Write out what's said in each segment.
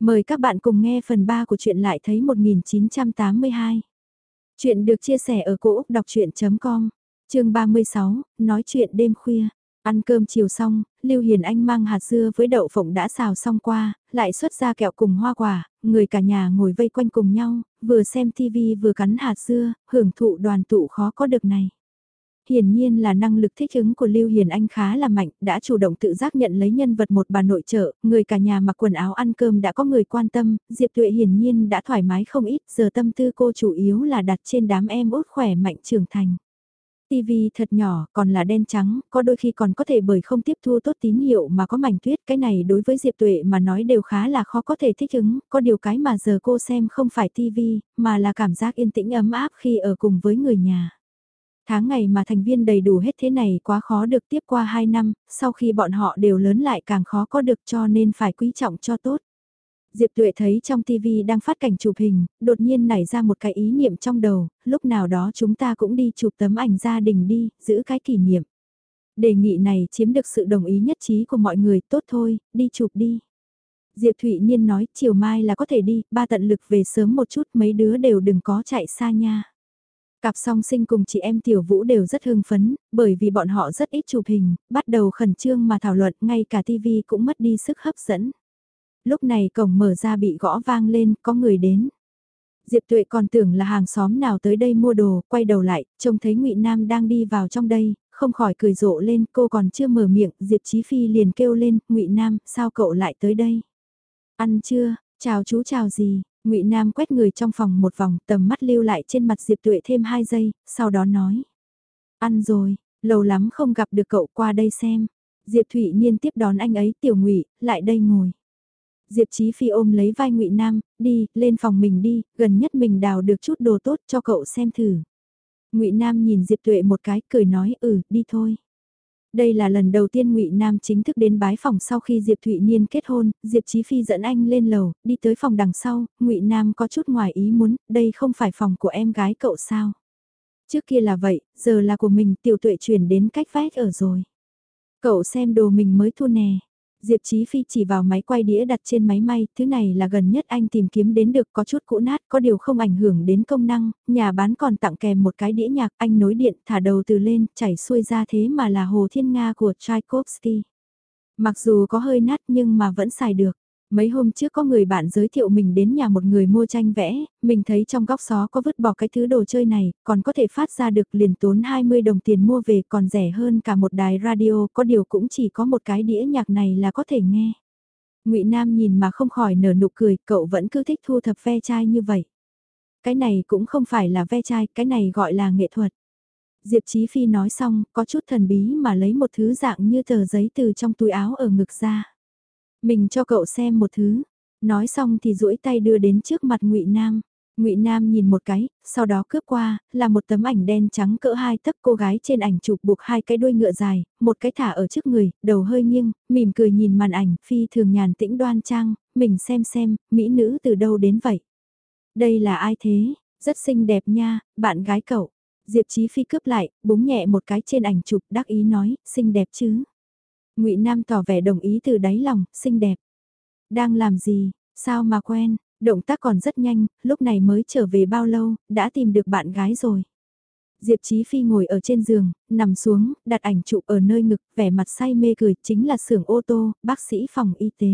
Mời các bạn cùng nghe phần 3 của truyện lại thấy 1982. Chuyện được chia sẻ ở cỗ đọc chuyện.com, chương 36, nói chuyện đêm khuya. Ăn cơm chiều xong, Lưu Hiền Anh mang hạt dưa với đậu phộng đã xào xong qua, lại xuất ra kẹo cùng hoa quả, người cả nhà ngồi vây quanh cùng nhau, vừa xem tivi vừa cắn hạt dưa, hưởng thụ đoàn tụ khó có được này. Hiển nhiên là năng lực thích ứng của Lưu Hiền Anh khá là mạnh, đã chủ động tự giác nhận lấy nhân vật một bà nội trợ, người cả nhà mặc quần áo ăn cơm đã có người quan tâm, Diệp Tuệ hiển nhiên đã thoải mái không ít, giờ tâm tư cô chủ yếu là đặt trên đám em út khỏe mạnh trưởng thành. TV thật nhỏ, còn là đen trắng, có đôi khi còn có thể bởi không tiếp thu tốt tín hiệu mà có mảnh tuyết, cái này đối với Diệp Tuệ mà nói đều khá là khó có thể thích ứng, có điều cái mà giờ cô xem không phải TV, mà là cảm giác yên tĩnh ấm áp khi ở cùng với người nhà. Tháng ngày mà thành viên đầy đủ hết thế này quá khó được tiếp qua 2 năm, sau khi bọn họ đều lớn lại càng khó có được cho nên phải quý trọng cho tốt. Diệp Tuệ thấy trong TV đang phát cảnh chụp hình, đột nhiên nảy ra một cái ý niệm trong đầu, lúc nào đó chúng ta cũng đi chụp tấm ảnh gia đình đi, giữ cái kỷ niệm. Đề nghị này chiếm được sự đồng ý nhất trí của mọi người, tốt thôi, đi chụp đi. Diệp Thụy Niên nói, chiều mai là có thể đi, ba tận lực về sớm một chút, mấy đứa đều đừng có chạy xa nha. Cặp song sinh cùng chị em Tiểu Vũ đều rất hưng phấn, bởi vì bọn họ rất ít chụp hình, bắt đầu khẩn trương mà thảo luận, ngay cả TV cũng mất đi sức hấp dẫn. Lúc này cổng mở ra bị gõ vang lên, có người đến. Diệp Tuệ còn tưởng là hàng xóm nào tới đây mua đồ, quay đầu lại, trông thấy Ngụy Nam đang đi vào trong đây, không khỏi cười rộ lên, cô còn chưa mở miệng, Diệp Chí Phi liền kêu lên, Ngụy Nam, sao cậu lại tới đây? Ăn chưa, chào chú chào gì, ngụy Nam quét người trong phòng một vòng tầm mắt lưu lại trên mặt Diệp Tuệ thêm 2 giây, sau đó nói. Ăn rồi, lâu lắm không gặp được cậu qua đây xem. Diệp Thụy Niên tiếp đón anh ấy tiểu ngụy lại đây ngồi. Diệp Chí Phi ôm lấy vai ngụy Nam, đi, lên phòng mình đi, gần nhất mình đào được chút đồ tốt cho cậu xem thử. ngụy Nam nhìn Diệp Tuệ một cái, cười nói ừ, đi thôi. Đây là lần đầu tiên Ngụy Nam chính thức đến bái phòng sau khi Diệp Thụy Niên kết hôn, Diệp Chí Phi dẫn anh lên lầu, đi tới phòng đằng sau, Ngụy Nam có chút ngoài ý muốn, đây không phải phòng của em gái cậu sao? Trước kia là vậy, giờ là của mình, tiểu tuệ chuyển đến cách vách ở rồi. Cậu xem đồ mình mới thu nè. Diệp Chí Phi chỉ vào máy quay đĩa đặt trên máy may, thứ này là gần nhất anh tìm kiếm đến được có chút cũ nát, có điều không ảnh hưởng đến công năng, nhà bán còn tặng kèm một cái đĩa nhạc, anh nối điện, thả đầu từ lên, chảy xuôi ra thế mà là Hồ Thiên Nga của Tchaikovsky. Mặc dù có hơi nát nhưng mà vẫn xài được. Mấy hôm trước có người bạn giới thiệu mình đến nhà một người mua tranh vẽ, mình thấy trong góc xó có vứt bỏ cái thứ đồ chơi này, còn có thể phát ra được liền tốn 20 đồng tiền mua về còn rẻ hơn cả một đài radio, có điều cũng chỉ có một cái đĩa nhạc này là có thể nghe. ngụy Nam nhìn mà không khỏi nở nụ cười, cậu vẫn cứ thích thu thập ve chai như vậy. Cái này cũng không phải là ve chai, cái này gọi là nghệ thuật. Diệp Chí Phi nói xong, có chút thần bí mà lấy một thứ dạng như tờ giấy từ trong túi áo ở ngực ra. Mình cho cậu xem một thứ. Nói xong thì duỗi tay đưa đến trước mặt ngụy Nam. Ngụy Nam nhìn một cái, sau đó cướp qua, là một tấm ảnh đen trắng cỡ hai tấc cô gái trên ảnh chụp buộc hai cái đuôi ngựa dài, một cái thả ở trước người, đầu hơi nghiêng, mỉm cười nhìn màn ảnh, phi thường nhàn tĩnh đoan trang, mình xem xem, mỹ nữ từ đâu đến vậy. Đây là ai thế? Rất xinh đẹp nha, bạn gái cậu. Diệp Chí Phi cướp lại, búng nhẹ một cái trên ảnh chụp đắc ý nói, xinh đẹp chứ. Ngụy Nam tỏ vẻ đồng ý từ đáy lòng, xinh đẹp. Đang làm gì, sao mà quen, động tác còn rất nhanh, lúc này mới trở về bao lâu, đã tìm được bạn gái rồi. Diệp Chí Phi ngồi ở trên giường, nằm xuống, đặt ảnh chụp ở nơi ngực, vẻ mặt say mê cười, chính là xưởng ô tô, bác sĩ phòng y tế.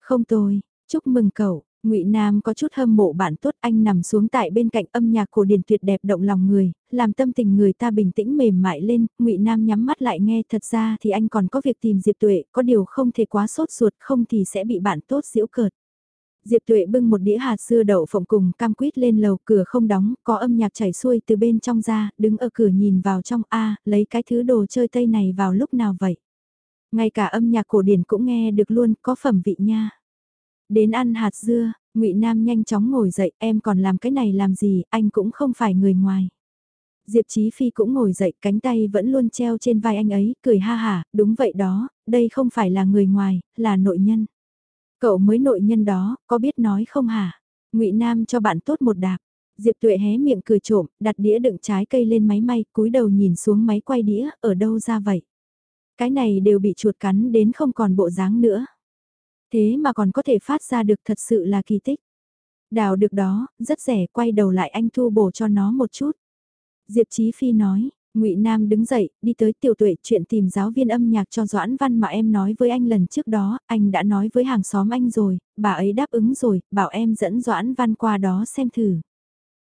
Không tôi, chúc mừng cậu, Ngụy Nam có chút hâm mộ bạn tốt anh nằm xuống tại bên cạnh âm nhạc cổ điển tuyệt đẹp động lòng người, làm tâm tình người ta bình tĩnh mềm mại lên, Ngụy Nam nhắm mắt lại nghe thật ra thì anh còn có việc tìm Diệp Tuệ, có điều không thể quá sốt ruột không thì sẽ bị bạn tốt giễu cợt. Diệp Tuệ bưng một đĩa hạt dưa đậu phộng cùng cam quýt lên lầu cửa không đóng, có âm nhạc chảy xuôi từ bên trong ra, đứng ở cửa nhìn vào trong A, lấy cái thứ đồ chơi tây này vào lúc nào vậy. Ngay cả âm nhạc cổ điển cũng nghe được luôn, có phẩm vị nha. Đến ăn hạt dưa, ngụy Nam nhanh chóng ngồi dậy, em còn làm cái này làm gì, anh cũng không phải người ngoài. Diệp Chí Phi cũng ngồi dậy, cánh tay vẫn luôn treo trên vai anh ấy, cười ha hả, đúng vậy đó, đây không phải là người ngoài, là nội nhân. Cậu mới nội nhân đó, có biết nói không hả? ngụy Nam cho bạn tốt một đạp. Diệp Tuệ hé miệng cười trộm, đặt đĩa đựng trái cây lên máy may, cúi đầu nhìn xuống máy quay đĩa, ở đâu ra vậy? Cái này đều bị chuột cắn đến không còn bộ dáng nữa. Thế mà còn có thể phát ra được thật sự là kỳ tích. Đào được đó, rất rẻ, quay đầu lại anh thu bổ cho nó một chút. Diệp Chí Phi nói, Ngụy Nam đứng dậy, đi tới tiểu tuệ chuyện tìm giáo viên âm nhạc cho Doãn Văn mà em nói với anh lần trước đó, anh đã nói với hàng xóm anh rồi, bà ấy đáp ứng rồi, bảo em dẫn Doãn Văn qua đó xem thử.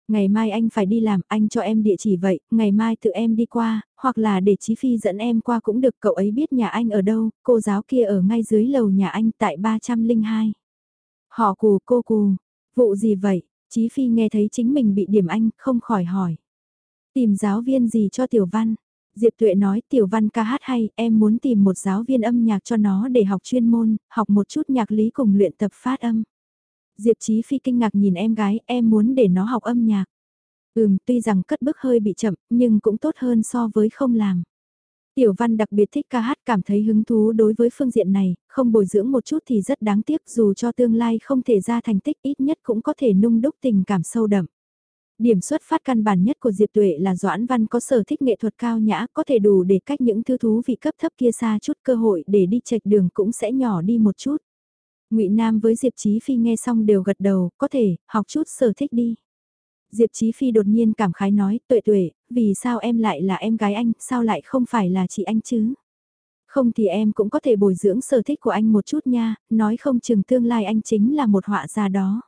Ngày mai anh phải đi làm, anh cho em địa chỉ vậy, ngày mai tự em đi qua, hoặc là để Chí Phi dẫn em qua cũng được, cậu ấy biết nhà anh ở đâu, cô giáo kia ở ngay dưới lầu nhà anh tại 302. Họ cù cô cù, vụ gì vậy? Chí Phi nghe thấy chính mình bị điểm anh, không khỏi hỏi. Tìm giáo viên gì cho Tiểu Văn? Diệp Tuệ nói Tiểu Văn ca hát hay, em muốn tìm một giáo viên âm nhạc cho nó để học chuyên môn, học một chút nhạc lý cùng luyện tập phát âm. Diệp Chí Phi kinh ngạc nhìn em gái, em muốn để nó học âm nhạc. Ừm, tuy rằng cất bước hơi bị chậm, nhưng cũng tốt hơn so với không làm. Tiểu Văn đặc biệt thích ca hát cảm thấy hứng thú đối với phương diện này, không bồi dưỡng một chút thì rất đáng tiếc dù cho tương lai không thể ra thành tích ít nhất cũng có thể nung đúc tình cảm sâu đậm. Điểm xuất phát căn bản nhất của Diệp Tuệ là Doãn Văn có sở thích nghệ thuật cao nhã có thể đủ để cách những thứ thú vị cấp thấp kia xa chút cơ hội để đi chạch đường cũng sẽ nhỏ đi một chút ngụy Nam với Diệp Chí Phi nghe xong đều gật đầu, có thể, học chút sở thích đi. Diệp Chí Phi đột nhiên cảm khái nói, tuệ tuệ, vì sao em lại là em gái anh, sao lại không phải là chị anh chứ? Không thì em cũng có thể bồi dưỡng sở thích của anh một chút nha, nói không chừng tương lai anh chính là một họa gia đó.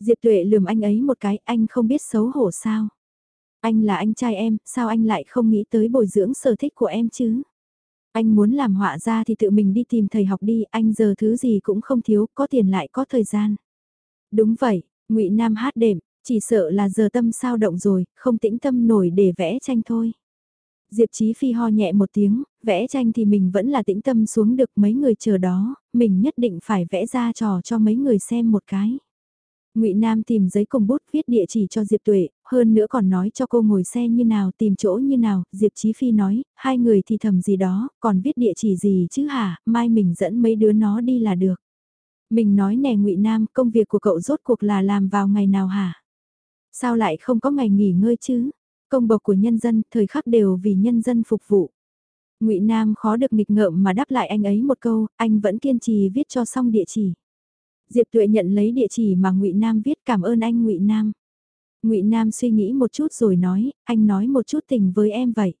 Diệp Tuệ lườm anh ấy một cái, anh không biết xấu hổ sao. Anh là anh trai em, sao anh lại không nghĩ tới bồi dưỡng sở thích của em chứ? Anh muốn làm họa ra thì tự mình đi tìm thầy học đi, anh giờ thứ gì cũng không thiếu, có tiền lại có thời gian. Đúng vậy, ngụy Nam hát đệm, chỉ sợ là giờ tâm sao động rồi, không tĩnh tâm nổi để vẽ tranh thôi. Diệp Chí Phi ho nhẹ một tiếng, vẽ tranh thì mình vẫn là tĩnh tâm xuống được mấy người chờ đó, mình nhất định phải vẽ ra trò cho mấy người xem một cái. Ngụy Nam tìm giấy cùng bút viết địa chỉ cho Diệp Tuệ, hơn nữa còn nói cho cô ngồi xe như nào, tìm chỗ như nào, Diệp Chí Phi nói, hai người thì thầm gì đó, còn viết địa chỉ gì chứ hả, mai mình dẫn mấy đứa nó đi là được. Mình nói nè Ngụy Nam, công việc của cậu rốt cuộc là làm vào ngày nào hả? Sao lại không có ngày nghỉ ngơi chứ? Công bộc của nhân dân, thời khắc đều vì nhân dân phục vụ. Ngụy Nam khó được nghịch ngợm mà đáp lại anh ấy một câu, anh vẫn kiên trì viết cho xong địa chỉ. Diệp Tuệ nhận lấy địa chỉ mà Ngụy Nam viết cảm ơn anh Ngụy Nam. Ngụy Nam suy nghĩ một chút rồi nói, anh nói một chút tình với em vậy.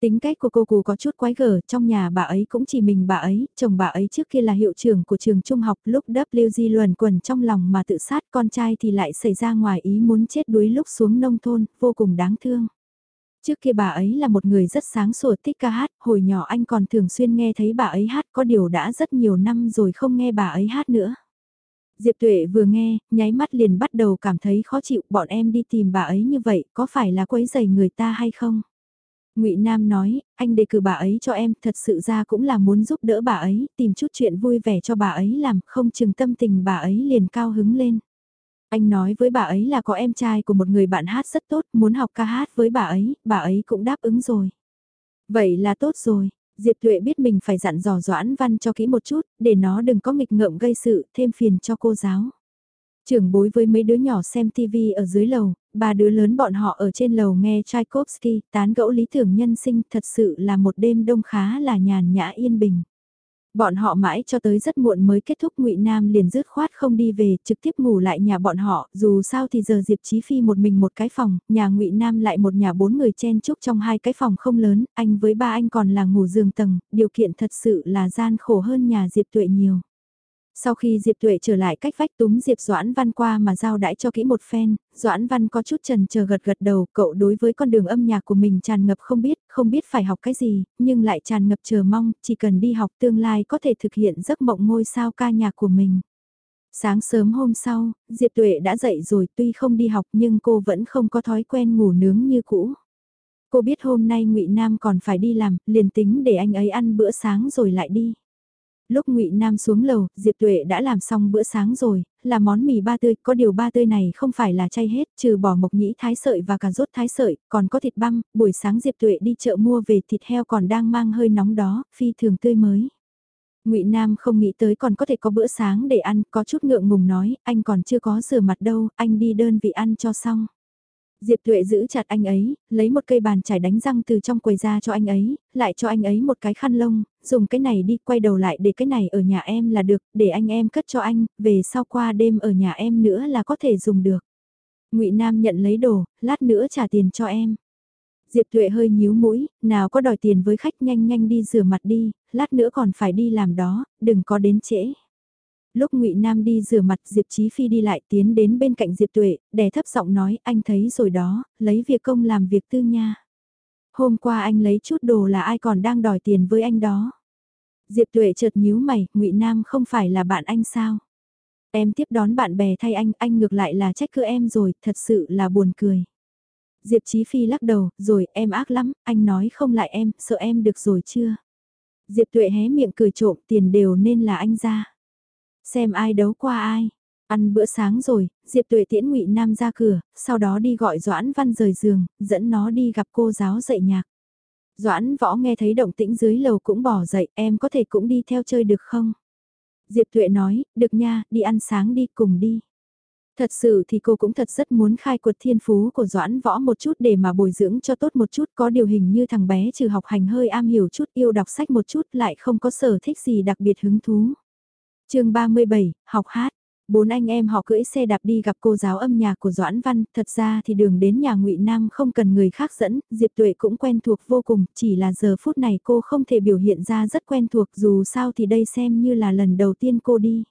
Tính cách của cô cụ có chút quái gở, trong nhà bà ấy cũng chỉ mình bà ấy, chồng bà ấy trước kia là hiệu trưởng của trường trung học lúc WG luẩn quẩn trong lòng mà tự sát con trai thì lại xảy ra ngoài ý muốn chết đuối lúc xuống nông thôn, vô cùng đáng thương. Trước kia bà ấy là một người rất sáng sủa thích ca hát, hồi nhỏ anh còn thường xuyên nghe thấy bà ấy hát có điều đã rất nhiều năm rồi không nghe bà ấy hát nữa. Diệp Tuệ vừa nghe, nháy mắt liền bắt đầu cảm thấy khó chịu bọn em đi tìm bà ấy như vậy có phải là quấy giày người ta hay không? ngụy Nam nói, anh đề cử bà ấy cho em, thật sự ra cũng là muốn giúp đỡ bà ấy, tìm chút chuyện vui vẻ cho bà ấy làm, không chừng tâm tình bà ấy liền cao hứng lên. Anh nói với bà ấy là có em trai của một người bạn hát rất tốt, muốn học ca hát với bà ấy, bà ấy cũng đáp ứng rồi. Vậy là tốt rồi, Diệp Tuệ biết mình phải dặn dò Doãn Văn cho kỹ một chút, để nó đừng có nghịch ngợm gây sự, thêm phiền cho cô giáo. Trưởng bối với mấy đứa nhỏ xem TV ở dưới lầu, ba đứa lớn bọn họ ở trên lầu nghe Tchaikovsky, tán gẫu lý tưởng nhân sinh thật sự là một đêm đông khá là nhàn nhã yên bình. Bọn họ mãi cho tới rất muộn mới kết thúc ngụy Nam liền dứt khoát không đi về, trực tiếp ngủ lại nhà bọn họ, dù sao thì giờ Diệp Chí Phi một mình một cái phòng, nhà ngụy Nam lại một nhà bốn người chen chúc trong hai cái phòng không lớn, anh với ba anh còn là ngủ giường tầng, điều kiện thật sự là gian khổ hơn nhà Diệp Tuệ nhiều. Sau khi Diệp Tuệ trở lại cách vách túm Diệp Doãn Văn qua mà giao đãi cho kỹ một phen, Doãn Văn có chút trần chờ gật gật đầu, cậu đối với con đường âm nhạc của mình tràn ngập không biết, không biết phải học cái gì, nhưng lại tràn ngập chờ mong, chỉ cần đi học tương lai có thể thực hiện giấc mộng ngôi sao ca nhạc của mình. Sáng sớm hôm sau, Diệp Tuệ đã dậy rồi tuy không đi học nhưng cô vẫn không có thói quen ngủ nướng như cũ. Cô biết hôm nay ngụy Nam còn phải đi làm, liền tính để anh ấy ăn bữa sáng rồi lại đi. Lúc Ngụy Nam xuống lầu, Diệp Tuệ đã làm xong bữa sáng rồi, là món mì ba tươi, có điều ba tươi này không phải là chay hết, trừ bỏ mộc nhĩ thái sợi và cà rốt thái sợi, còn có thịt băm, buổi sáng Diệp Tuệ đi chợ mua về thịt heo còn đang mang hơi nóng đó, phi thường tươi mới. Ngụy Nam không nghĩ tới còn có thể có bữa sáng để ăn, có chút ngượng ngùng nói, anh còn chưa có rửa mặt đâu, anh đi đơn vị ăn cho xong. Diệp Thuệ giữ chặt anh ấy, lấy một cây bàn chải đánh răng từ trong quầy ra cho anh ấy, lại cho anh ấy một cái khăn lông, dùng cái này đi, quay đầu lại để cái này ở nhà em là được, để anh em cất cho anh, về sau qua đêm ở nhà em nữa là có thể dùng được. ngụy Nam nhận lấy đồ, lát nữa trả tiền cho em. Diệp Thuệ hơi nhíu mũi, nào có đòi tiền với khách nhanh nhanh đi rửa mặt đi, lát nữa còn phải đi làm đó, đừng có đến trễ. Lúc ngụy Nam đi rửa mặt Diệp Chí Phi đi lại tiến đến bên cạnh Diệp Tuệ, đè thấp giọng nói anh thấy rồi đó, lấy việc công làm việc tư nha. Hôm qua anh lấy chút đồ là ai còn đang đòi tiền với anh đó. Diệp Tuệ chợt nhíu mày, ngụy Nam không phải là bạn anh sao? Em tiếp đón bạn bè thay anh, anh ngược lại là trách cứ em rồi, thật sự là buồn cười. Diệp Chí Phi lắc đầu, rồi em ác lắm, anh nói không lại em, sợ em được rồi chưa? Diệp Tuệ hé miệng cười trộm, tiền đều nên là anh ra. Xem ai đấu qua ai. Ăn bữa sáng rồi, Diệp Tuệ tiễn Ngụy Nam ra cửa, sau đó đi gọi Doãn Văn rời giường, dẫn nó đi gặp cô giáo dạy nhạc. Doãn Võ nghe thấy động tĩnh dưới lầu cũng bỏ dậy, em có thể cũng đi theo chơi được không? Diệp Tuệ nói, được nha, đi ăn sáng đi, cùng đi. Thật sự thì cô cũng thật rất muốn khai quật thiên phú của Doãn Võ một chút để mà bồi dưỡng cho tốt một chút có điều hình như thằng bé trừ học hành hơi am hiểu chút yêu đọc sách một chút lại không có sở thích gì đặc biệt hứng thú chương 37, học hát. Bốn anh em họ cưỡi xe đạp đi gặp cô giáo âm nhạc của Doãn Văn, thật ra thì đường đến nhà ngụy Nam không cần người khác dẫn, Diệp Tuệ cũng quen thuộc vô cùng, chỉ là giờ phút này cô không thể biểu hiện ra rất quen thuộc dù sao thì đây xem như là lần đầu tiên cô đi.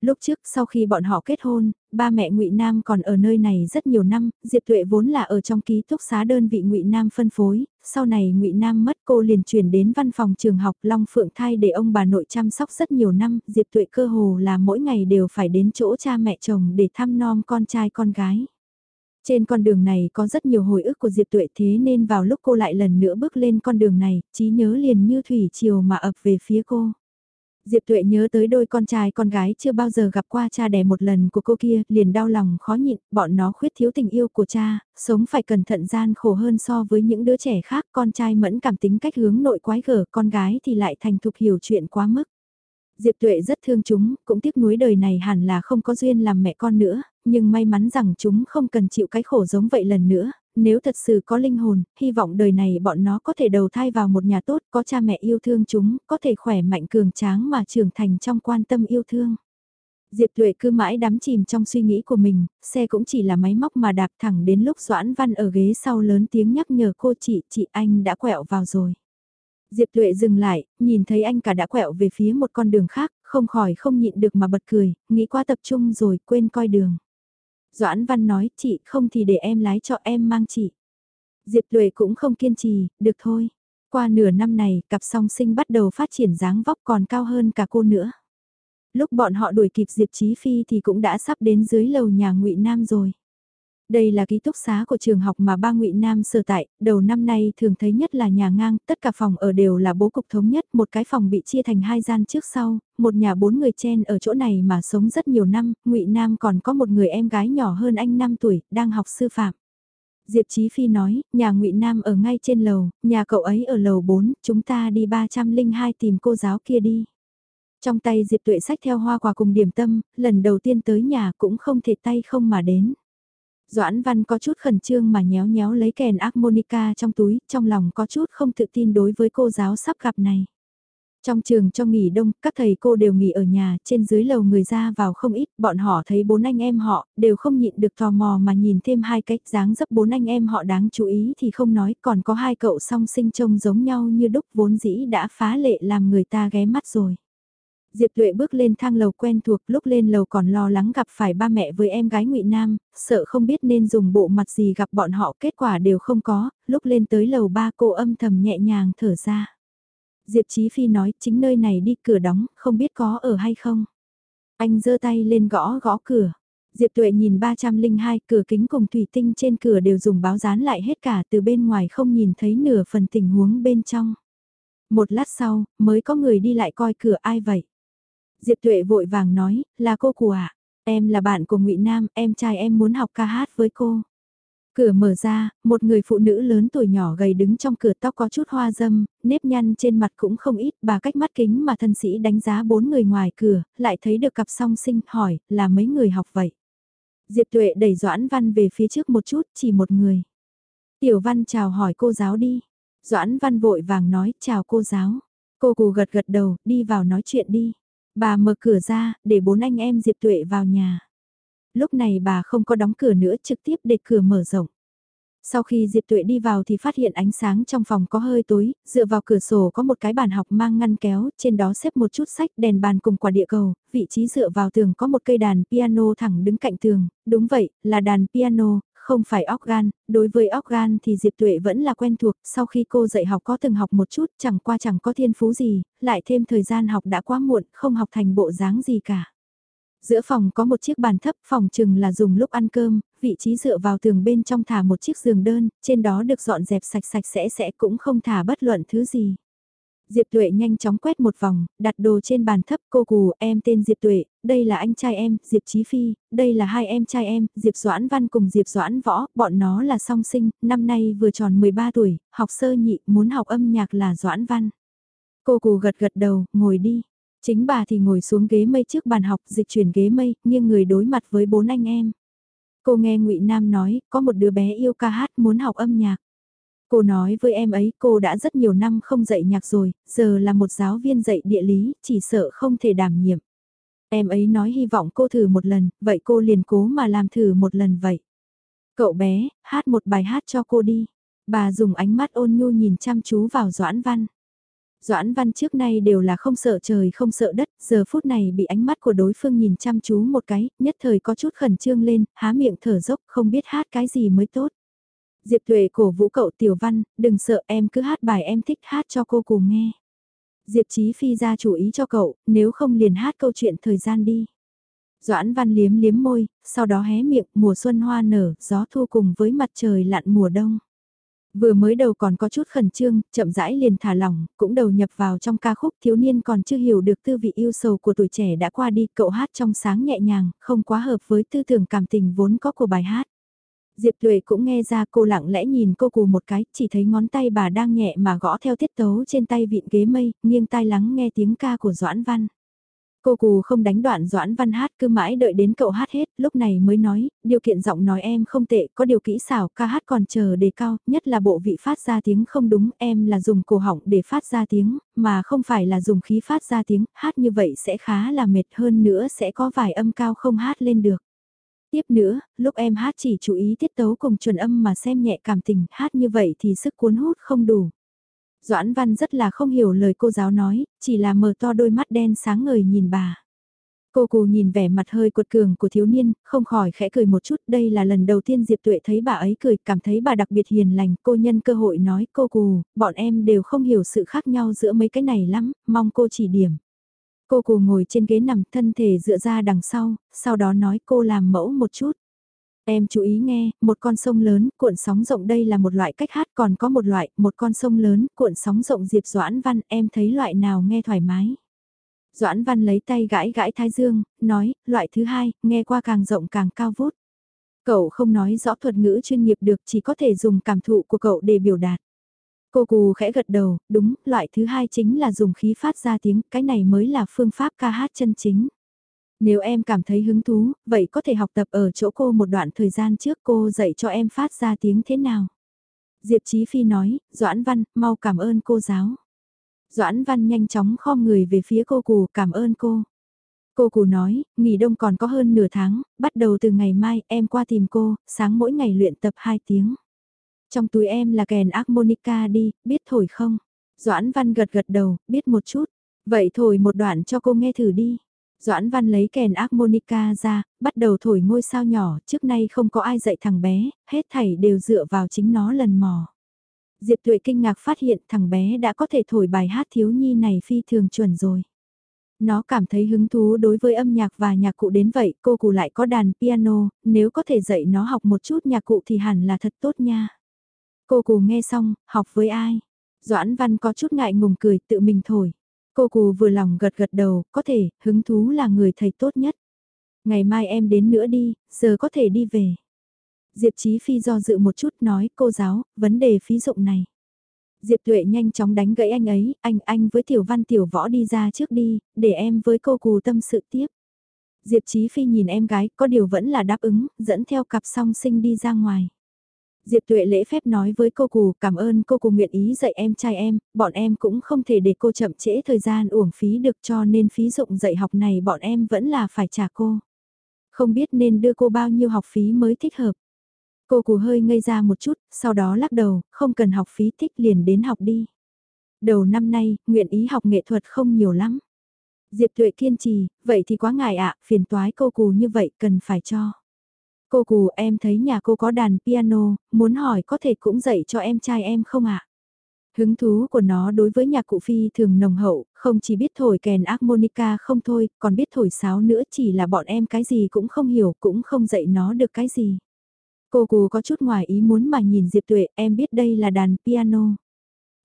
Lúc trước sau khi bọn họ kết hôn, ba mẹ Ngụy Nam còn ở nơi này rất nhiều năm, Diệp Tuệ vốn là ở trong ký túc xá đơn vị Ngụy Nam phân phối, sau này Ngụy Nam mất cô liền chuyển đến văn phòng trường học Long Phượng Thai để ông bà nội chăm sóc rất nhiều năm, Diệp Tuệ cơ hồ là mỗi ngày đều phải đến chỗ cha mẹ chồng để thăm nom con trai con gái. Trên con đường này có rất nhiều hồi ức của Diệp Tuệ thế nên vào lúc cô lại lần nữa bước lên con đường này, trí nhớ liền như thủy triều mà ập về phía cô. Diệp Tuệ nhớ tới đôi con trai con gái chưa bao giờ gặp qua cha đẻ một lần của cô kia, liền đau lòng khó nhịn, bọn nó khuyết thiếu tình yêu của cha, sống phải cẩn thận gian khổ hơn so với những đứa trẻ khác, con trai mẫn cảm tính cách hướng nội quái gở, con gái thì lại thành thục hiểu chuyện quá mức. Diệp Tuệ rất thương chúng, cũng tiếc nuối đời này hẳn là không có duyên làm mẹ con nữa, nhưng may mắn rằng chúng không cần chịu cái khổ giống vậy lần nữa, nếu thật sự có linh hồn, hy vọng đời này bọn nó có thể đầu thai vào một nhà tốt, có cha mẹ yêu thương chúng, có thể khỏe mạnh cường tráng mà trưởng thành trong quan tâm yêu thương. Diệp Tuệ cứ mãi đắm chìm trong suy nghĩ của mình, xe cũng chỉ là máy móc mà đạp thẳng đến lúc Doãn Văn ở ghế sau lớn tiếng nhắc nhở cô chị, chị anh đã quẹo vào rồi. Diệp Tuệ dừng lại, nhìn thấy anh cả đã quẹo về phía một con đường khác, không khỏi không nhịn được mà bật cười, nghĩ qua tập trung rồi quên coi đường. Doãn Văn nói, chị không thì để em lái cho em mang chị. Diệp Luệ cũng không kiên trì, được thôi. Qua nửa năm này, cặp song sinh bắt đầu phát triển dáng vóc còn cao hơn cả cô nữa. Lúc bọn họ đuổi kịp Diệp Chí Phi thì cũng đã sắp đến dưới lầu nhà ngụy Nam rồi. Đây là ký túc xá của trường học mà ba ngụy Nam sở tại, đầu năm nay thường thấy nhất là nhà ngang, tất cả phòng ở đều là bố cục thống nhất, một cái phòng bị chia thành hai gian trước sau, một nhà bốn người chen ở chỗ này mà sống rất nhiều năm, ngụy Nam còn có một người em gái nhỏ hơn anh 5 tuổi, đang học sư phạm. Diệp Chí Phi nói, nhà ngụy Nam ở ngay trên lầu, nhà cậu ấy ở lầu 4, chúng ta đi 302 tìm cô giáo kia đi. Trong tay Diệp Tuệ sách theo hoa quà cùng điểm tâm, lần đầu tiên tới nhà cũng không thể tay không mà đến. Doãn Văn có chút khẩn trương mà nhéo nhéo lấy kèn harmonica trong túi, trong lòng có chút không tự tin đối với cô giáo sắp gặp này. Trong trường cho nghỉ đông, các thầy cô đều nghỉ ở nhà, trên dưới lầu người ra vào không ít, bọn họ thấy bốn anh em họ, đều không nhịn được tò mò mà nhìn thêm hai cách dáng dấp bốn anh em họ đáng chú ý thì không nói, còn có hai cậu song sinh trông giống nhau như đúc vốn dĩ đã phá lệ làm người ta ghé mắt rồi. Diệp Tuệ bước lên thang lầu quen thuộc lúc lên lầu còn lo lắng gặp phải ba mẹ với em gái ngụy Nam, sợ không biết nên dùng bộ mặt gì gặp bọn họ kết quả đều không có, lúc lên tới lầu ba cô âm thầm nhẹ nhàng thở ra. Diệp Chí Phi nói chính nơi này đi cửa đóng, không biết có ở hay không. Anh giơ tay lên gõ gõ cửa. Diệp Tuệ nhìn 302 cửa kính cùng thủy tinh trên cửa đều dùng báo dán lại hết cả từ bên ngoài không nhìn thấy nửa phần tình huống bên trong. Một lát sau, mới có người đi lại coi cửa ai vậy. Diệp Tuệ vội vàng nói, là cô của ạ. Em là bạn của ngụy Nam, em trai em muốn học ca hát với cô. Cửa mở ra, một người phụ nữ lớn tuổi nhỏ gầy đứng trong cửa tóc có chút hoa dâm, nếp nhăn trên mặt cũng không ít, bà cách mắt kính mà thân sĩ đánh giá bốn người ngoài cửa, lại thấy được cặp song sinh, hỏi, là mấy người học vậy? Diệp Tuệ đẩy Doãn Văn về phía trước một chút, chỉ một người. Tiểu Văn chào hỏi cô giáo đi. Doãn Văn vội vàng nói chào cô giáo. Cô cù gật gật đầu, đi vào nói chuyện đi. Bà mở cửa ra, để bốn anh em Diệp Tuệ vào nhà. Lúc này bà không có đóng cửa nữa trực tiếp để cửa mở rộng. Sau khi Diệp Tuệ đi vào thì phát hiện ánh sáng trong phòng có hơi tối, dựa vào cửa sổ có một cái bàn học mang ngăn kéo, trên đó xếp một chút sách, đèn bàn cùng quả địa cầu, vị trí dựa vào tường có một cây đàn piano thẳng đứng cạnh tường, đúng vậy, là đàn piano, không phải óc gan. đối với óc gan thì Diệp Tuệ vẫn là quen thuộc, sau khi cô dạy học có từng học một chút, chẳng qua chẳng có thiên phú gì, lại thêm thời gian học đã quá muộn, không học thành bộ dáng gì cả. Giữa phòng có một chiếc bàn thấp, phòng chừng là dùng lúc ăn cơm, vị trí dựa vào tường bên trong thả một chiếc giường đơn, trên đó được dọn dẹp sạch sạch sẽ sẽ cũng không thả bất luận thứ gì. Diệp Tuệ nhanh chóng quét một vòng, đặt đồ trên bàn thấp cô cù, em tên Diệp Tuệ, đây là anh trai em, Diệp Chí Phi, đây là hai em trai em, Diệp Doãn Văn cùng Diệp Doãn Võ, bọn nó là song sinh, năm nay vừa tròn 13 tuổi, học sơ nhị, muốn học âm nhạc là Doãn Văn. Cô cù gật gật đầu, ngồi đi. Chính bà thì ngồi xuống ghế mây trước bàn học dịch chuyển ghế mây, nghiêng người đối mặt với bốn anh em. Cô nghe ngụy Nam nói, có một đứa bé yêu ca hát muốn học âm nhạc. Cô nói với em ấy cô đã rất nhiều năm không dạy nhạc rồi, giờ là một giáo viên dạy địa lý, chỉ sợ không thể đảm nhiệm. Em ấy nói hy vọng cô thử một lần, vậy cô liền cố mà làm thử một lần vậy. Cậu bé, hát một bài hát cho cô đi. Bà dùng ánh mắt ôn nhu nhìn chăm chú vào Doãn Văn. Doãn Văn trước nay đều là không sợ trời không sợ đất, giờ phút này bị ánh mắt của đối phương nhìn chăm chú một cái, nhất thời có chút khẩn trương lên, há miệng thở dốc không biết hát cái gì mới tốt. Diệp Thuệ cổ vũ cậu Tiểu Văn, đừng sợ em cứ hát bài em thích hát cho cô cùng nghe. Diệp Chí Phi ra chủ ý cho cậu, nếu không liền hát câu chuyện thời gian đi. Doãn Văn liếm liếm môi, sau đó hé miệng, mùa xuân hoa nở, gió thu cùng với mặt trời lặn mùa đông. Vừa mới đầu còn có chút khẩn trương, chậm rãi liền thả lỏng, cũng đầu nhập vào trong ca khúc thiếu niên còn chưa hiểu được tư vị yêu sầu của tuổi trẻ đã qua đi, cậu hát trong sáng nhẹ nhàng, không quá hợp với tư tưởng cảm tình vốn có của bài hát. Diệp Tuệ cũng nghe ra cô lặng lẽ nhìn cô cù một cái, chỉ thấy ngón tay bà đang nhẹ mà gõ theo tiết tấu trên tay vịn ghế mây, nghiêng tai lắng nghe tiếng ca của Doãn Văn. Cô cù không đánh đoạn Doãn Văn hát cứ mãi đợi đến cậu hát hết, lúc này mới nói, điều kiện giọng nói em không tệ, có điều kỹ xảo ca hát còn chờ đề cao, nhất là bộ vị phát ra tiếng không đúng, em là dùng cổ họng để phát ra tiếng, mà không phải là dùng khí phát ra tiếng, hát như vậy sẽ khá là mệt hơn nữa sẽ có vài âm cao không hát lên được. Tiếp nữa, lúc em hát chỉ chú ý tiết tấu cùng chuẩn âm mà xem nhẹ cảm tình, hát như vậy thì sức cuốn hút không đủ. Doãn Văn rất là không hiểu lời cô giáo nói, chỉ là mở to đôi mắt đen sáng ngời nhìn bà. Cô cù nhìn vẻ mặt hơi cuột cường của thiếu niên, không khỏi khẽ cười một chút, đây là lần đầu tiên Diệp Tuệ thấy bà ấy cười, cảm thấy bà đặc biệt hiền lành, cô nhân cơ hội nói, cô cù, bọn em đều không hiểu sự khác nhau giữa mấy cái này lắm, mong cô chỉ điểm. Cô cù ngồi trên ghế nằm thân thể dựa ra đằng sau, sau đó nói cô làm mẫu một chút. Em chú ý nghe, một con sông lớn, cuộn sóng rộng đây là một loại cách hát còn có một loại, một con sông lớn, cuộn sóng rộng Diệp Doãn Văn, em thấy loại nào nghe thoải mái. Doãn Văn lấy tay gãi gãi thái dương, nói, loại thứ hai, nghe qua càng rộng càng cao vút. Cậu không nói rõ thuật ngữ chuyên nghiệp được chỉ có thể dùng cảm thụ của cậu để biểu đạt. Cô cù khẽ gật đầu, đúng, loại thứ hai chính là dùng khí phát ra tiếng, cái này mới là phương pháp ca hát chân chính. Nếu em cảm thấy hứng thú, vậy có thể học tập ở chỗ cô một đoạn thời gian trước cô dạy cho em phát ra tiếng thế nào. Diệp Chí Phi nói, Doãn Văn, mau cảm ơn cô giáo. Doãn Văn nhanh chóng kho người về phía cô cù cảm ơn cô. Cô cù nói, nghỉ đông còn có hơn nửa tháng, bắt đầu từ ngày mai em qua tìm cô, sáng mỗi ngày luyện tập 2 tiếng. Trong túi em là kèn harmonica đi, biết thổi không? Doãn Văn gật gật đầu, biết một chút. Vậy thổi một đoạn cho cô nghe thử đi. Doãn Văn lấy kèn harmonica ra, bắt đầu thổi ngôi sao nhỏ, trước nay không có ai dạy thằng bé, hết thảy đều dựa vào chính nó lần mò. Diệp Tuệ kinh ngạc phát hiện thằng bé đã có thể thổi bài hát thiếu nhi này phi thường chuẩn rồi. Nó cảm thấy hứng thú đối với âm nhạc và nhạc cụ đến vậy, cô cụ lại có đàn piano, nếu có thể dạy nó học một chút nhạc cụ thì hẳn là thật tốt nha. Cô Cù nghe xong, học với ai? Doãn Văn có chút ngại ngùng cười tự mình thổi. Cô cù vừa lòng gật gật đầu, có thể, hứng thú là người thầy tốt nhất. Ngày mai em đến nữa đi, giờ có thể đi về. Diệp Chí Phi do dự một chút nói, cô giáo, vấn đề phí dụng này. Diệp Tuệ nhanh chóng đánh gãy anh ấy, anh anh với Tiểu Văn Tiểu Võ đi ra trước đi, để em với cô cù tâm sự tiếp. Diệp Chí Phi nhìn em gái, có điều vẫn là đáp ứng, dẫn theo cặp song sinh đi ra ngoài. Diệp Tuệ lễ phép nói với cô Cù, cảm ơn cô Cù nguyện ý dạy em trai em, bọn em cũng không thể để cô chậm trễ thời gian uổng phí được cho nên phí dụng dạy học này bọn em vẫn là phải trả cô. Không biết nên đưa cô bao nhiêu học phí mới thích hợp. Cô Cù hơi ngây ra một chút, sau đó lắc đầu, không cần học phí thích liền đến học đi. Đầu năm nay, nguyện ý học nghệ thuật không nhiều lắm. Diệp Tuệ kiên trì, vậy thì quá ngại ạ, phiền toái cô Cù như vậy cần phải cho. Cô Cù em thấy nhà cô có đàn piano, muốn hỏi có thể cũng dạy cho em trai em không ạ? Hứng thú của nó đối với nhạc cụ phi thường nồng hậu, không chỉ biết thổi kèn harmonica không thôi, còn biết thổi sáo nữa chỉ là bọn em cái gì cũng không hiểu, cũng không dạy nó được cái gì. Cô Cù có chút ngoài ý muốn mà nhìn Diệp Tuệ, em biết đây là đàn piano.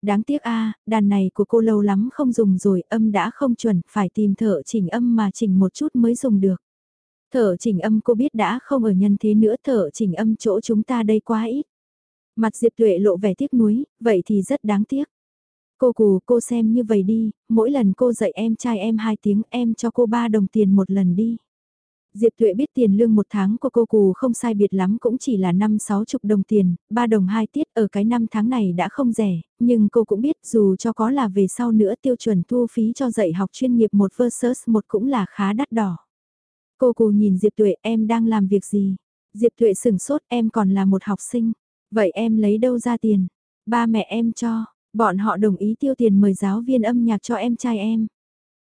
Đáng tiếc a đàn này của cô lâu lắm không dùng rồi, âm đã không chuẩn, phải tìm thợ chỉnh âm mà chỉnh một chút mới dùng được. Thở chỉnh âm cô biết đã không ở nhân thế nữa thở chỉnh âm chỗ chúng ta đây quá ít. Mặt Diệp Tuệ lộ vẻ tiếc nuối, vậy thì rất đáng tiếc. Cô cù cô xem như vậy đi, mỗi lần cô dạy em trai em hai tiếng em cho cô ba đồng tiền một lần đi. Diệp Tuệ biết tiền lương một tháng của cô cù không sai biệt lắm cũng chỉ là 5-6 chục đồng tiền, 3 đồng 2 tiết ở cái năm tháng này đã không rẻ, nhưng cô cũng biết dù cho có là về sau nữa tiêu chuẩn thu phí cho dạy học chuyên nghiệp một versus một cũng là khá đắt đỏ. Cô cù nhìn Diệp Tuệ em đang làm việc gì? Diệp Tuệ sửng sốt em còn là một học sinh. Vậy em lấy đâu ra tiền? Ba mẹ em cho, bọn họ đồng ý tiêu tiền mời giáo viên âm nhạc cho em trai em.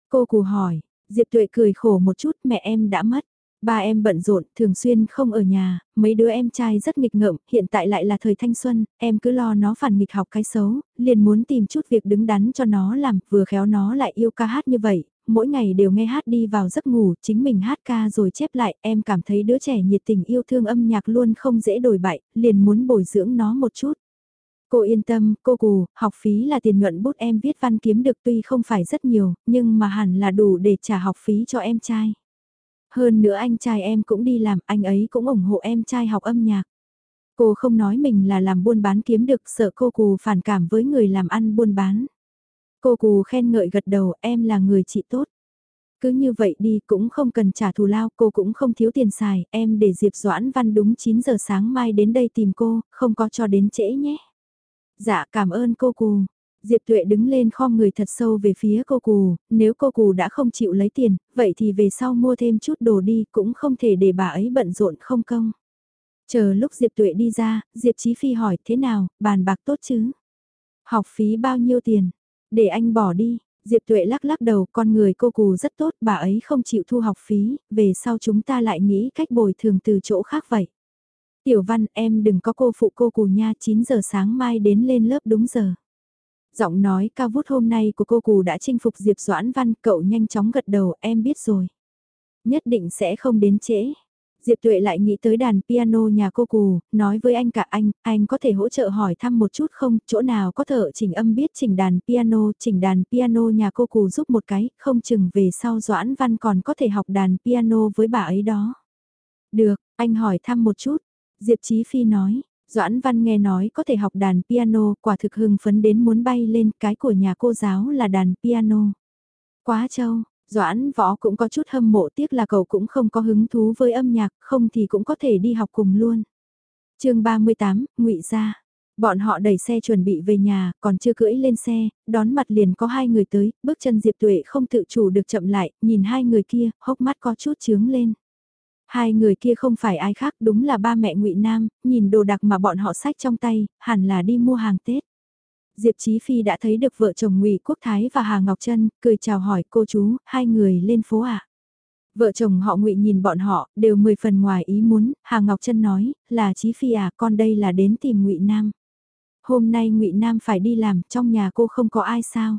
Cô cù hỏi, Diệp Tuệ cười khổ một chút mẹ em đã mất. Ba em bận rộn, thường xuyên không ở nhà, mấy đứa em trai rất nghịch ngợm, hiện tại lại là thời thanh xuân, em cứ lo nó phản nghịch học cái xấu, liền muốn tìm chút việc đứng đắn cho nó làm, vừa khéo nó lại yêu ca hát như vậy, mỗi ngày đều nghe hát đi vào giấc ngủ, chính mình hát ca rồi chép lại, em cảm thấy đứa trẻ nhiệt tình yêu thương âm nhạc luôn không dễ đổi bại, liền muốn bồi dưỡng nó một chút. Cô yên tâm, cô cù, học phí là tiền nhuận bút em viết văn kiếm được tuy không phải rất nhiều, nhưng mà hẳn là đủ để trả học phí cho em trai. Hơn nữa anh trai em cũng đi làm, anh ấy cũng ủng hộ em trai học âm nhạc. Cô không nói mình là làm buôn bán kiếm được, sợ cô cù phản cảm với người làm ăn buôn bán. Cô cù khen ngợi gật đầu, em là người chị tốt. Cứ như vậy đi cũng không cần trả thù lao, cô cũng không thiếu tiền xài, em để Diệp Doãn Văn đúng 9 giờ sáng mai đến đây tìm cô, không có cho đến trễ nhé. Dạ cảm ơn cô cù. Diệp Tuệ đứng lên khom người thật sâu về phía cô cù, nếu cô cù đã không chịu lấy tiền, vậy thì về sau mua thêm chút đồ đi cũng không thể để bà ấy bận rộn không công. Chờ lúc Diệp Tuệ đi ra, Diệp Chí Phi hỏi thế nào, bàn bạc tốt chứ? Học phí bao nhiêu tiền? Để anh bỏ đi, Diệp Tuệ lắc lắc đầu con người cô cù rất tốt, bà ấy không chịu thu học phí, về sau chúng ta lại nghĩ cách bồi thường từ chỗ khác vậy. Tiểu văn em đừng có cô phụ cô cù nha 9 giờ sáng mai đến lên lớp đúng giờ. Giọng nói cao vút hôm nay của cô cù đã chinh phục Diệp Doãn Văn, cậu nhanh chóng gật đầu em biết rồi. Nhất định sẽ không đến trễ. Diệp Tuệ lại nghĩ tới đàn piano nhà cô cù, nói với anh cả anh, anh có thể hỗ trợ hỏi thăm một chút không, chỗ nào có thợ chỉnh âm biết chỉnh đàn piano, chỉnh đàn piano nhà cô cù giúp một cái, không chừng về sau Doãn Văn còn có thể học đàn piano với bà ấy đó. Được, anh hỏi thăm một chút, Diệp Chí Phi nói, Doãn Văn nghe nói có thể học đàn piano, quả thực hưng phấn đến muốn bay lên, cái của nhà cô giáo là đàn piano. Quá trâu. Doãn võ cũng có chút hâm mộ tiếc là cậu cũng không có hứng thú với âm nhạc, không thì cũng có thể đi học cùng luôn. chương 38, ngụy gia. Bọn họ đẩy xe chuẩn bị về nhà, còn chưa cưỡi lên xe, đón mặt liền có hai người tới, bước chân Diệp Tuệ không tự chủ được chậm lại, nhìn hai người kia, hốc mắt có chút chướng lên. Hai người kia không phải ai khác đúng là ba mẹ ngụy Nam, nhìn đồ đặc mà bọn họ sách trong tay, hẳn là đi mua hàng Tết. Diệp Chí Phi đã thấy được vợ chồng Ngụy Quốc Thái và Hà Ngọc Trân, cười chào hỏi cô chú, hai người lên phố ạ. À? Vợ chồng họ Ngụy nhìn bọn họ, đều mười phần ngoài ý muốn, Hà Ngọc Trân nói, là Chí Phi à, con đây là đến tìm Ngụy Nam. Hôm nay Ngụy Nam phải đi làm, trong nhà cô không có ai sao?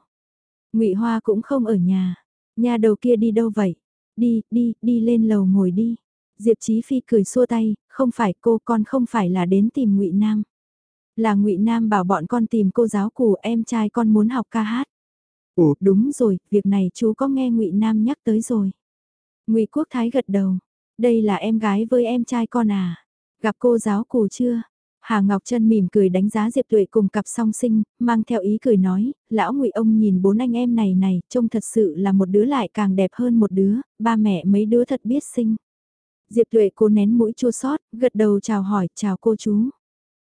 Ngụy Hoa cũng không ở nhà. Nhà đầu kia đi đâu vậy? Đi, đi, đi lên lầu ngồi đi. Diệp Chí Phi cười xua tay, không phải cô con không phải là đến tìm Ngụy Nam. Là ngụy Nam bảo bọn con tìm cô giáo cù em trai con muốn học ca hát. Ủa đúng rồi, việc này chú có nghe ngụy Nam nhắc tới rồi. ngụy Quốc Thái gật đầu. Đây là em gái với em trai con à? Gặp cô giáo cù chưa? Hà Ngọc Trân mỉm cười đánh giá Diệp Tuệ cùng cặp song sinh, mang theo ý cười nói, lão ngụy ông nhìn bốn anh em này này, trông thật sự là một đứa lại càng đẹp hơn một đứa, ba mẹ mấy đứa thật biết sinh. Diệp Tuệ cố nén mũi chua sót, gật đầu chào hỏi, chào cô chú.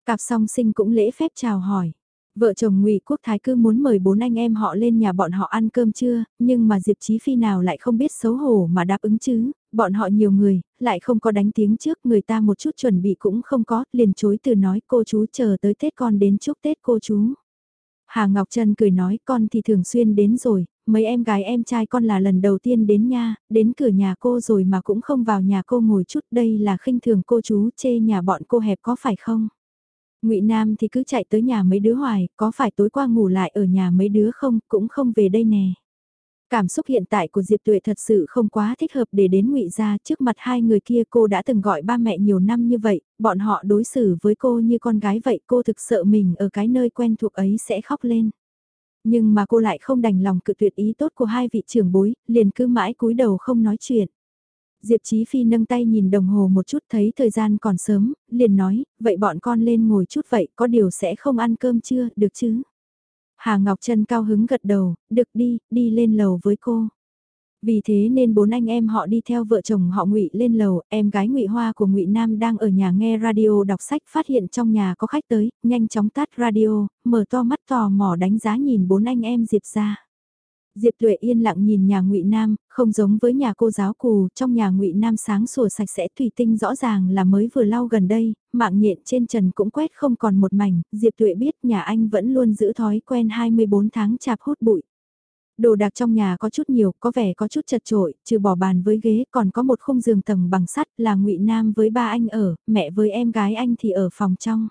Cặp song sinh cũng lễ phép chào hỏi. Vợ chồng Ngụy Quốc Thái cứ muốn mời bốn anh em họ lên nhà bọn họ ăn cơm trưa, nhưng mà Diệp Chí Phi nào lại không biết xấu hổ mà đáp ứng chứ, bọn họ nhiều người, lại không có đánh tiếng trước, người ta một chút chuẩn bị cũng không có, liền chối từ nói cô chú chờ tới Tết con đến chúc Tết cô chú. Hà Ngọc Trân cười nói con thì thường xuyên đến rồi, mấy em gái em trai con là lần đầu tiên đến nha, đến cửa nhà cô rồi mà cũng không vào nhà cô ngồi chút đây là khinh thường cô chú chê nhà bọn cô hẹp có phải không? Ngụy Nam thì cứ chạy tới nhà mấy đứa hoài, có phải tối qua ngủ lại ở nhà mấy đứa không, cũng không về đây nè. Cảm xúc hiện tại của Diệp Tuệ thật sự không quá thích hợp để đến ngụy ra trước mặt hai người kia cô đã từng gọi ba mẹ nhiều năm như vậy, bọn họ đối xử với cô như con gái vậy cô thực sợ mình ở cái nơi quen thuộc ấy sẽ khóc lên. Nhưng mà cô lại không đành lòng cự tuyệt ý tốt của hai vị trưởng bối, liền cứ mãi cúi đầu không nói chuyện. Diệp Chí Phi nâng tay nhìn đồng hồ một chút thấy thời gian còn sớm, liền nói, vậy bọn con lên ngồi chút vậy, có điều sẽ không ăn cơm chưa, được chứ? Hà Ngọc Trân cao hứng gật đầu, được đi, đi lên lầu với cô. Vì thế nên bốn anh em họ đi theo vợ chồng họ Ngụy lên lầu, em gái Ngụy Hoa của Ngụy Nam đang ở nhà nghe radio đọc sách phát hiện trong nhà có khách tới, nhanh chóng tắt radio, mở to mắt tò mò đánh giá nhìn bốn anh em Diệp ra. Diệp Tuệ yên lặng nhìn nhà Ngụy Nam, không giống với nhà cô giáo cù, trong nhà Ngụy Nam sáng sủa sạch sẽ thủy tinh rõ ràng là mới vừa lau gần đây, mạng nhện trên trần cũng quét không còn một mảnh, Diệp Tuệ biết nhà anh vẫn luôn giữ thói quen 24 tháng chạp hút bụi. Đồ đạc trong nhà có chút nhiều, có vẻ có chút chật trội, trừ bỏ bàn với ghế, còn có một khung giường tầng bằng sắt là Ngụy Nam với ba anh ở, mẹ với em gái anh thì ở phòng trong.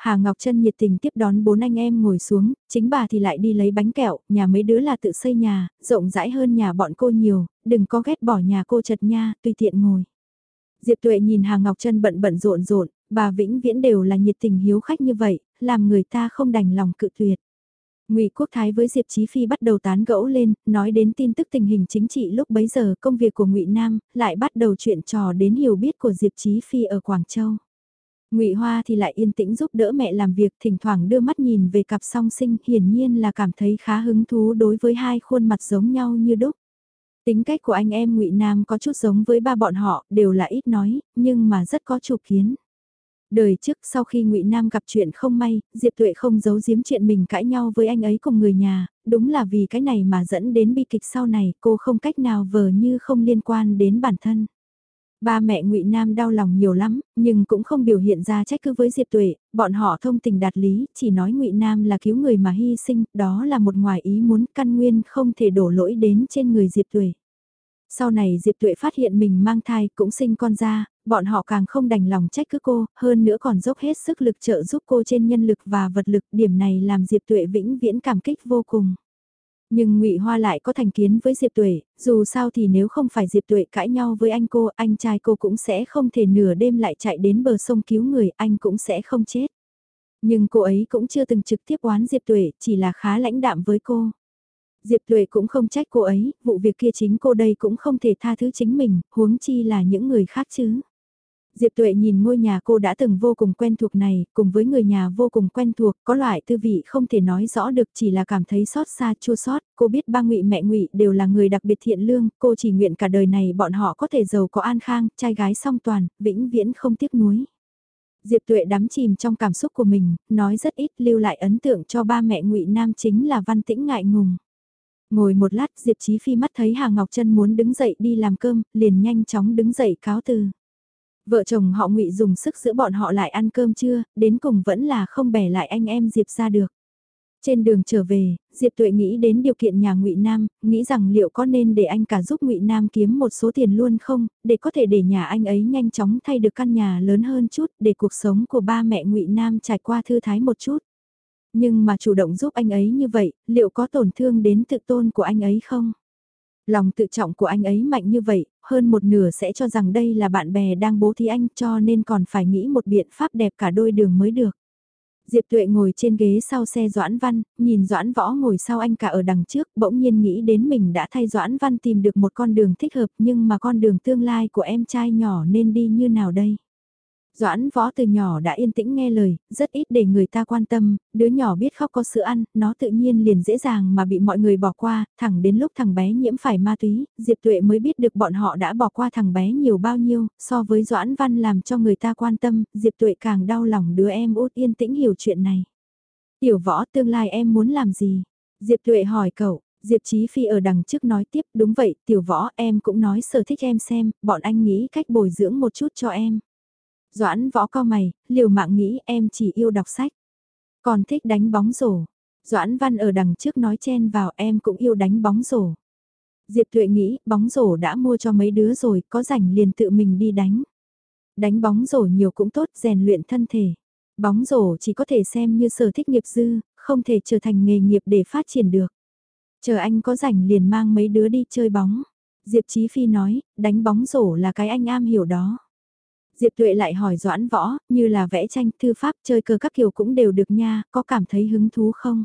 Hà Ngọc Trân nhiệt tình tiếp đón bốn anh em ngồi xuống, chính bà thì lại đi lấy bánh kẹo, nhà mấy đứa là tự xây nhà, rộng rãi hơn nhà bọn cô nhiều, đừng có ghét bỏ nhà cô chật nha, tùy tiện ngồi. Diệp Tuệ nhìn Hà Ngọc Trân bận bận rộn rộn, bà vĩnh viễn đều là nhiệt tình hiếu khách như vậy, làm người ta không đành lòng cự tuyệt. Ngụy Quốc Thái với Diệp Chí Phi bắt đầu tán gẫu lên, nói đến tin tức tình hình chính trị lúc bấy giờ công việc của Ngụy Nam, lại bắt đầu chuyện trò đến hiểu biết của Diệp Chí Phi ở Quảng Châu. Ngụy Hoa thì lại yên tĩnh giúp đỡ mẹ làm việc, thỉnh thoảng đưa mắt nhìn về cặp song sinh, hiển nhiên là cảm thấy khá hứng thú đối với hai khuôn mặt giống nhau như đúc. Tính cách của anh em Ngụy Nam có chút giống với ba bọn họ, đều là ít nói, nhưng mà rất có chủ kiến. Đời trước sau khi Ngụy Nam gặp chuyện không may, Diệp Tuệ không giấu giếm chuyện mình cãi nhau với anh ấy cùng người nhà, đúng là vì cái này mà dẫn đến bi kịch sau này, cô không cách nào vờ như không liên quan đến bản thân. Ba mẹ Ngụy Nam đau lòng nhiều lắm, nhưng cũng không biểu hiện ra trách cứ với Diệp Tuệ, bọn họ thông tình đạt lý, chỉ nói Ngụy Nam là cứu người mà hy sinh, đó là một ngoài ý muốn căn nguyên không thể đổ lỗi đến trên người Diệp Tuệ. Sau này Diệp Tuệ phát hiện mình mang thai cũng sinh con ra, bọn họ càng không đành lòng trách cứ cô, hơn nữa còn dốc hết sức lực trợ giúp cô trên nhân lực và vật lực, điểm này làm Diệp Tuệ vĩnh viễn cảm kích vô cùng. Nhưng Ngụy Hoa lại có thành kiến với Diệp Tuệ, dù sao thì nếu không phải Diệp Tuệ cãi nhau với anh cô, anh trai cô cũng sẽ không thể nửa đêm lại chạy đến bờ sông cứu người, anh cũng sẽ không chết. Nhưng cô ấy cũng chưa từng trực tiếp oán Diệp Tuệ, chỉ là khá lãnh đạm với cô. Diệp Tuệ cũng không trách cô ấy, vụ việc kia chính cô đây cũng không thể tha thứ chính mình, huống chi là những người khác chứ. Diệp Tuệ nhìn ngôi nhà cô đã từng vô cùng quen thuộc này, cùng với người nhà vô cùng quen thuộc, có loại tư vị không thể nói rõ được chỉ là cảm thấy xót xa chua xót. cô biết ba ngụy mẹ ngụy đều là người đặc biệt thiện lương, cô chỉ nguyện cả đời này bọn họ có thể giàu có an khang, trai gái song toàn, vĩnh viễn không tiếc nuối. Diệp Tuệ đắm chìm trong cảm xúc của mình, nói rất ít lưu lại ấn tượng cho ba mẹ ngụy Nam chính là văn tĩnh ngại ngùng. Ngồi một lát Diệp Chí Phi mắt thấy Hà Ngọc Trân muốn đứng dậy đi làm cơm, liền nhanh chóng đứng dậy cáo từ. Vợ chồng họ ngụy dùng sức giữa bọn họ lại ăn cơm trưa, đến cùng vẫn là không bẻ lại anh em Diệp ra được. Trên đường trở về, Diệp Tuệ nghĩ đến điều kiện nhà Ngụy Nam, nghĩ rằng liệu có nên để anh cả giúp Ngụy Nam kiếm một số tiền luôn không, để có thể để nhà anh ấy nhanh chóng thay được căn nhà lớn hơn chút, để cuộc sống của ba mẹ Ngụy Nam trải qua thư thái một chút. Nhưng mà chủ động giúp anh ấy như vậy, liệu có tổn thương đến tự tôn của anh ấy không? Lòng tự trọng của anh ấy mạnh như vậy, hơn một nửa sẽ cho rằng đây là bạn bè đang bố thí anh cho nên còn phải nghĩ một biện pháp đẹp cả đôi đường mới được. Diệp Tuệ ngồi trên ghế sau xe Doãn Văn, nhìn Doãn Võ ngồi sau anh cả ở đằng trước, bỗng nhiên nghĩ đến mình đã thay Doãn Văn tìm được một con đường thích hợp nhưng mà con đường tương lai của em trai nhỏ nên đi như nào đây? Doãn võ từ nhỏ đã yên tĩnh nghe lời, rất ít để người ta quan tâm, đứa nhỏ biết khóc có sữa ăn, nó tự nhiên liền dễ dàng mà bị mọi người bỏ qua, thẳng đến lúc thằng bé nhiễm phải ma túy, Diệp Tuệ mới biết được bọn họ đã bỏ qua thằng bé nhiều bao nhiêu, so với Doãn Văn làm cho người ta quan tâm, Diệp Tuệ càng đau lòng đứa em út yên tĩnh hiểu chuyện này. Tiểu võ tương lai em muốn làm gì? Diệp Tuệ hỏi cậu, Diệp Chí Phi ở đằng trước nói tiếp, đúng vậy, tiểu võ em cũng nói sở thích em xem, bọn anh nghĩ cách bồi dưỡng một chút cho em. Doãn võ cao mày, liều mạng nghĩ em chỉ yêu đọc sách. Còn thích đánh bóng rổ. Doãn văn ở đằng trước nói chen vào em cũng yêu đánh bóng rổ. Diệp Tuệ nghĩ bóng rổ đã mua cho mấy đứa rồi, có rảnh liền tự mình đi đánh. Đánh bóng rổ nhiều cũng tốt, rèn luyện thân thể. Bóng rổ chỉ có thể xem như sở thích nghiệp dư, không thể trở thành nghề nghiệp để phát triển được. Chờ anh có rảnh liền mang mấy đứa đi chơi bóng. Diệp Chí Phi nói, đánh bóng rổ là cái anh am hiểu đó. Diệp Tuệ lại hỏi Doãn Võ, như là vẽ tranh, thư pháp, chơi cờ các kiểu cũng đều được nha, có cảm thấy hứng thú không?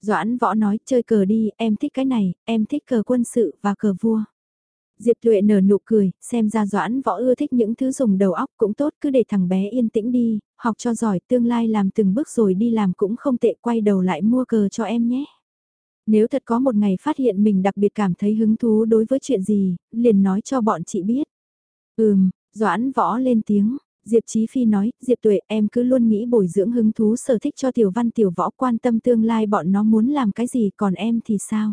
Doãn Võ nói, chơi cờ đi, em thích cái này, em thích cờ quân sự và cờ vua. Diệp Tuệ nở nụ cười, xem ra Doãn Võ ưa thích những thứ dùng đầu óc cũng tốt, cứ để thằng bé yên tĩnh đi, học cho giỏi, tương lai làm từng bước rồi đi làm cũng không tệ, quay đầu lại mua cờ cho em nhé. Nếu thật có một ngày phát hiện mình đặc biệt cảm thấy hứng thú đối với chuyện gì, liền nói cho bọn chị biết. Ừm, Doãn võ lên tiếng, Diệp Chí Phi nói, Diệp Tuệ em cứ luôn nghĩ bồi dưỡng hứng thú sở thích cho tiểu văn tiểu võ quan tâm tương lai bọn nó muốn làm cái gì còn em thì sao?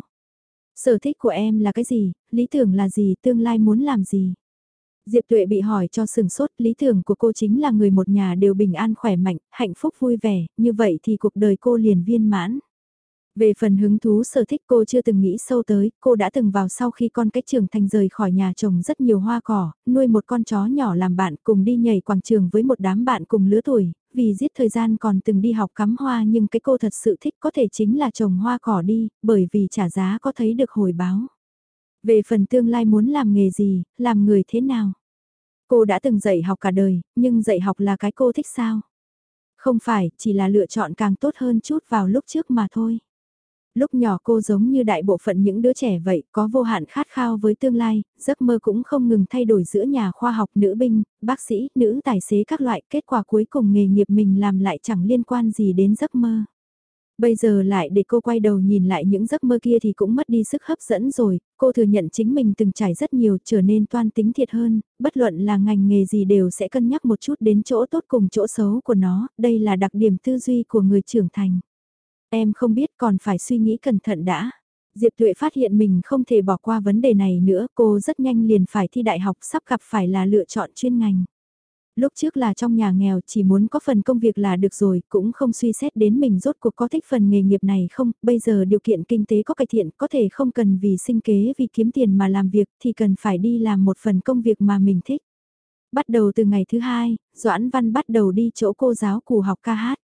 Sở thích của em là cái gì, lý tưởng là gì, tương lai muốn làm gì? Diệp Tuệ bị hỏi cho sừng sốt, lý tưởng của cô chính là người một nhà đều bình an khỏe mạnh, hạnh phúc vui vẻ, như vậy thì cuộc đời cô liền viên mãn. Về phần hứng thú sở thích cô chưa từng nghĩ sâu tới, cô đã từng vào sau khi con cách trưởng thành rời khỏi nhà chồng rất nhiều hoa cỏ, nuôi một con chó nhỏ làm bạn cùng đi nhảy quảng trường với một đám bạn cùng lứa tuổi, vì giết thời gian còn từng đi học cắm hoa nhưng cái cô thật sự thích có thể chính là trồng hoa cỏ đi, bởi vì trả giá có thấy được hồi báo. Về phần tương lai muốn làm nghề gì, làm người thế nào? Cô đã từng dạy học cả đời, nhưng dạy học là cái cô thích sao? Không phải, chỉ là lựa chọn càng tốt hơn chút vào lúc trước mà thôi. Lúc nhỏ cô giống như đại bộ phận những đứa trẻ vậy, có vô hạn khát khao với tương lai, giấc mơ cũng không ngừng thay đổi giữa nhà khoa học nữ binh, bác sĩ, nữ tài xế các loại, kết quả cuối cùng nghề nghiệp mình làm lại chẳng liên quan gì đến giấc mơ. Bây giờ lại để cô quay đầu nhìn lại những giấc mơ kia thì cũng mất đi sức hấp dẫn rồi, cô thừa nhận chính mình từng trải rất nhiều trở nên toan tính thiệt hơn, bất luận là ngành nghề gì đều sẽ cân nhắc một chút đến chỗ tốt cùng chỗ xấu của nó, đây là đặc điểm tư duy của người trưởng thành. Em không biết còn phải suy nghĩ cẩn thận đã. Diệp Tuệ phát hiện mình không thể bỏ qua vấn đề này nữa, cô rất nhanh liền phải thi đại học sắp gặp phải là lựa chọn chuyên ngành. Lúc trước là trong nhà nghèo chỉ muốn có phần công việc là được rồi, cũng không suy xét đến mình rốt cuộc có thích phần nghề nghiệp này không, bây giờ điều kiện kinh tế có cải thiện, có thể không cần vì sinh kế vì kiếm tiền mà làm việc thì cần phải đi làm một phần công việc mà mình thích. Bắt đầu từ ngày thứ hai, Doãn Văn bắt đầu đi chỗ cô giáo cù học ca hát.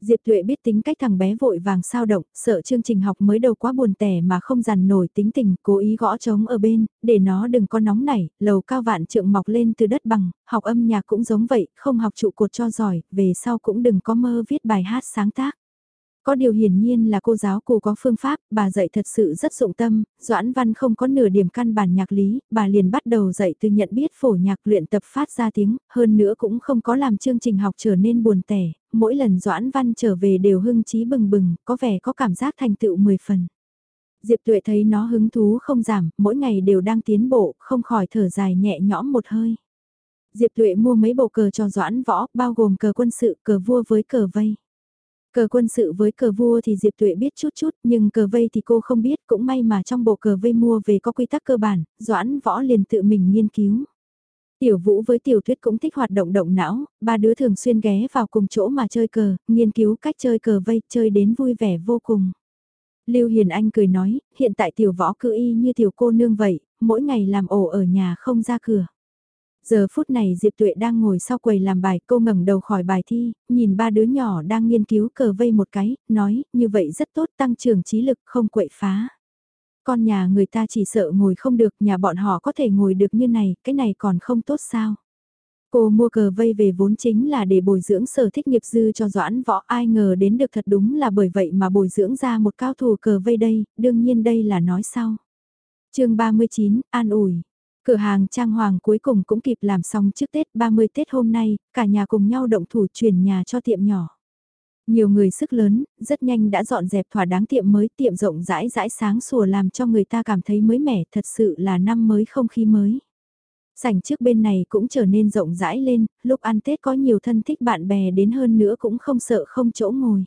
Diệp Tuệ biết tính cách thằng bé vội vàng sao động, sợ chương trình học mới đầu quá buồn tẻ mà không dằn nổi tính tình, cố ý gõ trống ở bên, để nó đừng có nóng nảy, lầu cao vạn trượng mọc lên từ đất bằng, học âm nhạc cũng giống vậy, không học trụ cột cho giỏi, về sau cũng đừng có mơ viết bài hát sáng tác. Có điều hiển nhiên là cô giáo cô có phương pháp, bà dạy thật sự rất dụng tâm, Doãn Văn không có nửa điểm căn bản nhạc lý, bà liền bắt đầu dạy từ nhận biết phổ nhạc luyện tập phát ra tiếng, hơn nữa cũng không có làm chương trình học trở nên buồn tẻ, mỗi lần Doãn Văn trở về đều hưng trí bừng bừng, có vẻ có cảm giác thành tựu 10 phần. Diệp Tuệ thấy nó hứng thú không giảm, mỗi ngày đều đang tiến bộ, không khỏi thở dài nhẹ nhõm một hơi. Diệp Tuệ mua mấy bộ cờ cho Doãn Võ, bao gồm cờ quân sự, cờ vua với cờ vây. Cờ quân sự với cờ vua thì Diệp Tuệ biết chút chút, nhưng cờ vây thì cô không biết, cũng may mà trong bộ cờ vây mua về có quy tắc cơ bản, Doãn Võ liền tự mình nghiên cứu. Tiểu Vũ với Tiểu Thuyết cũng thích hoạt động động não, ba đứa thường xuyên ghé vào cùng chỗ mà chơi cờ, nghiên cứu cách chơi cờ vây, chơi đến vui vẻ vô cùng. Lưu Hiền Anh cười nói, hiện tại Tiểu Võ cứ y như Tiểu cô nương vậy, mỗi ngày làm ổ ở nhà không ra cửa. Giờ phút này Diệp Tuệ đang ngồi sau quầy làm bài, cô ngẩng đầu khỏi bài thi, nhìn ba đứa nhỏ đang nghiên cứu cờ vây một cái, nói, như vậy rất tốt tăng trưởng trí lực không quậy phá. Con nhà người ta chỉ sợ ngồi không được, nhà bọn họ có thể ngồi được như này, cái này còn không tốt sao. Cô mua cờ vây về vốn chính là để bồi dưỡng sở thích nghiệp dư cho Doãn Võ ai ngờ đến được thật đúng là bởi vậy mà bồi dưỡng ra một cao thủ cờ vây đây, đương nhiên đây là nói sau. chương 39, an ủi. Cửa hàng trang hoàng cuối cùng cũng kịp làm xong trước Tết 30 Tết hôm nay, cả nhà cùng nhau động thủ chuyển nhà cho tiệm nhỏ. Nhiều người sức lớn, rất nhanh đã dọn dẹp thỏa đáng tiệm mới, tiệm rộng rãi rãi sáng sủa làm cho người ta cảm thấy mới mẻ, thật sự là năm mới không khí mới. Sảnh trước bên này cũng trở nên rộng rãi lên, lúc ăn Tết có nhiều thân thích bạn bè đến hơn nữa cũng không sợ không chỗ ngồi.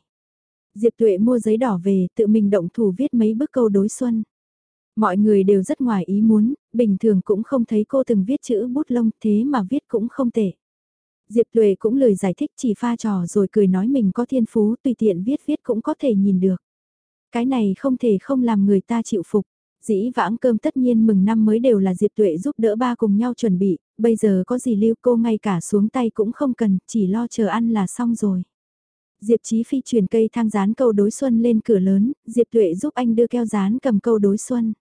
Diệp Tuệ mua giấy đỏ về, tự mình động thủ viết mấy bức câu đối xuân. Mọi người đều rất ngoài ý muốn, bình thường cũng không thấy cô từng viết chữ bút lông thế mà viết cũng không tệ. Diệp Tuệ cũng lời giải thích chỉ pha trò rồi cười nói mình có thiên phú tùy tiện viết viết cũng có thể nhìn được. Cái này không thể không làm người ta chịu phục. Dĩ vãng cơm tất nhiên mừng năm mới đều là Diệp Tuệ giúp đỡ ba cùng nhau chuẩn bị, bây giờ có gì lưu cô ngay cả xuống tay cũng không cần, chỉ lo chờ ăn là xong rồi. Diệp Chí Phi truyền cây thang dán câu đối xuân lên cửa lớn, Diệp Tuệ giúp anh đưa keo dán cầm câu đối xuân.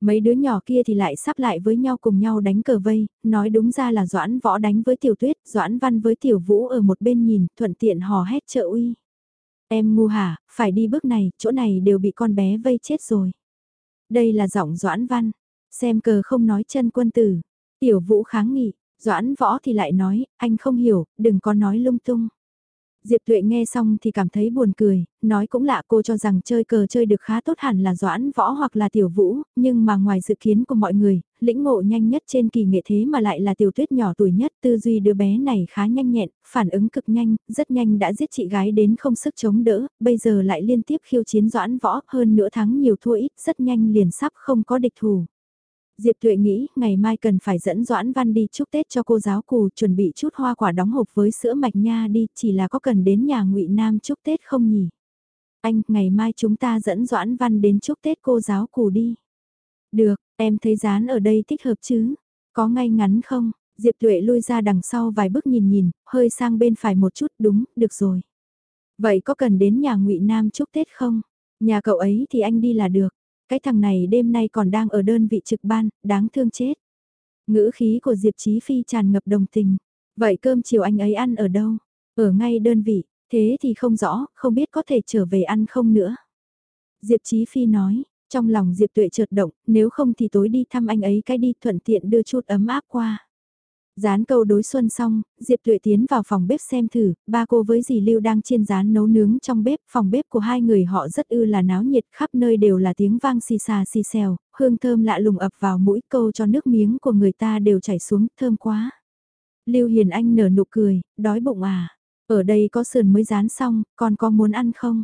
Mấy đứa nhỏ kia thì lại sắp lại với nhau cùng nhau đánh cờ vây, nói đúng ra là Doãn Võ đánh với Tiểu Tuyết, Doãn Văn với Tiểu Vũ ở một bên nhìn, thuận tiện hò hét trợ uy. Em ngu hả, phải đi bước này, chỗ này đều bị con bé vây chết rồi. Đây là giọng Doãn Văn, xem cờ không nói chân quân tử. Tiểu Vũ kháng nghị, Doãn Võ thì lại nói, anh không hiểu, đừng có nói lung tung. Diệp Tuệ nghe xong thì cảm thấy buồn cười, nói cũng lạ cô cho rằng chơi cờ chơi được khá tốt hẳn là doãn võ hoặc là tiểu vũ, nhưng mà ngoài dự kiến của mọi người, lĩnh ngộ nhanh nhất trên kỳ nghệ thế mà lại là tiểu tuyết nhỏ tuổi nhất, tư duy đứa bé này khá nhanh nhẹn, phản ứng cực nhanh, rất nhanh đã giết chị gái đến không sức chống đỡ, bây giờ lại liên tiếp khiêu chiến doãn võ hơn nửa tháng nhiều thua ít, rất nhanh liền sắp không có địch thủ. Diệp Tuệ nghĩ ngày mai cần phải dẫn Doãn Văn đi chúc Tết cho cô giáo cù chuẩn bị chút hoa quả đóng hộp với sữa mạch nha đi chỉ là có cần đến nhà ngụy Nam chúc Tết không nhỉ? Anh, ngày mai chúng ta dẫn Doãn Văn đến chúc Tết cô giáo cù đi. Được, em thấy dán ở đây thích hợp chứ? Có ngay ngắn không? Diệp Tuệ lui ra đằng sau vài bước nhìn nhìn, hơi sang bên phải một chút, đúng, được rồi. Vậy có cần đến nhà ngụy Nam chúc Tết không? Nhà cậu ấy thì anh đi là được. Cái thằng này đêm nay còn đang ở đơn vị trực ban, đáng thương chết. Ngữ khí của Diệp Chí Phi tràn ngập đồng tình. Vậy cơm chiều anh ấy ăn ở đâu? Ở ngay đơn vị, thế thì không rõ, không biết có thể trở về ăn không nữa. Diệp Chí Phi nói, trong lòng Diệp Tuệ chợt động, nếu không thì tối đi thăm anh ấy cái đi thuận tiện đưa chút ấm áp qua. Dán câu đối xuân xong, Diệp Tuệ tiến vào phòng bếp xem thử, ba cô với dì Lưu đang chiên rán nấu nướng trong bếp, phòng bếp của hai người họ rất ư là náo nhiệt, khắp nơi đều là tiếng vang xì xà xì xèo, hương thơm lạ lùng ập vào mũi câu cho nước miếng của người ta đều chảy xuống, thơm quá. Lưu Hiền Anh nở nụ cười, đói bụng à, ở đây có sườn mới rán xong, còn có muốn ăn không?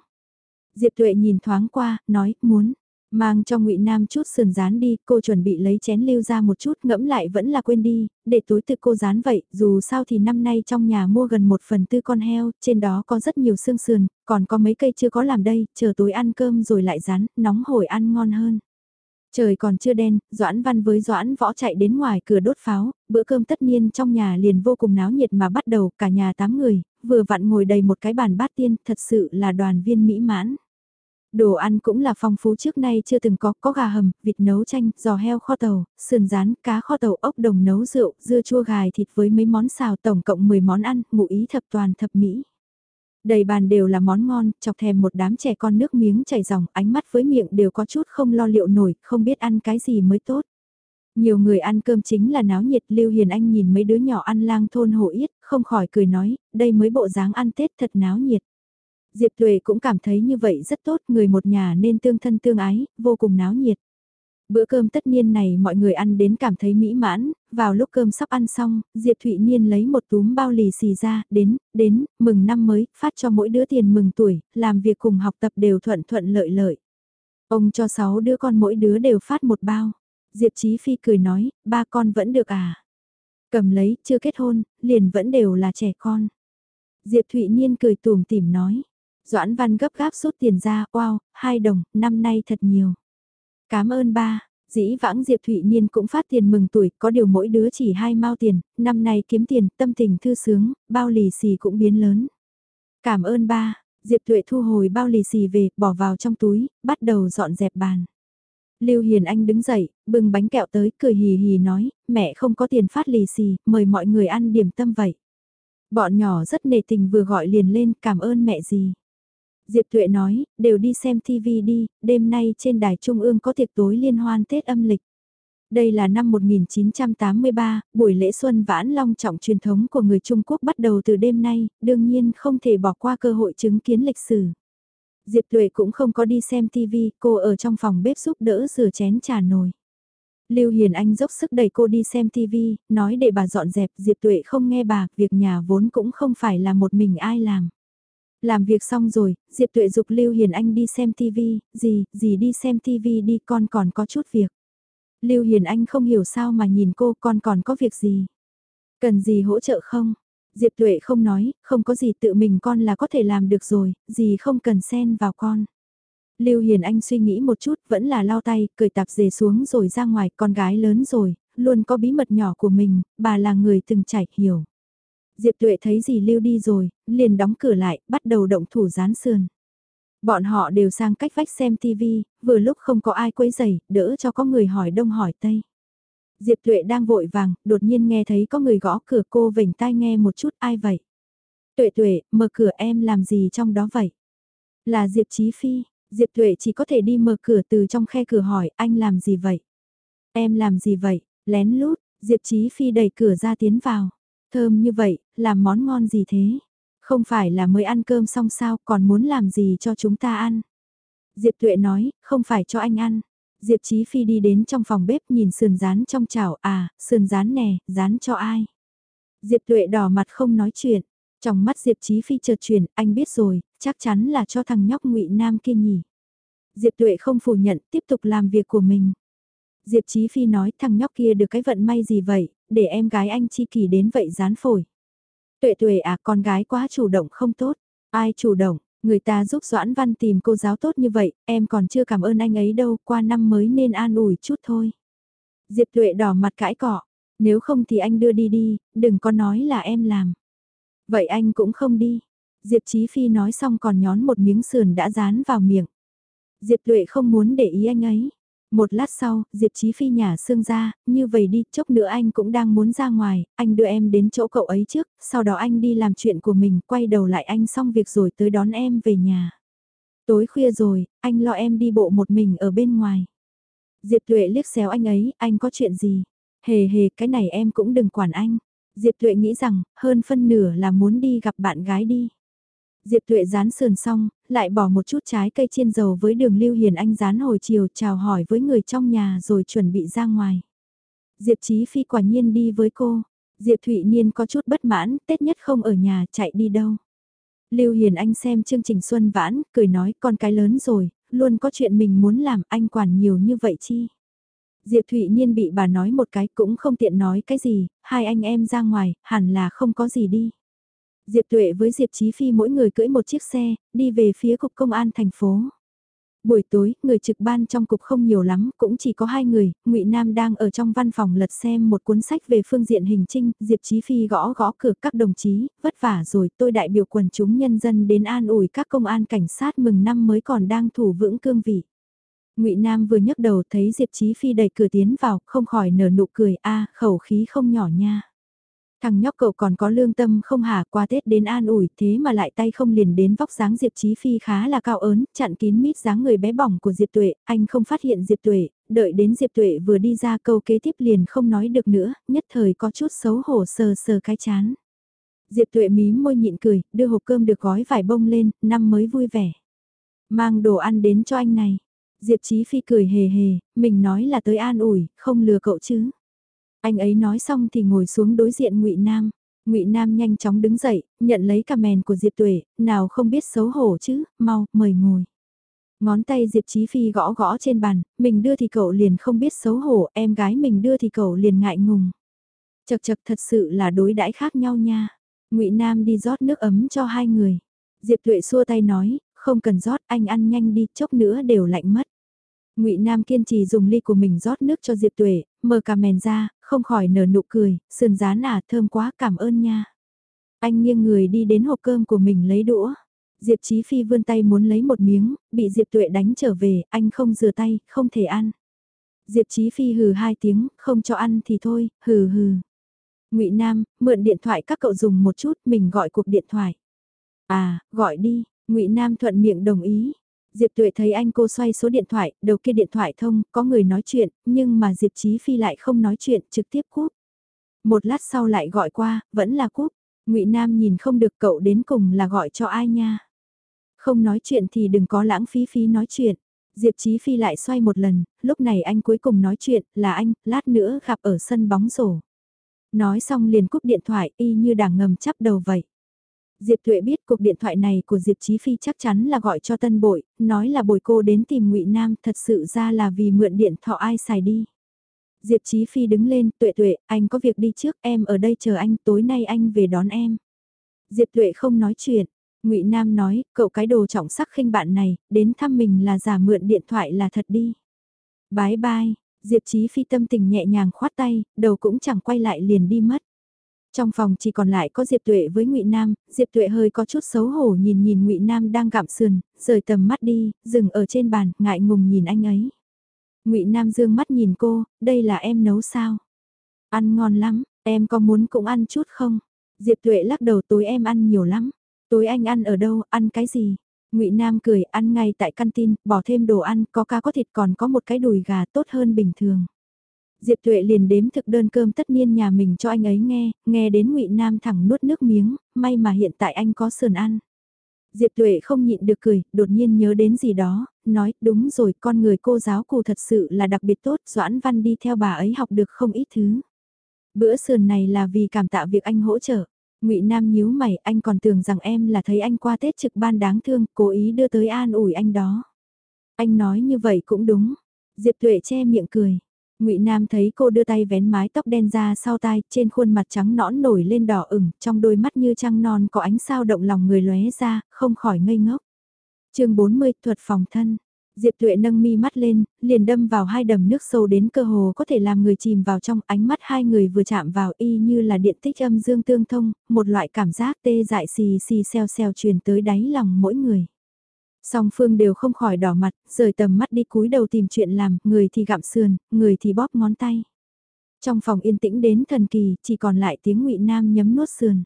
Diệp Tuệ nhìn thoáng qua, nói, muốn. Mang cho ngụy Nam chút sườn rán đi, cô chuẩn bị lấy chén lưu ra một chút ngẫm lại vẫn là quên đi, để tối tự cô rán vậy, dù sao thì năm nay trong nhà mua gần một phần tư con heo, trên đó có rất nhiều xương sườn, còn có mấy cây chưa có làm đây, chờ tối ăn cơm rồi lại rán, nóng hổi ăn ngon hơn. Trời còn chưa đen, Doãn Văn với Doãn Võ chạy đến ngoài cửa đốt pháo, bữa cơm tất nhiên trong nhà liền vô cùng náo nhiệt mà bắt đầu cả nhà tám người, vừa vặn ngồi đầy một cái bàn bát tiên, thật sự là đoàn viên mỹ mãn. Đồ ăn cũng là phong phú trước nay chưa từng có, có gà hầm, vịt nấu chanh, giò heo kho tàu, sườn rán, cá kho tàu, ốc đồng nấu rượu, dưa chua gài thịt với mấy món xào tổng cộng 10 món ăn, ngụ ý thập toàn thập mỹ. Đầy bàn đều là món ngon, chọc thèm một đám trẻ con nước miếng chảy ròng, ánh mắt với miệng đều có chút không lo liệu nổi, không biết ăn cái gì mới tốt. Nhiều người ăn cơm chính là náo nhiệt, Lưu Hiền Anh nhìn mấy đứa nhỏ ăn lang thôn hổ yết, không khỏi cười nói, đây mới bộ dáng ăn Tết thật náo nhiệt. Diệp Tuệ cũng cảm thấy như vậy rất tốt, người một nhà nên tương thân tương ái, vô cùng náo nhiệt. Bữa cơm tất niên này mọi người ăn đến cảm thấy mỹ mãn, vào lúc cơm sắp ăn xong, Diệp Thụy Niên lấy một túm bao lì xì ra, đến, đến, mừng năm mới, phát cho mỗi đứa tiền mừng tuổi, làm việc cùng học tập đều thuận thuận lợi lợi. Ông cho sáu đứa con mỗi đứa đều phát một bao. Diệp Chí Phi cười nói, ba con vẫn được à? Cầm lấy, chưa kết hôn, liền vẫn đều là trẻ con. Diệp Thụy Niên cười tùm tìm nói, Doãn Văn gấp gáp rút tiền ra, wow, 2 đồng, năm nay thật nhiều. Cảm ơn ba, dĩ vãng Diệp Thụy Niên cũng phát tiền mừng tuổi, có điều mỗi đứa chỉ hai mao tiền, năm nay kiếm tiền, tâm tình thư sướng, bao lì xì cũng biến lớn. Cảm ơn ba, Diệp Thụy thu hồi bao lì xì về, bỏ vào trong túi, bắt đầu dọn dẹp bàn. Lưu Hiền Anh đứng dậy, bưng bánh kẹo tới, cười hì hì nói, mẹ không có tiền phát lì xì, mời mọi người ăn điểm tâm vậy. Bọn nhỏ rất nề tình vừa gọi liền lên, cảm ơn mẹ gì. Diệp Tuệ nói, đều đi xem TV đi, đêm nay trên đài Trung ương có tiệc tối liên hoan Tết âm lịch. Đây là năm 1983, buổi lễ xuân vãn long trọng truyền thống của người Trung Quốc bắt đầu từ đêm nay, đương nhiên không thể bỏ qua cơ hội chứng kiến lịch sử. Diệp Tuệ cũng không có đi xem TV, cô ở trong phòng bếp giúp đỡ rửa chén trà nồi. Lưu Hiền Anh dốc sức đẩy cô đi xem TV, nói để bà dọn dẹp, Diệp Tuệ không nghe bà, việc nhà vốn cũng không phải là một mình ai làm. Làm việc xong rồi, Diệp Tuệ dục Lưu Hiền Anh đi xem TV, gì, gì đi xem TV đi con còn có chút việc. Lưu Hiền Anh không hiểu sao mà nhìn cô con còn có việc gì. Cần gì hỗ trợ không? Diệp Tuệ không nói, không có gì tự mình con là có thể làm được rồi, gì không cần xen vào con. Lưu Hiền Anh suy nghĩ một chút, vẫn là lau tay, cười tạp dề xuống rồi ra ngoài, con gái lớn rồi, luôn có bí mật nhỏ của mình, bà là người từng trải, hiểu. Diệp Tuệ thấy gì Lưu đi rồi, liền đóng cửa lại, bắt đầu động thủ rán sườn. Bọn họ đều sang cách vách xem TV, vừa lúc không có ai quấy giày, đỡ cho có người hỏi đông hỏi tây. Diệp Tuệ đang vội vàng, đột nhiên nghe thấy có người gõ cửa cô vểnh tai nghe một chút ai vậy. Tuệ Tuệ, mở cửa em làm gì trong đó vậy? Là Diệp Chí Phi, Diệp Tuệ chỉ có thể đi mở cửa từ trong khe cửa hỏi anh làm gì vậy? Em làm gì vậy? Lén lút, Diệp Chí Phi đẩy cửa ra tiến vào. Thơm như vậy, làm món ngon gì thế? Không phải là mới ăn cơm xong sao còn muốn làm gì cho chúng ta ăn? Diệp Tuệ nói, không phải cho anh ăn. Diệp Chí Phi đi đến trong phòng bếp nhìn sườn rán trong chảo, à, sườn rán nè, rán cho ai? Diệp Tuệ đỏ mặt không nói chuyện. Trong mắt Diệp Chí Phi chợt chuyển, anh biết rồi, chắc chắn là cho thằng nhóc ngụy Nam kia nhỉ. Diệp Tuệ không phủ nhận, tiếp tục làm việc của mình. Diệp Chí Phi nói thằng nhóc kia được cái vận may gì vậy, để em gái anh chi kỳ đến vậy dán phổi. Tuệ tuệ à con gái quá chủ động không tốt. Ai chủ động, người ta giúp Doãn Văn tìm cô giáo tốt như vậy, em còn chưa cảm ơn anh ấy đâu, qua năm mới nên an ủi chút thôi. Diệp tuệ đỏ mặt cãi cọ, nếu không thì anh đưa đi đi, đừng có nói là em làm. Vậy anh cũng không đi. Diệp Chí Phi nói xong còn nhón một miếng sườn đã dán vào miệng. Diệp Tuệ không muốn để ý anh ấy. Một lát sau, Diệp Chí Phi nhả xương ra, như vậy đi, chốc nữa anh cũng đang muốn ra ngoài, anh đưa em đến chỗ cậu ấy trước, sau đó anh đi làm chuyện của mình, quay đầu lại anh xong việc rồi tới đón em về nhà. Tối khuya rồi, anh lo em đi bộ một mình ở bên ngoài. Diệp Tuệ liếc xéo anh ấy, anh có chuyện gì? Hề hề, cái này em cũng đừng quản anh. Diệp Tuệ nghĩ rằng, hơn phân nửa là muốn đi gặp bạn gái đi. Diệp Tuệ rán sườn xong, lại bỏ một chút trái cây chiên dầu với đường Lưu Hiền Anh rán hồi chiều chào hỏi với người trong nhà rồi chuẩn bị ra ngoài. Diệp Chí Phi quả nhiên đi với cô. Diệp Thụy Niên có chút bất mãn, Tết nhất không ở nhà, chạy đi đâu. Lưu Hiền Anh xem chương trình Xuân Vãn, cười nói con cái lớn rồi, luôn có chuyện mình muốn làm, anh quản nhiều như vậy chi. Diệp Thụy Niên bị bà nói một cái cũng không tiện nói cái gì, hai anh em ra ngoài, hẳn là không có gì đi. Diệp Tuệ với Diệp Chí Phi mỗi người cưỡi một chiếc xe, đi về phía cục công an thành phố. Buổi tối, người trực ban trong cục không nhiều lắm, cũng chỉ có hai người, Ngụy Nam đang ở trong văn phòng lật xem một cuốn sách về phương diện hình trinh, Diệp Chí Phi gõ gõ cửa các đồng chí, vất vả rồi, tôi đại biểu quần chúng nhân dân đến an ủi các công an cảnh sát mừng năm mới còn đang thủ vững cương vị. Ngụy Nam vừa nhấc đầu thấy Diệp Chí Phi đẩy cửa tiến vào, không khỏi nở nụ cười, a, khẩu khí không nhỏ nha. Thằng nhóc cậu còn có lương tâm không hả qua Tết đến an ủi thế mà lại tay không liền đến vóc dáng Diệp Chí Phi khá là cao ớn, chặn kín mít dáng người bé bỏng của Diệp Tuệ, anh không phát hiện Diệp Tuệ, đợi đến Diệp Tuệ vừa đi ra câu kế tiếp liền không nói được nữa, nhất thời có chút xấu hổ sờ sờ cái chán. Diệp Tuệ mím môi nhịn cười, đưa hộp cơm được gói vải bông lên, năm mới vui vẻ. Mang đồ ăn đến cho anh này. Diệp Chí Phi cười hề hề, mình nói là tới an ủi, không lừa cậu chứ. Anh ấy nói xong thì ngồi xuống đối diện Ngụy Nam. Ngụy Nam nhanh chóng đứng dậy, nhận lấy cà mèn của Diệp Tuệ, nào không biết xấu hổ chứ, mau, mời ngồi. Ngón tay Diệp Chí Phi gõ gõ trên bàn, mình đưa thì cậu liền không biết xấu hổ, em gái mình đưa thì cậu liền ngại ngùng. Chật chật thật sự là đối đãi khác nhau nha. Ngụy Nam đi rót nước ấm cho hai người. Diệp Tuệ xua tay nói, không cần rót, anh ăn nhanh đi, chốc nữa đều lạnh mất. Ngụy Nam kiên trì dùng ly của mình rót nước cho Diệp Tuệ, mở cà mèn ra, không khỏi nở nụ cười, sườn rán à thơm quá cảm ơn nha. Anh nghiêng người đi đến hộp cơm của mình lấy đũa. Diệp Chí Phi vươn tay muốn lấy một miếng, bị Diệp Tuệ đánh trở về, anh không rửa tay, không thể ăn. Diệp Chí Phi hừ hai tiếng, không cho ăn thì thôi, hừ hừ. Ngụy Nam, mượn điện thoại các cậu dùng một chút, mình gọi cuộc điện thoại. À, gọi đi, Ngụy Nam thuận miệng đồng ý. Diệp Tuệ thấy anh cô xoay số điện thoại, đầu kia điện thoại thông, có người nói chuyện, nhưng mà Diệp Chí Phi lại không nói chuyện, trực tiếp cúp. Một lát sau lại gọi qua, vẫn là cúp. Ngụy Nam nhìn không được cậu đến cùng là gọi cho ai nha. Không nói chuyện thì đừng có lãng phí phí nói chuyện. Diệp Chí Phi lại xoay một lần, lúc này anh cuối cùng nói chuyện, là anh, lát nữa gặp ở sân bóng rổ. Nói xong liền cúp điện thoại y như đang ngầm chắp đầu vậy. Diệp Tuệ biết cuộc điện thoại này của Diệp Chí Phi chắc chắn là gọi cho tân bội, nói là bồi cô đến tìm ngụy Nam thật sự ra là vì mượn điện thọ ai xài đi. Diệp Chí Phi đứng lên, Tuệ Tuệ, anh có việc đi trước, em ở đây chờ anh, tối nay anh về đón em. Diệp Tuệ không nói chuyện, ngụy Nam nói, cậu cái đồ trọng sắc khinh bạn này, đến thăm mình là giả mượn điện thoại là thật đi. Bye bye, Diệp Chí Phi tâm tình nhẹ nhàng khoát tay, đầu cũng chẳng quay lại liền đi mất. Trong phòng chỉ còn lại có Diệp Tuệ với Ngụy Nam, Diệp Tuệ hơi có chút xấu hổ nhìn nhìn Ngụy Nam đang gặm sườn, rời tầm mắt đi, dừng ở trên bàn, ngại ngùng nhìn anh ấy. Ngụy Nam dương mắt nhìn cô, đây là em nấu sao? Ăn ngon lắm, em có muốn cũng ăn chút không? Diệp Tuệ lắc đầu tối em ăn nhiều lắm. Tối anh ăn ở đâu, ăn cái gì? Ngụy Nam cười, ăn ngay tại căn tin, bỏ thêm đồ ăn, có cá có thịt còn có một cái đùi gà tốt hơn bình thường. Diệp Tuệ liền đếm thực đơn cơm tất niên nhà mình cho anh ấy nghe, nghe đến Ngụy Nam thẳng nuốt nước miếng, may mà hiện tại anh có sườn ăn. Diệp Tuệ không nhịn được cười, đột nhiên nhớ đến gì đó, nói, đúng rồi, con người cô giáo cụ thật sự là đặc biệt tốt, Doãn Văn đi theo bà ấy học được không ít thứ. Bữa sườn này là vì cảm tạ việc anh hỗ trợ. Ngụy Nam nhíu mày, anh còn tưởng rằng em là thấy anh qua Tết trực ban đáng thương, cố ý đưa tới an ủi anh đó. Anh nói như vậy cũng đúng. Diệp Tuệ che miệng cười. Ngụy Nam thấy cô đưa tay vén mái tóc đen ra sau tai, trên khuôn mặt trắng nõn nổi lên đỏ ửng, trong đôi mắt như trăng non có ánh sao động lòng người lóe ra, không khỏi ngây ngốc. Chương 40, thuật phòng thân. Diệp Tuệ nâng mi mắt lên, liền đâm vào hai đầm nước sâu đến cơ hồ có thể làm người chìm vào trong ánh mắt hai người vừa chạm vào y như là điện tích âm dương tương thông, một loại cảm giác tê dại xì xì xèo xèo truyền tới đáy lòng mỗi người. Song phương đều không khỏi đỏ mặt, rời tầm mắt đi cúi đầu tìm chuyện làm, người thì gặm sườn, người thì bóp ngón tay. Trong phòng yên tĩnh đến thần kỳ, chỉ còn lại tiếng ngụy Nam nhấm nuốt sườn.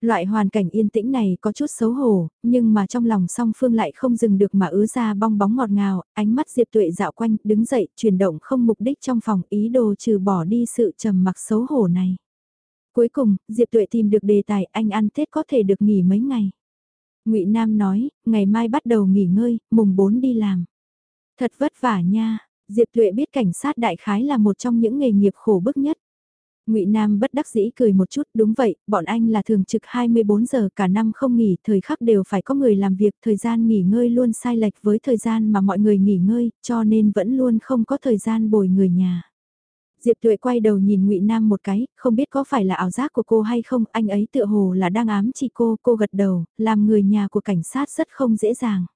Loại hoàn cảnh yên tĩnh này có chút xấu hổ, nhưng mà trong lòng song phương lại không dừng được mà ứa ra bong bóng ngọt ngào, ánh mắt Diệp Tuệ dạo quanh, đứng dậy, chuyển động không mục đích trong phòng ý đồ trừ bỏ đi sự trầm mặc xấu hổ này. Cuối cùng, Diệp Tuệ tìm được đề tài anh ăn Tết có thể được nghỉ mấy ngày ngụy Nam nói, ngày mai bắt đầu nghỉ ngơi, mùng 4 đi làm. Thật vất vả nha, Diệp Tuệ biết cảnh sát đại khái là một trong những nghề nghiệp khổ bức nhất. Ngụy Nam bất đắc dĩ cười một chút, đúng vậy, bọn anh là thường trực 24 giờ cả năm không nghỉ, thời khắc đều phải có người làm việc, thời gian nghỉ ngơi luôn sai lệch với thời gian mà mọi người nghỉ ngơi, cho nên vẫn luôn không có thời gian bồi người nhà. Diệp Tuệ quay đầu nhìn Ngụy Nam một cái, không biết có phải là ảo giác của cô hay không, anh ấy tựa hồ là đang ám chỉ cô, cô gật đầu, làm người nhà của cảnh sát rất không dễ dàng.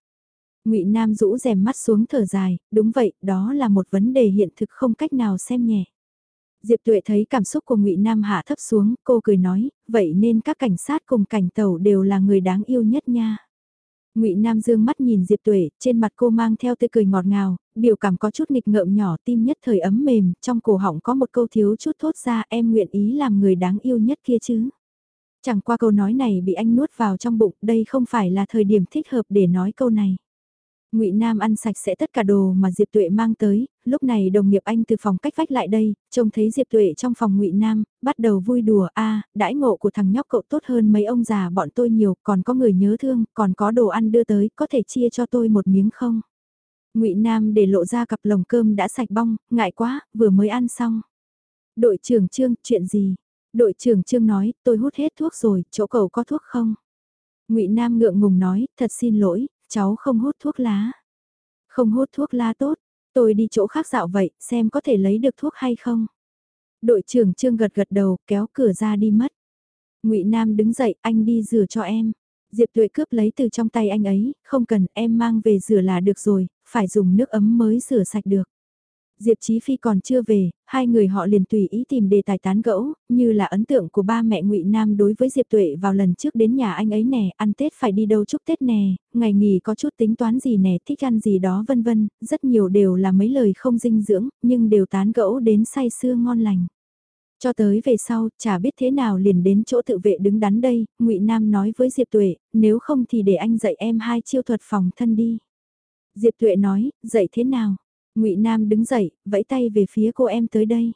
Ngụy Nam rũ rèm mắt xuống thở dài, đúng vậy, đó là một vấn đề hiện thực không cách nào xem nhẹ. Diệp Tuệ thấy cảm xúc của Ngụy Nam hạ thấp xuống, cô cười nói, vậy nên các cảnh sát cùng cảnh tàu đều là người đáng yêu nhất nha. Ngụy Nam dương mắt nhìn Diệp Tuệ, trên mặt cô mang theo tươi cười ngọt ngào, biểu cảm có chút nghịch ngợm nhỏ, tim nhất thời ấm mềm, trong cổ họng có một câu thiếu chút thốt ra, em nguyện ý làm người đáng yêu nhất kia chứ. Chẳng qua câu nói này bị anh nuốt vào trong bụng, đây không phải là thời điểm thích hợp để nói câu này. Ngụy Nam ăn sạch sẽ tất cả đồ mà Diệp Tuệ mang tới, lúc này đồng nghiệp anh từ phòng cách vách lại đây, trông thấy Diệp Tuệ trong phòng Ngụy Nam, bắt đầu vui đùa, a, đãi ngộ của thằng nhóc cậu tốt hơn mấy ông già bọn tôi nhiều, còn có người nhớ thương, còn có đồ ăn đưa tới, có thể chia cho tôi một miếng không? Ngụy Nam để lộ ra cặp lồng cơm đã sạch bong, ngại quá, vừa mới ăn xong. Đội trưởng Trương, chuyện gì? Đội trưởng Trương nói, tôi hút hết thuốc rồi, chỗ cậu có thuốc không? Ngụy Nam ngượng ngùng nói, thật xin lỗi, cháu không hút thuốc lá. Không hút thuốc lá tốt, tôi đi chỗ khác dạo vậy, xem có thể lấy được thuốc hay không. Đội trưởng Trương gật gật đầu, kéo cửa ra đi mất. Ngụy Nam đứng dậy, anh đi rửa cho em. Diệp Tuệ cướp lấy từ trong tay anh ấy, không cần em mang về rửa là được rồi, phải dùng nước ấm mới rửa sạch được. Diệp Chí Phi còn chưa về, hai người họ liền tùy ý tìm đề tài tán gẫu, như là ấn tượng của ba mẹ Ngụy Nam đối với Diệp Tuệ vào lần trước đến nhà anh ấy nè, ăn Tết phải đi đâu chúc Tết nè, ngày nghỉ có chút tính toán gì nè, thích ăn gì đó vân vân, rất nhiều đều là mấy lời không dinh dưỡng, nhưng đều tán gẫu đến say sưa ngon lành. Cho tới về sau, chả biết thế nào liền đến chỗ tự vệ đứng đắn đây, Ngụy Nam nói với Diệp Tuệ, nếu không thì để anh dạy em hai chiêu thuật phòng thân đi. Diệp Tuệ nói, dạy thế nào? Ngụy Nam đứng dậy, vẫy tay về phía cô em tới đây.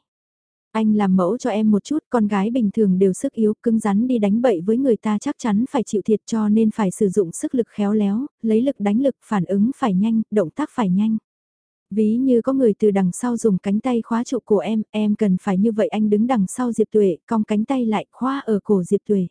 Anh làm mẫu cho em một chút, con gái bình thường đều sức yếu, cứng rắn đi đánh bậy với người ta chắc chắn phải chịu thiệt cho nên phải sử dụng sức lực khéo léo, lấy lực đánh lực, phản ứng phải nhanh, động tác phải nhanh. Ví như có người từ đằng sau dùng cánh tay khóa trụ cổ em, em cần phải như vậy anh đứng đằng sau Diệp Tuệ, cong cánh tay lại khóa ở cổ Diệp Tuệ.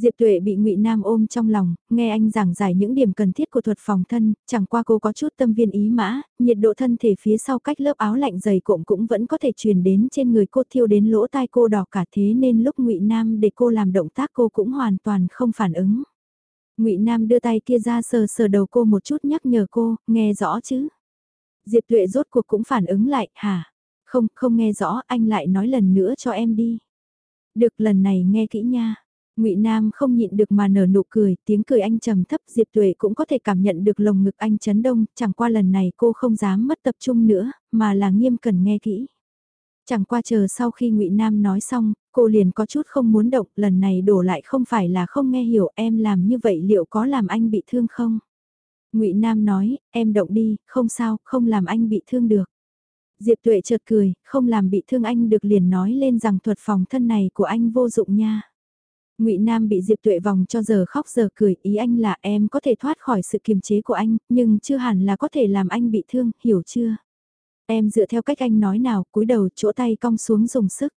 Diệp Tuệ bị Ngụy Nam ôm trong lòng, nghe anh giảng giải những điểm cần thiết của thuật phòng thân, chẳng qua cô có chút tâm viên ý mã, nhiệt độ thân thể phía sau cách lớp áo lạnh dày cộm cũng vẫn có thể truyền đến trên người cô thiêu đến lỗ tai cô đỏ cả thế nên lúc Ngụy Nam để cô làm động tác cô cũng hoàn toàn không phản ứng. Ngụy Nam đưa tay kia ra sờ sờ đầu cô một chút nhắc nhở cô, nghe rõ chứ. Diệp Tuệ rốt cuộc cũng phản ứng lại, hả? Không, không nghe rõ, anh lại nói lần nữa cho em đi. Được lần này nghe kỹ nha. Ngụy Nam không nhịn được mà nở nụ cười, tiếng cười anh trầm thấp Diệp Tuệ cũng có thể cảm nhận được lồng ngực anh chấn đông, chẳng qua lần này cô không dám mất tập trung nữa, mà là nghiêm cần nghe kỹ. Chẳng qua chờ sau khi Ngụy Nam nói xong, cô liền có chút không muốn động, lần này đổ lại không phải là không nghe hiểu em làm như vậy liệu có làm anh bị thương không? Ngụy Nam nói, em động đi, không sao, không làm anh bị thương được. Diệp Tuệ chợt cười, không làm bị thương anh được liền nói lên rằng thuật phòng thân này của anh vô dụng nha. Ngụy Nam bị Diệp Tuệ vòng cho giờ khóc giờ cười, ý anh là em có thể thoát khỏi sự kiềm chế của anh, nhưng chưa hẳn là có thể làm anh bị thương, hiểu chưa? Em dựa theo cách anh nói nào, cúi đầu chỗ tay cong xuống dùng sức.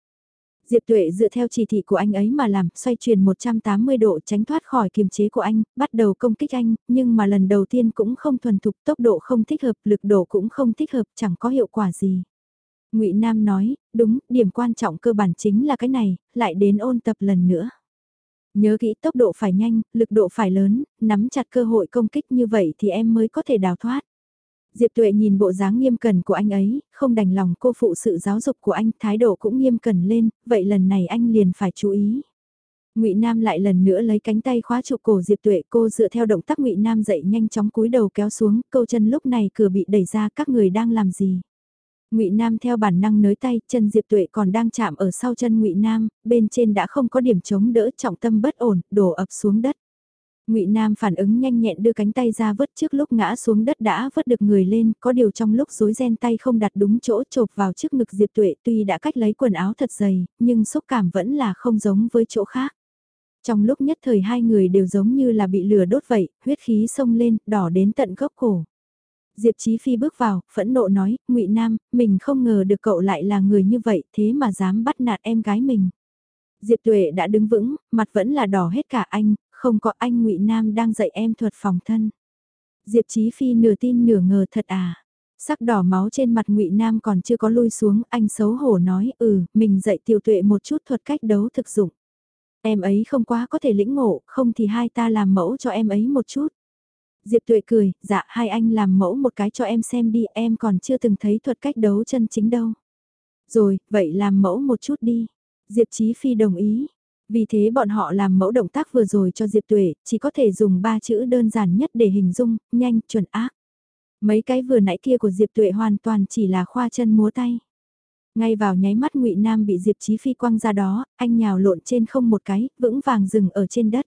Diệp Tuệ dựa theo chỉ thị của anh ấy mà làm, xoay chuyển 180 độ tránh thoát khỏi kiềm chế của anh, bắt đầu công kích anh, nhưng mà lần đầu tiên cũng không thuần thục, tốc độ không thích hợp, lực độ cũng không thích hợp, chẳng có hiệu quả gì. Ngụy Nam nói, đúng, điểm quan trọng cơ bản chính là cái này, lại đến ôn tập lần nữa. Nhớ kỹ tốc độ phải nhanh, lực độ phải lớn, nắm chặt cơ hội công kích như vậy thì em mới có thể đào thoát. Diệp Tuệ nhìn bộ dáng nghiêm cẩn của anh ấy, không đành lòng cô phụ sự giáo dục của anh, thái độ cũng nghiêm cẩn lên, vậy lần này anh liền phải chú ý. Ngụy Nam lại lần nữa lấy cánh tay khóa trụ cổ Diệp Tuệ, cô dựa theo động tác Ngụy Nam dậy nhanh chóng cúi đầu kéo xuống, câu chân lúc này cửa bị đẩy ra, các người đang làm gì? Ngụy Nam theo bản năng nới tay, chân Diệp Tuệ còn đang chạm ở sau chân Ngụy Nam, bên trên đã không có điểm chống đỡ, trọng tâm bất ổn, đổ ập xuống đất. Ngụy Nam phản ứng nhanh nhẹn đưa cánh tay ra vứt trước lúc ngã xuống đất đã vứt được người lên, có điều trong lúc rối ren tay không đặt đúng chỗ chộp vào trước ngực Diệp Tuệ tuy đã cách lấy quần áo thật dày, nhưng xúc cảm vẫn là không giống với chỗ khác. Trong lúc nhất thời hai người đều giống như là bị lửa đốt vậy, huyết khí sông lên, đỏ đến tận gốc cổ. Diệp Chí Phi bước vào, phẫn nộ nói, Ngụy Nam, mình không ngờ được cậu lại là người như vậy, thế mà dám bắt nạt em gái mình. Diệp Tuệ đã đứng vững, mặt vẫn là đỏ hết cả anh, không có anh Ngụy Nam đang dạy em thuật phòng thân. Diệp Chí Phi nửa tin nửa ngờ thật à. Sắc đỏ máu trên mặt Ngụy Nam còn chưa có lui xuống, anh xấu hổ nói, ừ, mình dạy tiểu tuệ một chút thuật cách đấu thực dụng. Em ấy không quá có thể lĩnh ngộ, không thì hai ta làm mẫu cho em ấy một chút. Diệp Tuệ cười, dạ hai anh làm mẫu một cái cho em xem đi, em còn chưa từng thấy thuật cách đấu chân chính đâu. Rồi, vậy làm mẫu một chút đi. Diệp Chí Phi đồng ý. Vì thế bọn họ làm mẫu động tác vừa rồi cho Diệp Tuệ, chỉ có thể dùng ba chữ đơn giản nhất để hình dung, nhanh, chuẩn ác. Mấy cái vừa nãy kia của Diệp Tuệ hoàn toàn chỉ là khoa chân múa tay. Ngay vào nháy mắt Ngụy Nam bị Diệp Chí Phi quăng ra đó, anh nhào lộn trên không một cái, vững vàng dừng ở trên đất.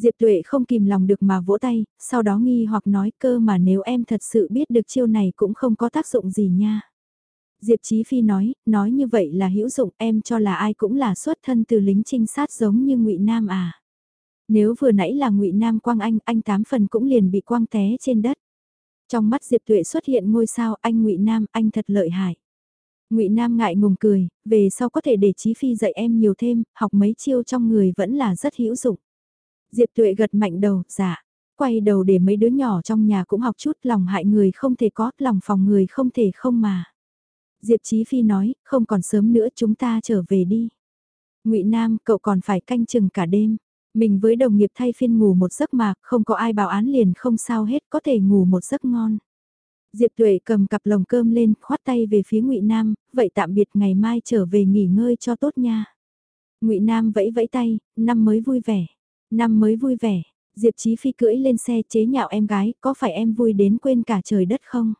Diệp Tuệ không kìm lòng được mà vỗ tay, sau đó nghi hoặc nói cơ mà nếu em thật sự biết được chiêu này cũng không có tác dụng gì nha. Diệp Chí Phi nói, nói như vậy là hữu dụng em cho là ai cũng là xuất thân từ lính trinh sát giống như ngụy Nam à. Nếu vừa nãy là ngụy Nam quang anh, anh tám phần cũng liền bị quang té trên đất. Trong mắt Diệp Tuệ xuất hiện ngôi sao anh ngụy Nam, anh thật lợi hại. Ngụy Nam ngại ngùng cười, về sau có thể để Chí Phi dạy em nhiều thêm, học mấy chiêu trong người vẫn là rất hữu dụng. Diệp Tuệ gật mạnh đầu, dạ. Quay đầu để mấy đứa nhỏ trong nhà cũng học chút lòng hại người không thể có, lòng phòng người không thể không mà. Diệp Chí Phi nói, không còn sớm nữa chúng ta trở về đi. Ngụy Nam, cậu còn phải canh chừng cả đêm. Mình với đồng nghiệp thay phiên ngủ một giấc mà, không có ai bảo án liền không sao hết, có thể ngủ một giấc ngon. Diệp Tuệ cầm cặp lồng cơm lên, khoát tay về phía Ngụy Nam, vậy tạm biệt ngày mai trở về nghỉ ngơi cho tốt nha. Ngụy Nam vẫy vẫy tay, năm mới vui vẻ. Năm mới vui vẻ, Diệp Chí Phi cưỡi lên xe chế nhạo em gái, có phải em vui đến quên cả trời đất không?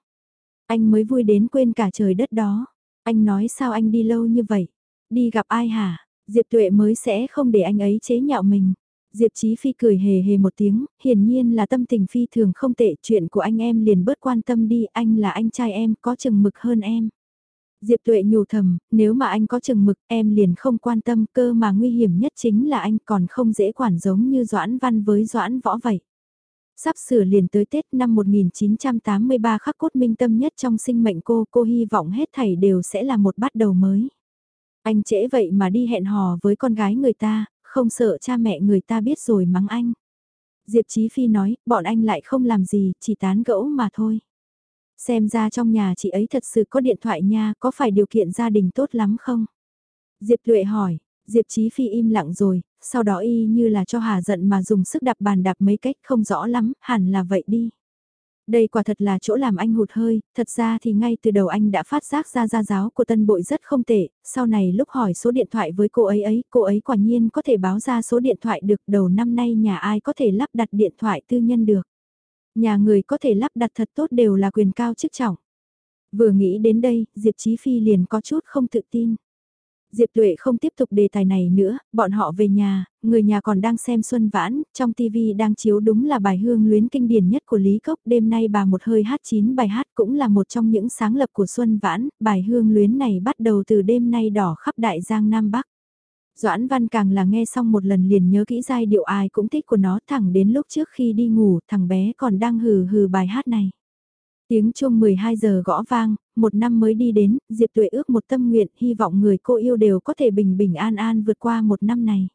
Anh mới vui đến quên cả trời đất đó. Anh nói sao anh đi lâu như vậy? Đi gặp ai hả? Diệp Tuệ mới sẽ không để anh ấy chế nhạo mình. Diệp Chí Phi cười hề hề một tiếng, hiển nhiên là tâm tình phi thường không tệ, chuyện của anh em liền bớt quan tâm đi, anh là anh trai em, có chừng mực hơn em. Diệp Tuệ nhủ thầm, nếu mà anh có chừng mực, em liền không quan tâm, cơ mà nguy hiểm nhất chính là anh còn không dễ quản giống như Doãn Văn với Doãn Võ vậy. Sắp sửa liền tới Tết năm 1983 khắc cốt minh tâm nhất trong sinh mệnh cô, cô hy vọng hết thảy đều sẽ là một bắt đầu mới. Anh trễ vậy mà đi hẹn hò với con gái người ta, không sợ cha mẹ người ta biết rồi mắng anh. Diệp Chí Phi nói, bọn anh lại không làm gì, chỉ tán gẫu mà thôi. Xem ra trong nhà chị ấy thật sự có điện thoại nha, có phải điều kiện gia đình tốt lắm không? Diệp Luệ hỏi, Diệp Chí Phi im lặng rồi, sau đó y như là cho hà giận mà dùng sức đạp bàn đạp mấy cách không rõ lắm, hẳn là vậy đi. Đây quả thật là chỗ làm anh hụt hơi, thật ra thì ngay từ đầu anh đã phát giác ra gia giáo của tân bội rất không tệ, sau này lúc hỏi số điện thoại với cô ấy ấy, cô ấy quả nhiên có thể báo ra số điện thoại được đầu năm nay nhà ai có thể lắp đặt điện thoại tư nhân được. Nhà người có thể lắp đặt thật tốt đều là quyền cao chức trọng. Vừa nghĩ đến đây, Diệp Chí Phi liền có chút không tự tin. Diệp Tuệ không tiếp tục đề tài này nữa, bọn họ về nhà, người nhà còn đang xem Xuân Vãn, trong TV đang chiếu đúng là bài hương luyến kinh điển nhất của Lý Cốc, đêm nay bà một hơi hát chín bài hát cũng là một trong những sáng lập của Xuân Vãn, bài hương luyến này bắt đầu từ đêm nay đỏ khắp đại giang Nam Bắc. Doãn Văn càng là nghe xong một lần liền nhớ kỹ giai điệu ai cũng thích của nó thẳng đến lúc trước khi đi ngủ thằng bé còn đang hừ hừ bài hát này. Tiếng chuông 12 giờ gõ vang, một năm mới đi đến, Diệp Tuệ ước một tâm nguyện, hy vọng người cô yêu đều có thể bình bình an an vượt qua một năm này.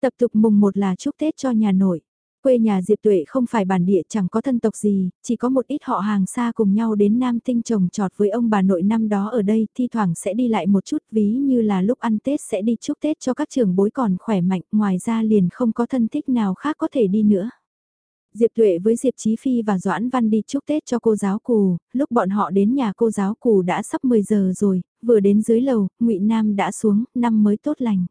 Tập tục mùng một là chúc Tết cho nhà nội. Quê nhà Diệp Tuệ không phải bản địa chẳng có thân tộc gì, chỉ có một ít họ hàng xa cùng nhau đến Nam Tinh trồng trọt với ông bà nội năm đó ở đây, thi thoảng sẽ đi lại một chút ví như là lúc ăn Tết sẽ đi chúc Tết cho các trường bối còn khỏe mạnh, ngoài ra liền không có thân thích nào khác có thể đi nữa. Diệp Tuệ với Diệp Chí Phi và Doãn Văn đi chúc Tết cho cô giáo cù, lúc bọn họ đến nhà cô giáo cù đã sắp 10 giờ rồi, vừa đến dưới lầu, Ngụy Nam đã xuống, năm mới tốt lành.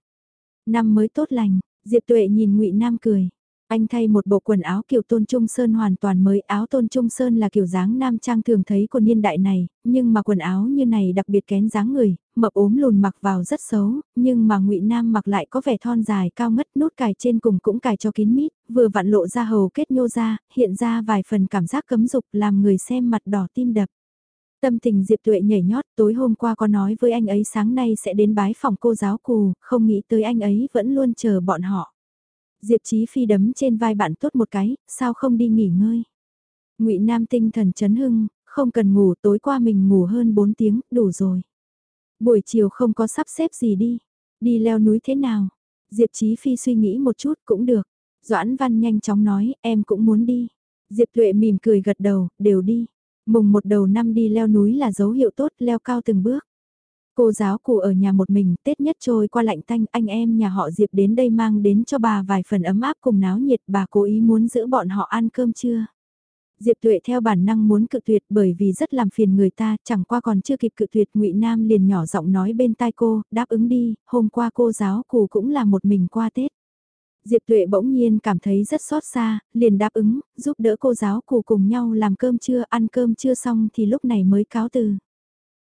Năm mới tốt lành, Diệp Tuệ nhìn Ngụy Nam cười. Anh thay một bộ quần áo kiểu tôn trung sơn hoàn toàn mới, áo tôn trung sơn là kiểu dáng nam trang thường thấy của niên đại này, nhưng mà quần áo như này đặc biệt kén dáng người, mập ốm lùn mặc vào rất xấu, nhưng mà ngụy Nam mặc lại có vẻ thon dài cao ngất nút cài trên cùng cũng cài cho kín mít, vừa vặn lộ ra hầu kết nhô ra, hiện ra vài phần cảm giác cấm dục làm người xem mặt đỏ tim đập. Tâm tình Diệp Tuệ nhảy nhót tối hôm qua có nói với anh ấy sáng nay sẽ đến bái phòng cô giáo cù, không nghĩ tới anh ấy vẫn luôn chờ bọn họ. Diệp Chí Phi đấm trên vai bạn tốt một cái, sao không đi nghỉ ngơi. Ngụy Nam tinh thần chấn hưng, không cần ngủ tối qua mình ngủ hơn 4 tiếng, đủ rồi. Buổi chiều không có sắp xếp gì đi, đi leo núi thế nào? Diệp Chí Phi suy nghĩ một chút cũng được. Doãn Văn nhanh chóng nói, em cũng muốn đi. Diệp Tuệ mỉm cười gật đầu, đều đi. Mùng một đầu năm đi leo núi là dấu hiệu tốt, leo cao từng bước. Cô giáo cụ ở nhà một mình, Tết nhất trôi qua lạnh tanh, anh em nhà họ Diệp đến đây mang đến cho bà vài phần ấm áp cùng náo nhiệt, bà cố ý muốn giữ bọn họ ăn cơm trưa. Diệp Tuệ theo bản năng muốn cự tuyệt bởi vì rất làm phiền người ta, chẳng qua còn chưa kịp cự tuyệt Ngụy Nam liền nhỏ giọng nói bên tai cô, đáp ứng đi, hôm qua cô giáo cụ cũng là một mình qua Tết. Diệp Tuệ bỗng nhiên cảm thấy rất xót xa, liền đáp ứng, giúp đỡ cô giáo cụ cùng nhau làm cơm trưa, ăn cơm trưa xong thì lúc này mới cáo từ.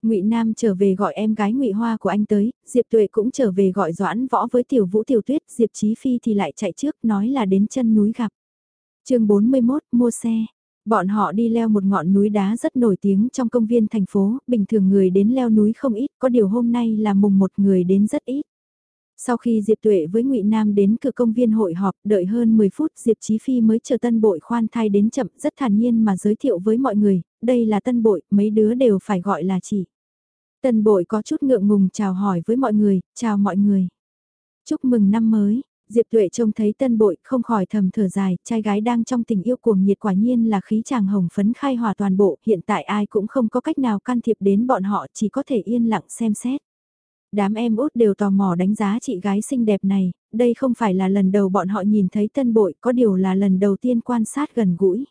Ngụy Nam trở về gọi em gái Ngụy Hoa của anh tới, Diệp Tuệ cũng trở về gọi Doãn Võ với Tiểu Vũ Tiểu Tuyết, Diệp Chí Phi thì lại chạy trước nói là đến chân núi gặp. Chương 41, mua xe. Bọn họ đi leo một ngọn núi đá rất nổi tiếng trong công viên thành phố, bình thường người đến leo núi không ít, có điều hôm nay là mùng một người đến rất ít. Sau khi Diệp Tuệ với Ngụy Nam đến cửa công viên hội họp, đợi hơn 10 phút Diệp Chí Phi mới chờ tân bội khoan thai đến chậm rất thản nhiên mà giới thiệu với mọi người, đây là tân bội, mấy đứa đều phải gọi là chị. Tân bội có chút ngượng ngùng chào hỏi với mọi người, chào mọi người. Chúc mừng năm mới, Diệp Tuệ trông thấy tân bội không khỏi thầm thở dài, trai gái đang trong tình yêu cuồng nhiệt quả nhiên là khí chàng hồng phấn khai hòa toàn bộ, hiện tại ai cũng không có cách nào can thiệp đến bọn họ chỉ có thể yên lặng xem xét. Đám em út đều tò mò đánh giá chị gái xinh đẹp này, đây không phải là lần đầu bọn họ nhìn thấy tân bội, có điều là lần đầu tiên quan sát gần gũi.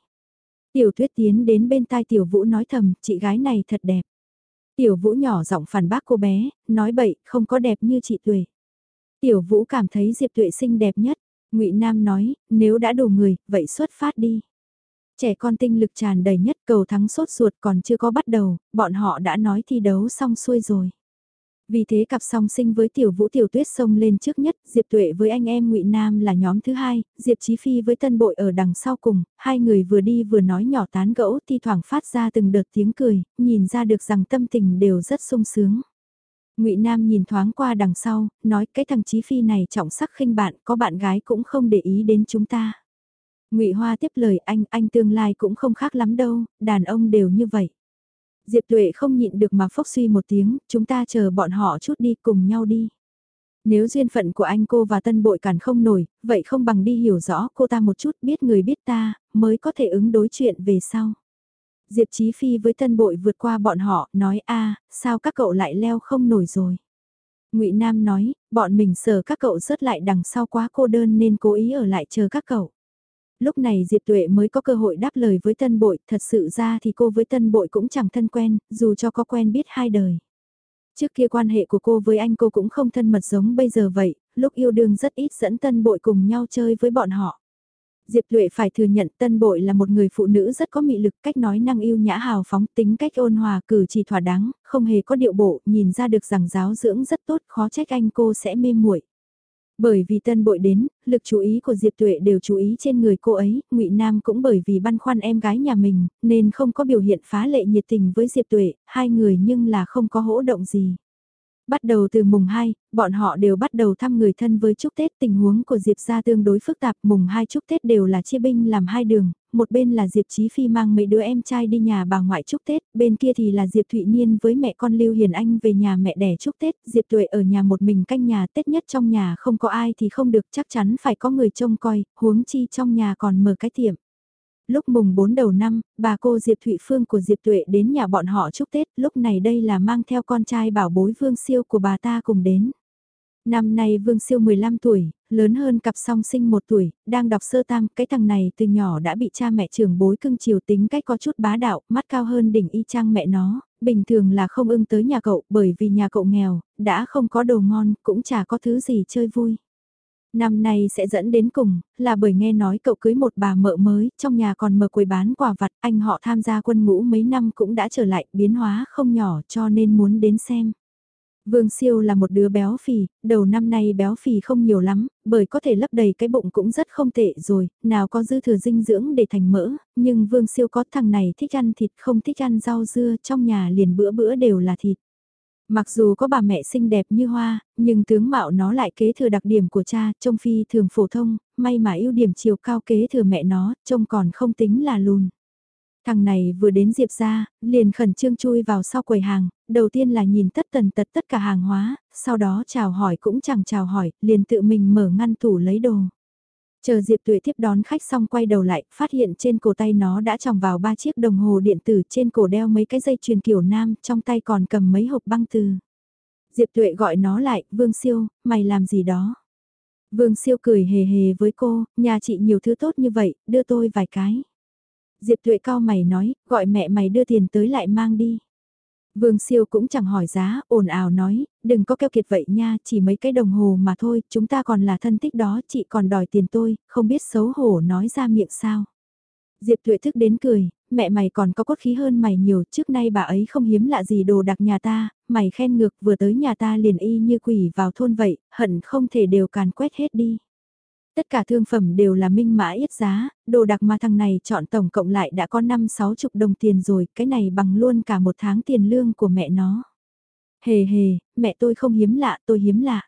Tiểu tuyết tiến đến bên tai tiểu vũ nói thầm, chị gái này thật đẹp. Tiểu vũ nhỏ giọng phản bác cô bé, nói bậy, không có đẹp như chị Tuệ. Tiểu vũ cảm thấy Diệp Tuệ xinh đẹp nhất. ngụy Nam nói, nếu đã đủ người, vậy xuất phát đi. Trẻ con tinh lực tràn đầy nhất cầu thắng sốt ruột còn chưa có bắt đầu, bọn họ đã nói thi đấu xong xuôi rồi. Vì thế cặp song sinh với tiểu vũ tiểu tuyết xông lên trước nhất, Diệp Tuệ với anh em ngụy Nam là nhóm thứ hai, Diệp Chí Phi với tân bội ở đằng sau cùng, hai người vừa đi vừa nói nhỏ tán gẫu thi thoảng phát ra từng đợt tiếng cười, nhìn ra được rằng tâm tình đều rất sung sướng. ngụy Nam nhìn thoáng qua đằng sau, nói cái thằng Chí Phi này trọng sắc khinh bạn, có bạn gái cũng không để ý đến chúng ta. ngụy Hoa tiếp lời anh, anh tương lai cũng không khác lắm đâu, đàn ông đều như vậy. Diệp Tuệ không nhịn được mà phốc suy một tiếng, chúng ta chờ bọn họ chút đi cùng nhau đi. Nếu duyên phận của anh cô và tân bội cản không nổi, vậy không bằng đi hiểu rõ cô ta một chút biết người biết ta, mới có thể ứng đối chuyện về sau. Diệp Chí Phi với tân bội vượt qua bọn họ, nói a sao các cậu lại leo không nổi rồi. ngụy Nam nói, bọn mình sợ các cậu rớt lại đằng sau quá cô đơn nên cố ý ở lại chờ các cậu. Lúc này Diệp Tuệ mới có cơ hội đáp lời với tân bội, thật sự ra thì cô với tân bội cũng chẳng thân quen, dù cho có quen biết hai đời. Trước kia quan hệ của cô với anh cô cũng không thân mật giống bây giờ vậy, lúc yêu đương rất ít dẫn tân bội cùng nhau chơi với bọn họ. Diệp Tuệ phải thừa nhận tân bội là một người phụ nữ rất có mị lực cách nói năng yêu nhã hào phóng tính cách ôn hòa cử chỉ thỏa đáng, không hề có điệu bộ, nhìn ra được rằng giáo dưỡng rất tốt khó trách anh cô sẽ mê muội. Bởi vì tân bội đến, lực chú ý của Diệp Tuệ đều chú ý trên người cô ấy, ngụy Nam cũng bởi vì băn khoăn em gái nhà mình, nên không có biểu hiện phá lệ nhiệt tình với Diệp Tuệ, hai người nhưng là không có hỗ động gì. Bắt đầu từ mùng 2, bọn họ đều bắt đầu thăm người thân với chúc Tết. Tình huống của Diệp gia tương đối phức tạp mùng 2 chúc Tết đều là chia binh làm hai đường, một bên là Diệp Chí Phi mang mấy đứa em trai đi nhà bà ngoại chúc Tết, bên kia thì là Diệp Thụy Niên với mẹ con Lưu Hiền Anh về nhà mẹ đẻ chúc Tết, Diệp Tuệ ở nhà một mình canh nhà Tết nhất trong nhà không có ai thì không được chắc chắn phải có người trông coi, huống chi trong nhà còn mở cái tiệm lúc mùng 4 đầu năm, bà cô Diệp Thụy Phương của Diệp Tuệ đến nhà bọn họ chúc Tết, lúc này đây là mang theo con trai bảo bối Vương Siêu của bà ta cùng đến. Năm nay Vương Siêu 15 tuổi, lớn hơn cặp song sinh 1 tuổi, đang đọc sơ tam, cái thằng này từ nhỏ đã bị cha mẹ trưởng bối cưng chiều tính cách có chút bá đạo, mắt cao hơn đỉnh y chang mẹ nó, bình thường là không ưng tới nhà cậu bởi vì nhà cậu nghèo, đã không có đồ ngon, cũng chả có thứ gì chơi vui. Năm nay sẽ dẫn đến cùng, là bởi nghe nói cậu cưới một bà mợ mới, trong nhà còn mở quầy bán quà vặt, anh họ tham gia quân ngũ mấy năm cũng đã trở lại, biến hóa không nhỏ cho nên muốn đến xem. Vương Siêu là một đứa béo phì, đầu năm nay béo phì không nhiều lắm, bởi có thể lấp đầy cái bụng cũng rất không tệ rồi, nào có dư thừa dinh dưỡng để thành mỡ, nhưng Vương Siêu có thằng này thích ăn thịt không thích ăn rau dưa, trong nhà liền bữa bữa đều là thịt. Mặc dù có bà mẹ xinh đẹp như hoa, nhưng tướng mạo nó lại kế thừa đặc điểm của cha, trông phi thường phổ thông, may mà ưu điểm chiều cao kế thừa mẹ nó, trông còn không tính là lùn. Thằng này vừa đến Diệp ra, liền khẩn trương chui vào sau quầy hàng, đầu tiên là nhìn tất tần tật tất cả hàng hóa, sau đó chào hỏi cũng chẳng chào hỏi, liền tự mình mở ngăn tủ lấy đồ. Chờ Diệp Tuệ tiếp đón khách xong quay đầu lại, phát hiện trên cổ tay nó đã tròng vào ba chiếc đồng hồ điện tử trên cổ đeo mấy cái dây chuyền kiểu nam, trong tay còn cầm mấy hộp băng từ. Diệp Tuệ gọi nó lại, Vương Siêu, mày làm gì đó? Vương Siêu cười hề hề với cô, nhà chị nhiều thứ tốt như vậy, đưa tôi vài cái. Diệp Tuệ cao mày nói, gọi mẹ mày đưa tiền tới lại mang đi. Vương siêu cũng chẳng hỏi giá, ồn ào nói, đừng có keo kiệt vậy nha, chỉ mấy cái đồng hồ mà thôi, chúng ta còn là thân thích đó, chị còn đòi tiền tôi, không biết xấu hổ nói ra miệng sao. Diệp Thụy thức đến cười, mẹ mày còn có cốt khí hơn mày nhiều, trước nay bà ấy không hiếm lạ gì đồ đặc nhà ta, mày khen ngược vừa tới nhà ta liền y như quỷ vào thôn vậy, hận không thể đều càn quét hết đi. Tất cả thương phẩm đều là minh mã yết giá, đồ đặc mà thằng này chọn tổng cộng lại đã có 5-6 chục đồng tiền rồi, cái này bằng luôn cả một tháng tiền lương của mẹ nó. Hề hề, mẹ tôi không hiếm lạ, tôi hiếm lạ.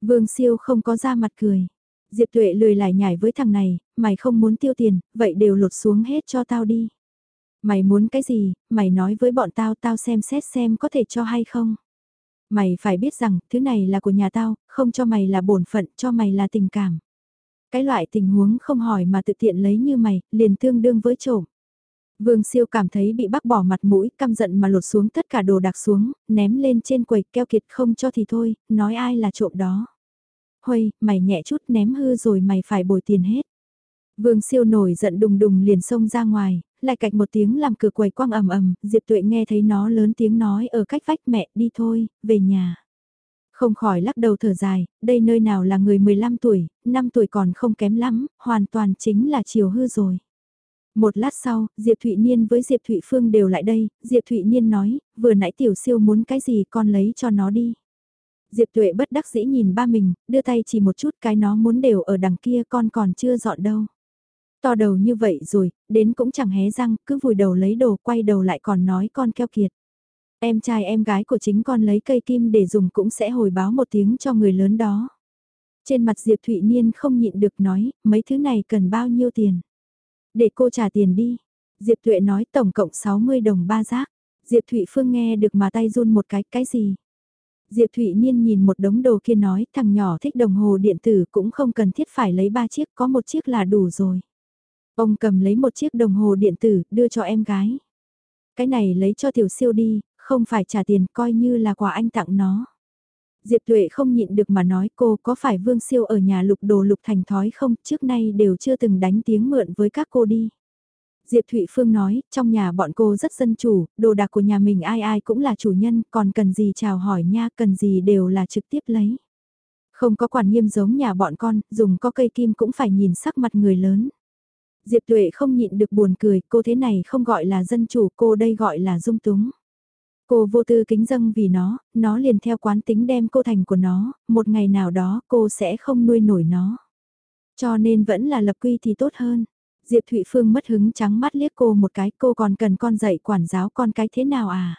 Vương siêu không có ra mặt cười. Diệp tuệ lười lại nhảy với thằng này, mày không muốn tiêu tiền, vậy đều lột xuống hết cho tao đi. Mày muốn cái gì, mày nói với bọn tao tao xem xét xem có thể cho hay không. Mày phải biết rằng, thứ này là của nhà tao, không cho mày là bổn phận, cho mày là tình cảm. Cái loại tình huống không hỏi mà tự tiện lấy như mày, liền tương đương với trộm. Vương siêu cảm thấy bị bác bỏ mặt mũi, căm giận mà lột xuống tất cả đồ đạc xuống, ném lên trên quầy keo kiệt không cho thì thôi, nói ai là trộm đó. Huây, mày nhẹ chút ném hư rồi mày phải bồi tiền hết. Vương siêu nổi giận đùng đùng liền xông ra ngoài, lại cạch một tiếng làm cửa quầy quang ầm ầm, Diệp Tuệ nghe thấy nó lớn tiếng nói ở cách vách mẹ đi thôi, về nhà. Không khỏi lắc đầu thở dài, đây nơi nào là người 15 tuổi, 5 tuổi còn không kém lắm, hoàn toàn chính là chiều hư rồi. Một lát sau, Diệp Thụy Niên với Diệp Thụy Phương đều lại đây, Diệp Thụy Niên nói, vừa nãy tiểu siêu muốn cái gì con lấy cho nó đi. Diệp Tuệ bất đắc dĩ nhìn ba mình, đưa tay chỉ một chút cái nó muốn đều ở đằng kia con còn chưa dọn đâu. To đầu như vậy rồi, đến cũng chẳng hé răng, cứ vùi đầu lấy đồ quay đầu lại còn nói con keo kiệt. Em trai em gái của chính con lấy cây kim để dùng cũng sẽ hồi báo một tiếng cho người lớn đó. Trên mặt Diệp Thụy Niên không nhịn được nói, mấy thứ này cần bao nhiêu tiền. Để cô trả tiền đi. Diệp Tuệ nói tổng cộng 60 đồng ba giác. Diệp Thụy Phương nghe được mà tay run một cái, cái gì? Diệp Thụy Niên nhìn một đống đồ kia nói thằng nhỏ thích đồng hồ điện tử cũng không cần thiết phải lấy ba chiếc, có một chiếc là đủ rồi. Ông cầm lấy một chiếc đồng hồ điện tử, đưa cho em gái. Cái này lấy cho tiểu siêu đi, không phải trả tiền coi như là quà anh tặng nó. Diệp Tuệ không nhịn được mà nói cô có phải Vương Siêu ở nhà lục đồ lục thành thói không, trước nay đều chưa từng đánh tiếng mượn với các cô đi. Diệp Thụy Phương nói, trong nhà bọn cô rất dân chủ, đồ đạc của nhà mình ai ai cũng là chủ nhân, còn cần gì chào hỏi nha, cần gì đều là trực tiếp lấy. Không có quản nghiêm giống nhà bọn con, dùng có cây kim cũng phải nhìn sắc mặt người lớn. Diệp Tuệ không nhịn được buồn cười, cô thế này không gọi là dân chủ, cô đây gọi là dung túng. Cô vô tư kính dâng vì nó, nó liền theo quán tính đem cô thành của nó, một ngày nào đó cô sẽ không nuôi nổi nó. Cho nên vẫn là lập quy thì tốt hơn. Diệp Thụy Phương mất hứng trắng mắt liếc cô một cái, cô còn cần con dạy quản giáo con cái thế nào à?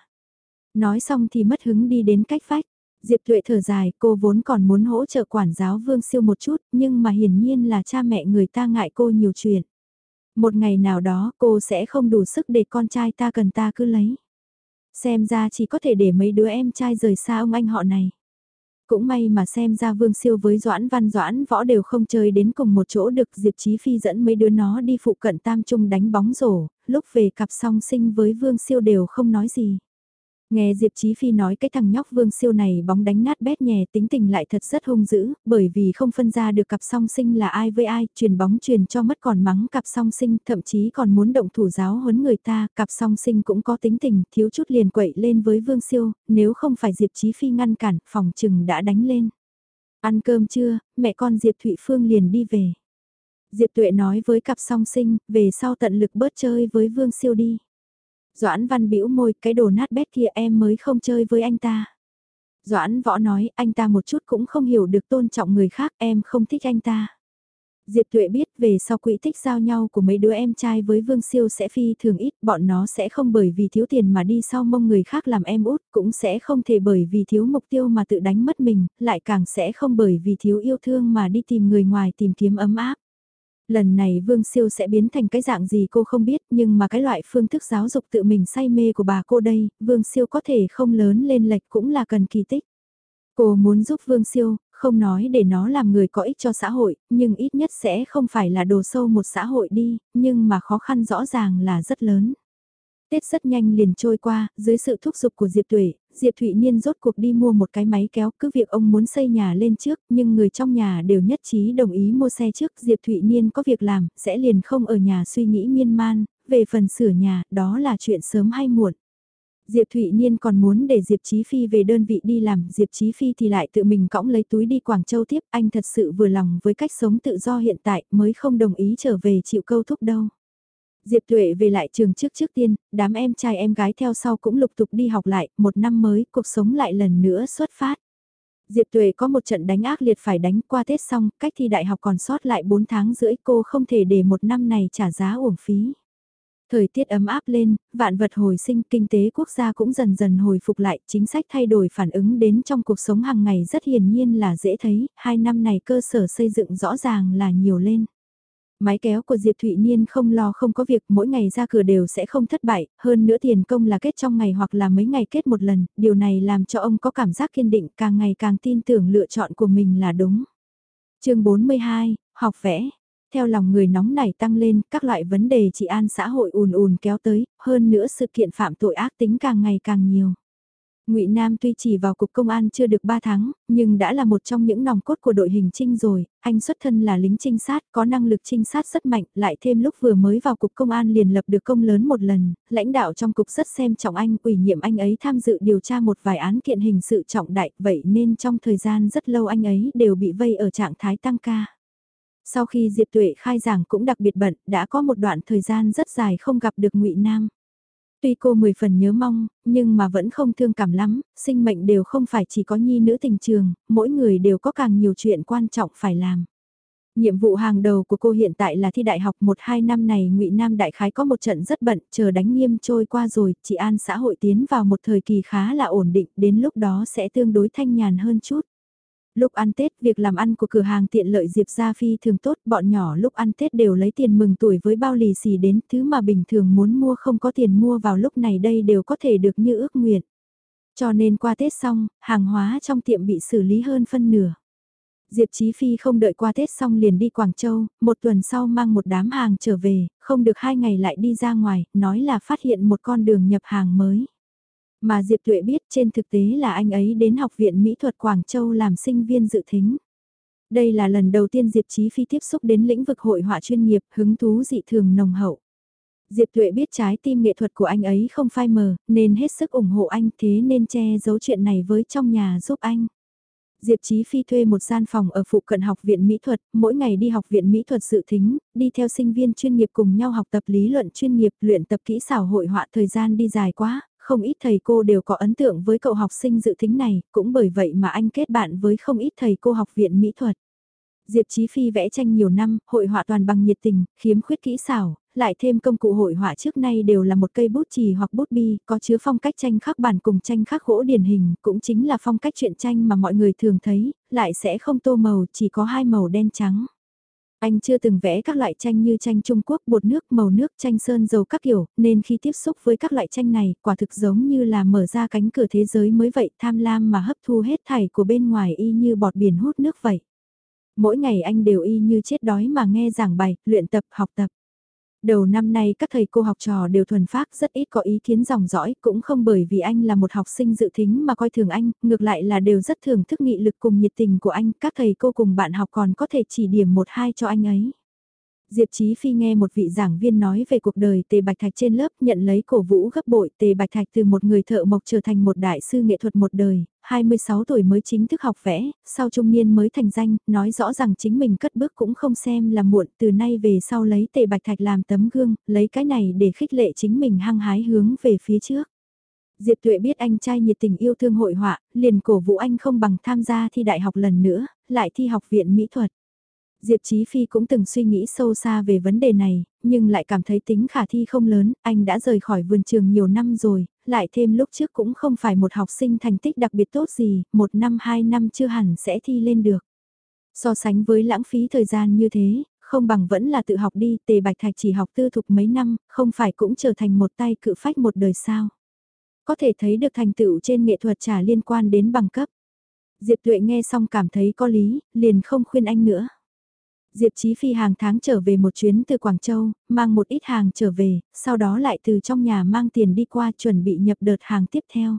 Nói xong thì mất hứng đi đến cách vách. Diệp Thụy thở dài, cô vốn còn muốn hỗ trợ quản giáo Vương Siêu một chút, nhưng mà hiển nhiên là cha mẹ người ta ngại cô nhiều chuyện. Một ngày nào đó cô sẽ không đủ sức để con trai ta cần ta cứ lấy. Xem ra chỉ có thể để mấy đứa em trai rời xa ông anh họ này. Cũng may mà xem ra Vương Siêu với Doãn Văn Doãn Võ đều không chơi đến cùng một chỗ được Diệp Chí Phi dẫn mấy đứa nó đi phụ cận Tam Trung đánh bóng rổ, lúc về cặp song sinh với Vương Siêu đều không nói gì. Nghe Diệp Chí Phi nói cái thằng nhóc vương siêu này bóng đánh nát bét nhè tính tình lại thật rất hung dữ, bởi vì không phân ra được cặp song sinh là ai với ai, truyền bóng truyền cho mất còn mắng cặp song sinh, thậm chí còn muốn động thủ giáo huấn người ta, cặp song sinh cũng có tính tình, thiếu chút liền quậy lên với vương siêu, nếu không phải Diệp Chí Phi ngăn cản, phòng trừng đã đánh lên. Ăn cơm chưa, mẹ con Diệp Thụy Phương liền đi về. Diệp Tuệ nói với cặp song sinh, về sau tận lực bớt chơi với vương siêu đi. Doãn văn bĩu môi, cái đồ nát bét kia em mới không chơi với anh ta. Doãn võ nói, anh ta một chút cũng không hiểu được tôn trọng người khác, em không thích anh ta. Diệp Tuệ biết về sau quỹ thích giao nhau của mấy đứa em trai với Vương Siêu sẽ phi thường ít, bọn nó sẽ không bởi vì thiếu tiền mà đi sau mông người khác làm em út, cũng sẽ không thể bởi vì thiếu mục tiêu mà tự đánh mất mình, lại càng sẽ không bởi vì thiếu yêu thương mà đi tìm người ngoài tìm kiếm ấm áp. Lần này Vương Siêu sẽ biến thành cái dạng gì cô không biết nhưng mà cái loại phương thức giáo dục tự mình say mê của bà cô đây, Vương Siêu có thể không lớn lên lệch cũng là cần kỳ tích. Cô muốn giúp Vương Siêu, không nói để nó làm người có ích cho xã hội, nhưng ít nhất sẽ không phải là đồ sâu một xã hội đi, nhưng mà khó khăn rõ ràng là rất lớn. Tết rất nhanh liền trôi qua, dưới sự thúc giục của Diệp Tuệ, Diệp Thụy Niên rốt cuộc đi mua một cái máy kéo, cứ việc ông muốn xây nhà lên trước, nhưng người trong nhà đều nhất trí đồng ý mua xe trước, Diệp Thụy Niên có việc làm, sẽ liền không ở nhà suy nghĩ miên man, về phần sửa nhà, đó là chuyện sớm hay muộn. Diệp Thụy Niên còn muốn để Diệp Chí Phi về đơn vị đi làm, Diệp Chí Phi thì lại tự mình cõng lấy túi đi Quảng Châu tiếp, anh thật sự vừa lòng với cách sống tự do hiện tại mới không đồng ý trở về chịu câu thúc đâu. Diệp Tuệ về lại trường trước trước tiên, đám em trai em gái theo sau cũng lục tục đi học lại, một năm mới, cuộc sống lại lần nữa xuất phát. Diệp Tuệ có một trận đánh ác liệt phải đánh qua Tết xong, cách thi đại học còn sót lại 4 tháng rưỡi cô không thể để một năm này trả giá uổng phí. Thời tiết ấm áp lên, vạn vật hồi sinh, kinh tế quốc gia cũng dần dần hồi phục lại, chính sách thay đổi phản ứng đến trong cuộc sống hàng ngày rất hiển nhiên là dễ thấy, hai năm này cơ sở xây dựng rõ ràng là nhiều lên. Máy kéo của Diệp Thụy Niên không lo không có việc mỗi ngày ra cửa đều sẽ không thất bại, hơn nữa tiền công là kết trong ngày hoặc là mấy ngày kết một lần, điều này làm cho ông có cảm giác kiên định càng ngày càng tin tưởng lựa chọn của mình là đúng. chương 42, học vẽ. Theo lòng người nóng này tăng lên, các loại vấn đề trị an xã hội ùn ùn kéo tới, hơn nữa sự kiện phạm tội ác tính càng ngày càng nhiều. Ngụy Nam tuy chỉ vào cục công an chưa được 3 tháng, nhưng đã là một trong những nòng cốt của đội hình trinh rồi, anh xuất thân là lính trinh sát, có năng lực trinh sát rất mạnh, lại thêm lúc vừa mới vào cục công an liền lập được công lớn một lần, lãnh đạo trong cục rất xem trọng anh, ủy nhiệm anh ấy tham dự điều tra một vài án kiện hình sự trọng đại, vậy nên trong thời gian rất lâu anh ấy đều bị vây ở trạng thái tăng ca. Sau khi Diệp Tuệ khai giảng cũng đặc biệt bận, đã có một đoạn thời gian rất dài không gặp được Ngụy Nam. Tuy cô mười phần nhớ mong, nhưng mà vẫn không thương cảm lắm, sinh mệnh đều không phải chỉ có nhi nữ tình trường, mỗi người đều có càng nhiều chuyện quan trọng phải làm. Nhiệm vụ hàng đầu của cô hiện tại là thi đại học 1-2 năm này ngụy Nam Đại Khái có một trận rất bận, chờ đánh nghiêm trôi qua rồi, chị An xã hội tiến vào một thời kỳ khá là ổn định, đến lúc đó sẽ tương đối thanh nhàn hơn chút. Lúc ăn Tết, việc làm ăn của cửa hàng tiện lợi Diệp Gia Phi thường tốt, bọn nhỏ lúc ăn Tết đều lấy tiền mừng tuổi với bao lì xì đến, thứ mà bình thường muốn mua không có tiền mua vào lúc này đây đều có thể được như ước nguyện. Cho nên qua Tết xong, hàng hóa trong tiệm bị xử lý hơn phân nửa. Diệp Chí Phi không đợi qua Tết xong liền đi Quảng Châu, một tuần sau mang một đám hàng trở về, không được hai ngày lại đi ra ngoài, nói là phát hiện một con đường nhập hàng mới. Mà Diệp Tuệ biết trên thực tế là anh ấy đến Học viện Mỹ thuật Quảng Châu làm sinh viên dự thính. Đây là lần đầu tiên Diệp Chí Phi tiếp xúc đến lĩnh vực hội họa chuyên nghiệp, hứng thú dị thường nồng hậu. Diệp Tuệ biết trái tim nghệ thuật của anh ấy không phai mờ, nên hết sức ủng hộ anh thế nên che giấu chuyện này với trong nhà giúp anh. Diệp Chí Phi thuê một gian phòng ở phụ cận học viện mỹ thuật, mỗi ngày đi học viện mỹ thuật dự thính, đi theo sinh viên chuyên nghiệp cùng nhau học tập lý luận chuyên nghiệp, luyện tập kỹ xảo hội họa thời gian đi dài quá, không ít thầy cô đều có ấn tượng với cậu học sinh dự thính này, cũng bởi vậy mà anh kết bạn với không ít thầy cô học viện mỹ thuật. Diệp Chí Phi vẽ tranh nhiều năm, hội họa toàn bằng nhiệt tình, khiếm khuyết kỹ xảo, lại thêm công cụ hội họa trước nay đều là một cây bút chì hoặc bút bi, có chứa phong cách tranh khắc bản cùng tranh khắc gỗ điển hình, cũng chính là phong cách truyện tranh mà mọi người thường thấy, lại sẽ không tô màu, chỉ có hai màu đen trắng. Anh chưa từng vẽ các loại tranh như tranh Trung Quốc, bột nước, màu nước, tranh sơn dầu các kiểu, nên khi tiếp xúc với các loại tranh này, quả thực giống như là mở ra cánh cửa thế giới mới vậy, tham lam mà hấp thu hết thảy của bên ngoài y như bọt biển hút nước vậy. Mỗi ngày anh đều y như chết đói mà nghe giảng bài, luyện tập, học tập. Đầu năm nay các thầy cô học trò đều thuần phác rất ít có ý kiến dòng dõi, cũng không bởi vì anh là một học sinh dự thính mà coi thường anh, ngược lại là đều rất thường thức nghị lực cùng nhiệt tình của anh, các thầy cô cùng bạn học còn có thể chỉ điểm một hai cho anh ấy. Diệp Chí Phi nghe một vị giảng viên nói về cuộc đời Tề Bạch Thạch trên lớp nhận lấy cổ vũ gấp bội Tề Bạch Thạch từ một người thợ mộc trở thành một đại sư nghệ thuật một đời, 26 tuổi mới chính thức học vẽ, sau trung niên mới thành danh, nói rõ rằng chính mình cất bước cũng không xem là muộn, từ nay về sau lấy Tề Bạch Thạch làm tấm gương, lấy cái này để khích lệ chính mình hăng hái hướng về phía trước. Diệp Tuệ biết anh trai nhiệt tình yêu thương hội họa, liền cổ vũ anh không bằng tham gia thi đại học lần nữa, lại thi học viện mỹ thuật. Diệp Chí Phi cũng từng suy nghĩ sâu xa về vấn đề này, nhưng lại cảm thấy tính khả thi không lớn, anh đã rời khỏi vườn trường nhiều năm rồi, lại thêm lúc trước cũng không phải một học sinh thành tích đặc biệt tốt gì, một năm hai năm chưa hẳn sẽ thi lên được. So sánh với lãng phí thời gian như thế, không bằng vẫn là tự học đi, tề bạch thạch chỉ học tư thục mấy năm, không phải cũng trở thành một tay cự phách một đời sao. Có thể thấy được thành tựu trên nghệ thuật trả liên quan đến bằng cấp. Diệp Tuệ nghe xong cảm thấy có lý, liền không khuyên anh nữa. Diệp Chí Phi hàng tháng trở về một chuyến từ Quảng Châu, mang một ít hàng trở về, sau đó lại từ trong nhà mang tiền đi qua chuẩn bị nhập đợt hàng tiếp theo.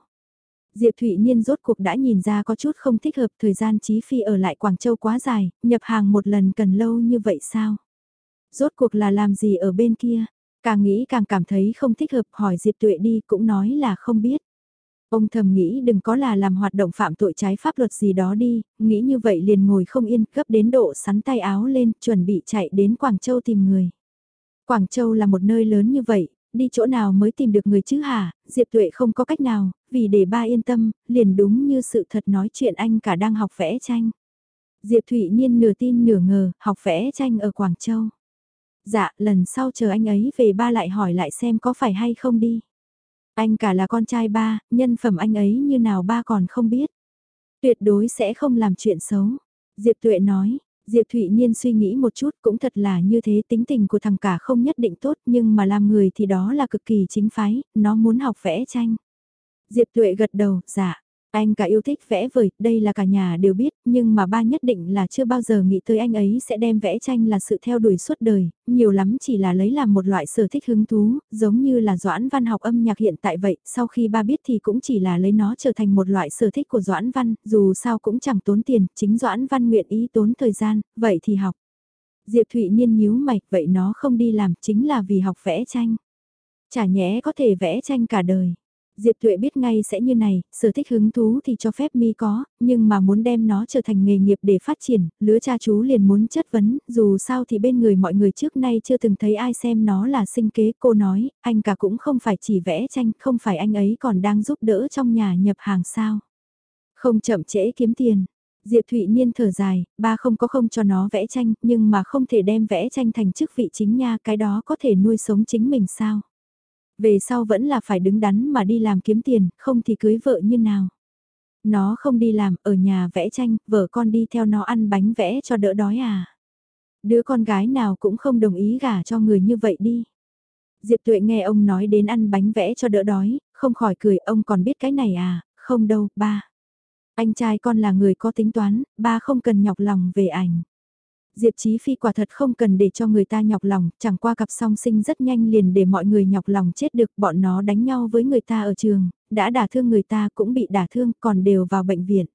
Diệp Thụy Niên rốt cuộc đã nhìn ra có chút không thích hợp thời gian Chí Phi ở lại Quảng Châu quá dài, nhập hàng một lần cần lâu như vậy sao? Rốt cuộc là làm gì ở bên kia? Càng nghĩ càng cảm thấy không thích hợp hỏi Diệp Tuệ đi cũng nói là không biết. Ông thầm nghĩ đừng có là làm hoạt động phạm tội trái pháp luật gì đó đi, nghĩ như vậy liền ngồi không yên, gấp đến độ sắn tay áo lên, chuẩn bị chạy đến Quảng Châu tìm người. Quảng Châu là một nơi lớn như vậy, đi chỗ nào mới tìm được người chứ hả, Diệp Tuệ không có cách nào, vì để ba yên tâm, liền đúng như sự thật nói chuyện anh cả đang học vẽ tranh. Diệp Thụy Niên nửa tin nửa ngờ, học vẽ tranh ở Quảng Châu. Dạ, lần sau chờ anh ấy về ba lại hỏi lại xem có phải hay không đi. Anh cả là con trai ba, nhân phẩm anh ấy như nào ba còn không biết. Tuyệt đối sẽ không làm chuyện xấu. Diệp Tuệ nói, Diệp Thụy Niên suy nghĩ một chút cũng thật là như thế tính tình của thằng cả không nhất định tốt nhưng mà làm người thì đó là cực kỳ chính phái, nó muốn học vẽ tranh. Diệp Tuệ gật đầu, dạ. Anh cả yêu thích vẽ vời, đây là cả nhà đều biết, nhưng mà ba nhất định là chưa bao giờ nghĩ tới anh ấy sẽ đem vẽ tranh là sự theo đuổi suốt đời, nhiều lắm chỉ là lấy làm một loại sở thích hứng thú, giống như là Doãn Văn học âm nhạc hiện tại vậy, sau khi ba biết thì cũng chỉ là lấy nó trở thành một loại sở thích của Doãn Văn, dù sao cũng chẳng tốn tiền, chính Doãn Văn nguyện ý tốn thời gian, vậy thì học. Diệp Thụy Niên nhíu mày, vậy nó không đi làm chính là vì học vẽ tranh. Chả nhẽ có thể vẽ tranh cả đời. Diệp Thuệ biết ngay sẽ như này, sở thích hứng thú thì cho phép mi có, nhưng mà muốn đem nó trở thành nghề nghiệp để phát triển, lứa cha chú liền muốn chất vấn, dù sao thì bên người mọi người trước nay chưa từng thấy ai xem nó là sinh kế. Cô nói, anh cả cũng không phải chỉ vẽ tranh, không phải anh ấy còn đang giúp đỡ trong nhà nhập hàng sao. Không chậm trễ kiếm tiền. Diệp Thụy Niên thở dài, ba không có không cho nó vẽ tranh, nhưng mà không thể đem vẽ tranh thành chức vị chính nha, cái đó có thể nuôi sống chính mình sao. Về sau vẫn là phải đứng đắn mà đi làm kiếm tiền, không thì cưới vợ như nào. Nó không đi làm, ở nhà vẽ tranh, vợ con đi theo nó ăn bánh vẽ cho đỡ đói à. Đứa con gái nào cũng không đồng ý gả cho người như vậy đi. Diệp Tuệ nghe ông nói đến ăn bánh vẽ cho đỡ đói, không khỏi cười ông còn biết cái này à, không đâu, ba. Anh trai con là người có tính toán, ba không cần nhọc lòng về ảnh. Diệp Chí Phi quả thật không cần để cho người ta nhọc lòng, chẳng qua cặp song sinh rất nhanh liền để mọi người nhọc lòng chết được, bọn nó đánh nhau với người ta ở trường, đã đả thương người ta cũng bị đả thương, còn đều vào bệnh viện.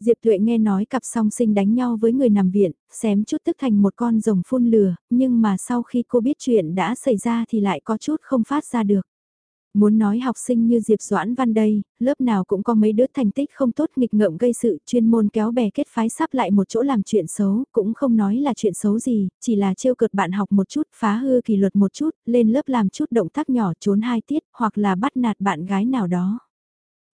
Diệp Tuệ nghe nói cặp song sinh đánh nhau với người nằm viện, xém chút tức thành một con rồng phun lửa, nhưng mà sau khi cô biết chuyện đã xảy ra thì lại có chút không phát ra được. Muốn nói học sinh như Diệp Doãn Văn đây, lớp nào cũng có mấy đứa thành tích không tốt nghịch ngợm gây sự chuyên môn kéo bè kết phái sắp lại một chỗ làm chuyện xấu, cũng không nói là chuyện xấu gì, chỉ là trêu cợt bạn học một chút, phá hư kỷ luật một chút, lên lớp làm chút động tác nhỏ trốn hai tiết, hoặc là bắt nạt bạn gái nào đó.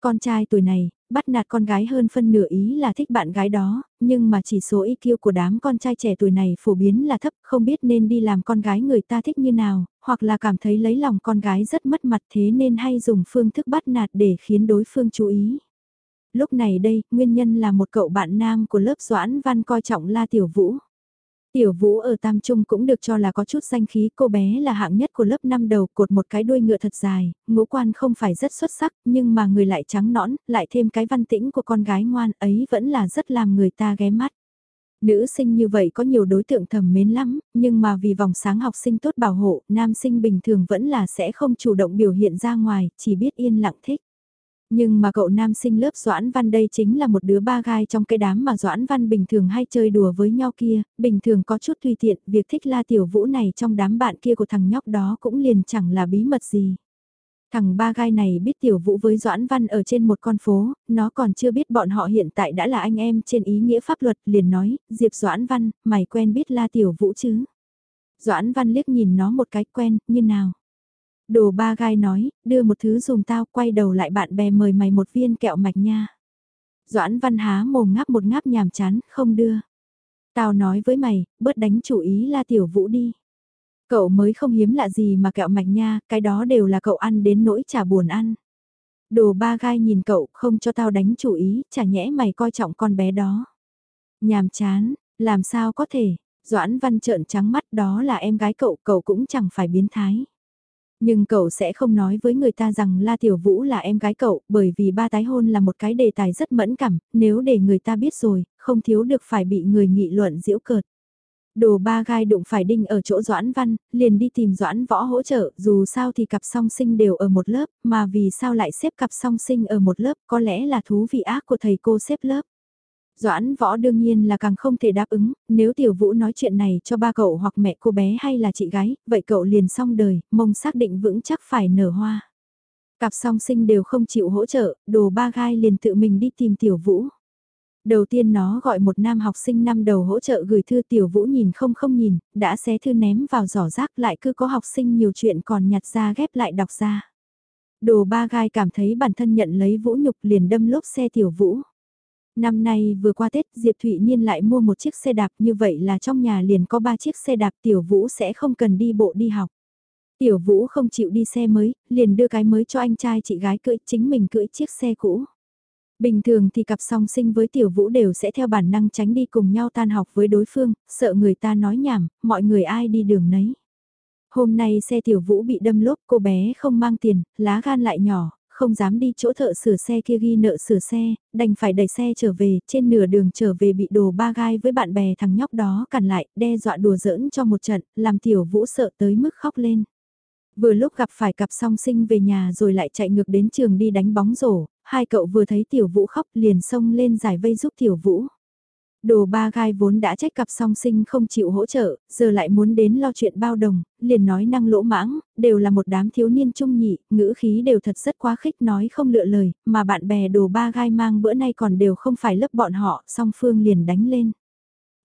Con trai tuổi này, bắt nạt con gái hơn phân nửa ý là thích bạn gái đó, nhưng mà chỉ số IQ của đám con trai trẻ tuổi này phổ biến là thấp, không biết nên đi làm con gái người ta thích như nào, hoặc là cảm thấy lấy lòng con gái rất mất mặt thế nên hay dùng phương thức bắt nạt để khiến đối phương chú ý. Lúc này đây, nguyên nhân là một cậu bạn nam của lớp Doãn Văn coi trọng La Tiểu Vũ. Tiểu Vũ ở Tam Trung cũng được cho là có chút danh khí, cô bé là hạng nhất của lớp năm đầu, cột một cái đuôi ngựa thật dài, ngũ quan không phải rất xuất sắc, nhưng mà người lại trắng nõn, lại thêm cái văn tĩnh của con gái ngoan ấy vẫn là rất làm người ta ghé mắt. Nữ sinh như vậy có nhiều đối tượng thầm mến lắm, nhưng mà vì vòng sáng học sinh tốt bảo hộ, nam sinh bình thường vẫn là sẽ không chủ động biểu hiện ra ngoài, chỉ biết yên lặng thích. Nhưng mà cậu nam sinh lớp Doãn Văn đây chính là một đứa ba gai trong cái đám mà Doãn Văn bình thường hay chơi đùa với nhau kia, bình thường có chút tùy tiện, việc thích la tiểu vũ này trong đám bạn kia của thằng nhóc đó cũng liền chẳng là bí mật gì. Thằng ba gai này biết tiểu vũ với Doãn Văn ở trên một con phố, nó còn chưa biết bọn họ hiện tại đã là anh em trên ý nghĩa pháp luật, liền nói, Diệp Doãn Văn, mày quen biết la tiểu vũ chứ? Doãn Văn liếc nhìn nó một cái quen, như nào? Đồ ba gai nói, đưa một thứ dùng tao quay đầu lại bạn bè mời mày một viên kẹo mạch nha. Doãn văn há mồm ngáp một ngáp nhàm chán, không đưa. Tao nói với mày, bớt đánh chủ ý la tiểu vũ đi. Cậu mới không hiếm lạ gì mà kẹo mạch nha, cái đó đều là cậu ăn đến nỗi chả buồn ăn. Đồ ba gai nhìn cậu, không cho tao đánh chủ ý, chả nhẽ mày coi trọng con bé đó. Nhàm chán, làm sao có thể, Doãn văn trợn trắng mắt đó là em gái cậu, cậu cũng chẳng phải biến thái. Nhưng cậu sẽ không nói với người ta rằng La Tiểu Vũ là em gái cậu, bởi vì ba tái hôn là một cái đề tài rất mẫn cảm, nếu để người ta biết rồi, không thiếu được phải bị người nghị luận diễu cợt. Đồ ba gai đụng phải đinh ở chỗ Doãn Văn, liền đi tìm Doãn Võ hỗ trợ, dù sao thì cặp song sinh đều ở một lớp, mà vì sao lại xếp cặp song sinh ở một lớp, có lẽ là thú vị ác của thầy cô xếp lớp. Doãn võ đương nhiên là càng không thể đáp ứng, nếu tiểu vũ nói chuyện này cho ba cậu hoặc mẹ cô bé hay là chị gái, vậy cậu liền xong đời, mong xác định vững chắc phải nở hoa. Cặp song sinh đều không chịu hỗ trợ, đồ ba gai liền tự mình đi tìm tiểu vũ. Đầu tiên nó gọi một nam học sinh năm đầu hỗ trợ gửi thư tiểu vũ nhìn không không nhìn, đã xé thư ném vào giỏ rác lại cứ có học sinh nhiều chuyện còn nhặt ra ghép lại đọc ra. Đồ ba gai cảm thấy bản thân nhận lấy vũ nhục liền đâm lốp xe tiểu vũ. Năm nay vừa qua Tết Diệp Thụy Niên lại mua một chiếc xe đạp như vậy là trong nhà liền có ba chiếc xe đạp Tiểu Vũ sẽ không cần đi bộ đi học. Tiểu Vũ không chịu đi xe mới, liền đưa cái mới cho anh trai chị gái cưỡi chính mình cưỡi chiếc xe cũ. Bình thường thì cặp song sinh với Tiểu Vũ đều sẽ theo bản năng tránh đi cùng nhau tan học với đối phương, sợ người ta nói nhảm, mọi người ai đi đường nấy. Hôm nay xe Tiểu Vũ bị đâm lốp cô bé không mang tiền, lá gan lại nhỏ, không dám đi chỗ thợ sửa xe kia ghi nợ sửa xe, đành phải đẩy xe trở về, trên nửa đường trở về bị đồ ba gai với bạn bè thằng nhóc đó cản lại, đe dọa đùa giỡn cho một trận, làm tiểu vũ sợ tới mức khóc lên. Vừa lúc gặp phải cặp song sinh về nhà rồi lại chạy ngược đến trường đi đánh bóng rổ, hai cậu vừa thấy tiểu vũ khóc liền xông lên giải vây giúp tiểu vũ. Đồ ba gai vốn đã trách cặp song sinh không chịu hỗ trợ, giờ lại muốn đến lo chuyện bao đồng, liền nói năng lỗ mãng, đều là một đám thiếu niên trung nhị, ngữ khí đều thật rất quá khích nói không lựa lời, mà bạn bè đồ ba gai mang bữa nay còn đều không phải lớp bọn họ, song phương liền đánh lên.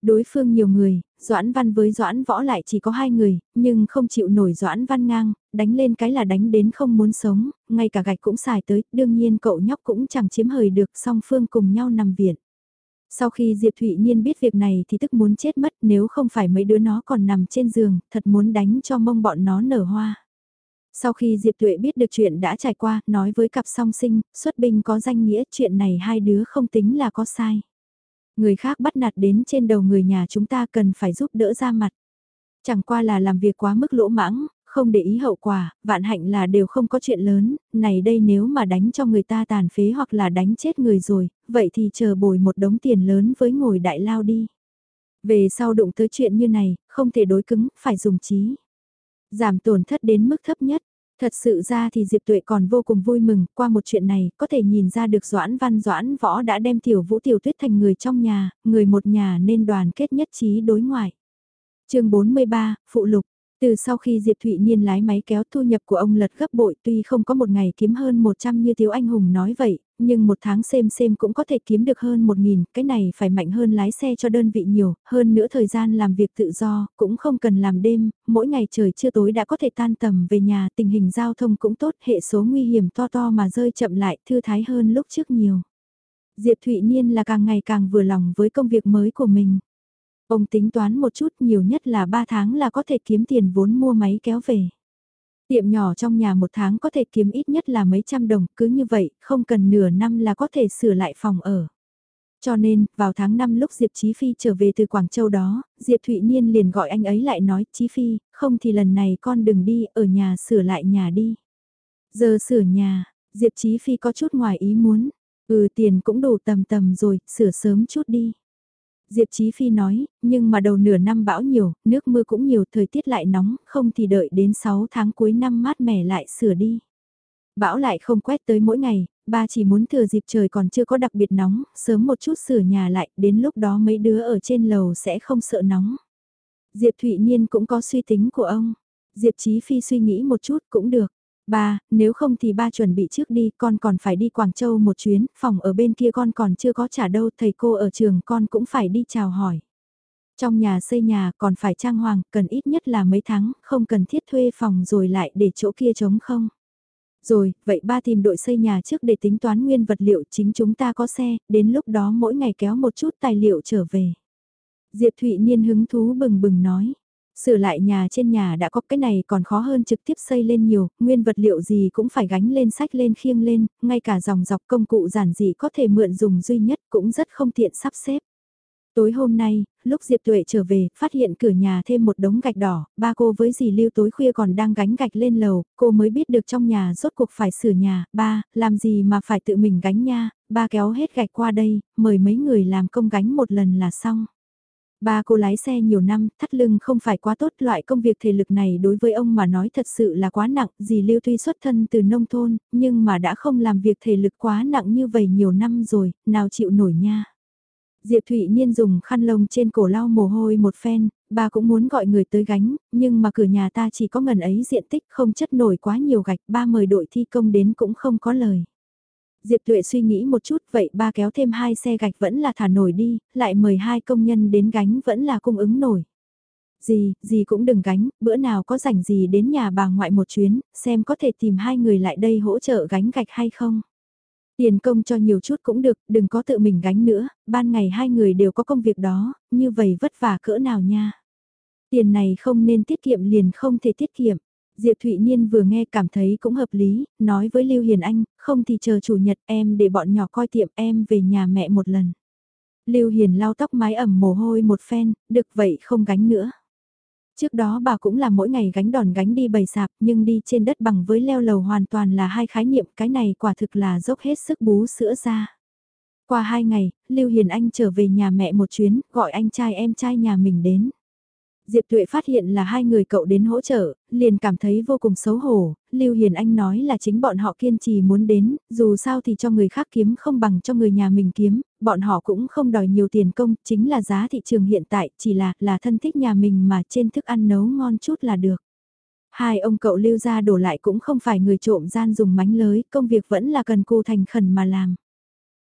Đối phương nhiều người, Doãn Văn với Doãn Võ lại chỉ có hai người, nhưng không chịu nổi Doãn Văn ngang, đánh lên cái là đánh đến không muốn sống, ngay cả gạch cũng xài tới, đương nhiên cậu nhóc cũng chẳng chiếm hời được song phương cùng nhau nằm viện. Sau khi Diệp Thụy Niên biết việc này thì tức muốn chết mất nếu không phải mấy đứa nó còn nằm trên giường, thật muốn đánh cho mông bọn nó nở hoa. Sau khi Diệp Tuệ biết được chuyện đã trải qua, nói với cặp song sinh, xuất binh có danh nghĩa chuyện này hai đứa không tính là có sai. Người khác bắt nạt đến trên đầu người nhà chúng ta cần phải giúp đỡ ra mặt. Chẳng qua là làm việc quá mức lỗ mãng, không để ý hậu quả, vạn hạnh là đều không có chuyện lớn, này đây nếu mà đánh cho người ta tàn phế hoặc là đánh chết người rồi, vậy thì chờ bồi một đống tiền lớn với ngồi đại lao đi. Về sau đụng tới chuyện như này, không thể đối cứng, phải dùng trí. Giảm tổn thất đến mức thấp nhất. Thật sự ra thì Diệp Tuệ còn vô cùng vui mừng, qua một chuyện này, có thể nhìn ra được Doãn Văn Doãn Võ đã đem Tiểu Vũ Tiểu Tuyết thành người trong nhà, người một nhà nên đoàn kết nhất trí đối ngoại. chương 43, Phụ Lục từ sau khi Diệp Thụy Niên lái máy kéo thu nhập của ông lật gấp bội tuy không có một ngày kiếm hơn 100 như Tiếu Anh Hùng nói vậy, nhưng một tháng xem xem cũng có thể kiếm được hơn 1.000, cái này phải mạnh hơn lái xe cho đơn vị nhiều, hơn nữa thời gian làm việc tự do, cũng không cần làm đêm, mỗi ngày trời chưa tối đã có thể tan tầm về nhà, tình hình giao thông cũng tốt, hệ số nguy hiểm to to mà rơi chậm lại, thư thái hơn lúc trước nhiều. Diệp Thụy Niên là càng ngày càng vừa lòng với công việc mới của mình. Ông tính toán một chút nhiều nhất là 3 tháng là có thể kiếm tiền vốn mua máy kéo về. Tiệm nhỏ trong nhà một tháng có thể kiếm ít nhất là mấy trăm đồng, cứ như vậy, không cần nửa năm là có thể sửa lại phòng ở. Cho nên, vào tháng 5 lúc Diệp Chí Phi trở về từ Quảng Châu đó, Diệp Thụy Niên liền gọi anh ấy lại nói, Chí Phi, không thì lần này con đừng đi, ở nhà sửa lại nhà đi. Giờ sửa nhà, Diệp Chí Phi có chút ngoài ý muốn, ừ tiền cũng đủ tầm tầm rồi, sửa sớm chút đi. Diệp Chí Phi nói, nhưng mà đầu nửa năm bão nhiều, nước mưa cũng nhiều, thời tiết lại nóng, không thì đợi đến 6 tháng cuối năm mát mẻ lại sửa đi. Bão lại không quét tới mỗi ngày, ba chỉ muốn thừa dịp trời còn chưa có đặc biệt nóng, sớm một chút sửa nhà lại, đến lúc đó mấy đứa ở trên lầu sẽ không sợ nóng. Diệp Thụy Niên cũng có suy tính của ông. Diệp Chí Phi suy nghĩ một chút cũng được. Ba, nếu không thì ba chuẩn bị trước đi, con còn phải đi Quảng Châu một chuyến, phòng ở bên kia con còn chưa có trả đâu, thầy cô ở trường con cũng phải đi chào hỏi. Trong nhà xây nhà còn phải trang hoàng, cần ít nhất là mấy tháng, không cần thiết thuê phòng rồi lại để chỗ kia trống không. Rồi, vậy ba tìm đội xây nhà trước để tính toán nguyên vật liệu chính chúng ta có xe, đến lúc đó mỗi ngày kéo một chút tài liệu trở về. Diệp Thụy Niên hứng thú bừng bừng nói. Sửa lại nhà trên nhà đã có cái này còn khó hơn trực tiếp xây lên nhiều, nguyên vật liệu gì cũng phải gánh lên sách lên khiêng lên, ngay cả dòng dọc công cụ giản dị có thể mượn dùng duy nhất cũng rất không tiện sắp xếp. Tối hôm nay, lúc Diệp Tuệ trở về, phát hiện cửa nhà thêm một đống gạch đỏ, ba cô với dì Lưu tối khuya còn đang gánh gạch lên lầu, cô mới biết được trong nhà rốt cuộc phải sửa nhà, ba, làm gì mà phải tự mình gánh nha, ba kéo hết gạch qua đây, mời mấy người làm công gánh một lần là xong. Ba cô lái xe nhiều năm, thắt lưng không phải quá tốt, loại công việc thể lực này đối với ông mà nói thật sự là quá nặng, dì Lưu tuy xuất thân từ nông thôn, nhưng mà đã không làm việc thể lực quá nặng như vậy nhiều năm rồi, nào chịu nổi nha. Diệp Thụy Niên dùng khăn lông trên cổ lau mồ hôi một phen, ba cũng muốn gọi người tới gánh, nhưng mà cửa nhà ta chỉ có ngần ấy diện tích không chất nổi quá nhiều gạch, ba mời đội thi công đến cũng không có lời. Diệp Tuệ suy nghĩ một chút vậy ba kéo thêm hai xe gạch vẫn là thả nổi đi, lại mời hai công nhân đến gánh vẫn là cung ứng nổi. Gì, gì cũng đừng gánh, bữa nào có rảnh gì đến nhà bà ngoại một chuyến, xem có thể tìm hai người lại đây hỗ trợ gánh gạch hay không. Tiền công cho nhiều chút cũng được, đừng có tự mình gánh nữa, ban ngày hai người đều có công việc đó, như vậy vất vả cỡ nào nha. Tiền này không nên tiết kiệm liền không thể tiết kiệm. Diệp Thụy Niên vừa nghe cảm thấy cũng hợp lý, nói với Lưu Hiền Anh, không thì chờ chủ nhật em để bọn nhỏ coi tiệm em về nhà mẹ một lần. Lưu Hiền lau tóc mái ẩm mồ hôi một phen, được vậy không gánh nữa. Trước đó bà cũng là mỗi ngày gánh đòn gánh đi bầy sạp nhưng đi trên đất bằng với leo lầu hoàn toàn là hai khái niệm cái này quả thực là dốc hết sức bú sữa ra. Qua hai ngày, Lưu Hiền Anh trở về nhà mẹ một chuyến, gọi anh trai em trai nhà mình đến. Diệp Tuệ phát hiện là hai người cậu đến hỗ trợ, liền cảm thấy vô cùng xấu hổ, Lưu Hiền Anh nói là chính bọn họ kiên trì muốn đến, dù sao thì cho người khác kiếm không bằng cho người nhà mình kiếm, bọn họ cũng không đòi nhiều tiền công, chính là giá thị trường hiện tại, chỉ là, là thân thích nhà mình mà trên thức ăn nấu ngon chút là được. Hai ông cậu lưu ra đổ lại cũng không phải người trộm gian dùng mánh lới, công việc vẫn là cần cô thành khẩn mà làm.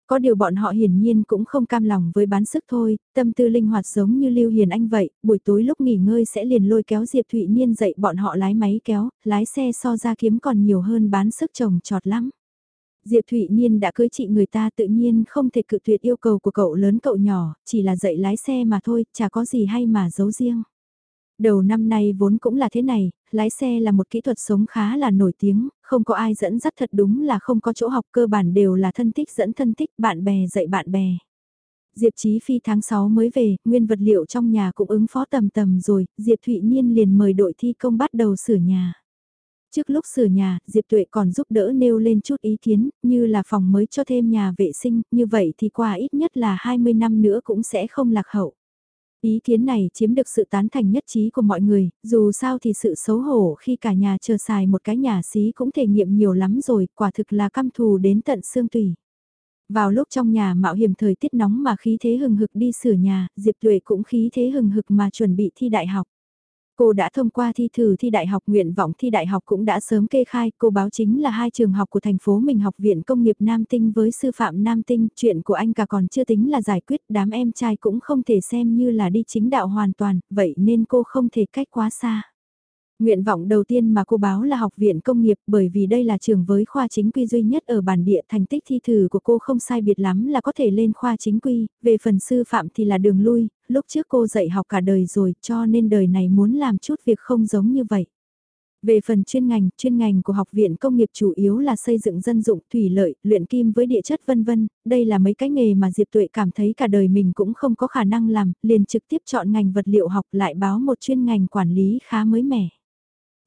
Có điều bọn họ hiển nhiên cũng không cam lòng với bán sức thôi, tâm tư linh hoạt giống như Lưu Hiền Anh vậy, buổi tối lúc nghỉ ngơi sẽ liền lôi kéo Diệp Thụy Niên dậy bọn họ lái máy kéo, lái xe so ra kiếm còn nhiều hơn bán sức trồng trọt lắm. Diệp Thụy Niên đã cưới chị người ta tự nhiên không thể cự tuyệt yêu cầu của cậu lớn cậu nhỏ, chỉ là dạy lái xe mà thôi, chả có gì hay mà giấu riêng. Đầu năm nay vốn cũng là thế này, lái xe là một kỹ thuật sống khá là nổi tiếng, không có ai dẫn dắt thật đúng là không có chỗ học cơ bản đều là thân thích dẫn thân thích, bạn bè dạy bạn bè. Diệp Chí Phi tháng 6 mới về, nguyên vật liệu trong nhà cũng ứng phó tầm tầm rồi, Diệp Thụy Niên liền mời đội thi công bắt đầu sửa nhà. Trước lúc sửa nhà, Diệp Tuệ còn giúp đỡ nêu lên chút ý kiến, như là phòng mới cho thêm nhà vệ sinh, như vậy thì qua ít nhất là 20 năm nữa cũng sẽ không lạc hậu. Ý kiến này chiếm được sự tán thành nhất trí của mọi người, dù sao thì sự xấu hổ khi cả nhà chờ xài một cái nhà xí cũng thể nghiệm nhiều lắm rồi, quả thực là căm thù đến tận xương tùy. Vào lúc trong nhà mạo hiểm thời tiết nóng mà khí thế hừng hực đi sửa nhà, Diệp Tuệ cũng khí thế hừng hực mà chuẩn bị thi đại học. Cô đã thông qua thi thử thi đại học nguyện vọng thi đại học cũng đã sớm kê khai, cô báo chính là hai trường học của thành phố mình học viện công nghiệp Nam Tinh với sư phạm Nam Tinh, chuyện của anh cả còn chưa tính là giải quyết, đám em trai cũng không thể xem như là đi chính đạo hoàn toàn, vậy nên cô không thể cách quá xa. Nguyện vọng đầu tiên mà cô báo là học viện công nghiệp bởi vì đây là trường với khoa chính quy duy nhất ở bản địa thành tích thi thử của cô không sai biệt lắm là có thể lên khoa chính quy, về phần sư phạm thì là đường lui, lúc trước cô dạy học cả đời rồi cho nên đời này muốn làm chút việc không giống như vậy. Về phần chuyên ngành, chuyên ngành của học viện công nghiệp chủ yếu là xây dựng dân dụng, thủy lợi, luyện kim với địa chất vân vân, đây là mấy cái nghề mà Diệp Tuệ cảm thấy cả đời mình cũng không có khả năng làm, liền trực tiếp chọn ngành vật liệu học lại báo một chuyên ngành quản lý khá mới mẻ.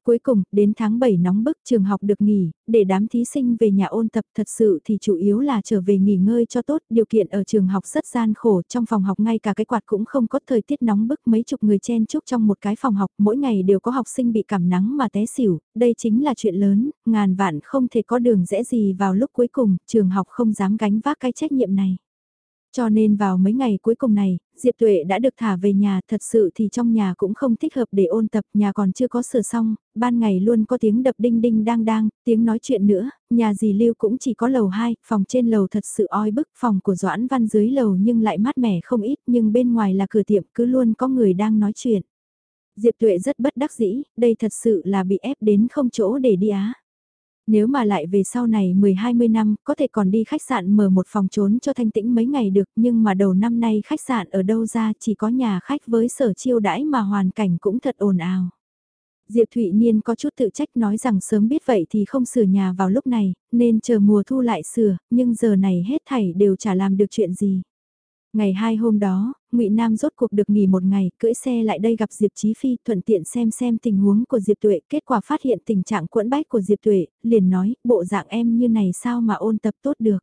Cuối cùng, đến tháng 7 nóng bức trường học được nghỉ, để đám thí sinh về nhà ôn tập thật sự thì chủ yếu là trở về nghỉ ngơi cho tốt. Điều kiện ở trường học rất gian khổ, trong phòng học ngay cả cái quạt cũng không có thời tiết nóng bức mấy chục người chen chúc trong một cái phòng học. Mỗi ngày đều có học sinh bị cảm nắng mà té xỉu, đây chính là chuyện lớn, ngàn vạn không thể có đường rẽ gì vào lúc cuối cùng, trường học không dám gánh vác cái trách nhiệm này. Cho nên vào mấy ngày cuối cùng này, Diệp Tuệ đã được thả về nhà, thật sự thì trong nhà cũng không thích hợp để ôn tập, nhà còn chưa có sửa xong, ban ngày luôn có tiếng đập đinh đinh đang đang, tiếng nói chuyện nữa, nhà dì Lưu cũng chỉ có lầu 2, phòng trên lầu thật sự oi bức, phòng của Doãn Văn dưới lầu nhưng lại mát mẻ không ít, nhưng bên ngoài là cửa tiệm cứ luôn có người đang nói chuyện. Diệp Tuệ rất bất đắc dĩ, đây thật sự là bị ép đến không chỗ để đi á. Nếu mà lại về sau này 10-20 năm, có thể còn đi khách sạn mở một phòng trốn cho thanh tĩnh mấy ngày được, nhưng mà đầu năm nay khách sạn ở đâu ra chỉ có nhà khách với sở chiêu đãi mà hoàn cảnh cũng thật ồn ào. Diệp Thụy Niên có chút tự trách nói rằng sớm biết vậy thì không sửa nhà vào lúc này, nên chờ mùa thu lại sửa, nhưng giờ này hết thảy đều chả làm được chuyện gì. Ngày hai hôm đó, ngụy Nam rốt cuộc được nghỉ một ngày, cưỡi xe lại đây gặp Diệp Chí Phi, thuận tiện xem xem tình huống của Diệp Tuệ, kết quả phát hiện tình trạng quẫn bách của Diệp Tuệ, liền nói, bộ dạng em như này sao mà ôn tập tốt được.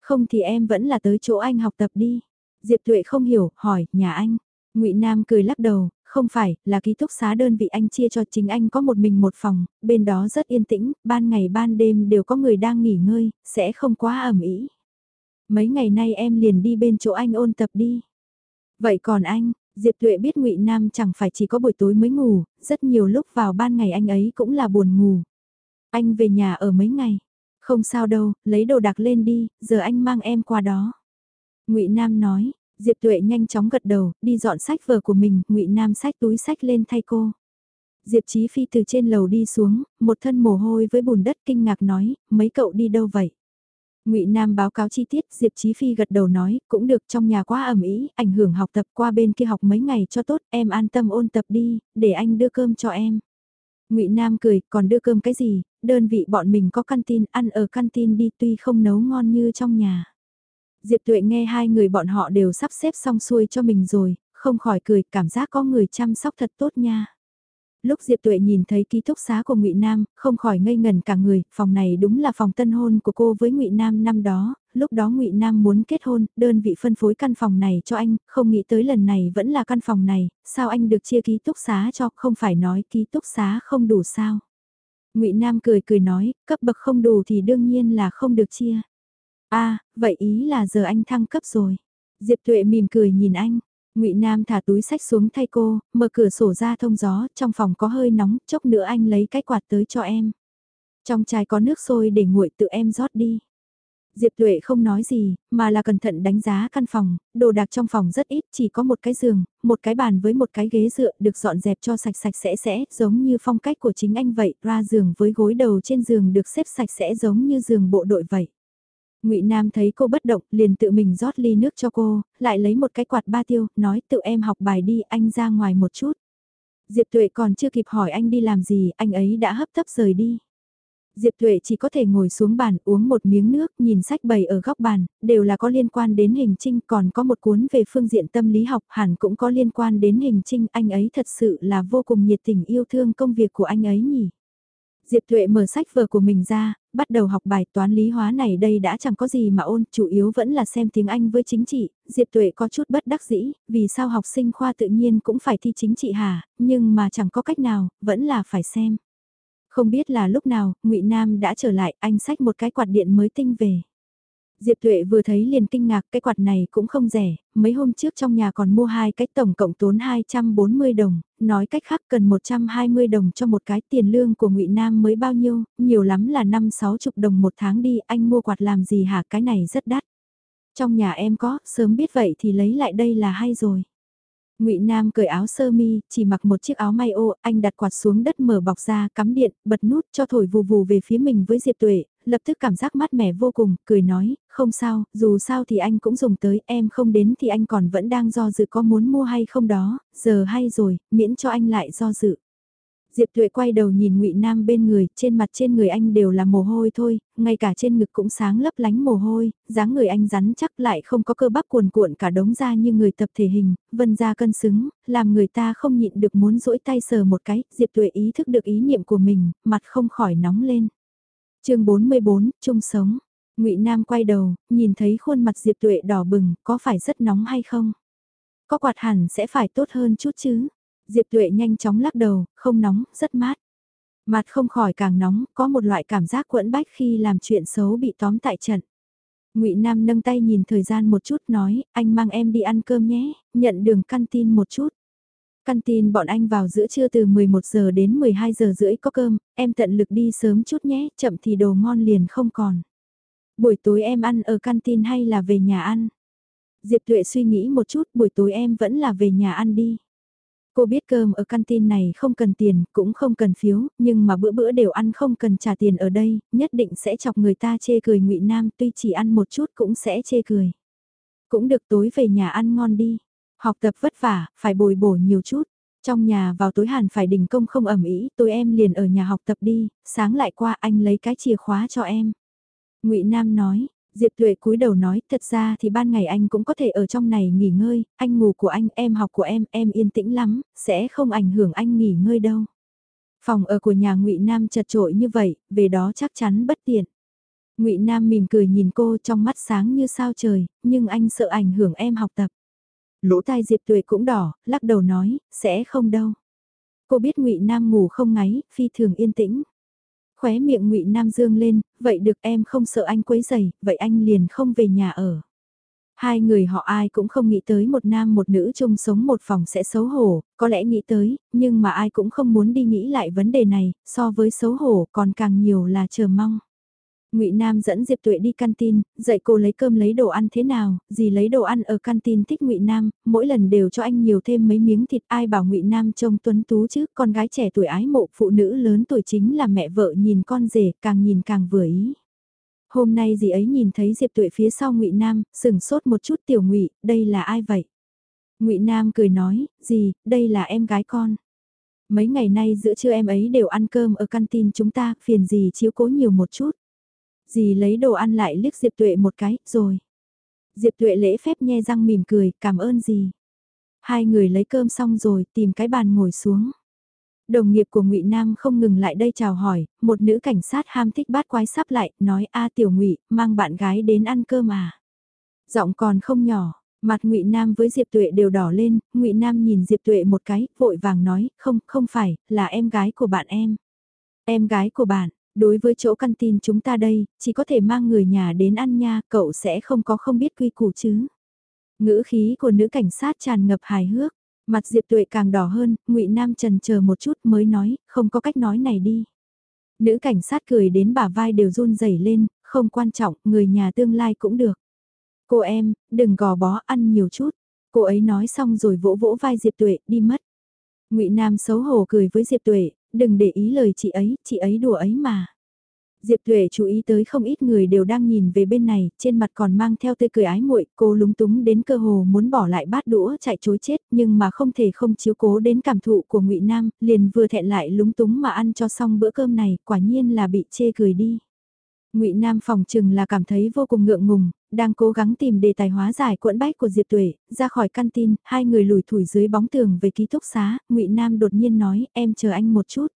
Không thì em vẫn là tới chỗ anh học tập đi. Diệp Tuệ không hiểu, hỏi, nhà anh. ngụy Nam cười lắc đầu, không phải, là ký túc xá đơn vị anh chia cho chính anh có một mình một phòng, bên đó rất yên tĩnh, ban ngày ban đêm đều có người đang nghỉ ngơi, sẽ không quá ẩm ý. Mấy ngày nay em liền đi bên chỗ anh ôn tập đi. Vậy còn anh, Diệp Tuệ biết ngụy Nam chẳng phải chỉ có buổi tối mới ngủ, rất nhiều lúc vào ban ngày anh ấy cũng là buồn ngủ. Anh về nhà ở mấy ngày. Không sao đâu, lấy đồ đạc lên đi, giờ anh mang em qua đó. ngụy Nam nói, Diệp Tuệ nhanh chóng gật đầu, đi dọn sách vở của mình, ngụy Nam sách túi sách lên thay cô. Diệp Chí Phi từ trên lầu đi xuống, một thân mồ hôi với bùn đất kinh ngạc nói, mấy cậu đi đâu vậy? Ngụy Nam báo cáo chi tiết, Diệp Chí Phi gật đầu nói, cũng được trong nhà quá ẩm ý, ảnh hưởng học tập qua bên kia học mấy ngày cho tốt, em an tâm ôn tập đi, để anh đưa cơm cho em. Ngụy Nam cười, còn đưa cơm cái gì, đơn vị bọn mình có canteen, ăn ở canteen đi tuy không nấu ngon như trong nhà. Diệp Tuệ nghe hai người bọn họ đều sắp xếp xong xuôi cho mình rồi, không khỏi cười, cảm giác có người chăm sóc thật tốt nha. Lúc Diệp Tuệ nhìn thấy ký túc xá của Ngụy Nam, không khỏi ngây ngần cả người, phòng này đúng là phòng tân hôn của cô với Ngụy Nam năm đó, lúc đó Ngụy Nam muốn kết hôn, đơn vị phân phối căn phòng này cho anh, không nghĩ tới lần này vẫn là căn phòng này, sao anh được chia ký túc xá cho, không phải nói ký túc xá không đủ sao? Ngụy Nam cười cười nói, cấp bậc không đủ thì đương nhiên là không được chia. A, à, vậy ý là giờ anh thăng cấp rồi. Diệp Tuệ mỉm cười nhìn anh, Ngụy Nam thả túi sách xuống thay cô, mở cửa sổ ra thông gió, trong phòng có hơi nóng, chốc nữa anh lấy cái quạt tới cho em. Trong chai có nước sôi để nguội tự em rót đi. Diệp Tuệ không nói gì, mà là cẩn thận đánh giá căn phòng, đồ đạc trong phòng rất ít, chỉ có một cái giường, một cái bàn với một cái ghế dựa được dọn dẹp cho sạch sạch sẽ sẽ, giống như phong cách của chính anh vậy, ra giường với gối đầu trên giường được xếp sạch sẽ giống như giường bộ đội vậy. Ngụy Nam thấy cô bất động, liền tự mình rót ly nước cho cô, lại lấy một cái quạt ba tiêu, nói tự em học bài đi, anh ra ngoài một chút. Diệp Tuệ còn chưa kịp hỏi anh đi làm gì, anh ấy đã hấp tấp rời đi. Diệp Tuệ chỉ có thể ngồi xuống bàn uống một miếng nước, nhìn sách bày ở góc bàn, đều là có liên quan đến hình trinh, còn có một cuốn về phương diện tâm lý học hẳn cũng có liên quan đến hình trinh, anh ấy thật sự là vô cùng nhiệt tình yêu thương công việc của anh ấy nhỉ. Diệp Thuệ mở sách vở của mình ra, bắt đầu học bài toán lý hóa này đây đã chẳng có gì mà ôn, chủ yếu vẫn là xem tiếng Anh với chính trị, Diệp Thuệ có chút bất đắc dĩ, vì sao học sinh khoa tự nhiên cũng phải thi chính trị hả, nhưng mà chẳng có cách nào, vẫn là phải xem. Không biết là lúc nào, ngụy Nam đã trở lại, anh sách một cái quạt điện mới tinh về. Diệp Thuệ vừa thấy liền kinh ngạc cái quạt này cũng không rẻ, mấy hôm trước trong nhà còn mua hai cái tổng cộng tốn 240 đồng, nói cách khác cần 120 đồng cho một cái tiền lương của ngụy Nam mới bao nhiêu, nhiều lắm là 5-6 chục đồng một tháng đi, anh mua quạt làm gì hả cái này rất đắt. Trong nhà em có, sớm biết vậy thì lấy lại đây là hay rồi. Ngụy Nam cởi áo sơ mi, chỉ mặc một chiếc áo may ô, anh đặt quạt xuống đất mở bọc ra, cắm điện, bật nút cho thổi vù vù về phía mình với Diệp Tuệ, lập tức cảm giác mát mẻ vô cùng, cười nói, không sao, dù sao thì anh cũng dùng tới, em không đến thì anh còn vẫn đang do dự có muốn mua hay không đó, giờ hay rồi, miễn cho anh lại do dự. Diệp Tuệ quay đầu nhìn Ngụy Nam bên người, trên mặt trên người anh đều là mồ hôi thôi, ngay cả trên ngực cũng sáng lấp lánh mồ hôi, dáng người anh rắn chắc lại không có cơ bắp cuồn cuộn cả đống ra như người tập thể hình, vân da cân xứng, làm người ta không nhịn được muốn rỗi tay sờ một cái, Diệp Tuệ ý thức được ý niệm của mình, mặt không khỏi nóng lên. Chương 44, chung sống. Ngụy Nam quay đầu, nhìn thấy khuôn mặt Diệp Tuệ đỏ bừng, có phải rất nóng hay không? Có quạt hẳn sẽ phải tốt hơn chút chứ? Diệp Tuệ nhanh chóng lắc đầu, không nóng, rất mát. Mặt không khỏi càng nóng, có một loại cảm giác quẫn bách khi làm chuyện xấu bị tóm tại trận. Ngụy Nam nâng tay nhìn thời gian một chút nói, anh mang em đi ăn cơm nhé, nhận đường căn tin một chút. Căn tin bọn anh vào giữa trưa từ 11 giờ đến 12 giờ rưỡi có cơm, em tận lực đi sớm chút nhé, chậm thì đồ ngon liền không còn. Buổi tối em ăn ở căn tin hay là về nhà ăn? Diệp Tuệ suy nghĩ một chút, buổi tối em vẫn là về nhà ăn đi. Cô biết cơm ở canteen này không cần tiền, cũng không cần phiếu, nhưng mà bữa bữa đều ăn không cần trả tiền ở đây, nhất định sẽ chọc người ta chê cười ngụy Nam tuy chỉ ăn một chút cũng sẽ chê cười. Cũng được tối về nhà ăn ngon đi. Học tập vất vả, phải bồi bổ nhiều chút. Trong nhà vào tối hàn phải đình công không ẩm ý, tôi em liền ở nhà học tập đi, sáng lại qua anh lấy cái chìa khóa cho em. ngụy Nam nói, Diệp Tuệ cúi đầu nói, thật ra thì ban ngày anh cũng có thể ở trong này nghỉ ngơi, anh ngủ của anh, em học của em, em yên tĩnh lắm, sẽ không ảnh hưởng anh nghỉ ngơi đâu. Phòng ở của nhà Ngụy Nam chật trội như vậy, về đó chắc chắn bất tiện. Ngụy Nam mỉm cười nhìn cô trong mắt sáng như sao trời, nhưng anh sợ ảnh hưởng em học tập. Lỗ tai Diệp Tuệ cũng đỏ, lắc đầu nói, sẽ không đâu. Cô biết Ngụy Nam ngủ không ngáy, phi thường yên tĩnh. Khóe miệng ngụy Nam Dương lên, vậy được em không sợ anh quấy giày, vậy anh liền không về nhà ở. Hai người họ ai cũng không nghĩ tới một nam một nữ chung sống một phòng sẽ xấu hổ, có lẽ nghĩ tới, nhưng mà ai cũng không muốn đi nghĩ lại vấn đề này, so với xấu hổ còn càng nhiều là chờ mong. Ngụy Nam dẫn Diệp Tuệ đi canteen, dạy cô lấy cơm lấy đồ ăn thế nào, gì lấy đồ ăn ở canteen thích Ngụy Nam, mỗi lần đều cho anh nhiều thêm mấy miếng thịt, ai bảo Ngụy Nam trông tuấn tú chứ, con gái trẻ tuổi ái mộ, phụ nữ lớn tuổi chính là mẹ vợ nhìn con rể, càng nhìn càng vừa ý. Hôm nay dì ấy nhìn thấy Diệp Tuệ phía sau Ngụy Nam, sừng sốt một chút tiểu Ngụy, đây là ai vậy? Ngụy Nam cười nói, "Dì, đây là em gái con." Mấy ngày nay giữa trưa em ấy đều ăn cơm ở canteen chúng ta, phiền gì chiếu cố nhiều một chút. Dì lấy đồ ăn lại liếc Diệp Tuệ một cái, rồi. Diệp Tuệ lễ phép nhe răng mỉm cười, cảm ơn dì. Hai người lấy cơm xong rồi, tìm cái bàn ngồi xuống. Đồng nghiệp của Ngụy Nam không ngừng lại đây chào hỏi, một nữ cảnh sát ham thích bát quái sắp lại, nói a tiểu Ngụy, mang bạn gái đến ăn cơm à. Giọng còn không nhỏ, mặt Ngụy Nam với Diệp Tuệ đều đỏ lên, Ngụy Nam nhìn Diệp Tuệ một cái, vội vàng nói, không, không phải, là em gái của bạn em. Em gái của bạn, đối với chỗ căn tin chúng ta đây, chỉ có thể mang người nhà đến ăn nha, cậu sẽ không có không biết quy củ chứ. Ngữ khí của nữ cảnh sát tràn ngập hài hước, mặt Diệp Tuệ càng đỏ hơn, ngụy Nam trần chờ một chút mới nói, không có cách nói này đi. Nữ cảnh sát cười đến bả vai đều run rẩy lên, không quan trọng, người nhà tương lai cũng được. Cô em, đừng gò bó ăn nhiều chút. Cô ấy nói xong rồi vỗ vỗ vai Diệp Tuệ, đi mất. ngụy Nam xấu hổ cười với Diệp Tuệ, đừng để ý lời chị ấy, chị ấy đùa ấy mà. Diệp Tuệ chú ý tới không ít người đều đang nhìn về bên này, trên mặt còn mang theo tươi cười ái muội, cô lúng túng đến cơ hồ muốn bỏ lại bát đũa chạy chối chết, nhưng mà không thể không chiếu cố đến cảm thụ của Ngụy Nam, liền vừa thẹn lại lúng túng mà ăn cho xong bữa cơm này, quả nhiên là bị chê cười đi. Ngụy Nam phòng trừng là cảm thấy vô cùng ngượng ngùng, đang cố gắng tìm đề tài hóa giải cuộn bách của Diệp Tuệ, ra khỏi căn tin, hai người lùi thủi dưới bóng tường về ký túc xá, Ngụy Nam đột nhiên nói, em chờ anh một chút.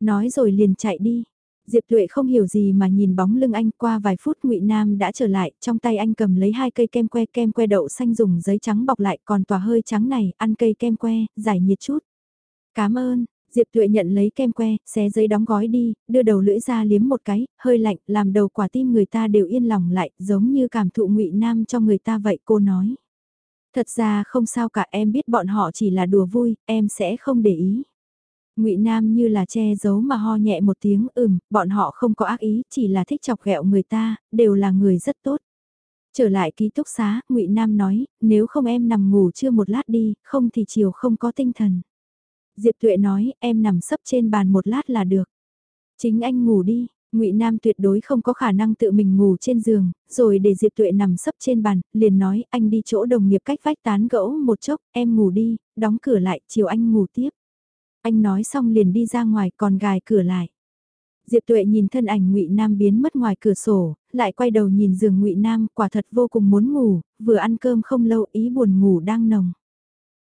Nói rồi liền chạy đi. Diệp Tuệ không hiểu gì mà nhìn bóng lưng anh qua vài phút Ngụy Nam đã trở lại, trong tay anh cầm lấy hai cây kem que kem que đậu xanh dùng giấy trắng bọc lại còn tỏa hơi trắng này, ăn cây kem que, giải nhiệt chút. Cảm ơn, Diệp Tuệ nhận lấy kem que, xé giấy đóng gói đi, đưa đầu lưỡi ra liếm một cái, hơi lạnh, làm đầu quả tim người ta đều yên lòng lại, giống như cảm thụ Ngụy Nam cho người ta vậy cô nói. Thật ra không sao cả em biết bọn họ chỉ là đùa vui, em sẽ không để ý. Ngụy Nam như là che giấu mà ho nhẹ một tiếng ừm, bọn họ không có ác ý, chỉ là thích chọc ghẹo người ta, đều là người rất tốt. Trở lại ký túc xá, Ngụy Nam nói, nếu không em nằm ngủ chưa một lát đi, không thì chiều không có tinh thần. Diệp Tuệ nói, em nằm sấp trên bàn một lát là được. Chính anh ngủ đi, Ngụy Nam tuyệt đối không có khả năng tự mình ngủ trên giường, rồi để Diệp Tuệ nằm sấp trên bàn, liền nói, anh đi chỗ đồng nghiệp cách vách tán gẫu một chốc, em ngủ đi, đóng cửa lại, chiều anh ngủ tiếp. Anh nói xong liền đi ra ngoài còn gài cửa lại. Diệp Tuệ nhìn thân ảnh Ngụy Nam biến mất ngoài cửa sổ, lại quay đầu nhìn giường Ngụy Nam, quả thật vô cùng muốn ngủ, vừa ăn cơm không lâu ý buồn ngủ đang nồng.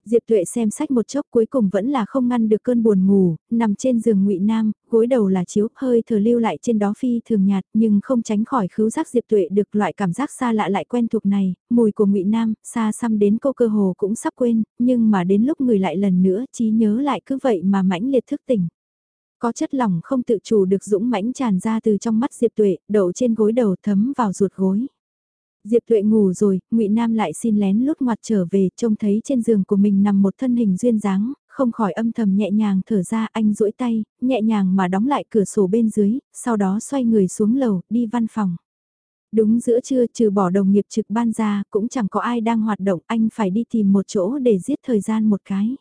Diệp Tuệ xem sách một chốc cuối cùng vẫn là không ngăn được cơn buồn ngủ, nằm trên giường Ngụy Nam, gối đầu là chiếu, hơi thở lưu lại trên đó phi thường nhạt, nhưng không tránh khỏi khứu giác Diệp Tuệ được loại cảm giác xa lạ lại quen thuộc này, mùi của Ngụy Nam, xa xăm đến cô cơ hồ cũng sắp quên, nhưng mà đến lúc người lại lần nữa trí nhớ lại cứ vậy mà mãnh liệt thức tỉnh. Có chất lỏng không tự chủ được dũng mãnh tràn ra từ trong mắt Diệp Tuệ, đậu trên gối đầu thấm vào ruột gối. Diệp Tuệ ngủ rồi, Ngụy Nam lại xin lén lút ngoặt trở về, trông thấy trên giường của mình nằm một thân hình duyên dáng, không khỏi âm thầm nhẹ nhàng thở ra, anh duỗi tay, nhẹ nhàng mà đóng lại cửa sổ bên dưới, sau đó xoay người xuống lầu, đi văn phòng. Đúng giữa trưa trừ bỏ đồng nghiệp trực ban ra, cũng chẳng có ai đang hoạt động, anh phải đi tìm một chỗ để giết thời gian một cái.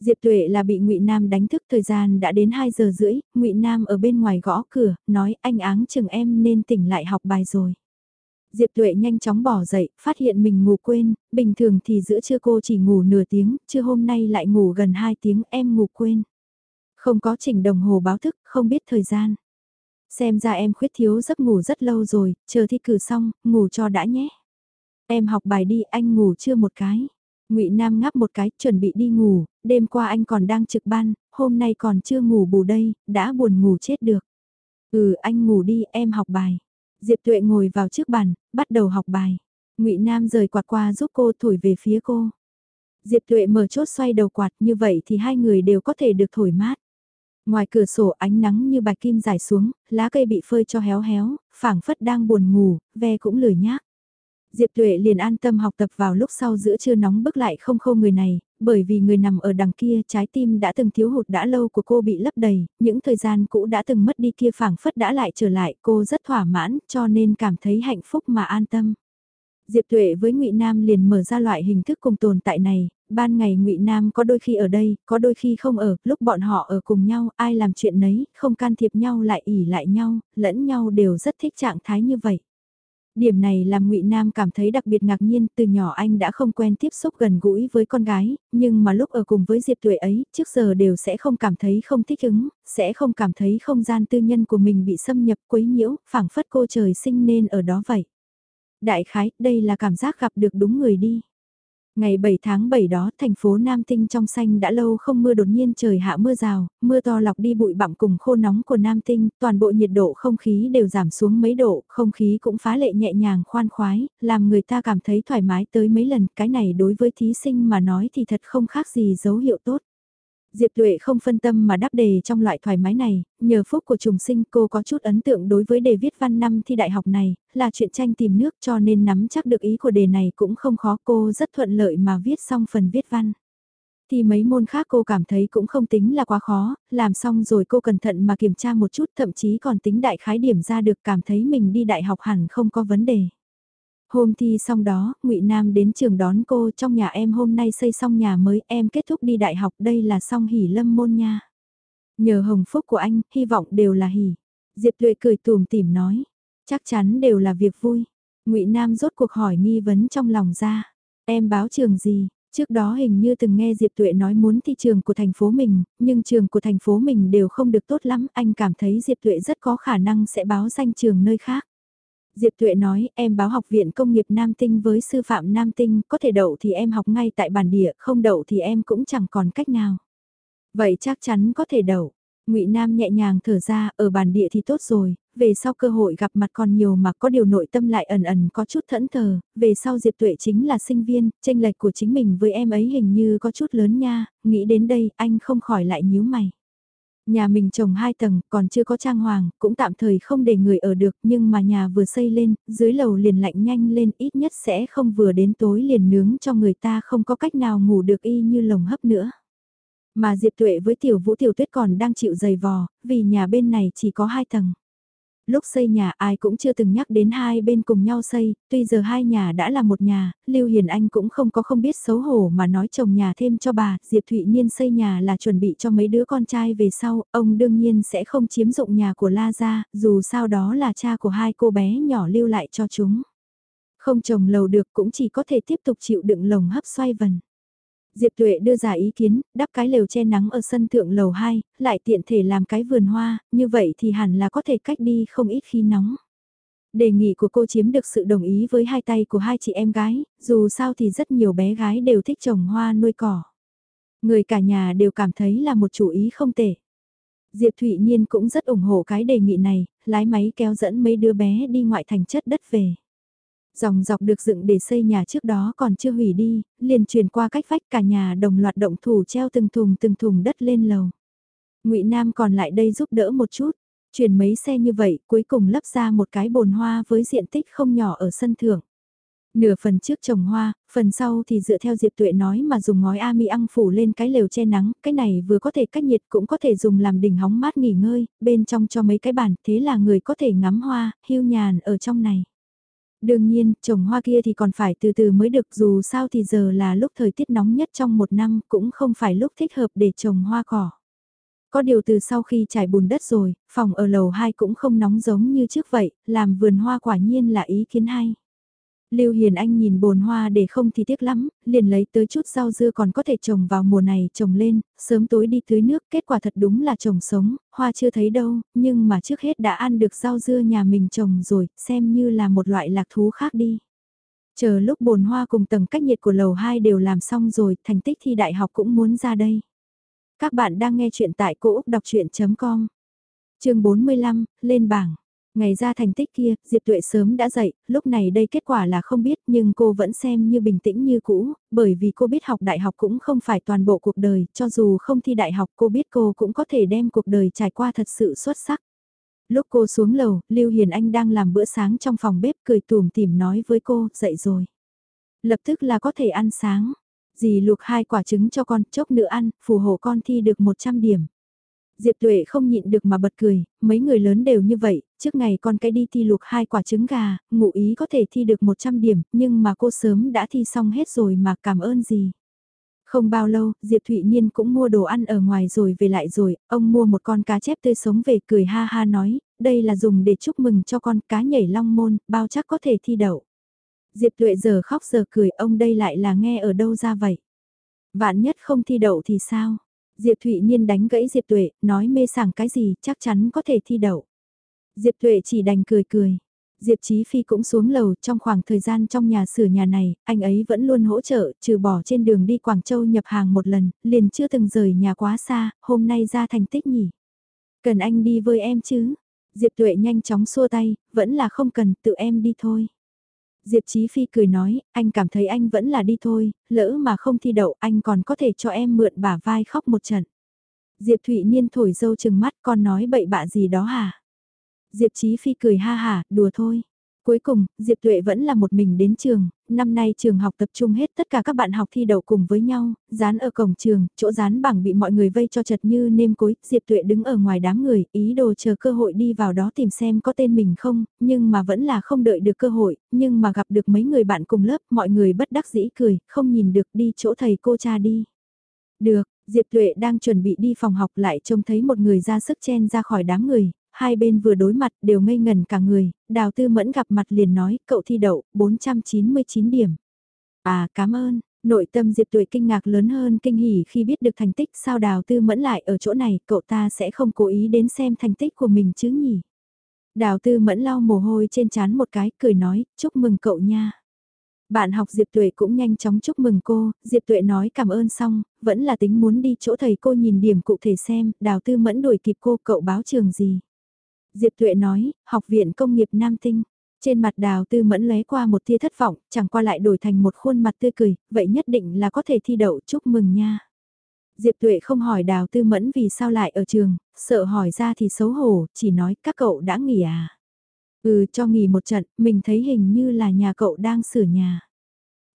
Diệp Tuệ là bị Ngụy Nam đánh thức thời gian đã đến 2 giờ rưỡi, Ngụy Nam ở bên ngoài gõ cửa, nói anh áng chừng em nên tỉnh lại học bài rồi. Diệp Tuệ nhanh chóng bỏ dậy, phát hiện mình ngủ quên, bình thường thì giữa trưa cô chỉ ngủ nửa tiếng, chưa hôm nay lại ngủ gần 2 tiếng em ngủ quên. Không có chỉnh đồng hồ báo thức, không biết thời gian. Xem ra em khuyết thiếu giấc ngủ rất lâu rồi, chờ thi cử xong, ngủ cho đã nhé. Em học bài đi, anh ngủ chưa một cái. Ngụy Nam ngáp một cái, chuẩn bị đi ngủ, đêm qua anh còn đang trực ban, hôm nay còn chưa ngủ bù đây, đã buồn ngủ chết được. Ừ, anh ngủ đi, em học bài. Diệp Tuệ ngồi vào trước bàn, bắt đầu học bài. Ngụy Nam rời quạt qua giúp cô thổi về phía cô. Diệp Tuệ mở chốt xoay đầu quạt như vậy thì hai người đều có thể được thổi mát. Ngoài cửa sổ ánh nắng như bạch kim dài xuống, lá cây bị phơi cho héo héo, phảng phất đang buồn ngủ, ve cũng lười nhác. Diệp Tuệ liền an tâm học tập vào lúc sau giữa trưa nóng bức lại không khô người này, bởi vì người nằm ở đằng kia trái tim đã từng thiếu hụt đã lâu của cô bị lấp đầy, những thời gian cũ đã từng mất đi kia phảng phất đã lại trở lại, cô rất thỏa mãn cho nên cảm thấy hạnh phúc mà an tâm. Diệp Tuệ với Ngụy Nam liền mở ra loại hình thức cùng tồn tại này, ban ngày Ngụy Nam có đôi khi ở đây, có đôi khi không ở, lúc bọn họ ở cùng nhau, ai làm chuyện nấy, không can thiệp nhau lại ỉ lại nhau, lẫn nhau đều rất thích trạng thái như vậy. Điểm này làm ngụy Nam cảm thấy đặc biệt ngạc nhiên, từ nhỏ anh đã không quen tiếp xúc gần gũi với con gái, nhưng mà lúc ở cùng với Diệp Tuệ ấy, trước giờ đều sẽ không cảm thấy không thích ứng, sẽ không cảm thấy không gian tư nhân của mình bị xâm nhập quấy nhiễu, phảng phất cô trời sinh nên ở đó vậy. Đại khái, đây là cảm giác gặp được đúng người đi. Ngày 7 tháng 7 đó, thành phố Nam Tinh trong xanh đã lâu không mưa đột nhiên trời hạ mưa rào, mưa to lọc đi bụi bặm cùng khô nóng của Nam Tinh, toàn bộ nhiệt độ không khí đều giảm xuống mấy độ, không khí cũng phá lệ nhẹ nhàng khoan khoái, làm người ta cảm thấy thoải mái tới mấy lần, cái này đối với thí sinh mà nói thì thật không khác gì dấu hiệu tốt. Diệp Tuệ không phân tâm mà đáp đề trong loại thoải mái này, nhờ phúc của trùng sinh cô có chút ấn tượng đối với đề viết văn năm thi đại học này, là chuyện tranh tìm nước cho nên nắm chắc được ý của đề này cũng không khó cô rất thuận lợi mà viết xong phần viết văn. Thì mấy môn khác cô cảm thấy cũng không tính là quá khó, làm xong rồi cô cẩn thận mà kiểm tra một chút thậm chí còn tính đại khái điểm ra được cảm thấy mình đi đại học hẳn không có vấn đề. Hôm thi xong đó, ngụy Nam đến trường đón cô trong nhà em hôm nay xây xong nhà mới em kết thúc đi đại học đây là xong hỉ lâm môn nha. Nhờ hồng phúc của anh, hy vọng đều là hỉ. Diệp Tuệ cười tùm tìm nói, chắc chắn đều là việc vui. ngụy Nam rốt cuộc hỏi nghi vấn trong lòng ra. Em báo trường gì? Trước đó hình như từng nghe Diệp Tuệ nói muốn thi trường của thành phố mình, nhưng trường của thành phố mình đều không được tốt lắm. Anh cảm thấy Diệp Tuệ rất có khả năng sẽ báo danh trường nơi khác. Diệp Tuệ nói, em báo học viện công nghiệp Nam Tinh với sư phạm Nam Tinh, có thể đậu thì em học ngay tại bản địa, không đậu thì em cũng chẳng còn cách nào. Vậy chắc chắn có thể đậu. Ngụy Nam nhẹ nhàng thở ra, ở bản địa thì tốt rồi, về sau cơ hội gặp mặt còn nhiều mà có điều nội tâm lại ẩn ẩn có chút thẫn thờ, về sau Diệp Tuệ chính là sinh viên, tranh lệch của chính mình với em ấy hình như có chút lớn nha, nghĩ đến đây anh không khỏi lại nhíu mày. Nhà mình trồng hai tầng, còn chưa có trang hoàng, cũng tạm thời không để người ở được, nhưng mà nhà vừa xây lên, dưới lầu liền lạnh nhanh lên, ít nhất sẽ không vừa đến tối liền nướng cho người ta không có cách nào ngủ được y như lồng hấp nữa. Mà Diệp Tuệ với Tiểu Vũ Tiểu Tuyết còn đang chịu dày vò, vì nhà bên này chỉ có hai tầng. Lúc xây nhà ai cũng chưa từng nhắc đến hai bên cùng nhau xây, tuy giờ hai nhà đã là một nhà, Lưu Hiền Anh cũng không có không biết xấu hổ mà nói chồng nhà thêm cho bà, Diệp Thụy Niên xây nhà là chuẩn bị cho mấy đứa con trai về sau, ông đương nhiên sẽ không chiếm dụng nhà của La Gia, dù sao đó là cha của hai cô bé nhỏ lưu lại cho chúng. Không trồng lầu được cũng chỉ có thể tiếp tục chịu đựng lồng hấp xoay vần. Diệp Tuệ đưa ra ý kiến, đắp cái lều che nắng ở sân thượng lầu 2, lại tiện thể làm cái vườn hoa, như vậy thì hẳn là có thể cách đi không ít khi nóng. Đề nghị của cô chiếm được sự đồng ý với hai tay của hai chị em gái, dù sao thì rất nhiều bé gái đều thích trồng hoa nuôi cỏ. Người cả nhà đều cảm thấy là một chủ ý không tệ. Diệp Thụy Nhiên cũng rất ủng hộ cái đề nghị này, lái máy kéo dẫn mấy đứa bé đi ngoại thành chất đất về. Dòng dọc được dựng để xây nhà trước đó còn chưa hủy đi, liền truyền qua cách vách cả nhà đồng loạt động thủ treo từng thùng từng thùng đất lên lầu. ngụy Nam còn lại đây giúp đỡ một chút, chuyển mấy xe như vậy cuối cùng lắp ra một cái bồn hoa với diện tích không nhỏ ở sân thượng. Nửa phần trước trồng hoa, phần sau thì dựa theo Diệp Tuệ nói mà dùng ngói ami ăn phủ lên cái lều che nắng, cái này vừa có thể cách nhiệt cũng có thể dùng làm đỉnh hóng mát nghỉ ngơi, bên trong cho mấy cái bàn, thế là người có thể ngắm hoa, hưu nhàn ở trong này. Đương nhiên, trồng hoa kia thì còn phải từ từ mới được dù sao thì giờ là lúc thời tiết nóng nhất trong một năm cũng không phải lúc thích hợp để trồng hoa cỏ. Có điều từ sau khi trải bùn đất rồi, phòng ở lầu 2 cũng không nóng giống như trước vậy, làm vườn hoa quả nhiên là ý kiến hay. Lưu Hiền Anh nhìn bồn hoa để không thì tiếc lắm, liền lấy tới chút rau dưa còn có thể trồng vào mùa này trồng lên, sớm tối đi tưới nước, kết quả thật đúng là trồng sống, hoa chưa thấy đâu, nhưng mà trước hết đã ăn được rau dưa nhà mình trồng rồi, xem như là một loại lạc thú khác đi. Chờ lúc bồn hoa cùng tầng cách nhiệt của lầu 2 đều làm xong rồi, thành tích thi đại học cũng muốn ra đây. Các bạn đang nghe chuyện tại cỗ Đọc Chuyện.com Trường 45, lên bảng. Ngày ra thành tích kia, Diệp Tuệ sớm đã dậy, lúc này đây kết quả là không biết nhưng cô vẫn xem như bình tĩnh như cũ, bởi vì cô biết học đại học cũng không phải toàn bộ cuộc đời, cho dù không thi đại học cô biết cô cũng có thể đem cuộc đời trải qua thật sự xuất sắc. Lúc cô xuống lầu, Lưu Hiền Anh đang làm bữa sáng trong phòng bếp cười tùm tìm nói với cô, dậy rồi. Lập tức là có thể ăn sáng. Dì luộc hai quả trứng cho con, chốc nữa ăn, phù hộ con thi được 100 điểm. Diệp Tuệ không nhịn được mà bật cười, mấy người lớn đều như vậy, trước ngày con cái đi thi luộc hai quả trứng gà, ngụ ý có thể thi được 100 điểm, nhưng mà cô sớm đã thi xong hết rồi mà cảm ơn gì. Không bao lâu, Diệp Thụy Niên cũng mua đồ ăn ở ngoài rồi về lại rồi, ông mua một con cá chép tươi sống về cười ha ha nói, đây là dùng để chúc mừng cho con cá nhảy long môn, bao chắc có thể thi đậu. Diệp Tuệ giờ khóc giờ cười, ông đây lại là nghe ở đâu ra vậy? Vạn nhất không thi đậu thì sao? Diệp Thụy Niên đánh gãy Diệp Tuệ, nói mê sảng cái gì, chắc chắn có thể thi đậu. Diệp Tuệ chỉ đành cười cười. Diệp Chí Phi cũng xuống lầu trong khoảng thời gian trong nhà sửa nhà này, anh ấy vẫn luôn hỗ trợ, trừ bỏ trên đường đi Quảng Châu nhập hàng một lần, liền chưa từng rời nhà quá xa, hôm nay ra thành tích nhỉ. Cần anh đi với em chứ? Diệp Tuệ nhanh chóng xua tay, vẫn là không cần, tự em đi thôi. Diệp Chí Phi cười nói, anh cảm thấy anh vẫn là đi thôi, lỡ mà không thi đậu anh còn có thể cho em mượn bả vai khóc một trận. Diệp Thụy Niên thổi dâu chừng mắt con nói bậy bạ gì đó hả? Diệp Chí Phi cười ha hả, đùa thôi. Cuối cùng, Diệp Tuệ vẫn là một mình đến trường, năm nay trường học tập trung hết tất cả các bạn học thi đậu cùng với nhau, dán ở cổng trường, chỗ dán bảng bị mọi người vây cho chật như nêm cối, Diệp Tuệ đứng ở ngoài đám người, ý đồ chờ cơ hội đi vào đó tìm xem có tên mình không, nhưng mà vẫn là không đợi được cơ hội, nhưng mà gặp được mấy người bạn cùng lớp, mọi người bất đắc dĩ cười, không nhìn được đi chỗ thầy cô cha đi. Được, Diệp Tuệ đang chuẩn bị đi phòng học lại trông thấy một người ra sức chen ra khỏi đám người, hai bên vừa đối mặt đều ngây ngần cả người, đào tư mẫn gặp mặt liền nói cậu thi đậu 499 điểm. À cảm ơn, nội tâm Diệp Tuệ kinh ngạc lớn hơn kinh hỉ khi biết được thành tích sao đào tư mẫn lại ở chỗ này cậu ta sẽ không cố ý đến xem thành tích của mình chứ nhỉ. Đào tư mẫn lau mồ hôi trên trán một cái cười nói chúc mừng cậu nha. Bạn học Diệp Tuệ cũng nhanh chóng chúc mừng cô, Diệp Tuệ nói cảm ơn xong, vẫn là tính muốn đi chỗ thầy cô nhìn điểm cụ thể xem, đào tư mẫn đuổi kịp cô cậu báo trường gì. Diệp Tuệ nói, học viện công nghiệp Nam Tinh. Trên mặt đào tư mẫn lóe qua một tia thất vọng, chẳng qua lại đổi thành một khuôn mặt tươi cười, vậy nhất định là có thể thi đậu chúc mừng nha. Diệp Tuệ không hỏi đào tư mẫn vì sao lại ở trường, sợ hỏi ra thì xấu hổ, chỉ nói các cậu đã nghỉ à. Ừ cho nghỉ một trận, mình thấy hình như là nhà cậu đang sửa nhà.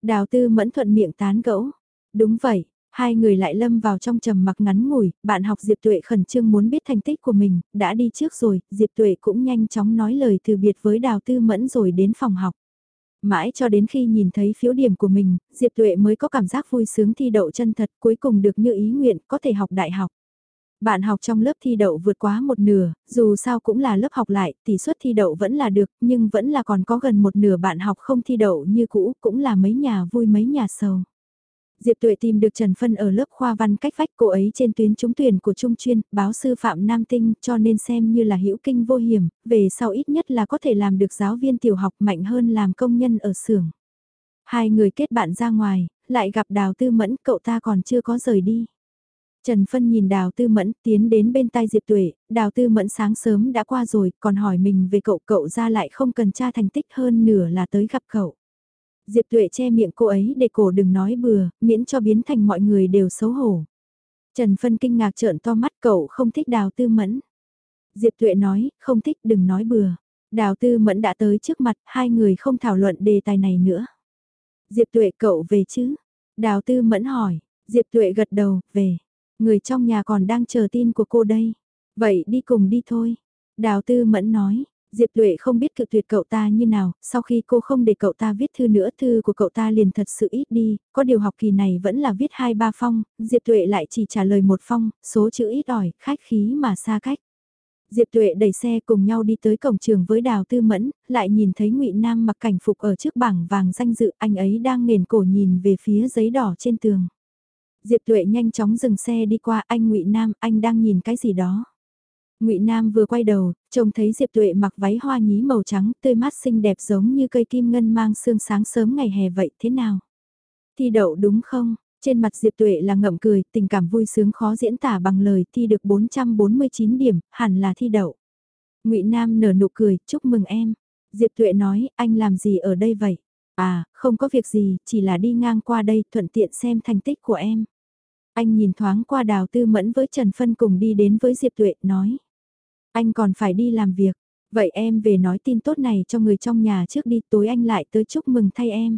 Đào tư mẫn thuận miệng tán gẫu. Đúng vậy, Hai người lại lâm vào trong trầm mặc ngắn ngủi, bạn học Diệp Tuệ khẩn trương muốn biết thành tích của mình, đã đi trước rồi, Diệp Tuệ cũng nhanh chóng nói lời từ biệt với Đào Tư Mẫn rồi đến phòng học. Mãi cho đến khi nhìn thấy phiếu điểm của mình, Diệp Tuệ mới có cảm giác vui sướng thi đậu chân thật cuối cùng được như ý nguyện có thể học đại học. Bạn học trong lớp thi đậu vượt quá một nửa, dù sao cũng là lớp học lại, tỷ suất thi đậu vẫn là được, nhưng vẫn là còn có gần một nửa bạn học không thi đậu như cũ, cũng là mấy nhà vui mấy nhà sầu. Diệp Tuệ tìm được Trần Phân ở lớp khoa văn cách vách cô ấy trên tuyến trúng tuyển của Trung chuyên, báo sư Phạm Nam Tinh cho nên xem như là hữu kinh vô hiểm, về sau ít nhất là có thể làm được giáo viên tiểu học mạnh hơn làm công nhân ở xưởng. Hai người kết bạn ra ngoài, lại gặp Đào Tư Mẫn cậu ta còn chưa có rời đi. Trần Phân nhìn Đào Tư Mẫn tiến đến bên tai Diệp Tuệ, Đào Tư Mẫn sáng sớm đã qua rồi, còn hỏi mình về cậu cậu ra lại không cần tra thành tích hơn nửa là tới gặp cậu. Diệp Tuệ che miệng cô ấy để cổ đừng nói bừa, miễn cho biến thành mọi người đều xấu hổ. Trần Phân kinh ngạc trợn to mắt cậu không thích đào tư mẫn. Diệp Tuệ nói, không thích đừng nói bừa. Đào tư mẫn đã tới trước mặt, hai người không thảo luận đề tài này nữa. Diệp Tuệ cậu về chứ? Đào tư mẫn hỏi, Diệp Tuệ gật đầu, về. Người trong nhà còn đang chờ tin của cô đây. Vậy đi cùng đi thôi. Đào tư mẫn nói, Diệp Tuệ không biết cự tuyệt cậu ta như nào, sau khi cô không để cậu ta viết thư nữa thư của cậu ta liền thật sự ít đi, có điều học kỳ này vẫn là viết hai ba phong, Diệp Tuệ lại chỉ trả lời một phong, số chữ ít ỏi, khách khí mà xa cách. Diệp Tuệ đẩy xe cùng nhau đi tới cổng trường với Đào Tư Mẫn, lại nhìn thấy Ngụy Nam mặc cảnh phục ở trước bảng vàng danh dự, anh ấy đang nghền cổ nhìn về phía giấy đỏ trên tường. Diệp Tuệ nhanh chóng dừng xe đi qua, anh Ngụy Nam, anh đang nhìn cái gì đó. Ngụy Nam vừa quay đầu, trông thấy Diệp Tuệ mặc váy hoa nhí màu trắng, tươi mát xinh đẹp giống như cây kim ngân mang sương sáng sớm ngày hè vậy, thế nào? Thi đậu đúng không? Trên mặt Diệp Tuệ là ngậm cười, tình cảm vui sướng khó diễn tả bằng lời, thi được 449 điểm, hẳn là thi đậu. Ngụy Nam nở nụ cười, chúc mừng em. Diệp Tuệ nói, anh làm gì ở đây vậy? À, không có việc gì, chỉ là đi ngang qua đây, thuận tiện xem thành tích của em. Anh nhìn thoáng qua đào tư mẫn với Trần Phân cùng đi đến với Diệp Tuệ, nói. Anh còn phải đi làm việc. Vậy em về nói tin tốt này cho người trong nhà trước đi tối anh lại tới chúc mừng thay em.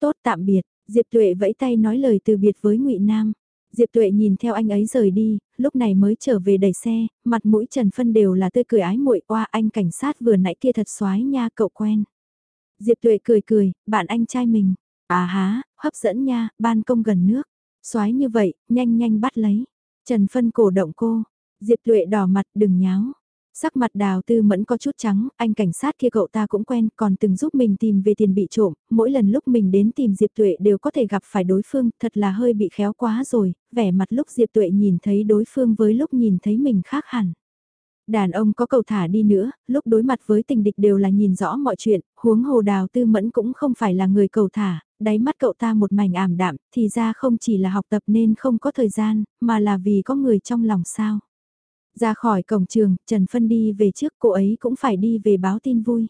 Tốt tạm biệt, Diệp Tuệ vẫy tay nói lời từ biệt với ngụy Nam. Diệp Tuệ nhìn theo anh ấy rời đi, lúc này mới trở về đẩy xe, mặt mũi Trần Phân đều là tươi cười ái muội qua anh cảnh sát vừa nãy kia thật xoái nha cậu quen. Diệp Tuệ cười cười, bạn anh trai mình. À há, hấp dẫn nha, ban công gần nước. Xoái như vậy, nhanh nhanh bắt lấy. Trần Phân cổ động cô, Diệp Tuệ đỏ mặt đừng nháo. Sắc mặt đào tư mẫn có chút trắng, anh cảnh sát kia cậu ta cũng quen, còn từng giúp mình tìm về tiền bị trộm, mỗi lần lúc mình đến tìm Diệp Tuệ đều có thể gặp phải đối phương, thật là hơi bị khéo quá rồi, vẻ mặt lúc Diệp Tuệ nhìn thấy đối phương với lúc nhìn thấy mình khác hẳn. Đàn ông có cầu thả đi nữa, lúc đối mặt với tình địch đều là nhìn rõ mọi chuyện, huống hồ đào tư mẫn cũng không phải là người cầu thả, đáy mắt cậu ta một mảnh ảm đạm, thì ra không chỉ là học tập nên không có thời gian, mà là vì có người trong lòng sao. Ra khỏi cổng trường, Trần Phân đi về trước cô ấy cũng phải đi về báo tin vui.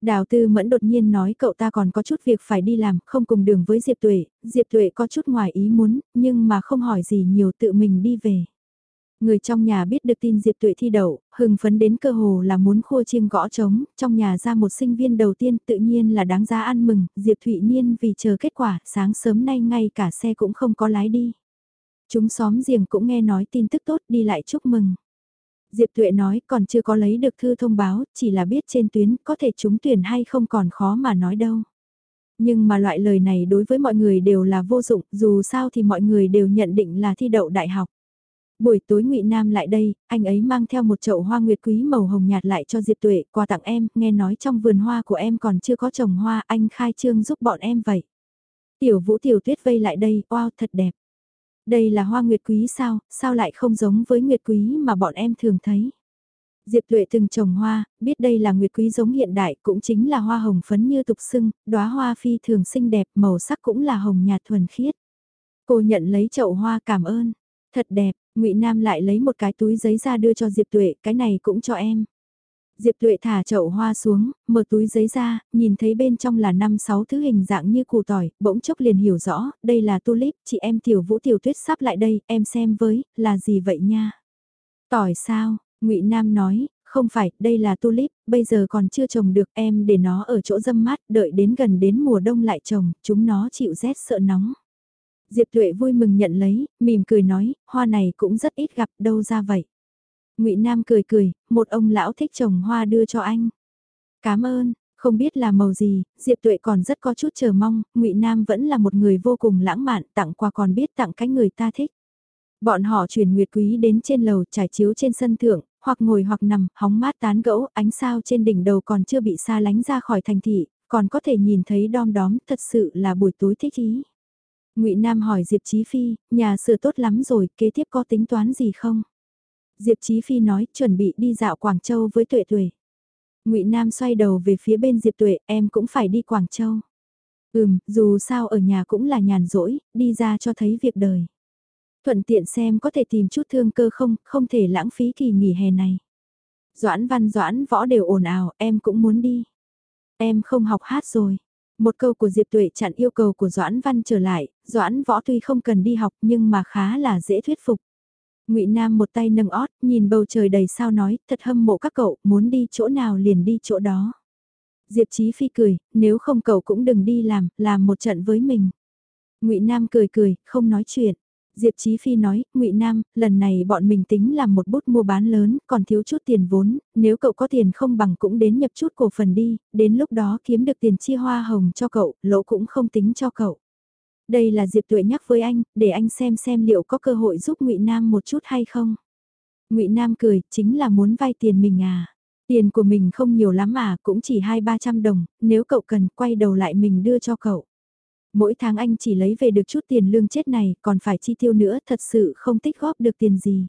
Đào Tư Mẫn đột nhiên nói cậu ta còn có chút việc phải đi làm, không cùng đường với Diệp Tuệ, Diệp Tuệ có chút ngoài ý muốn, nhưng mà không hỏi gì nhiều tự mình đi về. Người trong nhà biết được tin Diệp Tuệ thi đậu, hưng phấn đến cơ hồ là muốn khua chiêng gõ trống, trong nhà ra một sinh viên đầu tiên tự nhiên là đáng ra ăn mừng, Diệp Thụy Niên vì chờ kết quả, sáng sớm nay ngay cả xe cũng không có lái đi. Chúng xóm giềng cũng nghe nói tin tức tốt đi lại chúc mừng. Diệp Tuệ nói còn chưa có lấy được thư thông báo, chỉ là biết trên tuyến có thể trúng tuyển hay không còn khó mà nói đâu. Nhưng mà loại lời này đối với mọi người đều là vô dụng, dù sao thì mọi người đều nhận định là thi đậu đại học. Buổi tối Ngụy Nam lại đây, anh ấy mang theo một chậu hoa nguyệt quý màu hồng nhạt lại cho Diệp Tuệ, quà tặng em, nghe nói trong vườn hoa của em còn chưa có trồng hoa, anh khai trương giúp bọn em vậy. Tiểu Vũ Tiểu Tuyết vây lại đây, wow, thật đẹp. Đây là hoa nguyệt quý sao, sao lại không giống với nguyệt quý mà bọn em thường thấy. Diệp Tuệ từng trồng hoa, biết đây là nguyệt quý giống hiện đại, cũng chính là hoa hồng phấn như tục sưng, đóa hoa phi thường xinh đẹp, màu sắc cũng là hồng nhạt thuần khiết. Cô nhận lấy chậu hoa cảm ơn. Thật đẹp, ngụy Nam lại lấy một cái túi giấy ra đưa cho Diệp Tuệ, cái này cũng cho em. Diệp Tuệ thả chậu hoa xuống, mở túi giấy ra, nhìn thấy bên trong là năm sáu thứ hình dạng như củ tỏi, bỗng chốc liền hiểu rõ, đây là tulip, chị em Tiểu Vũ Tiểu Tuyết sắp lại đây, em xem với, là gì vậy nha? Tỏi sao? ngụy Nam nói, không phải, đây là tulip, bây giờ còn chưa trồng được em để nó ở chỗ dâm mát, đợi đến gần đến mùa đông lại trồng, chúng nó chịu rét sợ nóng. Diệp Tuệ vui mừng nhận lấy, mỉm cười nói, hoa này cũng rất ít gặp đâu ra vậy. Ngụy Nam cười cười, một ông lão thích trồng hoa đưa cho anh. Cảm ơn, không biết là màu gì, Diệp Tuệ còn rất có chút chờ mong, Ngụy Nam vẫn là một người vô cùng lãng mạn, tặng quà còn biết tặng cái người ta thích. Bọn họ chuyển nguyệt quý đến trên lầu trải chiếu trên sân thượng, hoặc ngồi hoặc nằm, hóng mát tán gẫu, ánh sao trên đỉnh đầu còn chưa bị xa lánh ra khỏi thành thị, còn có thể nhìn thấy đom đóm, thật sự là buổi tối thích ý. Ngụy Nam hỏi Diệp Chí Phi, nhà sửa tốt lắm rồi, kế tiếp có tính toán gì không? Diệp Chí Phi nói, chuẩn bị đi dạo Quảng Châu với Tuệ Tuệ. Ngụy Nam xoay đầu về phía bên Diệp Tuệ, em cũng phải đi Quảng Châu. Ừm, dù sao ở nhà cũng là nhàn rỗi, đi ra cho thấy việc đời. Thuận tiện xem có thể tìm chút thương cơ không, không thể lãng phí kỳ nghỉ hè này. Doãn văn doãn võ đều ồn ào, em cũng muốn đi. Em không học hát rồi. Một câu của Diệp Tuệ chặn yêu cầu của Doãn Văn trở lại, Doãn Võ tuy không cần đi học nhưng mà khá là dễ thuyết phục. Ngụy Nam một tay nâng ót, nhìn bầu trời đầy sao nói, thật hâm mộ các cậu, muốn đi chỗ nào liền đi chỗ đó. Diệp Chí Phi cười, nếu không cậu cũng đừng đi làm, làm một trận với mình. Ngụy Nam cười cười, không nói chuyện. Diệp Chí Phi nói, Ngụy Nam, lần này bọn mình tính làm một bút mua bán lớn, còn thiếu chút tiền vốn, nếu cậu có tiền không bằng cũng đến nhập chút cổ phần đi, đến lúc đó kiếm được tiền chia hoa hồng cho cậu, lỗ cũng không tính cho cậu. Đây là Diệp Tuệ nhắc với anh, để anh xem xem liệu có cơ hội giúp Ngụy Nam một chút hay không. Ngụy Nam cười, chính là muốn vay tiền mình à. Tiền của mình không nhiều lắm à, cũng chỉ hai ba trăm đồng, nếu cậu cần quay đầu lại mình đưa cho cậu. Mỗi tháng anh chỉ lấy về được chút tiền lương chết này, còn phải chi tiêu nữa, thật sự không tích góp được tiền gì.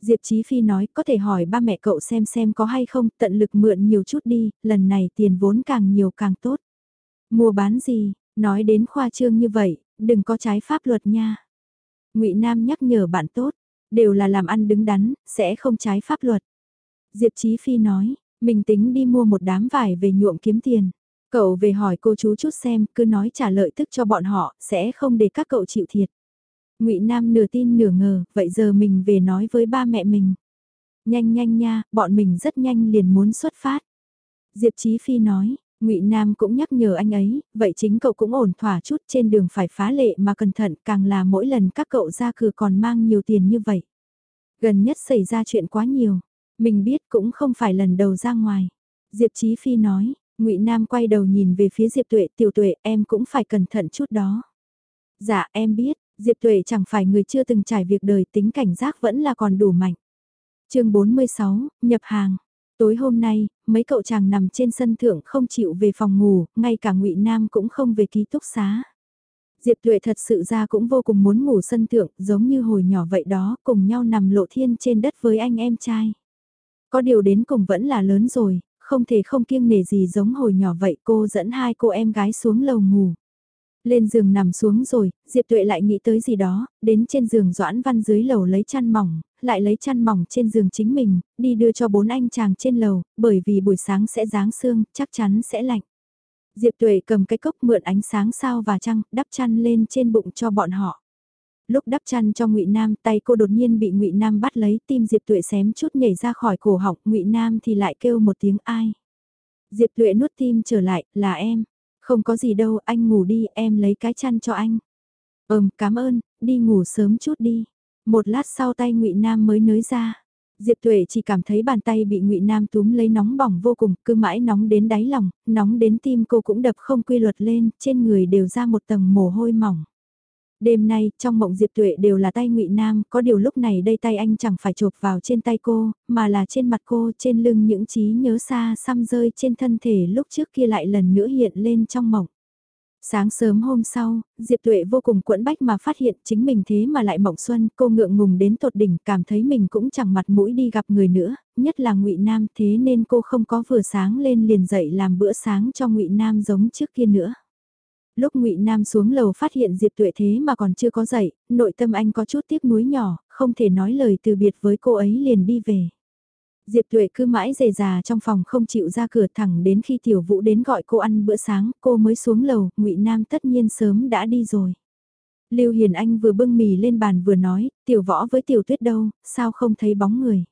Diệp Chí Phi nói, có thể hỏi ba mẹ cậu xem xem có hay không, tận lực mượn nhiều chút đi, lần này tiền vốn càng nhiều càng tốt. Mua bán gì, nói đến khoa trương như vậy, đừng có trái pháp luật nha. Ngụy Nam nhắc nhở bạn tốt, đều là làm ăn đứng đắn, sẽ không trái pháp luật. Diệp Chí Phi nói, mình tính đi mua một đám vải về nhuộm kiếm tiền. Cậu về hỏi cô chú chút xem, cứ nói trả lợi tức cho bọn họ, sẽ không để các cậu chịu thiệt. ngụy Nam nửa tin nửa ngờ, vậy giờ mình về nói với ba mẹ mình. Nhanh nhanh nha, bọn mình rất nhanh liền muốn xuất phát. Diệp Chí Phi nói, ngụy Nam cũng nhắc nhở anh ấy, vậy chính cậu cũng ổn thỏa chút trên đường phải phá lệ mà cẩn thận càng là mỗi lần các cậu ra cửa còn mang nhiều tiền như vậy. Gần nhất xảy ra chuyện quá nhiều, mình biết cũng không phải lần đầu ra ngoài. Diệp Chí Phi nói, ngụy Nam quay đầu nhìn về phía Diệp Tuệ, tiểu Tuệ em cũng phải cẩn thận chút đó. Dạ em biết, Diệp Tuệ chẳng phải người chưa từng trải việc đời tính cảnh giác vẫn là còn đủ mạnh. chương 46, nhập hàng. Tối hôm nay, mấy cậu chàng nằm trên sân thượng không chịu về phòng ngủ, ngay cả ngụy Nam cũng không về ký túc xá. Diệp Tuệ thật sự ra cũng vô cùng muốn ngủ sân thượng, giống như hồi nhỏ vậy đó, cùng nhau nằm lộ thiên trên đất với anh em trai. Có điều đến cùng vẫn là lớn rồi, không thể không kiêng nể gì giống hồi nhỏ vậy cô dẫn hai cô em gái xuống lầu ngủ. Lên giường nằm xuống rồi, Diệp Tuệ lại nghĩ tới gì đó, đến trên giường Doãn Văn dưới lầu lấy chăn mỏng, lại lấy chăn mỏng trên giường chính mình, đi đưa cho bốn anh chàng trên lầu, bởi vì buổi sáng sẽ giáng sương, chắc chắn sẽ lạnh. Diệp Tuệ cầm cái cốc mượn ánh sáng sao và trăng, đắp chăn lên trên bụng cho bọn họ. Lúc đắp chăn cho Ngụy Nam, tay cô đột nhiên bị Ngụy Nam bắt lấy, tim Diệp Tuệ xém chút nhảy ra khỏi cổ họng, Ngụy Nam thì lại kêu một tiếng ai. Diệp Tuệ nuốt tim trở lại, là em. Không có gì đâu, anh ngủ đi, em lấy cái chăn cho anh. Ừm, cảm ơn, đi ngủ sớm chút đi. Một lát sau tay Ngụy Nam mới nới ra. Diệp Tuệ chỉ cảm thấy bàn tay bị Ngụy Nam túm lấy nóng bỏng vô cùng, cứ mãi nóng đến đáy lòng, nóng đến tim cô cũng đập không quy luật lên, trên người đều ra một tầng mồ hôi mỏng. Đêm nay, trong mộng Diệp Tuệ đều là tay ngụy Nam, có điều lúc này đây tay anh chẳng phải chộp vào trên tay cô, mà là trên mặt cô, trên lưng những trí nhớ xa xăm rơi trên thân thể lúc trước kia lại lần nữa hiện lên trong mộng. Sáng sớm hôm sau, Diệp Tuệ vô cùng quẫn bách mà phát hiện chính mình thế mà lại mộng xuân, cô ngượng ngùng đến tột đỉnh, cảm thấy mình cũng chẳng mặt mũi đi gặp người nữa, nhất là ngụy Nam thế nên cô không có vừa sáng lên liền dậy làm bữa sáng cho ngụy Nam giống trước kia nữa lúc ngụy Nam xuống lầu phát hiện Diệp Tuệ thế mà còn chưa có dậy, nội tâm anh có chút tiếc nuối nhỏ, không thể nói lời từ biệt với cô ấy liền đi về. Diệp Tuệ cứ mãi dề già trong phòng không chịu ra cửa thẳng đến khi Tiểu Vũ đến gọi cô ăn bữa sáng, cô mới xuống lầu, ngụy Nam tất nhiên sớm đã đi rồi. Lưu Hiền Anh vừa bưng mì lên bàn vừa nói, Tiểu Võ với Tiểu Tuyết đâu, sao không thấy bóng người.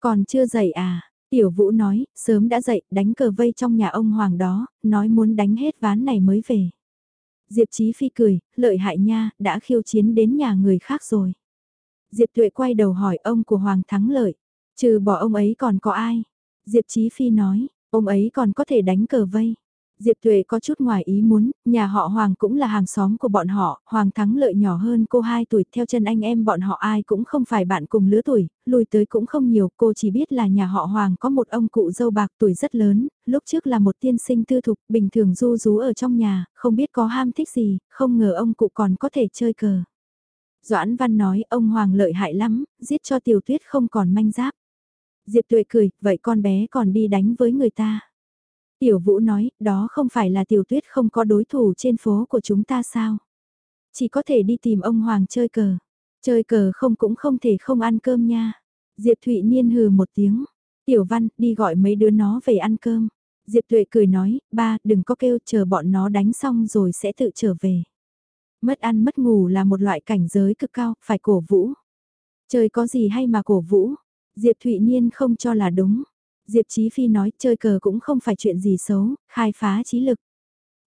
Còn chưa dậy à, Tiểu Vũ nói, sớm đã dậy, đánh cờ vây trong nhà ông Hoàng đó, nói muốn đánh hết ván này mới về. Diệp Chí Phi cười, lợi hại nha, đã khiêu chiến đến nhà người khác rồi. Diệp Tuệ quay đầu hỏi ông của Hoàng thắng lợi, trừ bỏ ông ấy còn có ai? Diệp Chí Phi nói, ông ấy còn có thể đánh cờ vây. Diệp Tuệ có chút ngoài ý muốn, nhà họ Hoàng cũng là hàng xóm của bọn họ, Hoàng thắng lợi nhỏ hơn cô 2 tuổi, theo chân anh em bọn họ ai cũng không phải bạn cùng lứa tuổi, lùi tới cũng không nhiều, cô chỉ biết là nhà họ Hoàng có một ông cụ dâu bạc tuổi rất lớn, lúc trước là một tiên sinh tư thục, bình thường du rú ở trong nhà, không biết có ham thích gì, không ngờ ông cụ còn có thể chơi cờ. Doãn Văn nói ông Hoàng lợi hại lắm, giết cho tiểu tuyết không còn manh giáp. Diệp Tuệ cười, vậy con bé còn đi đánh với người ta. Tiểu Vũ nói, đó không phải là tiểu tuyết không có đối thủ trên phố của chúng ta sao? Chỉ có thể đi tìm ông Hoàng chơi cờ. Chơi cờ không cũng không thể không ăn cơm nha. Diệp Thụy Niên hừ một tiếng. Tiểu Văn, đi gọi mấy đứa nó về ăn cơm. Diệp Tuệ cười nói, ba, đừng có kêu chờ bọn nó đánh xong rồi sẽ tự trở về. Mất ăn mất ngủ là một loại cảnh giới cực cao, phải cổ vũ. Chơi có gì hay mà cổ vũ? Diệp Thụy Niên không cho là đúng. Diệp Chí Phi nói chơi cờ cũng không phải chuyện gì xấu, khai phá trí lực.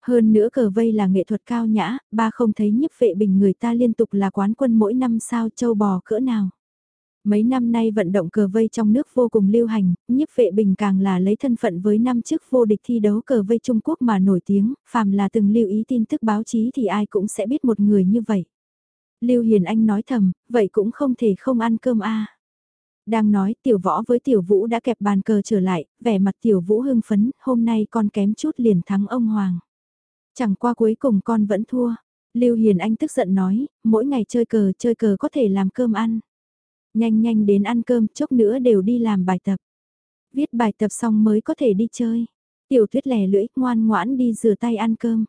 Hơn nữa cờ vây là nghệ thuật cao nhã, ba không thấy nhiếp vệ bình người ta liên tục là quán quân mỗi năm sao châu bò cỡ nào. Mấy năm nay vận động cờ vây trong nước vô cùng lưu hành, nhiếp vệ bình càng là lấy thân phận với năm chức vô địch thi đấu cờ vây Trung Quốc mà nổi tiếng, phàm là từng lưu ý tin tức báo chí thì ai cũng sẽ biết một người như vậy. Lưu Hiền Anh nói thầm, vậy cũng không thể không ăn cơm a. Đang nói tiểu võ với tiểu vũ đã kẹp bàn cờ trở lại, vẻ mặt tiểu vũ hưng phấn, hôm nay con kém chút liền thắng ông Hoàng. Chẳng qua cuối cùng con vẫn thua. Lưu Hiền Anh tức giận nói, mỗi ngày chơi cờ chơi cờ có thể làm cơm ăn. Nhanh nhanh đến ăn cơm, chốc nữa đều đi làm bài tập. Viết bài tập xong mới có thể đi chơi. Tiểu tuyết lẻ lưỡi, ngoan ngoãn đi rửa tay ăn cơm.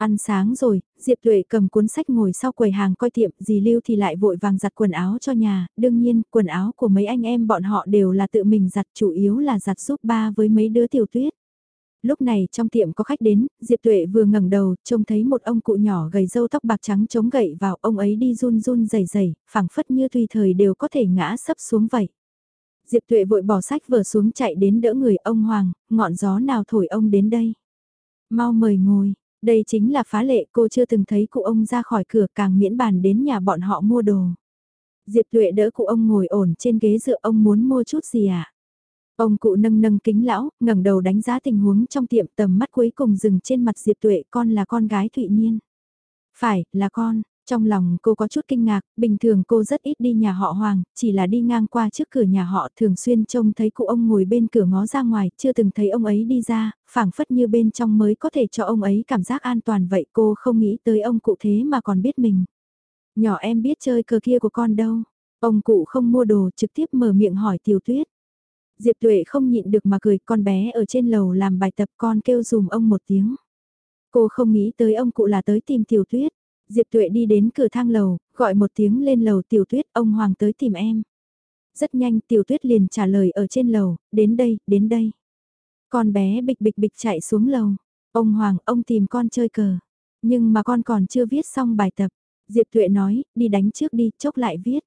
Ăn sáng rồi, Diệp Tuệ cầm cuốn sách ngồi sau quầy hàng coi tiệm, dì Lưu thì lại vội vàng giặt quần áo cho nhà, đương nhiên, quần áo của mấy anh em bọn họ đều là tự mình giặt, chủ yếu là giặt giúp ba với mấy đứa tiểu tuyết. Lúc này trong tiệm có khách đến, Diệp Tuệ vừa ngẩng đầu, trông thấy một ông cụ nhỏ gầy râu tóc bạc trắng chống gậy vào, ông ấy đi run run rẩy rẩy, phảng phất như tùy thời đều có thể ngã sấp xuống vậy. Diệp Tuệ vội bỏ sách vừa xuống chạy đến đỡ người ông Hoàng, ngọn gió nào thổi ông đến đây. Mau mời ngồi, đây chính là phá lệ cô chưa từng thấy cụ ông ra khỏi cửa càng miễn bàn đến nhà bọn họ mua đồ. Diệp Tuệ đỡ cụ ông ngồi ổn trên ghế dựa ông muốn mua chút gì à? Ông cụ nâng nâng kính lão, ngẩng đầu đánh giá tình huống trong tiệm tầm mắt cuối cùng dừng trên mặt Diệp Tuệ con là con gái Thụy Nhiên. Phải, là con, trong lòng cô có chút kinh ngạc, bình thường cô rất ít đi nhà họ Hoàng, chỉ là đi ngang qua trước cửa nhà họ thường xuyên trông thấy cụ ông ngồi bên cửa ngó ra ngoài, chưa từng thấy ông ấy đi ra, phảng phất như bên trong mới có thể cho ông ấy cảm giác an toàn vậy cô không nghĩ tới ông cụ thế mà còn biết mình. Nhỏ em biết chơi cờ kia của con đâu, ông cụ không mua đồ trực tiếp mở miệng hỏi tiểu tuyết. Diệp Tuệ không nhịn được mà cười con bé ở trên lầu làm bài tập con kêu dùm ông một tiếng. Cô không nghĩ tới ông cụ là tới tìm tiểu tuyết. Diệp Tuệ đi đến cửa thang lầu, gọi một tiếng lên lầu tiểu tuyết ông Hoàng tới tìm em. Rất nhanh tiểu tuyết liền trả lời ở trên lầu, đến đây, đến đây. Con bé bịch bịch bịch chạy xuống lầu. Ông Hoàng, ông tìm con chơi cờ. Nhưng mà con còn chưa viết xong bài tập. Diệp Tuệ nói, đi đánh trước đi, chốc lại viết.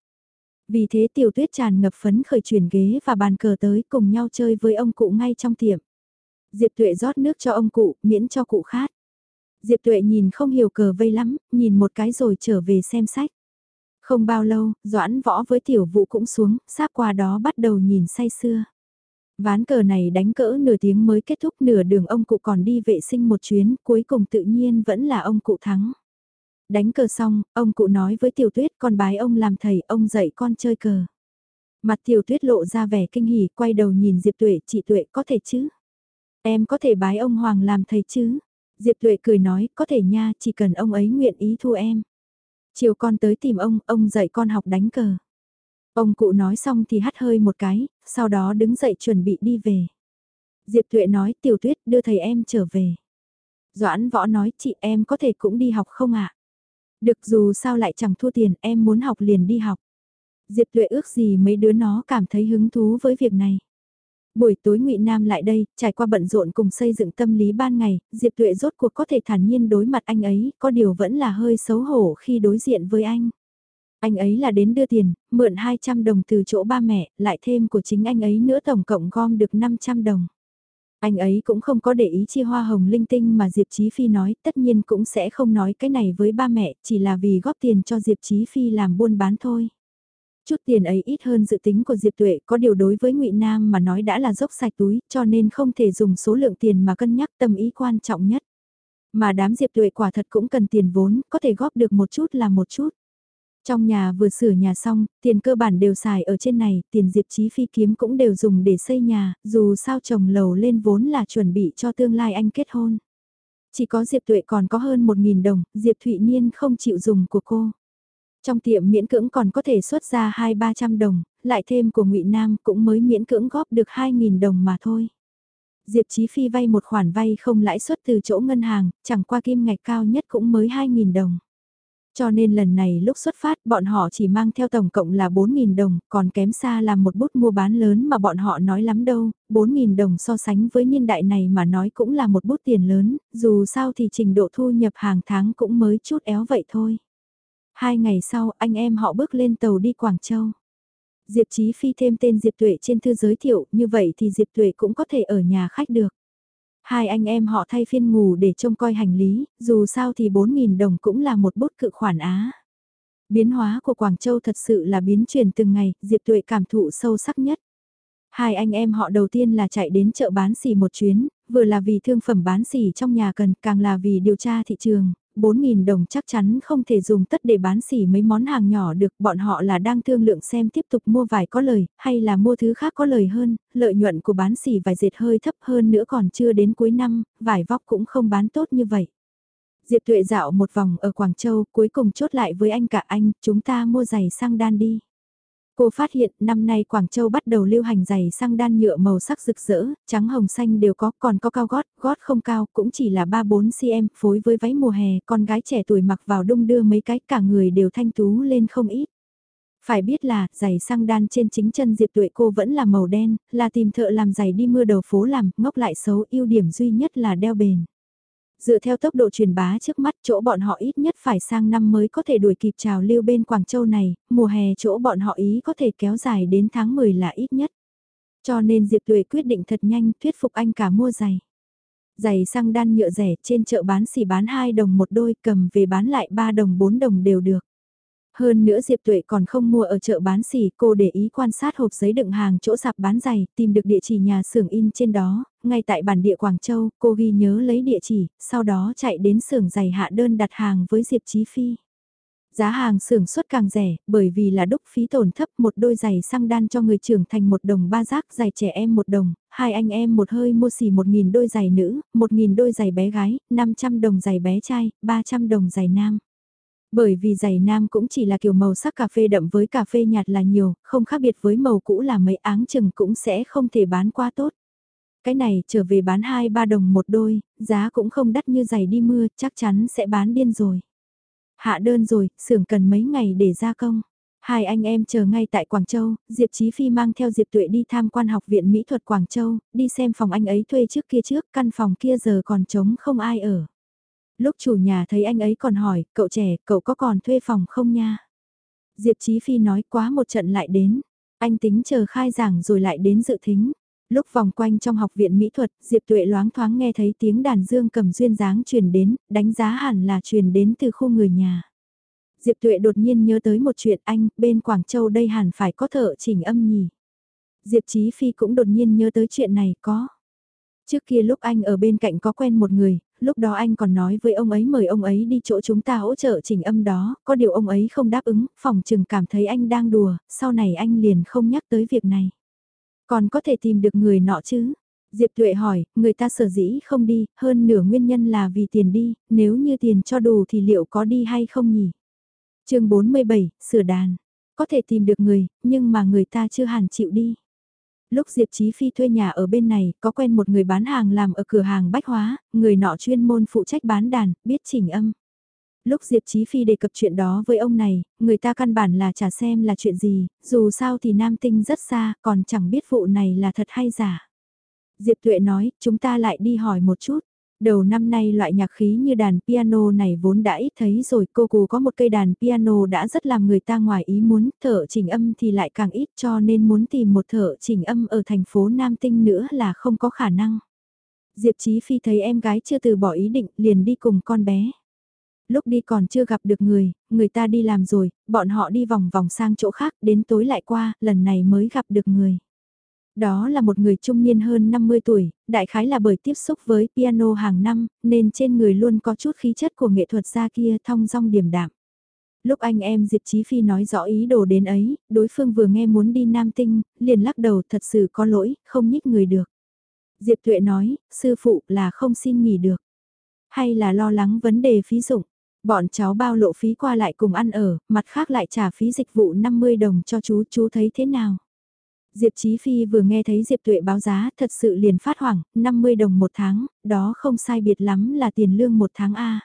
Vì thế tiểu tuyết tràn ngập phấn khởi chuyển ghế và bàn cờ tới cùng nhau chơi với ông cụ ngay trong tiệm. Diệp Tuệ rót nước cho ông cụ, miễn cho cụ khát. Diệp Tuệ nhìn không hiểu cờ vây lắm, nhìn một cái rồi trở về xem sách. Không bao lâu, Doãn Võ với tiểu vũ cũng xuống, sát qua đó bắt đầu nhìn say xưa. Ván cờ này đánh cỡ nửa tiếng mới kết thúc nửa đường ông cụ còn đi vệ sinh một chuyến, cuối cùng tự nhiên vẫn là ông cụ thắng. Đánh cờ xong, ông cụ nói với tiểu tuyết con bái ông làm thầy, ông dạy con chơi cờ. Mặt tiểu tuyết lộ ra vẻ kinh hỉ, quay đầu nhìn Diệp Tuệ, chị Tuệ có thể chứ? Em có thể bái ông Hoàng làm thầy chứ? Diệp Tuệ cười nói, có thể nha, chỉ cần ông ấy nguyện ý thu em. Chiều con tới tìm ông, ông dạy con học đánh cờ. Ông cụ nói xong thì hắt hơi một cái, sau đó đứng dậy chuẩn bị đi về. Diệp Tuệ nói, tiểu tuyết đưa thầy em trở về. Doãn võ nói, chị em có thể cũng đi học không ạ? Được dù sao lại chẳng thua tiền, em muốn học liền đi học. Diệp Tuệ ước gì mấy đứa nó cảm thấy hứng thú với việc này. Buổi tối Ngụy Nam lại đây, trải qua bận rộn cùng xây dựng tâm lý ban ngày, Diệp Tuệ rốt cuộc có thể thản nhiên đối mặt anh ấy, có điều vẫn là hơi xấu hổ khi đối diện với anh. Anh ấy là đến đưa tiền, mượn 200 đồng từ chỗ ba mẹ, lại thêm của chính anh ấy nữa tổng cộng gom được 500 đồng. Anh ấy cũng không có để ý chia hoa hồng linh tinh mà Diệp Chí Phi nói, tất nhiên cũng sẽ không nói cái này với ba mẹ, chỉ là vì góp tiền cho Diệp Chí Phi làm buôn bán thôi. Chút tiền ấy ít hơn dự tính của Diệp Tuệ, có điều đối với Ngụy Nam mà nói đã là dốc sạch túi, cho nên không thể dùng số lượng tiền mà cân nhắc tâm ý quan trọng nhất. Mà đám Diệp Tuệ quả thật cũng cần tiền vốn, có thể góp được một chút là một chút. Trong nhà vừa sửa nhà xong, tiền cơ bản đều xài ở trên này, tiền Diệp Chí Phi kiếm cũng đều dùng để xây nhà, dù sao chồng lầu lên vốn là chuẩn bị cho tương lai anh kết hôn. Chỉ có Diệp Tuệ còn có hơn 1.000 đồng, Diệp Thụy Niên không chịu dùng của cô. Trong tiệm miễn cưỡng còn có thể xuất ra 2-300 đồng, lại thêm của ngụy Nam cũng mới miễn cưỡng góp được 2.000 đồng mà thôi. Diệp Chí Phi vay một khoản vay không lãi suất từ chỗ ngân hàng, chẳng qua kim ngạch cao nhất cũng mới 2.000 đồng. Cho nên lần này lúc xuất phát bọn họ chỉ mang theo tổng cộng là 4.000 đồng, còn kém xa là một bút mua bán lớn mà bọn họ nói lắm đâu, 4.000 đồng so sánh với niên đại này mà nói cũng là một bút tiền lớn, dù sao thì trình độ thu nhập hàng tháng cũng mới chút éo vậy thôi. Hai ngày sau anh em họ bước lên tàu đi Quảng Châu. Diệp Chí Phi thêm tên Diệp Tuệ trên thư giới thiệu, như vậy thì Diệp Tuệ cũng có thể ở nhà khách được. Hai anh em họ thay phiên ngủ để trông coi hành lý, dù sao thì 4.000 đồng cũng là một bút cự khoản á. Biến hóa của Quảng Châu thật sự là biến chuyển từng ngày, Diệp Tuệ cảm thụ sâu sắc nhất. Hai anh em họ đầu tiên là chạy đến chợ bán xỉ một chuyến, vừa là vì thương phẩm bán xỉ trong nhà cần, càng là vì điều tra thị trường, 4.000 đồng chắc chắn không thể dùng tất để bán xỉ mấy món hàng nhỏ được, bọn họ là đang thương lượng xem tiếp tục mua vải có lời, hay là mua thứ khác có lời hơn, lợi nhuận của bán xỉ vải dệt hơi thấp hơn nữa còn chưa đến cuối năm, vải vóc cũng không bán tốt như vậy. Diệp Tuệ dạo một vòng ở Quảng Châu, cuối cùng chốt lại với anh cả anh, chúng ta mua giày sang đan đi. Cô phát hiện năm nay Quảng Châu bắt đầu lưu hành giày sang đan nhựa màu sắc rực rỡ, trắng hồng xanh đều có, còn có cao gót, gót không cao, cũng chỉ là 3-4cm, phối với váy mùa hè, con gái trẻ tuổi mặc vào đung đưa mấy cái, cả người đều thanh tú lên không ít. Phải biết là, giày sang đan trên chính chân Diệp Tuệ cô vẫn là màu đen, là tìm thợ làm giày đi mưa đầu phố làm, ngốc lại xấu, ưu điểm duy nhất là đeo bền. Dựa theo tốc độ truyền bá trước mắt chỗ bọn họ ít nhất phải sang năm mới có thể đuổi kịp trào lưu bên Quảng Châu này, mùa hè chỗ bọn họ ý có thể kéo dài đến tháng 10 là ít nhất. Cho nên Diệp Tuệ quyết định thật nhanh thuyết phục anh cả mua giày. Giày sang đan nhựa rẻ trên chợ bán xỉ bán 2 đồng một đôi cầm về bán lại 3 đồng 4 đồng đều được. Hơn nữa Diệp Tuệ còn không mua ở chợ bán xỉ, cô để ý quan sát hộp giấy đựng hàng chỗ sạp bán giày, tìm được địa chỉ nhà xưởng in trên đó, ngay tại bản địa Quảng Châu, cô ghi nhớ lấy địa chỉ, sau đó chạy đến xưởng giày hạ đơn đặt hàng với Diệp Chí Phi. Giá hàng xưởng xuất càng rẻ, bởi vì là đúc phí tổn thấp một đôi giày xăng đan cho người trưởng thành một đồng ba giác giày trẻ em một đồng, hai anh em một hơi mua xỉ một nghìn đôi giày nữ, một nghìn đôi giày bé gái, 500 đồng giày bé trai, 300 đồng giày nam. Bởi vì giày nam cũng chỉ là kiểu màu sắc cà phê đậm với cà phê nhạt là nhiều, không khác biệt với màu cũ là mấy áng chừng cũng sẽ không thể bán quá tốt. Cái này trở về bán 2-3 đồng một đôi, giá cũng không đắt như giày đi mưa, chắc chắn sẽ bán điên rồi. Hạ đơn rồi, xưởng cần mấy ngày để gia công. Hai anh em chờ ngay tại Quảng Châu, Diệp Chí Phi mang theo Diệp Tuệ đi tham quan học viện mỹ thuật Quảng Châu, đi xem phòng anh ấy thuê trước kia trước, căn phòng kia giờ còn trống không ai ở. Lúc chủ nhà thấy anh ấy còn hỏi, cậu trẻ, cậu có còn thuê phòng không nha? Diệp Chí Phi nói quá một trận lại đến, anh tính chờ khai giảng rồi lại đến dự thính. Lúc vòng quanh trong học viện mỹ thuật, Diệp Tuệ loáng thoáng nghe thấy tiếng đàn dương cầm duyên dáng truyền đến, đánh giá hẳn là truyền đến từ khu người nhà. Diệp Tuệ đột nhiên nhớ tới một chuyện anh, bên Quảng Châu đây hẳn phải có thợ chỉnh âm nhỉ. Diệp Chí Phi cũng đột nhiên nhớ tới chuyện này có. Trước kia lúc anh ở bên cạnh có quen một người, lúc đó anh còn nói với ông ấy mời ông ấy đi chỗ chúng ta hỗ trợ chỉnh âm đó, có điều ông ấy không đáp ứng, phòng trừng cảm thấy anh đang đùa, sau này anh liền không nhắc tới việc này. Còn có thể tìm được người nọ chứ? Diệp Tuệ hỏi, người ta sở dĩ không đi, hơn nửa nguyên nhân là vì tiền đi, nếu như tiền cho đủ thì liệu có đi hay không nhỉ? chương 47, sửa đàn. Có thể tìm được người, nhưng mà người ta chưa hẳn chịu đi. Lúc Diệp Chí Phi thuê nhà ở bên này, có quen một người bán hàng làm ở cửa hàng bách hóa, người nọ chuyên môn phụ trách bán đàn, biết chỉnh âm. Lúc Diệp Chí Phi đề cập chuyện đó với ông này, người ta căn bản là trả xem là chuyện gì, dù sao thì Nam Tinh rất xa, còn chẳng biết vụ này là thật hay giả. Diệp Tuệ nói, chúng ta lại đi hỏi một chút. Đầu năm nay loại nhạc khí như đàn piano này vốn đã ít thấy rồi cô cù có một cây đàn piano đã rất làm người ta ngoài ý muốn, thợ chỉnh âm thì lại càng ít cho nên muốn tìm một thợ chỉnh âm ở thành phố Nam Tinh nữa là không có khả năng. Diệp Chí Phi thấy em gái chưa từ bỏ ý định liền đi cùng con bé. Lúc đi còn chưa gặp được người, người ta đi làm rồi, bọn họ đi vòng vòng sang chỗ khác đến tối lại qua, lần này mới gặp được người. Đó là một người trung niên hơn 50 tuổi, đại khái là bởi tiếp xúc với piano hàng năm, nên trên người luôn có chút khí chất của nghệ thuật gia kia thong dong điềm đạm. Lúc anh em Diệp Chí Phi nói rõ ý đồ đến ấy, đối phương vừa nghe muốn đi Nam Tinh, liền lắc đầu thật sự có lỗi, không nhích người được. Diệp Tuệ nói, sư phụ là không xin nghỉ được. Hay là lo lắng vấn đề phí dụng. Bọn cháu bao lộ phí qua lại cùng ăn ở, mặt khác lại trả phí dịch vụ 50 đồng cho chú, chú thấy thế nào? Diệp Chí Phi vừa nghe thấy Diệp Tuệ báo giá thật sự liền phát hoảng, 50 đồng một tháng, đó không sai biệt lắm là tiền lương một tháng A.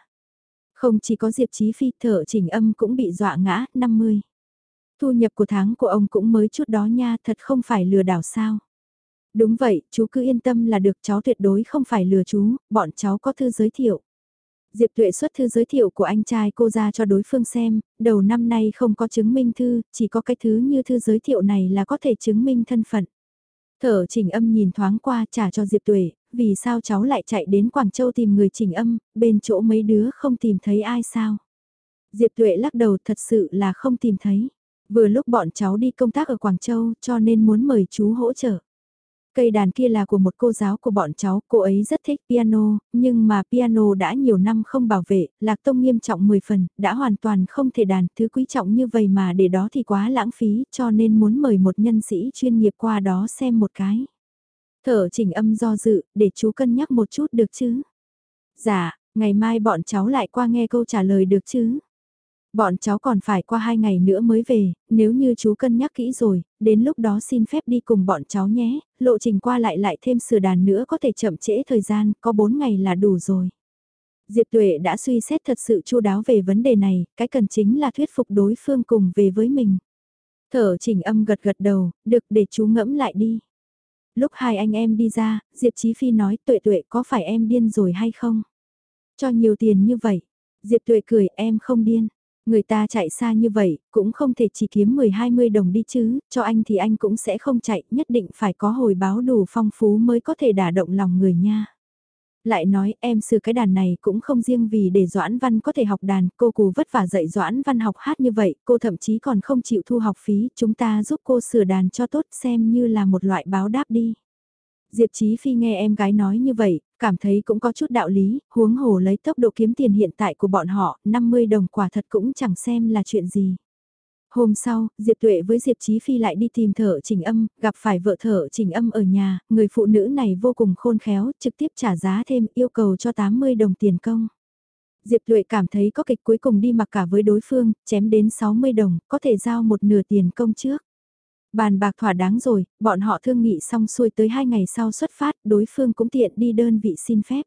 Không chỉ có Diệp Chí Phi thở chỉnh âm cũng bị dọa ngã, 50. Thu nhập của tháng của ông cũng mới chút đó nha, thật không phải lừa đảo sao. Đúng vậy, chú cứ yên tâm là được cháu tuyệt đối không phải lừa chú, bọn cháu có thư giới thiệu. Diệp Tuệ xuất thư giới thiệu của anh trai cô ra cho đối phương xem, đầu năm nay không có chứng minh thư, chỉ có cái thứ như thư giới thiệu này là có thể chứng minh thân phận. Thở chỉnh âm nhìn thoáng qua trả cho Diệp Tuệ, vì sao cháu lại chạy đến Quảng Châu tìm người chỉnh âm, bên chỗ mấy đứa không tìm thấy ai sao? Diệp Tuệ lắc đầu thật sự là không tìm thấy. Vừa lúc bọn cháu đi công tác ở Quảng Châu cho nên muốn mời chú hỗ trợ. Cây đàn kia là của một cô giáo của bọn cháu, cô ấy rất thích piano, nhưng mà piano đã nhiều năm không bảo vệ, lạc tông nghiêm trọng 10 phần, đã hoàn toàn không thể đàn, thứ quý trọng như vậy mà để đó thì quá lãng phí, cho nên muốn mời một nhân sĩ chuyên nghiệp qua đó xem một cái. Thở chỉnh âm do dự, để chú cân nhắc một chút được chứ? Dạ, ngày mai bọn cháu lại qua nghe câu trả lời được chứ? Bọn cháu còn phải qua hai ngày nữa mới về, nếu như chú cân nhắc kỹ rồi, đến lúc đó xin phép đi cùng bọn cháu nhé, lộ trình qua lại lại thêm sửa đàn nữa có thể chậm trễ thời gian, có bốn ngày là đủ rồi. Diệp Tuệ đã suy xét thật sự chu đáo về vấn đề này, cái cần chính là thuyết phục đối phương cùng về với mình. Thở chỉnh âm gật gật đầu, được để chú ngẫm lại đi. Lúc hai anh em đi ra, Diệp Chí Phi nói Tuệ Tuệ có phải em điên rồi hay không? Cho nhiều tiền như vậy. Diệp Tuệ cười em không điên. Người ta chạy xa như vậy, cũng không thể chỉ kiếm 10-20 đồng đi chứ, cho anh thì anh cũng sẽ không chạy, nhất định phải có hồi báo đủ phong phú mới có thể đả động lòng người nha. Lại nói em sửa cái đàn này cũng không riêng vì để Doãn Văn có thể học đàn, cô cù vất vả dạy Doãn Văn học hát như vậy, cô thậm chí còn không chịu thu học phí, chúng ta giúp cô sửa đàn cho tốt xem như là một loại báo đáp đi. Diệp Chí Phi nghe em gái nói như vậy, cảm thấy cũng có chút đạo lý, huống hồ lấy tốc độ kiếm tiền hiện tại của bọn họ, 50 đồng quả thật cũng chẳng xem là chuyện gì. Hôm sau, Diệp Tuệ với Diệp Chí Phi lại đi tìm thợ trình âm, gặp phải vợ thợ trình âm ở nhà, người phụ nữ này vô cùng khôn khéo, trực tiếp trả giá thêm yêu cầu cho 80 đồng tiền công. Diệp Tuệ cảm thấy có kịch cuối cùng đi mặc cả với đối phương, chém đến 60 đồng, có thể giao một nửa tiền công trước. Bàn bạc thỏa đáng rồi, bọn họ thương nghị xong xuôi tới hai ngày sau xuất phát, đối phương cũng tiện đi đơn vị xin phép.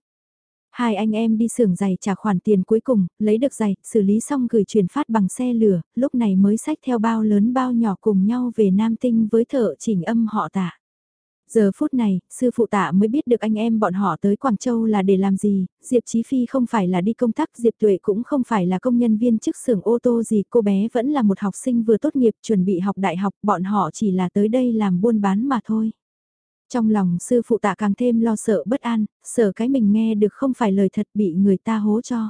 Hai anh em đi xưởng giày trả khoản tiền cuối cùng, lấy được giày, xử lý xong gửi chuyển phát bằng xe lửa, lúc này mới xách theo bao lớn bao nhỏ cùng nhau về Nam Tinh với thợ chỉnh âm họ tạ. Giờ phút này, sư phụ tạ mới biết được anh em bọn họ tới Quảng Châu là để làm gì, Diệp Chí Phi không phải là đi công tác, Diệp Tuệ cũng không phải là công nhân viên chức xưởng ô tô gì, cô bé vẫn là một học sinh vừa tốt nghiệp chuẩn bị học đại học, bọn họ chỉ là tới đây làm buôn bán mà thôi. Trong lòng sư phụ tạ càng thêm lo sợ bất an, sợ cái mình nghe được không phải lời thật bị người ta hố cho.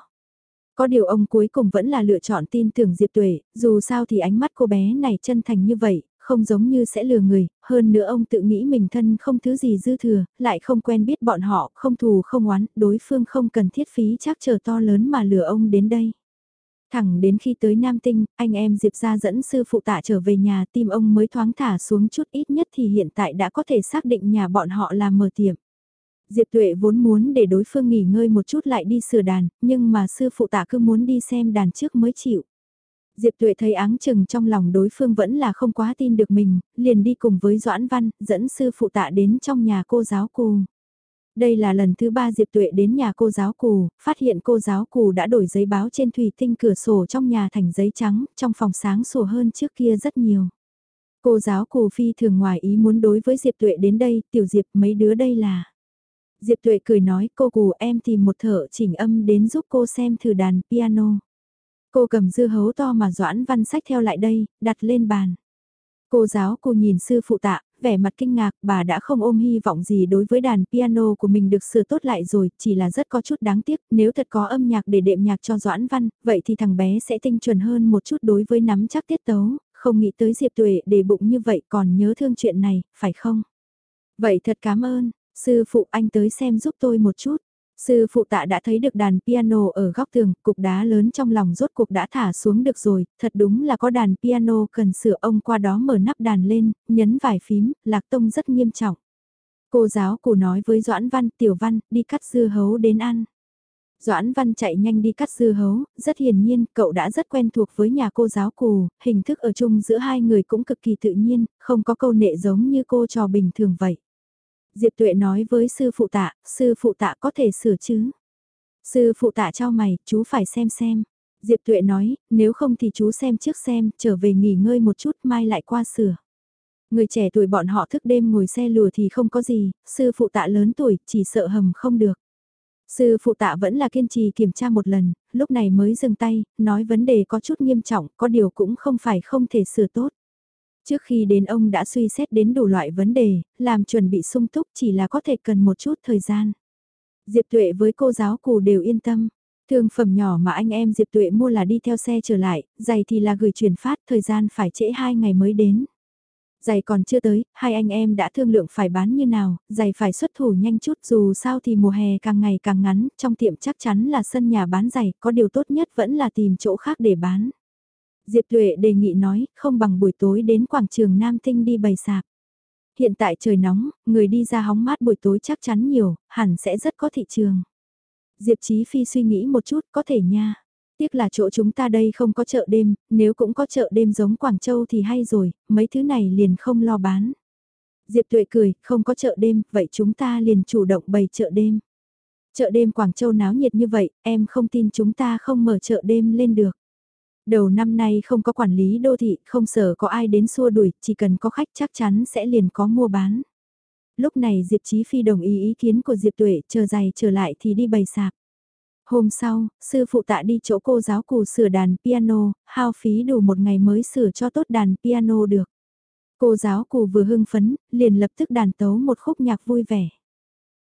Có điều ông cuối cùng vẫn là lựa chọn tin tưởng Diệp Tuệ, dù sao thì ánh mắt cô bé này chân thành như vậy, không giống như sẽ lừa người, hơn nữa ông tự nghĩ mình thân không thứ gì dư thừa, lại không quen biết bọn họ, không thù không oán, đối phương không cần thiết phí chắc chờ to lớn mà lừa ông đến đây. Thẳng đến khi tới Nam Tinh, anh em Diệp ra dẫn sư phụ tạ trở về nhà tim ông mới thoáng thả xuống chút ít nhất thì hiện tại đã có thể xác định nhà bọn họ là mở tiệm. Diệp Tuệ vốn muốn để đối phương nghỉ ngơi một chút lại đi sửa đàn, nhưng mà sư phụ tạ cứ muốn đi xem đàn trước mới chịu. Diệp Tuệ thấy áng chừng trong lòng đối phương vẫn là không quá tin được mình, liền đi cùng với Doãn Văn, dẫn sư phụ tạ đến trong nhà cô giáo cù. Đây là lần thứ ba Diệp Tuệ đến nhà cô giáo cù, phát hiện cô giáo cù đã đổi giấy báo trên thủy tinh cửa sổ trong nhà thành giấy trắng, trong phòng sáng sủa hơn trước kia rất nhiều. Cô giáo cù phi thường ngoài ý muốn đối với Diệp Tuệ đến đây, tiểu Diệp mấy đứa đây là. Diệp Tuệ cười nói cô cù em tìm một thợ chỉnh âm đến giúp cô xem thử đàn piano. Cô cầm dưa hấu to mà Doãn Văn sách theo lại đây, đặt lên bàn. Cô giáo cô nhìn sư phụ tạ, vẻ mặt kinh ngạc, bà đã không ôm hy vọng gì đối với đàn piano của mình được sửa tốt lại rồi, chỉ là rất có chút đáng tiếc, nếu thật có âm nhạc để đệm nhạc cho Doãn Văn, vậy thì thằng bé sẽ tinh chuẩn hơn một chút đối với nắm chắc tiết tấu, không nghĩ tới Diệp Tuệ để bụng như vậy còn nhớ thương chuyện này, phải không? Vậy thật cảm ơn, sư phụ anh tới xem giúp tôi một chút. Sư phụ tạ đã thấy được đàn piano ở góc tường, cục đá lớn trong lòng rốt cuộc đã thả xuống được rồi, thật đúng là có đàn piano cần sửa ông qua đó mở nắp đàn lên, nhấn vài phím, lạc tông rất nghiêm trọng. Cô giáo cụ nói với Doãn Văn, Tiểu Văn, đi cắt dưa hấu đến ăn. Doãn Văn chạy nhanh đi cắt dưa hấu, rất hiển nhiên, cậu đã rất quen thuộc với nhà cô giáo cù, hình thức ở chung giữa hai người cũng cực kỳ tự nhiên, không có câu nệ giống như cô trò bình thường vậy. Diệp Tuệ nói với sư phụ tạ, sư phụ tạ có thể sửa chứ. Sư phụ tạ cho mày, chú phải xem xem. Diệp Tuệ nói, nếu không thì chú xem trước xem, trở về nghỉ ngơi một chút mai lại qua sửa. Người trẻ tuổi bọn họ thức đêm ngồi xe lùa thì không có gì, sư phụ tạ lớn tuổi, chỉ sợ hầm không được. Sư phụ tạ vẫn là kiên trì kiểm tra một lần, lúc này mới dừng tay, nói vấn đề có chút nghiêm trọng, có điều cũng không phải không thể sửa tốt. Trước khi đến ông đã suy xét đến đủ loại vấn đề, làm chuẩn bị sung túc chỉ là có thể cần một chút thời gian. Diệp Tuệ với cô giáo cụ đều yên tâm. Thương phẩm nhỏ mà anh em Diệp Tuệ mua là đi theo xe trở lại, giày thì là gửi chuyển phát, thời gian phải trễ hai ngày mới đến. Giày còn chưa tới, hai anh em đã thương lượng phải bán như nào, giày phải xuất thủ nhanh chút dù sao thì mùa hè càng ngày càng ngắn, trong tiệm chắc chắn là sân nhà bán giày, có điều tốt nhất vẫn là tìm chỗ khác để bán. Diệp Tuệ đề nghị nói, không bằng buổi tối đến quảng trường Nam Tinh đi bày sạp. Hiện tại trời nóng, người đi ra hóng mát buổi tối chắc chắn nhiều, hẳn sẽ rất có thị trường. Diệp Chí Phi suy nghĩ một chút, có thể nha. Tiếc là chỗ chúng ta đây không có chợ đêm, nếu cũng có chợ đêm giống Quảng Châu thì hay rồi, mấy thứ này liền không lo bán. Diệp Tuệ cười, không có chợ đêm, vậy chúng ta liền chủ động bày chợ đêm. Chợ đêm Quảng Châu náo nhiệt như vậy, em không tin chúng ta không mở chợ đêm lên được. Đầu năm nay không có quản lý đô thị, không sợ có ai đến xua đuổi, chỉ cần có khách chắc chắn sẽ liền có mua bán. Lúc này Diệp Chí Phi đồng ý ý kiến của Diệp Tuệ, chờ giày trở lại thì đi bày sạp. Hôm sau, sư phụ tạ đi chỗ cô giáo cụ sửa đàn piano, hao phí đủ một ngày mới sửa cho tốt đàn piano được. Cô giáo cụ vừa hưng phấn, liền lập tức đàn tấu một khúc nhạc vui vẻ.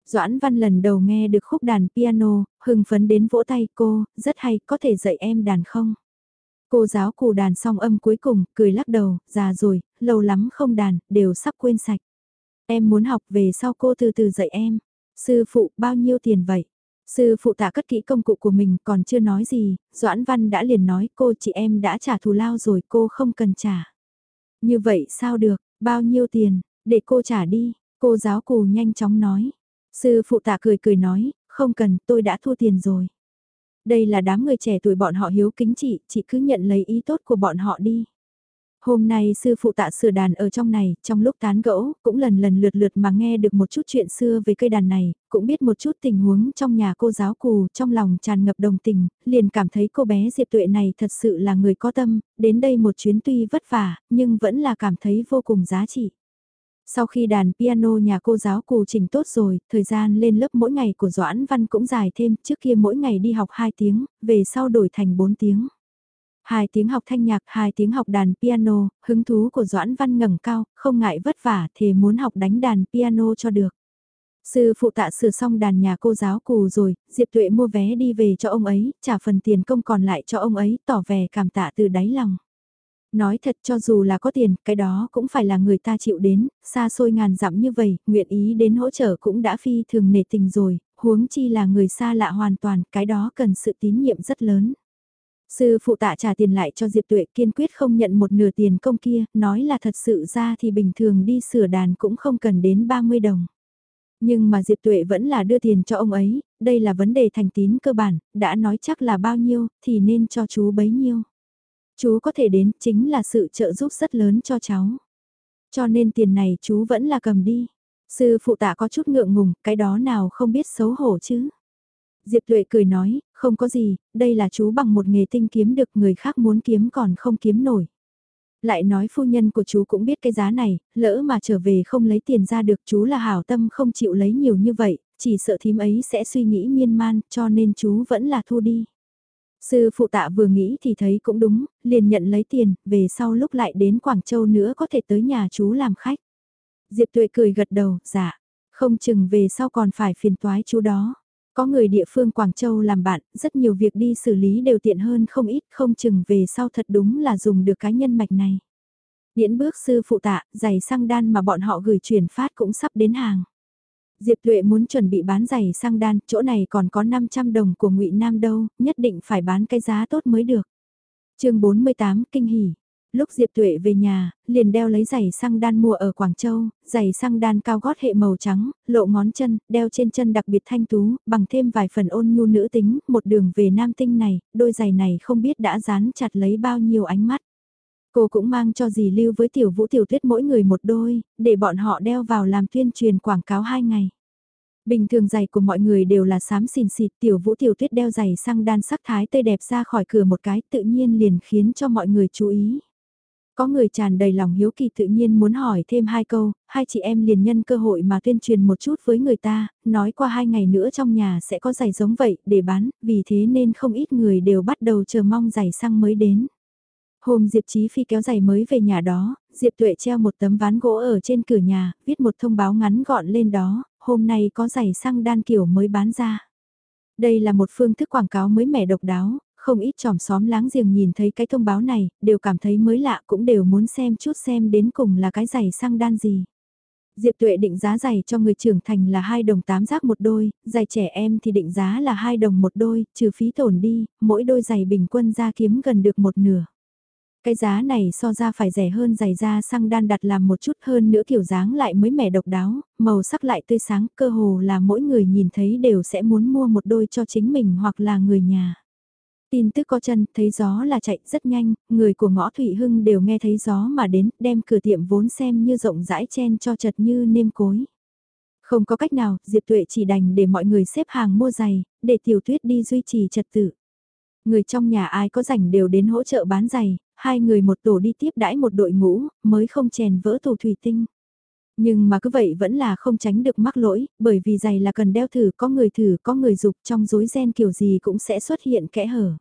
Doãn Văn lần đầu nghe được khúc đàn piano, hưng phấn đến vỗ tay cô, rất hay, có thể dạy em đàn không? Cô giáo cù đàn xong âm cuối cùng, cười lắc đầu, già rồi, lâu lắm không đàn, đều sắp quên sạch. Em muốn học về sau cô từ từ dạy em. Sư phụ, bao nhiêu tiền vậy? Sư phụ tạ cất kỹ công cụ của mình còn chưa nói gì, Doãn Văn đã liền nói cô chị em đã trả thù lao rồi cô không cần trả. Như vậy sao được, bao nhiêu tiền, để cô trả đi, cô giáo cù nhanh chóng nói. Sư phụ tạ cười cười nói, không cần tôi đã thua tiền rồi. Đây là đám người trẻ tuổi bọn họ hiếu kính chị, chị cứ nhận lấy ý tốt của bọn họ đi. Hôm nay sư phụ tạ sửa đàn ở trong này, trong lúc tán gẫu, cũng lần lần lượt lượt mà nghe được một chút chuyện xưa về cây đàn này, cũng biết một chút tình huống trong nhà cô giáo cù, trong lòng tràn ngập đồng tình, liền cảm thấy cô bé Diệp Tuệ này thật sự là người có tâm, đến đây một chuyến tuy vất vả, nhưng vẫn là cảm thấy vô cùng giá trị. Sau khi đàn piano nhà cô giáo cù chỉnh tốt rồi, thời gian lên lớp mỗi ngày của Doãn Văn cũng dài thêm, trước kia mỗi ngày đi học 2 tiếng, về sau đổi thành 4 tiếng. Hai tiếng học thanh nhạc, hai tiếng học đàn piano, hứng thú của Doãn Văn ngẩng cao, không ngại vất vả thì muốn học đánh đàn piano cho được. Sư phụ tạ sửa xong đàn nhà cô giáo cù rồi, Diệp Tuệ mua vé đi về cho ông ấy, trả phần tiền công còn lại cho ông ấy, tỏ vẻ cảm tạ từ đáy lòng. Nói thật cho dù là có tiền, cái đó cũng phải là người ta chịu đến, xa xôi ngàn dặm như vậy, nguyện ý đến hỗ trợ cũng đã phi thường nể tình rồi, huống chi là người xa lạ hoàn toàn, cái đó cần sự tín nhiệm rất lớn. Sư phụ tạ trả tiền lại cho Diệp Tuệ kiên quyết không nhận một nửa tiền công kia, nói là thật sự ra thì bình thường đi sửa đàn cũng không cần đến 30 đồng. Nhưng mà Diệp Tuệ vẫn là đưa tiền cho ông ấy, đây là vấn đề thành tín cơ bản, đã nói chắc là bao nhiêu thì nên cho chú bấy nhiêu. Chú có thể đến chính là sự trợ giúp rất lớn cho cháu. Cho nên tiền này chú vẫn là cầm đi. Sư phụ tạ có chút ngượng ngùng, cái đó nào không biết xấu hổ chứ. Diệp Tuệ cười nói, không có gì, đây là chú bằng một nghề tinh kiếm được người khác muốn kiếm còn không kiếm nổi. Lại nói phu nhân của chú cũng biết cái giá này, lỡ mà trở về không lấy tiền ra được chú là hảo tâm không chịu lấy nhiều như vậy, chỉ sợ thím ấy sẽ suy nghĩ miên man cho nên chú vẫn là thu đi. Sư phụ tạ vừa nghĩ thì thấy cũng đúng, liền nhận lấy tiền, về sau lúc lại đến Quảng Châu nữa có thể tới nhà chú làm khách. Diệp Tuệ cười gật đầu, dạ, không chừng về sau còn phải phiền toái chú đó. Có người địa phương Quảng Châu làm bạn, rất nhiều việc đi xử lý đều tiện hơn không ít, không chừng về sau thật đúng là dùng được cái nhân mạch này. Điễn bước sư phụ tạ, giày sang đan mà bọn họ gửi chuyển phát cũng sắp đến hàng. Diệp Tuệ muốn chuẩn bị bán giày sang đan, chỗ này còn có 500 đồng của ngụy Nam đâu, nhất định phải bán cái giá tốt mới được. chương 48 Kinh hỉ Lúc Diệp Tuệ về nhà, liền đeo lấy giày xăng đan mua ở Quảng Châu, giày xăng đan cao gót hệ màu trắng, lộ ngón chân, đeo trên chân đặc biệt thanh tú, bằng thêm vài phần ôn nhu nữ tính, một đường về nam tinh này, đôi giày này không biết đã dán chặt lấy bao nhiêu ánh mắt. Cô cũng mang cho dì lưu với tiểu vũ tiểu tuyết mỗi người một đôi, để bọn họ đeo vào làm tuyên truyền quảng cáo hai ngày. Bình thường giày của mọi người đều là xám xìn xịt tiểu vũ tiểu tuyết đeo giày sang đan sắc thái tươi đẹp ra khỏi cửa một cái tự nhiên liền khiến cho mọi người chú ý. Có người tràn đầy lòng hiếu kỳ tự nhiên muốn hỏi thêm hai câu, hai chị em liền nhân cơ hội mà tuyên truyền một chút với người ta, nói qua hai ngày nữa trong nhà sẽ có giày giống vậy để bán, vì thế nên không ít người đều bắt đầu chờ mong giày sang mới đến. Hôm Diệp Chí Phi kéo giày mới về nhà đó, Diệp Tuệ treo một tấm ván gỗ ở trên cửa nhà, viết một thông báo ngắn gọn lên đó, hôm nay có giày xăng đan kiểu mới bán ra. Đây là một phương thức quảng cáo mới mẻ độc đáo, không ít tròm xóm láng giềng nhìn thấy cái thông báo này, đều cảm thấy mới lạ cũng đều muốn xem chút xem đến cùng là cái giày xăng đan gì. Diệp Tuệ định giá giày cho người trưởng thành là 2 đồng 8 giác một đôi, giày trẻ em thì định giá là 2 đồng một đôi, trừ phí tổn đi, mỗi đôi giày bình quân ra kiếm gần được một nửa. Cái giá này so ra phải rẻ hơn giày da xăng đan đặt làm một chút hơn nữa kiểu dáng lại mới mẻ độc đáo, màu sắc lại tươi sáng, cơ hồ là mỗi người nhìn thấy đều sẽ muốn mua một đôi cho chính mình hoặc là người nhà. Tin tức có chân, thấy gió là chạy rất nhanh, người của ngõ Thủy Hưng đều nghe thấy gió mà đến, đem cửa tiệm vốn xem như rộng rãi chen cho chật như nêm cối. Không có cách nào, Diệp Tuệ chỉ đành để mọi người xếp hàng mua giày, để tiểu tuyết đi duy trì trật tự. Người trong nhà ai có rảnh đều đến hỗ trợ bán giày, hai người một tổ đi tiếp đãi một đội ngũ, mới không chèn vỡ tủ thủy tinh. Nhưng mà cứ vậy vẫn là không tránh được mắc lỗi, bởi vì giày là cần đeo thử, có người thử, có người dục trong rối ren kiểu gì cũng sẽ xuất hiện kẽ hở.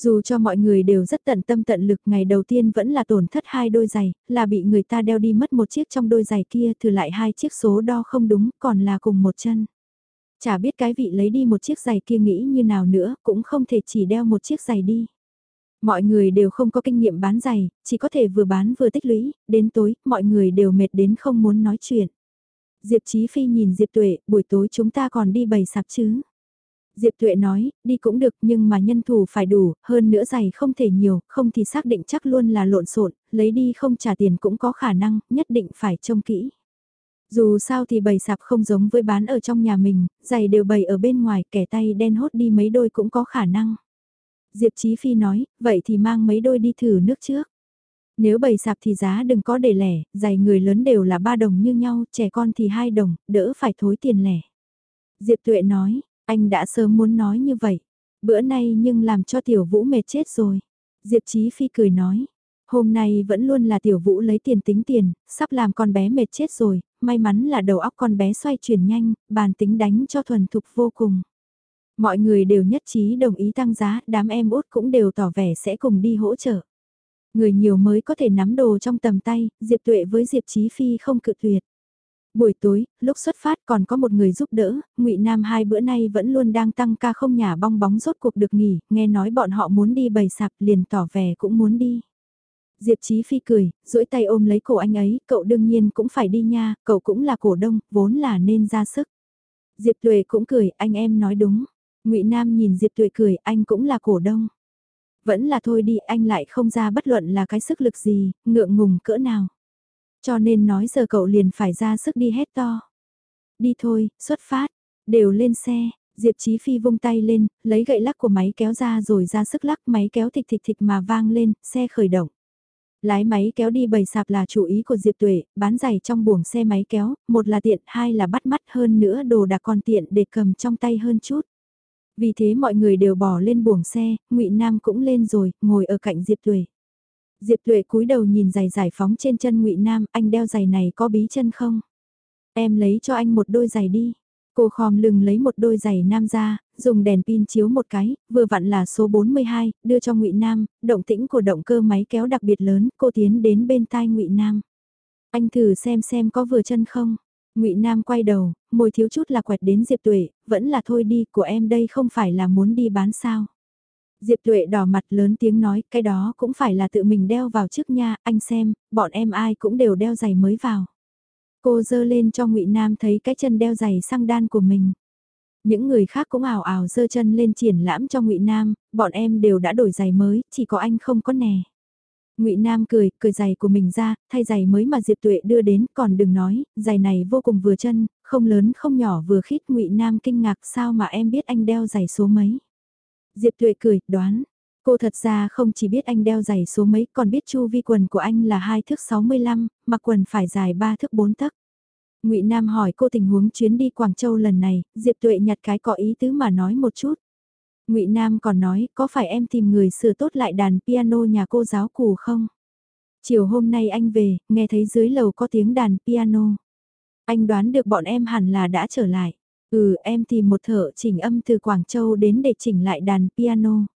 Dù cho mọi người đều rất tận tâm tận lực ngày đầu tiên vẫn là tổn thất hai đôi giày, là bị người ta đeo đi mất một chiếc trong đôi giày kia thử lại hai chiếc số đo không đúng còn là cùng một chân. Chả biết cái vị lấy đi một chiếc giày kia nghĩ như nào nữa cũng không thể chỉ đeo một chiếc giày đi. Mọi người đều không có kinh nghiệm bán giày, chỉ có thể vừa bán vừa tích lũy, đến tối, mọi người đều mệt đến không muốn nói chuyện. Diệp Chí Phi nhìn Diệp Tuệ, buổi tối chúng ta còn đi bày sạp chứ. Diệp Tuệ nói, đi cũng được nhưng mà nhân thủ phải đủ, hơn nữa giày không thể nhiều, không thì xác định chắc luôn là lộn xộn, lấy đi không trả tiền cũng có khả năng, nhất định phải trông kỹ. Dù sao thì bày sạp không giống với bán ở trong nhà mình, giày đều bày ở bên ngoài, kẻ tay đen hốt đi mấy đôi cũng có khả năng. Diệp Chí Phi nói, vậy thì mang mấy đôi đi thử nước trước. Nếu bày sạp thì giá đừng có để lẻ, giày người lớn đều là 3 đồng như nhau, trẻ con thì 2 đồng, đỡ phải thối tiền lẻ. Diệp Tuệ nói, anh đã sớm muốn nói như vậy. Bữa nay nhưng làm cho Tiểu Vũ mệt chết rồi. Diệp Chí Phi cười nói, hôm nay vẫn luôn là Tiểu Vũ lấy tiền tính tiền, sắp làm con bé mệt chết rồi, may mắn là đầu óc con bé xoay chuyển nhanh, bàn tính đánh cho thuần thục vô cùng. Mọi người đều nhất trí đồng ý tăng giá, đám em út cũng đều tỏ vẻ sẽ cùng đi hỗ trợ. Người nhiều mới có thể nắm đồ trong tầm tay, Diệp Tuệ với Diệp Chí Phi không cự tuyệt. Buổi tối, lúc xuất phát còn có một người giúp đỡ, Ngụy Nam hai bữa nay vẫn luôn đang tăng ca không nhà bong bóng rốt cuộc được nghỉ, nghe nói bọn họ muốn đi bày sạp liền tỏ vẻ cũng muốn đi. Diệp Chí Phi cười, duỗi tay ôm lấy cổ anh ấy, cậu đương nhiên cũng phải đi nha, cậu cũng là cổ đông, vốn là nên ra sức. Diệp Tuệ cũng cười, anh em nói đúng. Ngụy Nam nhìn Diệp Tuệ cười, anh cũng là cổ đông. Vẫn là thôi đi, anh lại không ra bất luận là cái sức lực gì, ngượng ngùng cỡ nào. Cho nên nói giờ cậu liền phải ra sức đi hét to. Đi thôi, xuất phát, đều lên xe, Diệp Chí Phi vung tay lên, lấy gậy lắc của máy kéo ra rồi ra sức lắc máy kéo thịch thịch thịch mà vang lên, xe khởi động. Lái máy kéo đi bầy sạp là chủ ý của Diệp Tuệ, bán giày trong buồng xe máy kéo, một là tiện, hai là bắt mắt hơn nữa đồ đạc còn tiện để cầm trong tay hơn chút. Vì thế mọi người đều bỏ lên buồng xe, Ngụy Nam cũng lên rồi, ngồi ở cạnh Diệp Tuệ. Diệp Tuệ cúi đầu nhìn giày giải phóng trên chân Ngụy Nam, anh đeo giày này có bí chân không? Em lấy cho anh một đôi giày đi. Cô khom lưng lấy một đôi giày nam ra, dùng đèn pin chiếu một cái, vừa vặn là số 42, đưa cho Ngụy Nam, động tĩnh của động cơ máy kéo đặc biệt lớn, cô tiến đến bên tai Ngụy Nam. Anh thử xem xem có vừa chân không? Ngụy Nam quay đầu, môi thiếu chút là quẹt đến Diệp Tuệ, vẫn là thôi đi, của em đây không phải là muốn đi bán sao? Diệp Tuệ đỏ mặt lớn tiếng nói, cái đó cũng phải là tự mình đeo vào trước nha, anh xem, bọn em ai cũng đều đeo giày mới vào. Cô dơ lên cho Ngụy Nam thấy cái chân đeo giày sang đan của mình. Những người khác cũng ảo ảo dơ chân lên triển lãm cho Ngụy Nam, bọn em đều đã đổi giày mới, chỉ có anh không có nè. Ngụy Nam cười, cười giày của mình ra, thay giày mới mà Diệp Tuệ đưa đến, còn đừng nói, giày này vô cùng vừa chân, không lớn không nhỏ vừa khít. Ngụy Nam kinh ngạc sao mà em biết anh đeo giày số mấy. Diệp Tuệ cười, đoán. Cô thật ra không chỉ biết anh đeo giày số mấy, còn biết chu vi quần của anh là 2 thước 65, mặc quần phải dài 3 thước 4 tấc. Ngụy Nam hỏi cô tình huống chuyến đi Quảng Châu lần này, Diệp Tuệ nhặt cái có ý tứ mà nói một chút. Ngụy Nam còn nói, có phải em tìm người sửa tốt lại đàn piano nhà cô giáo cù không? Chiều hôm nay anh về, nghe thấy dưới lầu có tiếng đàn piano. Anh đoán được bọn em hẳn là đã trở lại. Ừ, em tìm một thợ chỉnh âm từ Quảng Châu đến để chỉnh lại đàn piano.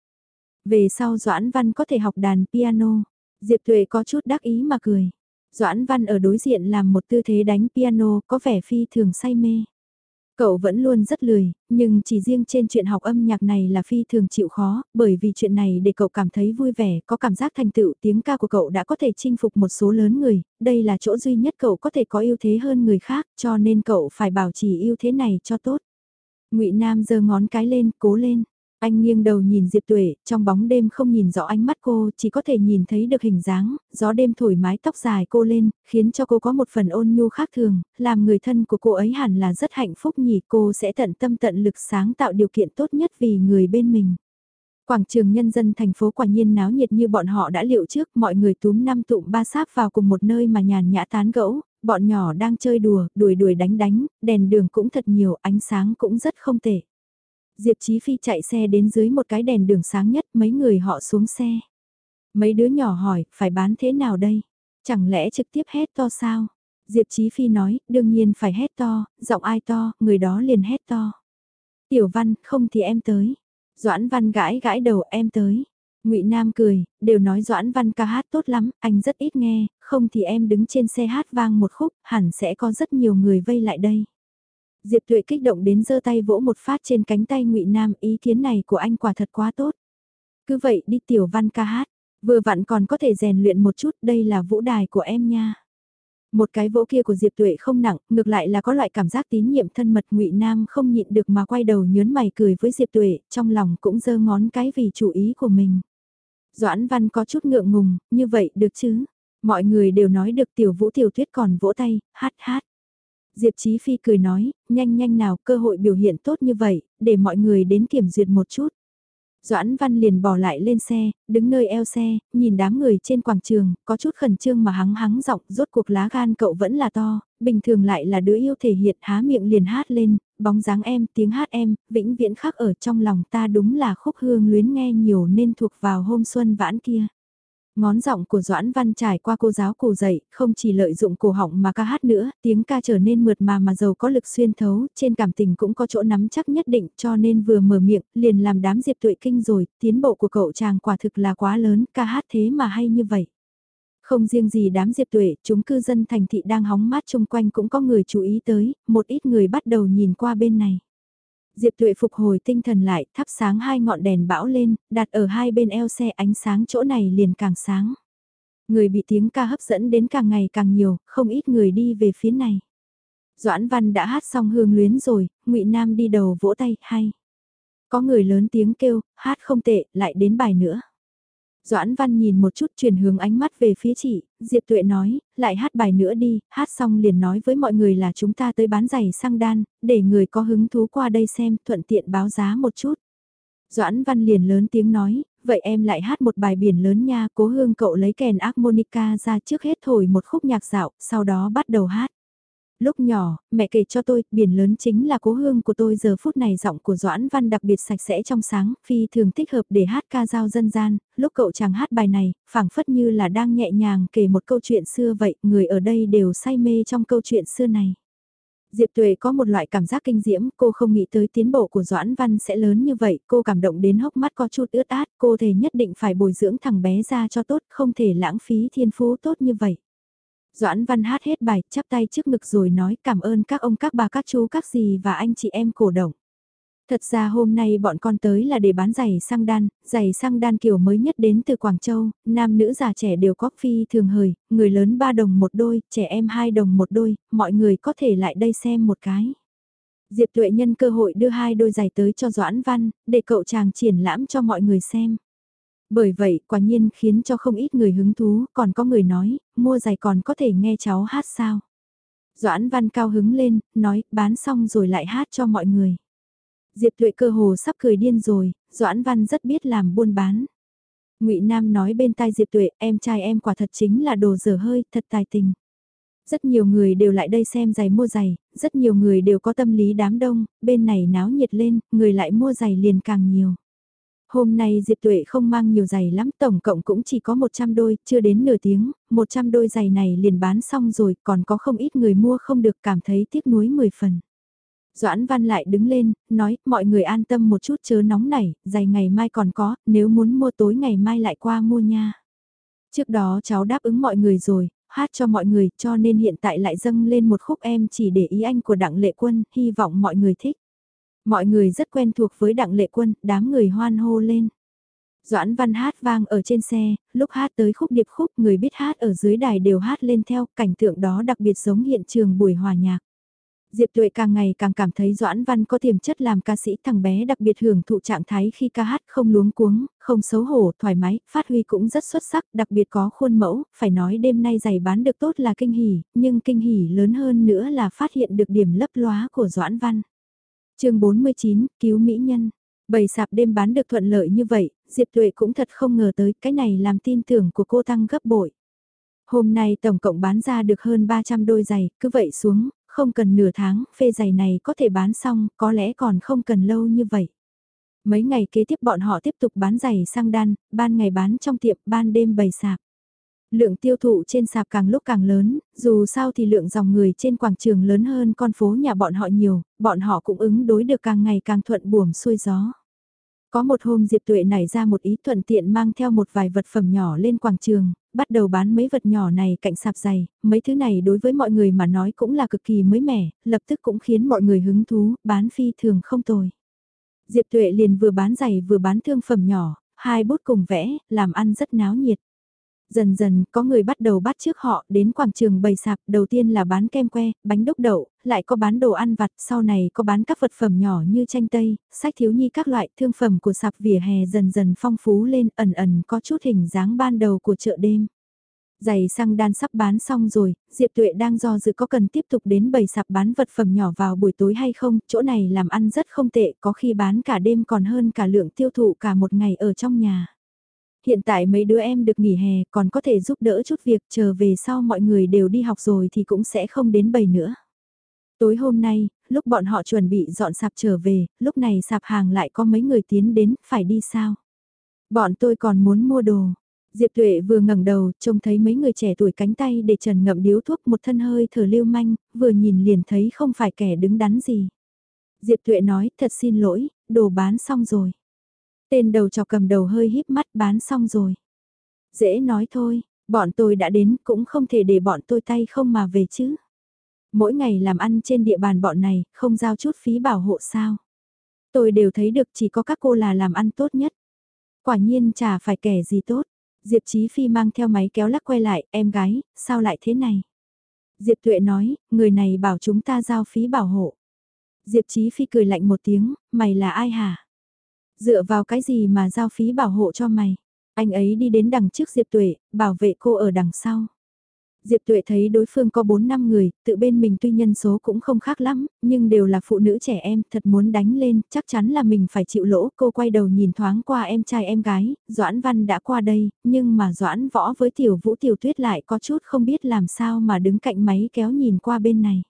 Về sau Doãn Văn có thể học đàn piano. Diệp Tuệ có chút đắc ý mà cười. Doãn Văn ở đối diện làm một tư thế đánh piano có vẻ phi thường say mê. Cậu vẫn luôn rất lười, nhưng chỉ riêng trên chuyện học âm nhạc này là phi thường chịu khó, bởi vì chuyện này để cậu cảm thấy vui vẻ, có cảm giác thành tựu tiếng ca của cậu đã có thể chinh phục một số lớn người, đây là chỗ duy nhất cậu có thể có ưu thế hơn người khác, cho nên cậu phải bảo trì ưu thế này cho tốt. ngụy Nam giơ ngón cái lên, cố lên. Anh nghiêng đầu nhìn Diệp Tuệ, trong bóng đêm không nhìn rõ ánh mắt cô, chỉ có thể nhìn thấy được hình dáng, gió đêm thổi mái tóc dài cô lên, khiến cho cô có một phần ôn nhu khác thường, làm người thân của cô ấy hẳn là rất hạnh phúc nhỉ, cô sẽ tận tâm tận lực sáng tạo điều kiện tốt nhất vì người bên mình. Quảng trường nhân dân thành phố quả nhiên náo nhiệt như bọn họ đã liệu trước, mọi người túm năm tụm ba sáp vào cùng một nơi mà nhàn nhã tán gẫu, bọn nhỏ đang chơi đùa, đuổi đuổi đánh đánh, đèn đường cũng thật nhiều, ánh sáng cũng rất không tệ. Diệp Chí Phi chạy xe đến dưới một cái đèn đường sáng nhất, mấy người họ xuống xe. Mấy đứa nhỏ hỏi, phải bán thế nào đây? Chẳng lẽ trực tiếp hét to sao? Diệp Chí Phi nói, đương nhiên phải hét to, giọng ai to, người đó liền hét to. Tiểu Văn, không thì em tới. Doãn Văn gãi gãi đầu em tới. Ngụy Nam cười, đều nói Doãn Văn ca hát tốt lắm, anh rất ít nghe, không thì em đứng trên xe hát vang một khúc, hẳn sẽ có rất nhiều người vây lại đây. Diệp Tuệ kích động đến giơ tay vỗ một phát trên cánh tay Ngụy Nam, ý kiến này của anh quả thật quá tốt. Cứ vậy đi tiểu văn ca hát, vừa vặn còn có thể rèn luyện một chút, đây là vũ đài của em nha. Một cái vỗ kia của Diệp Tuệ không nặng, ngược lại là có loại cảm giác tín nhiệm thân mật Ngụy Nam không nhịn được mà quay đầu nhớn mày cười với Diệp Tuệ, trong lòng cũng giơ ngón cái vì chủ ý của mình. Doãn Văn có chút ngượng ngùng, như vậy được chứ? Mọi người đều nói được tiểu vũ tiểu tuyết còn vỗ tay, hát hát. Diệp Chí Phi cười nói, nhanh nhanh nào cơ hội biểu hiện tốt như vậy, để mọi người đến kiểm duyệt một chút. Doãn Văn liền bỏ lại lên xe, đứng nơi eo xe, nhìn đám người trên quảng trường, có chút khẩn trương mà hắng hắng giọng, rốt cuộc lá gan cậu vẫn là to, bình thường lại là đứa yêu thể hiện há miệng liền hát lên, bóng dáng em, tiếng hát em, vĩnh viễn khắc ở trong lòng ta đúng là khúc hương luyến nghe nhiều nên thuộc vào hôm xuân vãn kia. Ngón giọng của Doãn Văn trải qua cô giáo cổ dạy, không chỉ lợi dụng cổ họng mà ca hát nữa, tiếng ca trở nên mượt mà mà giàu có lực xuyên thấu, trên cảm tình cũng có chỗ nắm chắc nhất định cho nên vừa mở miệng, liền làm đám diệp tuệ kinh rồi, tiến bộ của cậu chàng quả thực là quá lớn, ca hát thế mà hay như vậy. Không riêng gì đám diệp tuệ, chúng cư dân thành thị đang hóng mát chung quanh cũng có người chú ý tới, một ít người bắt đầu nhìn qua bên này. Diệp Tuệ phục hồi tinh thần lại, thắp sáng hai ngọn đèn bão lên, đặt ở hai bên eo xe ánh sáng chỗ này liền càng sáng. Người bị tiếng ca hấp dẫn đến càng ngày càng nhiều, không ít người đi về phía này. Doãn Văn đã hát xong hương luyến rồi, Ngụy Nam đi đầu vỗ tay, hay. Có người lớn tiếng kêu, hát không tệ, lại đến bài nữa. Doãn Văn nhìn một chút chuyển hướng ánh mắt về phía chị, Diệp Tuệ nói, lại hát bài nữa đi, hát xong liền nói với mọi người là chúng ta tới bán giày sang đan, để người có hứng thú qua đây xem, thuận tiện báo giá một chút. Doãn Văn liền lớn tiếng nói, vậy em lại hát một bài biển lớn nha, cố hương cậu lấy kèn harmonica ra trước hết thổi một khúc nhạc dạo, sau đó bắt đầu hát. Lúc nhỏ, mẹ kể cho tôi, biển lớn chính là cố hương của tôi giờ phút này giọng của Doãn Văn đặc biệt sạch sẽ trong sáng, phi thường thích hợp để hát ca dao dân gian, lúc cậu chàng hát bài này, phảng phất như là đang nhẹ nhàng kể một câu chuyện xưa vậy, người ở đây đều say mê trong câu chuyện xưa này. Diệp Tuệ có một loại cảm giác kinh diễm, cô không nghĩ tới tiến bộ của Doãn Văn sẽ lớn như vậy, cô cảm động đến hốc mắt có chút ướt át, cô thề nhất định phải bồi dưỡng thằng bé ra cho tốt, không thể lãng phí thiên phú tốt như vậy. Doãn Văn hát hết bài, chắp tay trước ngực rồi nói cảm ơn các ông các bà các chú các dì và anh chị em cổ động. Thật ra hôm nay bọn con tới là để bán giày sang đan, giày sang đan kiểu mới nhất đến từ Quảng Châu, nam nữ già trẻ đều có phi thường hời, người lớn 3 đồng một đôi, trẻ em 2 đồng một đôi, mọi người có thể lại đây xem một cái. Diệp Tuệ nhân cơ hội đưa hai đôi giày tới cho Doãn Văn, để cậu chàng triển lãm cho mọi người xem. Bởi vậy, quả nhiên khiến cho không ít người hứng thú, còn có người nói, mua giày còn có thể nghe cháu hát sao. Doãn Văn cao hứng lên, nói, bán xong rồi lại hát cho mọi người. Diệp Tuệ cơ hồ sắp cười điên rồi, Doãn Văn rất biết làm buôn bán. Ngụy Nam nói bên tai Diệp Tuệ, em trai em quả thật chính là đồ dở hơi, thật tài tình. Rất nhiều người đều lại đây xem giày mua giày, rất nhiều người đều có tâm lý đám đông, bên này náo nhiệt lên, người lại mua giày liền càng nhiều. Hôm nay Diệp Tuệ không mang nhiều giày lắm, tổng cộng cũng chỉ có 100 đôi, chưa đến nửa tiếng, 100 đôi giày này liền bán xong rồi, còn có không ít người mua không được cảm thấy tiếc nuối 10 phần. Doãn Văn lại đứng lên, nói, mọi người an tâm một chút chớ nóng nảy, giày ngày mai còn có, nếu muốn mua tối ngày mai lại qua mua nha. Trước đó cháu đáp ứng mọi người rồi, hát cho mọi người, cho nên hiện tại lại dâng lên một khúc em chỉ để ý anh của Đặng Lệ Quân, hy vọng mọi người thích. Mọi người rất quen thuộc với Đặng Lệ Quân, đám người hoan hô lên. Doãn văn hát vang ở trên xe, lúc hát tới khúc điệp khúc người biết hát ở dưới đài đều hát lên theo, cảnh tượng đó đặc biệt giống hiện trường buổi hòa nhạc. Diệp Tuệ càng ngày càng cảm thấy Doãn Văn có tiềm chất làm ca sĩ thằng bé đặc biệt hưởng thụ trạng thái khi ca hát không luống cuống, không xấu hổ, thoải mái, phát huy cũng rất xuất sắc, đặc biệt có khuôn mẫu, phải nói đêm nay giày bán được tốt là kinh hỉ, nhưng kinh hỉ lớn hơn nữa là phát hiện được điểm lấp lóa của Doãn Văn chương 49, cứu mỹ nhân. Bầy sạp đêm bán được thuận lợi như vậy, Diệp Tuệ cũng thật không ngờ tới cái này làm tin tưởng của cô tăng gấp bội. Hôm nay tổng cộng bán ra được hơn 300 đôi giày, cứ vậy xuống, không cần nửa tháng, phê giày này có thể bán xong, có lẽ còn không cần lâu như vậy. Mấy ngày kế tiếp bọn họ tiếp tục bán giày sang đan, ban ngày bán trong tiệm, ban đêm bày sạp. Lượng tiêu thụ trên sạp càng lúc càng lớn, dù sao thì lượng dòng người trên quảng trường lớn hơn con phố nhà bọn họ nhiều, bọn họ cũng ứng đối được càng ngày càng thuận buồm xuôi gió. Có một hôm Diệp Tuệ nảy ra một ý thuận tiện mang theo một vài vật phẩm nhỏ lên quảng trường, bắt đầu bán mấy vật nhỏ này cạnh sạp giày, mấy thứ này đối với mọi người mà nói cũng là cực kỳ mới mẻ, lập tức cũng khiến mọi người hứng thú, bán phi thường không tồi. Diệp Tuệ liền vừa bán giày vừa bán thương phẩm nhỏ, hai bút cùng vẽ, làm ăn rất náo nhiệt. Dần dần, có người bắt đầu bắt trước họ đến quảng trường bày sạp, đầu tiên là bán kem que, bánh đúc đậu, lại có bán đồ ăn vặt, sau này có bán các vật phẩm nhỏ như chanh tây, sách thiếu nhi các loại thương phẩm của sạp vỉa hè dần dần phong phú lên, ẩn ẩn có chút hình dáng ban đầu của chợ đêm. Giày xăng đan sắp bán xong rồi, Diệp Tuệ đang do dự có cần tiếp tục đến bầy sạp bán vật phẩm nhỏ vào buổi tối hay không, chỗ này làm ăn rất không tệ, có khi bán cả đêm còn hơn cả lượng tiêu thụ cả một ngày ở trong nhà. Hiện tại mấy đứa em được nghỉ hè còn có thể giúp đỡ chút việc chờ về sau mọi người đều đi học rồi thì cũng sẽ không đến bầy nữa. Tối hôm nay, lúc bọn họ chuẩn bị dọn sạp trở về, lúc này sạp hàng lại có mấy người tiến đến, phải đi sao? Bọn tôi còn muốn mua đồ. Diệp Tuệ vừa ngẩng đầu, trông thấy mấy người trẻ tuổi cánh tay để trần ngậm điếu thuốc một thân hơi thở lưu manh, vừa nhìn liền thấy không phải kẻ đứng đắn gì. Diệp Tuệ nói, thật xin lỗi, đồ bán xong rồi. Tên đầu trò cầm đầu hơi híp mắt bán xong rồi. Dễ nói thôi, bọn tôi đã đến cũng không thể để bọn tôi tay không mà về chứ. Mỗi ngày làm ăn trên địa bàn bọn này, không giao chút phí bảo hộ sao. Tôi đều thấy được chỉ có các cô là làm ăn tốt nhất. Quả nhiên chả phải kẻ gì tốt. Diệp Chí Phi mang theo máy kéo lắc quay lại, em gái, sao lại thế này? Diệp Tuệ nói, người này bảo chúng ta giao phí bảo hộ. Diệp Chí Phi cười lạnh một tiếng, mày là ai hả? Dựa vào cái gì mà giao phí bảo hộ cho mày? Anh ấy đi đến đằng trước Diệp Tuệ, bảo vệ cô ở đằng sau. Diệp Tuệ thấy đối phương có 4 năm người, tự bên mình tuy nhân số cũng không khác lắm, nhưng đều là phụ nữ trẻ em, thật muốn đánh lên, chắc chắn là mình phải chịu lỗ. Cô quay đầu nhìn thoáng qua em trai em gái, Doãn Văn đã qua đây, nhưng mà Doãn Võ với Tiểu Vũ Tiểu Tuyết lại có chút không biết làm sao mà đứng cạnh máy kéo nhìn qua bên này.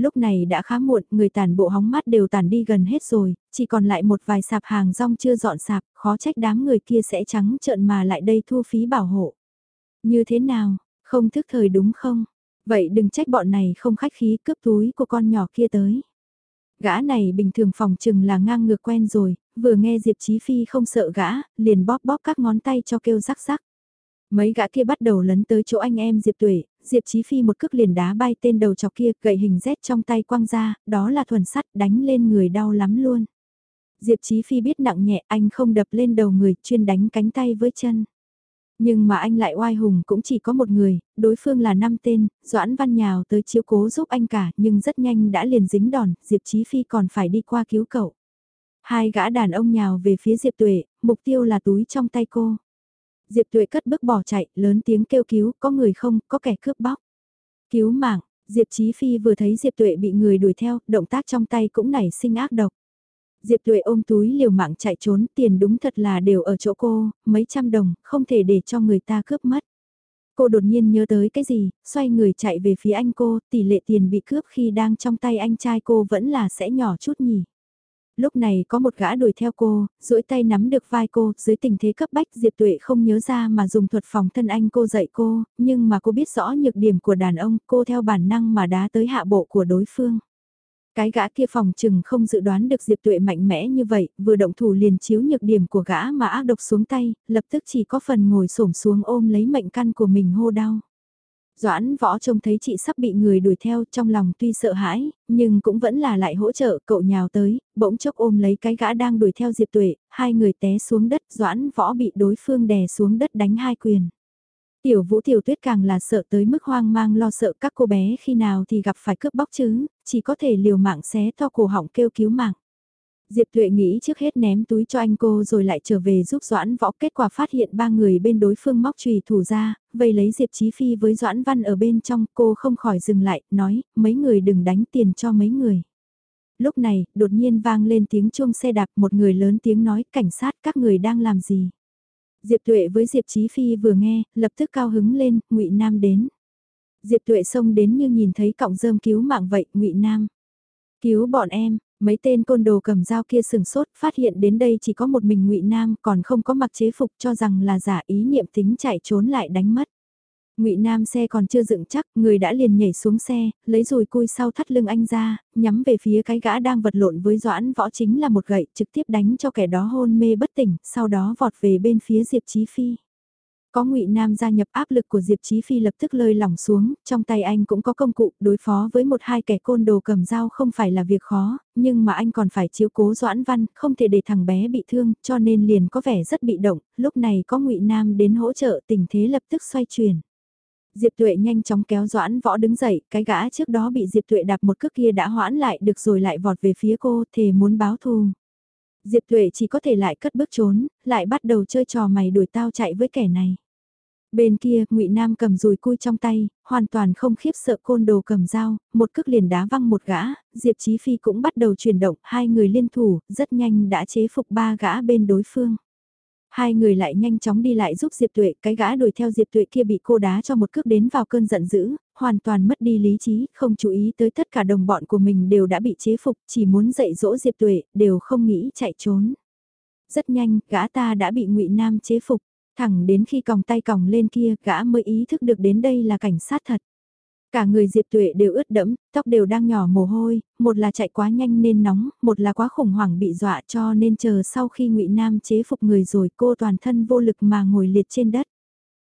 Lúc này đã khá muộn, người tàn bộ hóng mát đều tàn đi gần hết rồi, chỉ còn lại một vài sạp hàng rong chưa dọn sạp, khó trách đám người kia sẽ trắng trợn mà lại đây thu phí bảo hộ. Như thế nào, không thức thời đúng không? Vậy đừng trách bọn này không khách khí cướp túi của con nhỏ kia tới. Gã này bình thường phòng chừng là ngang ngược quen rồi, vừa nghe Diệp Chí Phi không sợ gã, liền bóp bóp các ngón tay cho kêu rắc rắc. Mấy gã kia bắt đầu lấn tới chỗ anh em Diệp Tuệ, Diệp Chí Phi một cước liền đá bay tên đầu chọc kia, gậy hình rét trong tay quăng ra, đó là thuần sắt đánh lên người đau lắm luôn. Diệp Chí Phi biết nặng nhẹ anh không đập lên đầu người, chuyên đánh cánh tay với chân. Nhưng mà anh lại oai hùng cũng chỉ có một người, đối phương là năm tên, Doãn Văn nhào tới chiếu cố giúp anh cả nhưng rất nhanh đã liền dính đòn, Diệp Chí Phi còn phải đi qua cứu cậu. Hai gã đàn ông nhào về phía Diệp Tuệ, mục tiêu là túi trong tay cô. Diệp Tuệ cất bước bỏ chạy, lớn tiếng kêu cứu, có người không, có kẻ cướp bóc. Cứu mạng, Diệp Chí Phi vừa thấy Diệp Tuệ bị người đuổi theo, động tác trong tay cũng nảy sinh ác độc. Diệp Tuệ ôm túi liều mạng chạy trốn, tiền đúng thật là đều ở chỗ cô, mấy trăm đồng, không thể để cho người ta cướp mất. Cô đột nhiên nhớ tới cái gì, xoay người chạy về phía anh cô, tỷ lệ tiền bị cướp khi đang trong tay anh trai cô vẫn là sẽ nhỏ chút nhỉ. Lúc này có một gã đuổi theo cô, duỗi tay nắm được vai cô, dưới tình thế cấp bách Diệp Tuệ không nhớ ra mà dùng thuật phòng thân anh cô dạy cô, nhưng mà cô biết rõ nhược điểm của đàn ông, cô theo bản năng mà đá tới hạ bộ của đối phương. Cái gã kia phòng chừng không dự đoán được Diệp Tuệ mạnh mẽ như vậy, vừa động thủ liền chiếu nhược điểm của gã mà ác độc xuống tay, lập tức chỉ có phần ngồi xổm xuống ôm lấy mệnh căn của mình hô đau. Doãn võ trông thấy chị sắp bị người đuổi theo trong lòng tuy sợ hãi, nhưng cũng vẫn là lại hỗ trợ cậu nhào tới, bỗng chốc ôm lấy cái gã đang đuổi theo Diệp Tuệ, hai người té xuống đất, Doãn võ bị đối phương đè xuống đất đánh hai quyền. Tiểu vũ tiểu tuyết càng là sợ tới mức hoang mang lo sợ các cô bé khi nào thì gặp phải cướp bóc chứ, chỉ có thể liều mạng xé to cổ họng kêu cứu mạng. Diệp Tuệ nghĩ trước hết ném túi cho anh cô rồi lại trở về giúp Doãn Võ kết quả phát hiện ba người bên đối phương móc trùy thủ ra, vây lấy Diệp Chí Phi với Doãn Văn ở bên trong cô không khỏi dừng lại, nói mấy người đừng đánh tiền cho mấy người. Lúc này, đột nhiên vang lên tiếng chuông xe đạp một người lớn tiếng nói cảnh sát các người đang làm gì. Diệp Tuệ với Diệp Chí Phi vừa nghe, lập tức cao hứng lên, Ngụy Nam đến. Diệp Tuệ xông đến như nhìn thấy cọng rơm cứu mạng vậy, Ngụy Nam. Cứu bọn em, mấy tên côn đồ cầm dao kia sừng sốt, phát hiện đến đây chỉ có một mình Ngụy Nam, còn không có mặc chế phục cho rằng là giả ý niệm tính chạy trốn lại đánh mất. Ngụy Nam xe còn chưa dựng chắc, người đã liền nhảy xuống xe, lấy rồi cui sau thắt lưng anh ra, nhắm về phía cái gã đang vật lộn với Doãn Võ chính là một gậy, trực tiếp đánh cho kẻ đó hôn mê bất tỉnh, sau đó vọt về bên phía Diệp Chí Phi. Có Ngụy Nam gia nhập áp lực của Diệp Chí Phi lập tức lơi lỏng xuống, trong tay anh cũng có công cụ, đối phó với một hai kẻ côn đồ cầm dao không phải là việc khó, nhưng mà anh còn phải chiếu cố Doãn Văn, không thể để thằng bé bị thương, cho nên liền có vẻ rất bị động, lúc này có Ngụy Nam đến hỗ trợ tình thế lập tức xoay chuyển. Diệp Tuệ nhanh chóng kéo Doãn Võ đứng dậy, cái gã trước đó bị Diệp Tuệ đạp một cước kia đã hoãn lại được rồi lại vọt về phía cô, thề muốn báo thù. Diệp Tuệ chỉ có thể lại cất bước trốn, lại bắt đầu chơi trò mày đuổi tao chạy với kẻ này. Bên kia, Ngụy Nam cầm dùi cui trong tay, hoàn toàn không khiếp sợ côn đồ cầm dao, một cước liền đá văng một gã, Diệp Chí Phi cũng bắt đầu chuyển động, hai người liên thủ, rất nhanh đã chế phục ba gã bên đối phương. Hai người lại nhanh chóng đi lại giúp Diệp Tuệ, cái gã đuổi theo Diệp Tuệ kia bị cô đá cho một cước đến vào cơn giận dữ, hoàn toàn mất đi lý trí, không chú ý tới tất cả đồng bọn của mình đều đã bị chế phục, chỉ muốn dạy dỗ Diệp Tuệ, đều không nghĩ chạy trốn. Rất nhanh, gã ta đã bị ngụy Nam chế phục, thẳng đến khi còng tay còng lên kia, gã mới ý thức được đến đây là cảnh sát thật. Cả người Diệp Tuệ đều ướt đẫm, tóc đều đang nhỏ mồ hôi, một là chạy quá nhanh nên nóng, một là quá khủng hoảng bị dọa cho nên chờ sau khi Ngụy Nam chế phục người rồi cô toàn thân vô lực mà ngồi liệt trên đất.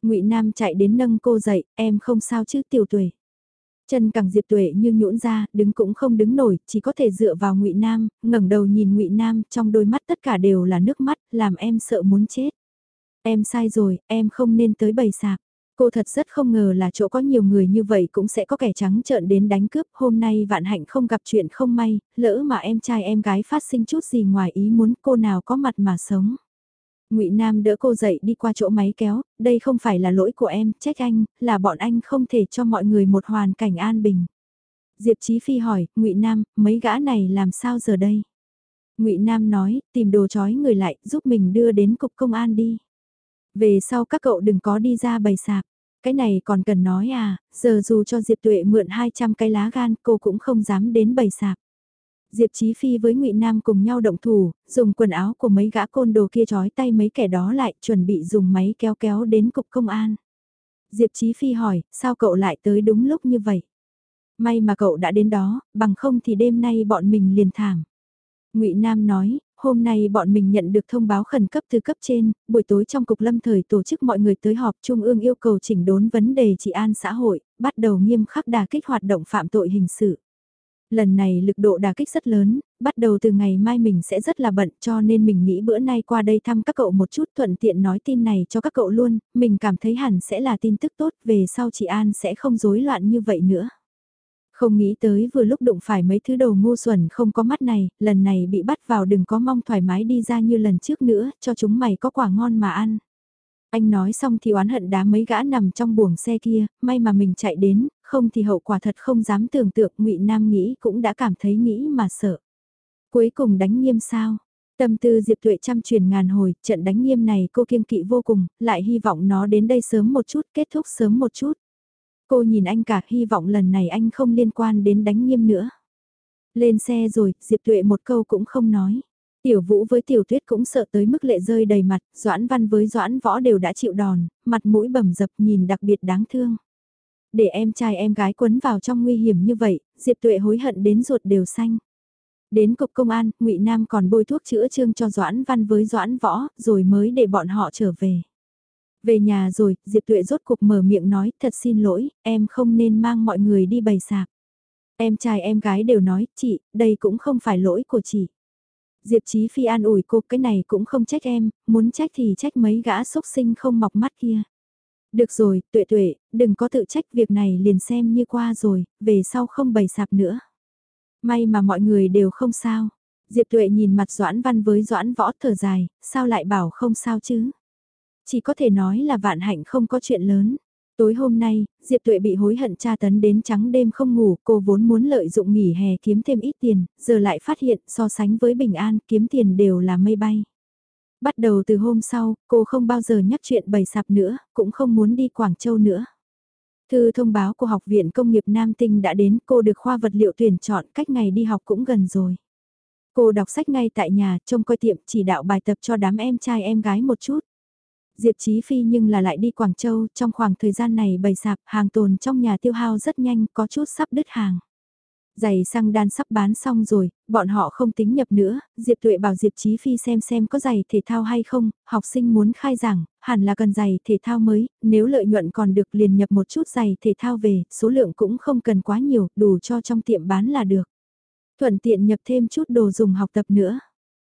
Ngụy Nam chạy đến nâng cô dậy, em không sao chứ tiểu tuệ. Chân càng Diệp Tuệ như nhũn ra, đứng cũng không đứng nổi, chỉ có thể dựa vào Ngụy Nam, ngẩng đầu nhìn Ngụy Nam, trong đôi mắt tất cả đều là nước mắt, làm em sợ muốn chết. Em sai rồi, em không nên tới bầy sạp. Cô thật rất không ngờ là chỗ có nhiều người như vậy cũng sẽ có kẻ trắng trợn đến đánh cướp. Hôm nay vạn hạnh không gặp chuyện không may, lỡ mà em trai em gái phát sinh chút gì ngoài ý muốn cô nào có mặt mà sống ngụy Nam đỡ cô dậy đi qua chỗ máy kéo, đây không phải là lỗi của em, trách anh, là bọn anh không thể cho mọi người một hoàn cảnh an bình. Diệp Chí Phi hỏi, ngụy Nam, mấy gã này làm sao giờ đây? ngụy Nam nói, tìm đồ chói người lại, giúp mình đưa đến cục công an đi. Về sau các cậu đừng có đi ra bày sạp. Cái này còn cần nói à, giờ dù cho Diệp Tuệ mượn 200 cái lá gan cô cũng không dám đến bày sạp. Diệp Chí Phi với Ngụy Nam cùng nhau động thủ, dùng quần áo của mấy gã côn đồ kia trói tay mấy kẻ đó lại, chuẩn bị dùng máy kéo kéo đến cục công an. Diệp Chí Phi hỏi, sao cậu lại tới đúng lúc như vậy? May mà cậu đã đến đó, bằng không thì đêm nay bọn mình liền thảm. Ngụy Nam nói, Hôm nay bọn mình nhận được thông báo khẩn cấp từ cấp trên, buổi tối trong cục lâm thời tổ chức mọi người tới họp trung ương yêu cầu chỉnh đốn vấn đề trị an xã hội, bắt đầu nghiêm khắc đà kích hoạt động phạm tội hình sự. Lần này lực độ đà kích rất lớn, bắt đầu từ ngày mai mình sẽ rất là bận cho nên mình nghĩ bữa nay qua đây thăm các cậu một chút thuận tiện nói tin này cho các cậu luôn, mình cảm thấy hẳn sẽ là tin tức tốt về sau chị An sẽ không rối loạn như vậy nữa. Không nghĩ tới vừa lúc đụng phải mấy thứ đồ ngu xuẩn không có mắt này, lần này bị bắt vào đừng có mong thoải mái đi ra như lần trước nữa, cho chúng mày có quả ngon mà ăn. Anh nói xong thì oán hận đá mấy gã nằm trong buồng xe kia, may mà mình chạy đến, không thì hậu quả thật không dám tưởng tượng, ngụy Nam nghĩ cũng đã cảm thấy nghĩ mà sợ. Cuối cùng đánh nghiêm sao? Tâm tư Diệp Tuệ trăm truyền ngàn hồi, trận đánh nghiêm này cô kiêng kỵ vô cùng, lại hy vọng nó đến đây sớm một chút, kết thúc sớm một chút. Cô nhìn anh cả hy vọng lần này anh không liên quan đến đánh nghiêm nữa. Lên xe rồi, Diệp Tuệ một câu cũng không nói. Tiểu Vũ với Tiểu Tuyết cũng sợ tới mức lệ rơi đầy mặt, Doãn Văn với Doãn Võ đều đã chịu đòn, mặt mũi bầm dập nhìn đặc biệt đáng thương. Để em trai em gái quấn vào trong nguy hiểm như vậy, Diệp Tuệ hối hận đến ruột đều xanh. Đến cục công an, Ngụy Nam còn bôi thuốc chữa trương cho Doãn Văn với Doãn Võ, rồi mới để bọn họ trở về. Về nhà rồi, Diệp Tuệ rốt cuộc mở miệng nói, thật xin lỗi, em không nên mang mọi người đi bày sạp. Em trai em gái đều nói, chị, đây cũng không phải lỗi của chị. Diệp Chí Phi an ủi cô, cái này cũng không trách em, muốn trách thì trách mấy gã sốc sinh không mọc mắt kia. Được rồi, tuệ tuệ, đừng có tự trách việc này liền xem như qua rồi, về sau không bày sạp nữa. May mà mọi người đều không sao. Diệp tuệ nhìn mặt Doãn Văn với Doãn Võ thở dài, sao lại bảo không sao chứ? Chỉ có thể nói là vạn hạnh không có chuyện lớn. Tối hôm nay, Diệp Tuệ bị hối hận tra tấn đến trắng đêm không ngủ, cô vốn muốn lợi dụng nghỉ hè kiếm thêm ít tiền, giờ lại phát hiện so sánh với bình an kiếm tiền đều là mây bay. Bắt đầu từ hôm sau, cô không bao giờ nhắc chuyện bày sạp nữa, cũng không muốn đi Quảng Châu nữa. Thư thông báo của Học viện Công nghiệp Nam Tinh đã đến, cô được khoa vật liệu tuyển chọn cách ngày đi học cũng gần rồi. Cô đọc sách ngay tại nhà, trông coi tiệm chỉ đạo bài tập cho đám em trai em gái một chút. Diệp Chí Phi nhưng là lại đi Quảng Châu, trong khoảng thời gian này bày sạp, hàng tồn trong nhà tiêu hao rất nhanh, có chút sắp đứt hàng. Giày xăng đan sắp bán xong rồi, bọn họ không tính nhập nữa, Diệp Tuệ bảo Diệp Chí Phi xem xem có giày thể thao hay không, học sinh muốn khai giảng, hẳn là cần giày thể thao mới, nếu lợi nhuận còn được liền nhập một chút giày thể thao về, số lượng cũng không cần quá nhiều, đủ cho trong tiệm bán là được. Thuận tiện nhập thêm chút đồ dùng học tập nữa.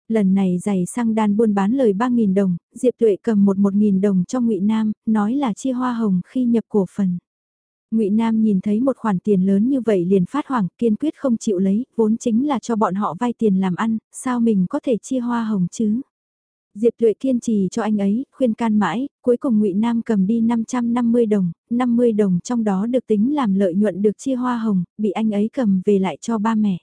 Lần này giày xăng đan buôn bán lời 3.000 đồng, Diệp Tuệ cầm một 1.000 đồng cho ngụy Nam, nói là chia hoa hồng khi nhập cổ phần. ngụy Nam nhìn thấy một khoản tiền lớn như vậy liền phát hoảng, kiên quyết không chịu lấy, vốn chính là cho bọn họ vay tiền làm ăn, sao mình có thể chia hoa hồng chứ? Diệp Tuệ kiên trì cho anh ấy, khuyên can mãi, cuối cùng Ngụy Nam cầm đi 550 đồng, 50 đồng trong đó được tính làm lợi nhuận được chia hoa hồng, bị anh ấy cầm về lại cho ba mẹ.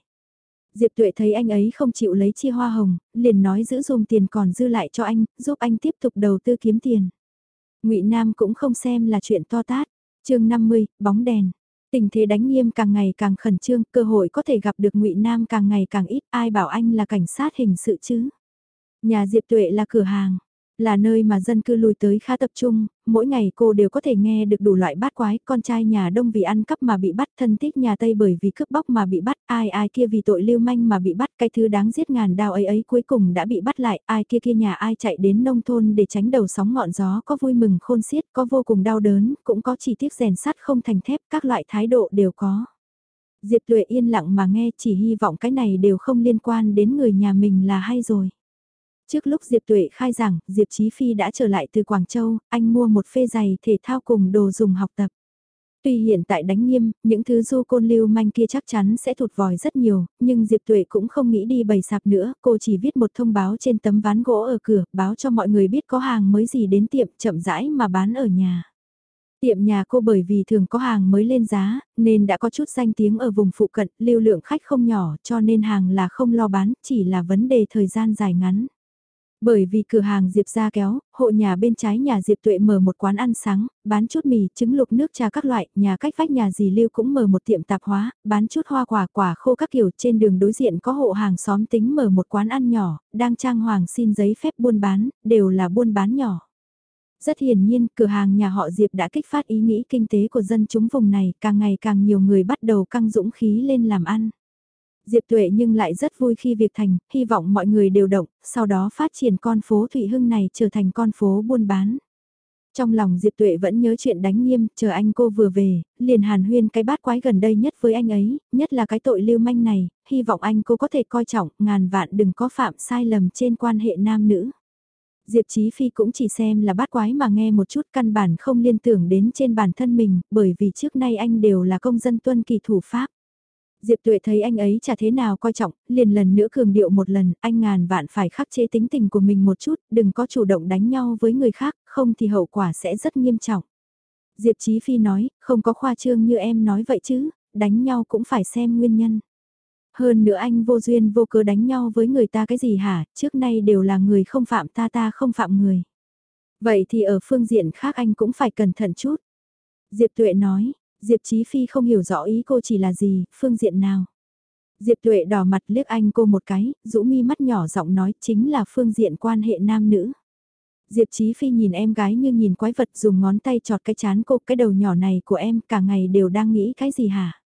Diệp Tuệ thấy anh ấy không chịu lấy chia hoa hồng, liền nói giữ dùng tiền còn dư lại cho anh, giúp anh tiếp tục đầu tư kiếm tiền. Ngụy Nam cũng không xem là chuyện to tát. Chương 50, bóng đèn. Tình thế đánh nghiêm càng ngày càng khẩn trương, cơ hội có thể gặp được Ngụy Nam càng ngày càng ít, ai bảo anh là cảnh sát hình sự chứ? Nhà Diệp Tuệ là cửa hàng, là nơi mà dân cư lùi tới khá tập trung, mỗi ngày cô đều có thể nghe được đủ loại bát quái, con trai nhà đông vì ăn cắp mà bị bắt, thân thích nhà Tây bởi vì cướp bóc mà bị bắt, ai ai kia vì tội lưu manh mà bị bắt, cái thứ đáng giết ngàn đao ấy ấy cuối cùng đã bị bắt lại, ai kia kia nhà ai chạy đến nông thôn để tránh đầu sóng ngọn gió có vui mừng khôn xiết, có vô cùng đau đớn, cũng có chỉ tiếc rèn sắt không thành thép, các loại thái độ đều có. Diệp Tuệ yên lặng mà nghe chỉ hy vọng cái này đều không liên quan đến người nhà mình là hay rồi. Trước lúc Diệp Tuệ khai giảng, Diệp Chí Phi đã trở lại từ Quảng Châu, anh mua một phê giày thể thao cùng đồ dùng học tập. Tuy hiện tại đánh nghiêm, những thứ du côn lưu manh kia chắc chắn sẽ thụt vòi rất nhiều, nhưng Diệp Tuệ cũng không nghĩ đi bày sạp nữa, cô chỉ viết một thông báo trên tấm ván gỗ ở cửa, báo cho mọi người biết có hàng mới gì đến tiệm chậm rãi mà bán ở nhà. Tiệm nhà cô bởi vì thường có hàng mới lên giá, nên đã có chút danh tiếng ở vùng phụ cận, lưu lượng khách không nhỏ cho nên hàng là không lo bán, chỉ là vấn đề thời gian dài ngắn. Bởi vì cửa hàng Diệp ra kéo, hộ nhà bên trái nhà Diệp Tuệ mở một quán ăn sáng, bán chút mì, trứng lục nước trà các loại, nhà cách vách nhà dì Lưu cũng mở một tiệm tạp hóa, bán chút hoa quả quả khô các kiểu trên đường đối diện có hộ hàng xóm tính mở một quán ăn nhỏ, đang trang hoàng xin giấy phép buôn bán, đều là buôn bán nhỏ. Rất hiển nhiên, cửa hàng nhà họ Diệp đã kích phát ý nghĩ kinh tế của dân chúng vùng này, càng ngày càng nhiều người bắt đầu căng dũng khí lên làm ăn. Diệp Tuệ nhưng lại rất vui khi việc thành, hy vọng mọi người đều động, sau đó phát triển con phố Thụy Hưng này trở thành con phố buôn bán. Trong lòng Diệp Tuệ vẫn nhớ chuyện đánh nghiêm, chờ anh cô vừa về, liền hàn huyên cái bát quái gần đây nhất với anh ấy, nhất là cái tội lưu manh này, hy vọng anh cô có thể coi trọng, ngàn vạn đừng có phạm sai lầm trên quan hệ nam nữ. Diệp Chí Phi cũng chỉ xem là bát quái mà nghe một chút căn bản không liên tưởng đến trên bản thân mình, bởi vì trước nay anh đều là công dân tuân kỳ thủ pháp. Diệp Tuệ thấy anh ấy chả thế nào coi trọng, liền lần nữa cường điệu một lần, anh ngàn vạn phải khắc chế tính tình của mình một chút, đừng có chủ động đánh nhau với người khác, không thì hậu quả sẽ rất nghiêm trọng. Diệp Chí Phi nói, không có khoa trương như em nói vậy chứ, đánh nhau cũng phải xem nguyên nhân. Hơn nữa anh vô duyên vô cớ đánh nhau với người ta cái gì hả, trước nay đều là người không phạm ta ta không phạm người. Vậy thì ở phương diện khác anh cũng phải cẩn thận chút. Diệp Tuệ nói, Diệp Chí Phi không hiểu rõ ý cô chỉ là gì, phương diện nào. Diệp Tuệ đỏ mặt liếc anh cô một cái, rũ mi mắt nhỏ giọng nói chính là phương diện quan hệ nam nữ. Diệp Chí Phi nhìn em gái như nhìn quái vật dùng ngón tay chọt cái chán cô, cái đầu nhỏ này của em cả ngày đều đang nghĩ cái gì hả?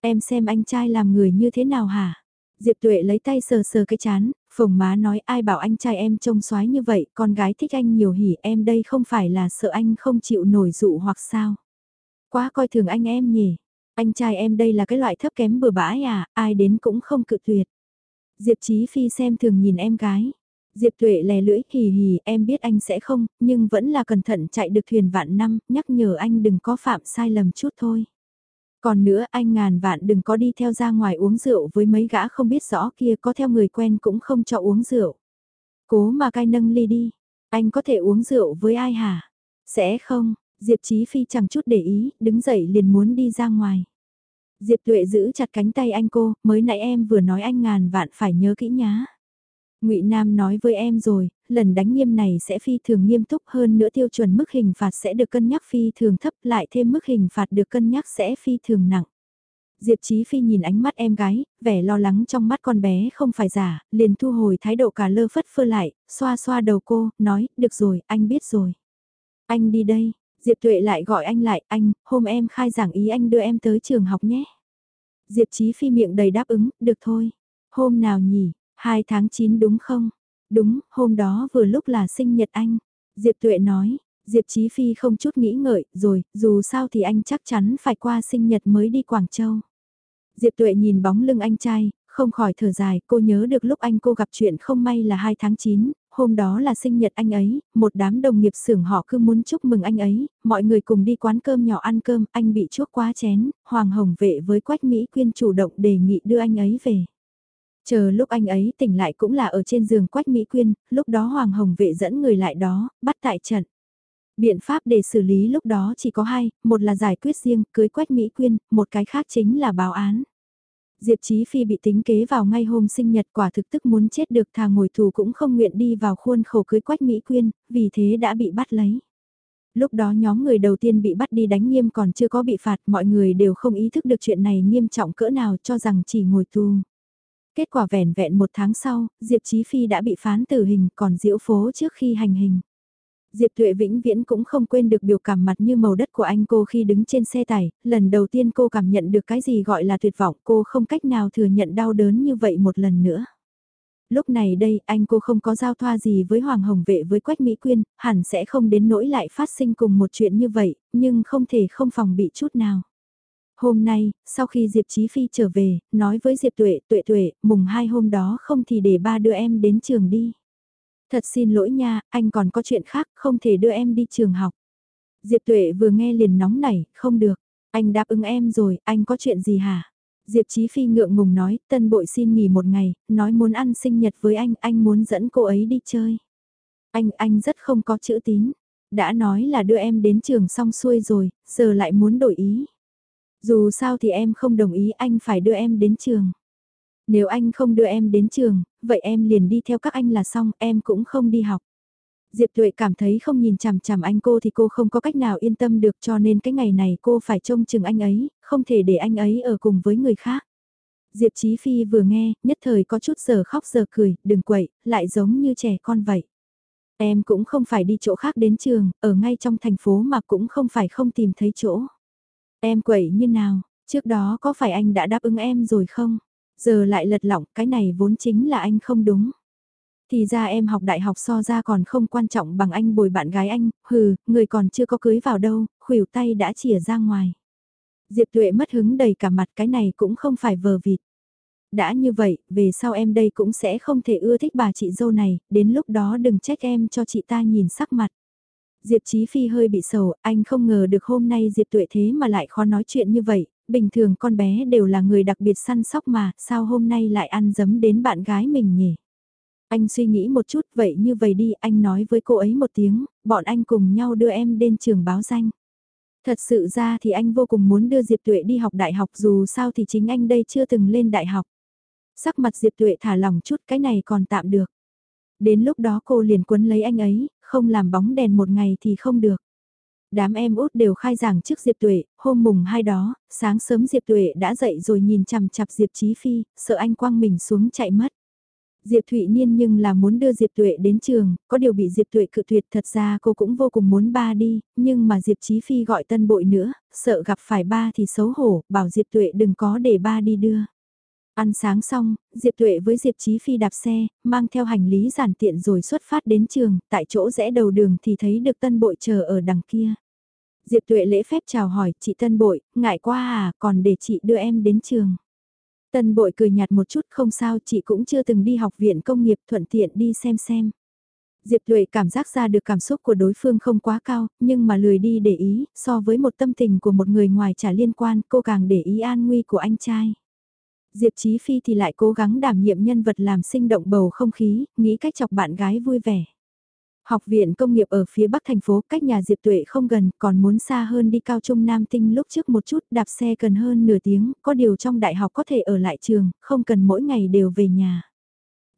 Em xem anh trai làm người như thế nào hả? Diệp Tuệ lấy tay sờ sờ cái chán, phồng má nói ai bảo anh trai em trông xoái như vậy, con gái thích anh nhiều hỉ em đây không phải là sợ anh không chịu nổi dụ hoặc sao? Quá coi thường anh em nhỉ. Anh trai em đây là cái loại thấp kém bừa bãi à, ai đến cũng không cự tuyệt. Diệp Chí Phi xem thường nhìn em gái. Diệp Tuệ lè lưỡi hì hì em biết anh sẽ không, nhưng vẫn là cẩn thận chạy được thuyền vạn năm, nhắc nhở anh đừng có phạm sai lầm chút thôi. Còn nữa anh ngàn vạn đừng có đi theo ra ngoài uống rượu với mấy gã không biết rõ kia có theo người quen cũng không cho uống rượu. Cố mà cai nâng ly đi, anh có thể uống rượu với ai hả? Sẽ không, Diệp Chí Phi chẳng chút để ý, đứng dậy liền muốn đi ra ngoài. Diệp Tuệ giữ chặt cánh tay anh cô, mới nãy em vừa nói anh ngàn vạn phải nhớ kỹ nhá. Ngụy Nam nói với em rồi, lần đánh nghiêm này sẽ phi thường nghiêm túc hơn nữa tiêu chuẩn mức hình phạt sẽ được cân nhắc phi thường thấp lại thêm mức hình phạt được cân nhắc sẽ phi thường nặng. Diệp Chí Phi nhìn ánh mắt em gái, vẻ lo lắng trong mắt con bé không phải giả, liền thu hồi thái độ cả lơ phất phơ lại, xoa xoa đầu cô, nói, được rồi, anh biết rồi. Anh đi đây, Diệp Tuệ lại gọi anh lại, anh, hôm em khai giảng ý anh đưa em tới trường học nhé. Diệp Chí Phi miệng đầy đáp ứng, được thôi. Hôm nào nhỉ, 2 tháng 9 đúng không? Đúng, hôm đó vừa lúc là sinh nhật anh. Diệp Tuệ nói, Diệp Chí Phi không chút nghĩ ngợi, rồi, dù sao thì anh chắc chắn phải qua sinh nhật mới đi Quảng Châu. Diệp Tuệ nhìn bóng lưng anh trai, không khỏi thở dài, cô nhớ được lúc anh cô gặp chuyện không may là 2 tháng 9, hôm đó là sinh nhật anh ấy, một đám đồng nghiệp xưởng họ cứ muốn chúc mừng anh ấy, mọi người cùng đi quán cơm nhỏ ăn cơm, anh bị chuốc quá chén, Hoàng Hồng vệ với Quách Mỹ Quyên chủ động đề nghị đưa anh ấy về. Chờ lúc anh ấy tỉnh lại cũng là ở trên giường Quách Mỹ Quyên, lúc đó Hoàng Hồng vệ dẫn người lại đó, bắt tại trận. Biện pháp để xử lý lúc đó chỉ có hai, một là giải quyết riêng, cưới Quách Mỹ Quyên, một cái khác chính là báo án. Diệp Chí Phi bị tính kế vào ngay hôm sinh nhật quả thực tức muốn chết được thà ngồi tù cũng không nguyện đi vào khuôn khổ cưới Quách Mỹ Quyên, vì thế đã bị bắt lấy. Lúc đó nhóm người đầu tiên bị bắt đi đánh nghiêm còn chưa có bị phạt, mọi người đều không ý thức được chuyện này nghiêm trọng cỡ nào cho rằng chỉ ngồi tù. Kết quả vẻn vẹn một tháng sau, Diệp Chí Phi đã bị phán tử hình còn diễu phố trước khi hành hình. Diệp Tuệ vĩnh viễn cũng không quên được biểu cảm mặt như màu đất của anh cô khi đứng trên xe tải, lần đầu tiên cô cảm nhận được cái gì gọi là tuyệt vọng cô không cách nào thừa nhận đau đớn như vậy một lần nữa. Lúc này đây anh cô không có giao thoa gì với Hoàng Hồng Vệ với Quách Mỹ Quyên, hẳn sẽ không đến nỗi lại phát sinh cùng một chuyện như vậy, nhưng không thể không phòng bị chút nào. Hôm nay, sau khi Diệp Chí Phi trở về, nói với Diệp Tuệ, Tuệ Tuệ, mùng hai hôm đó không thì để ba đưa em đến trường đi. Thật xin lỗi nha, anh còn có chuyện khác, không thể đưa em đi trường học. Diệp Tuệ vừa nghe liền nóng nảy, không được, anh đáp ứng em rồi, anh có chuyện gì hả? Diệp Chí Phi ngượng ngùng nói, tân bội xin nghỉ một ngày, nói muốn ăn sinh nhật với anh, anh muốn dẫn cô ấy đi chơi. Anh, anh rất không có chữ tín. Đã nói là đưa em đến trường xong xuôi rồi, giờ lại muốn đổi ý. Dù sao thì em không đồng ý anh phải đưa em đến trường. Nếu anh không đưa em đến trường, vậy em liền đi theo các anh là xong, em cũng không đi học. Diệp Tuệ cảm thấy không nhìn chằm chằm anh cô thì cô không có cách nào yên tâm được cho nên cái ngày này cô phải trông chừng anh ấy, không thể để anh ấy ở cùng với người khác. Diệp Chí Phi vừa nghe, nhất thời có chút giờ khóc giờ cười, đừng quậy, lại giống như trẻ con vậy. Em cũng không phải đi chỗ khác đến trường, ở ngay trong thành phố mà cũng không phải không tìm thấy chỗ. Em quậy như nào, trước đó có phải anh đã đáp ứng em rồi không? Giờ lại lật lọng cái này vốn chính là anh không đúng. Thì ra em học đại học so ra còn không quan trọng bằng anh bồi bạn gái anh, hừ, người còn chưa có cưới vào đâu, khuỷu tay đã chìa ra ngoài. Diệp Tuệ mất hứng đầy cả mặt cái này cũng không phải vờ vịt. Đã như vậy, về sau em đây cũng sẽ không thể ưa thích bà chị dâu này, đến lúc đó đừng trách em cho chị ta nhìn sắc mặt. Diệp Chí Phi hơi bị sầu, anh không ngờ được hôm nay Diệp Tuệ thế mà lại khó nói chuyện như vậy, bình thường con bé đều là người đặc biệt săn sóc mà, sao hôm nay lại ăn dấm đến bạn gái mình nhỉ? Anh suy nghĩ một chút, vậy như vậy đi, anh nói với cô ấy một tiếng, bọn anh cùng nhau đưa em đến trường báo danh. Thật sự ra thì anh vô cùng muốn đưa Diệp Tuệ đi học đại học dù sao thì chính anh đây chưa từng lên đại học. Sắc mặt Diệp Tuệ thả lỏng chút cái này còn tạm được. Đến lúc đó cô liền quấn lấy anh ấy, không làm bóng đèn một ngày thì không được. Đám em út đều khai giảng trước Diệp Tuệ, hôm mùng hai đó, sáng sớm Diệp Tuệ đã dậy rồi nhìn chằm chặp Diệp Chí Phi, sợ anh quăng mình xuống chạy mất. Diệp Thụy Niên nhưng là muốn đưa Diệp Tuệ đến trường, có điều bị Diệp Tuệ cự tuyệt thật ra cô cũng vô cùng muốn ba đi, nhưng mà Diệp Chí Phi gọi tân bội nữa, sợ gặp phải ba thì xấu hổ, bảo Diệp Tuệ đừng có để ba đi đưa. Ăn sáng xong, Diệp Tuệ với Diệp Chí Phi đạp xe, mang theo hành lý giản tiện rồi xuất phát đến trường, tại chỗ rẽ đầu đường thì thấy được tân bội chờ ở đằng kia. Diệp Tuệ lễ phép chào hỏi, chị tân bội, ngại quá à, còn để chị đưa em đến trường. Tân bội cười nhạt một chút không sao chị cũng chưa từng đi học viện công nghiệp thuận tiện đi xem xem. Diệp Tuệ cảm giác ra được cảm xúc của đối phương không quá cao, nhưng mà lười đi để ý, so với một tâm tình của một người ngoài trả liên quan, cô càng để ý an nguy của anh trai. Diệp Chí Phi thì lại cố gắng đảm nhiệm nhân vật làm sinh động bầu không khí, nghĩ cách chọc bạn gái vui vẻ. Học viện công nghiệp ở phía bắc thành phố cách nhà Diệp Tuệ không gần, còn muốn xa hơn đi cao trung Nam Tinh lúc trước một chút, đạp xe cần hơn nửa tiếng, có điều trong đại học có thể ở lại trường, không cần mỗi ngày đều về nhà.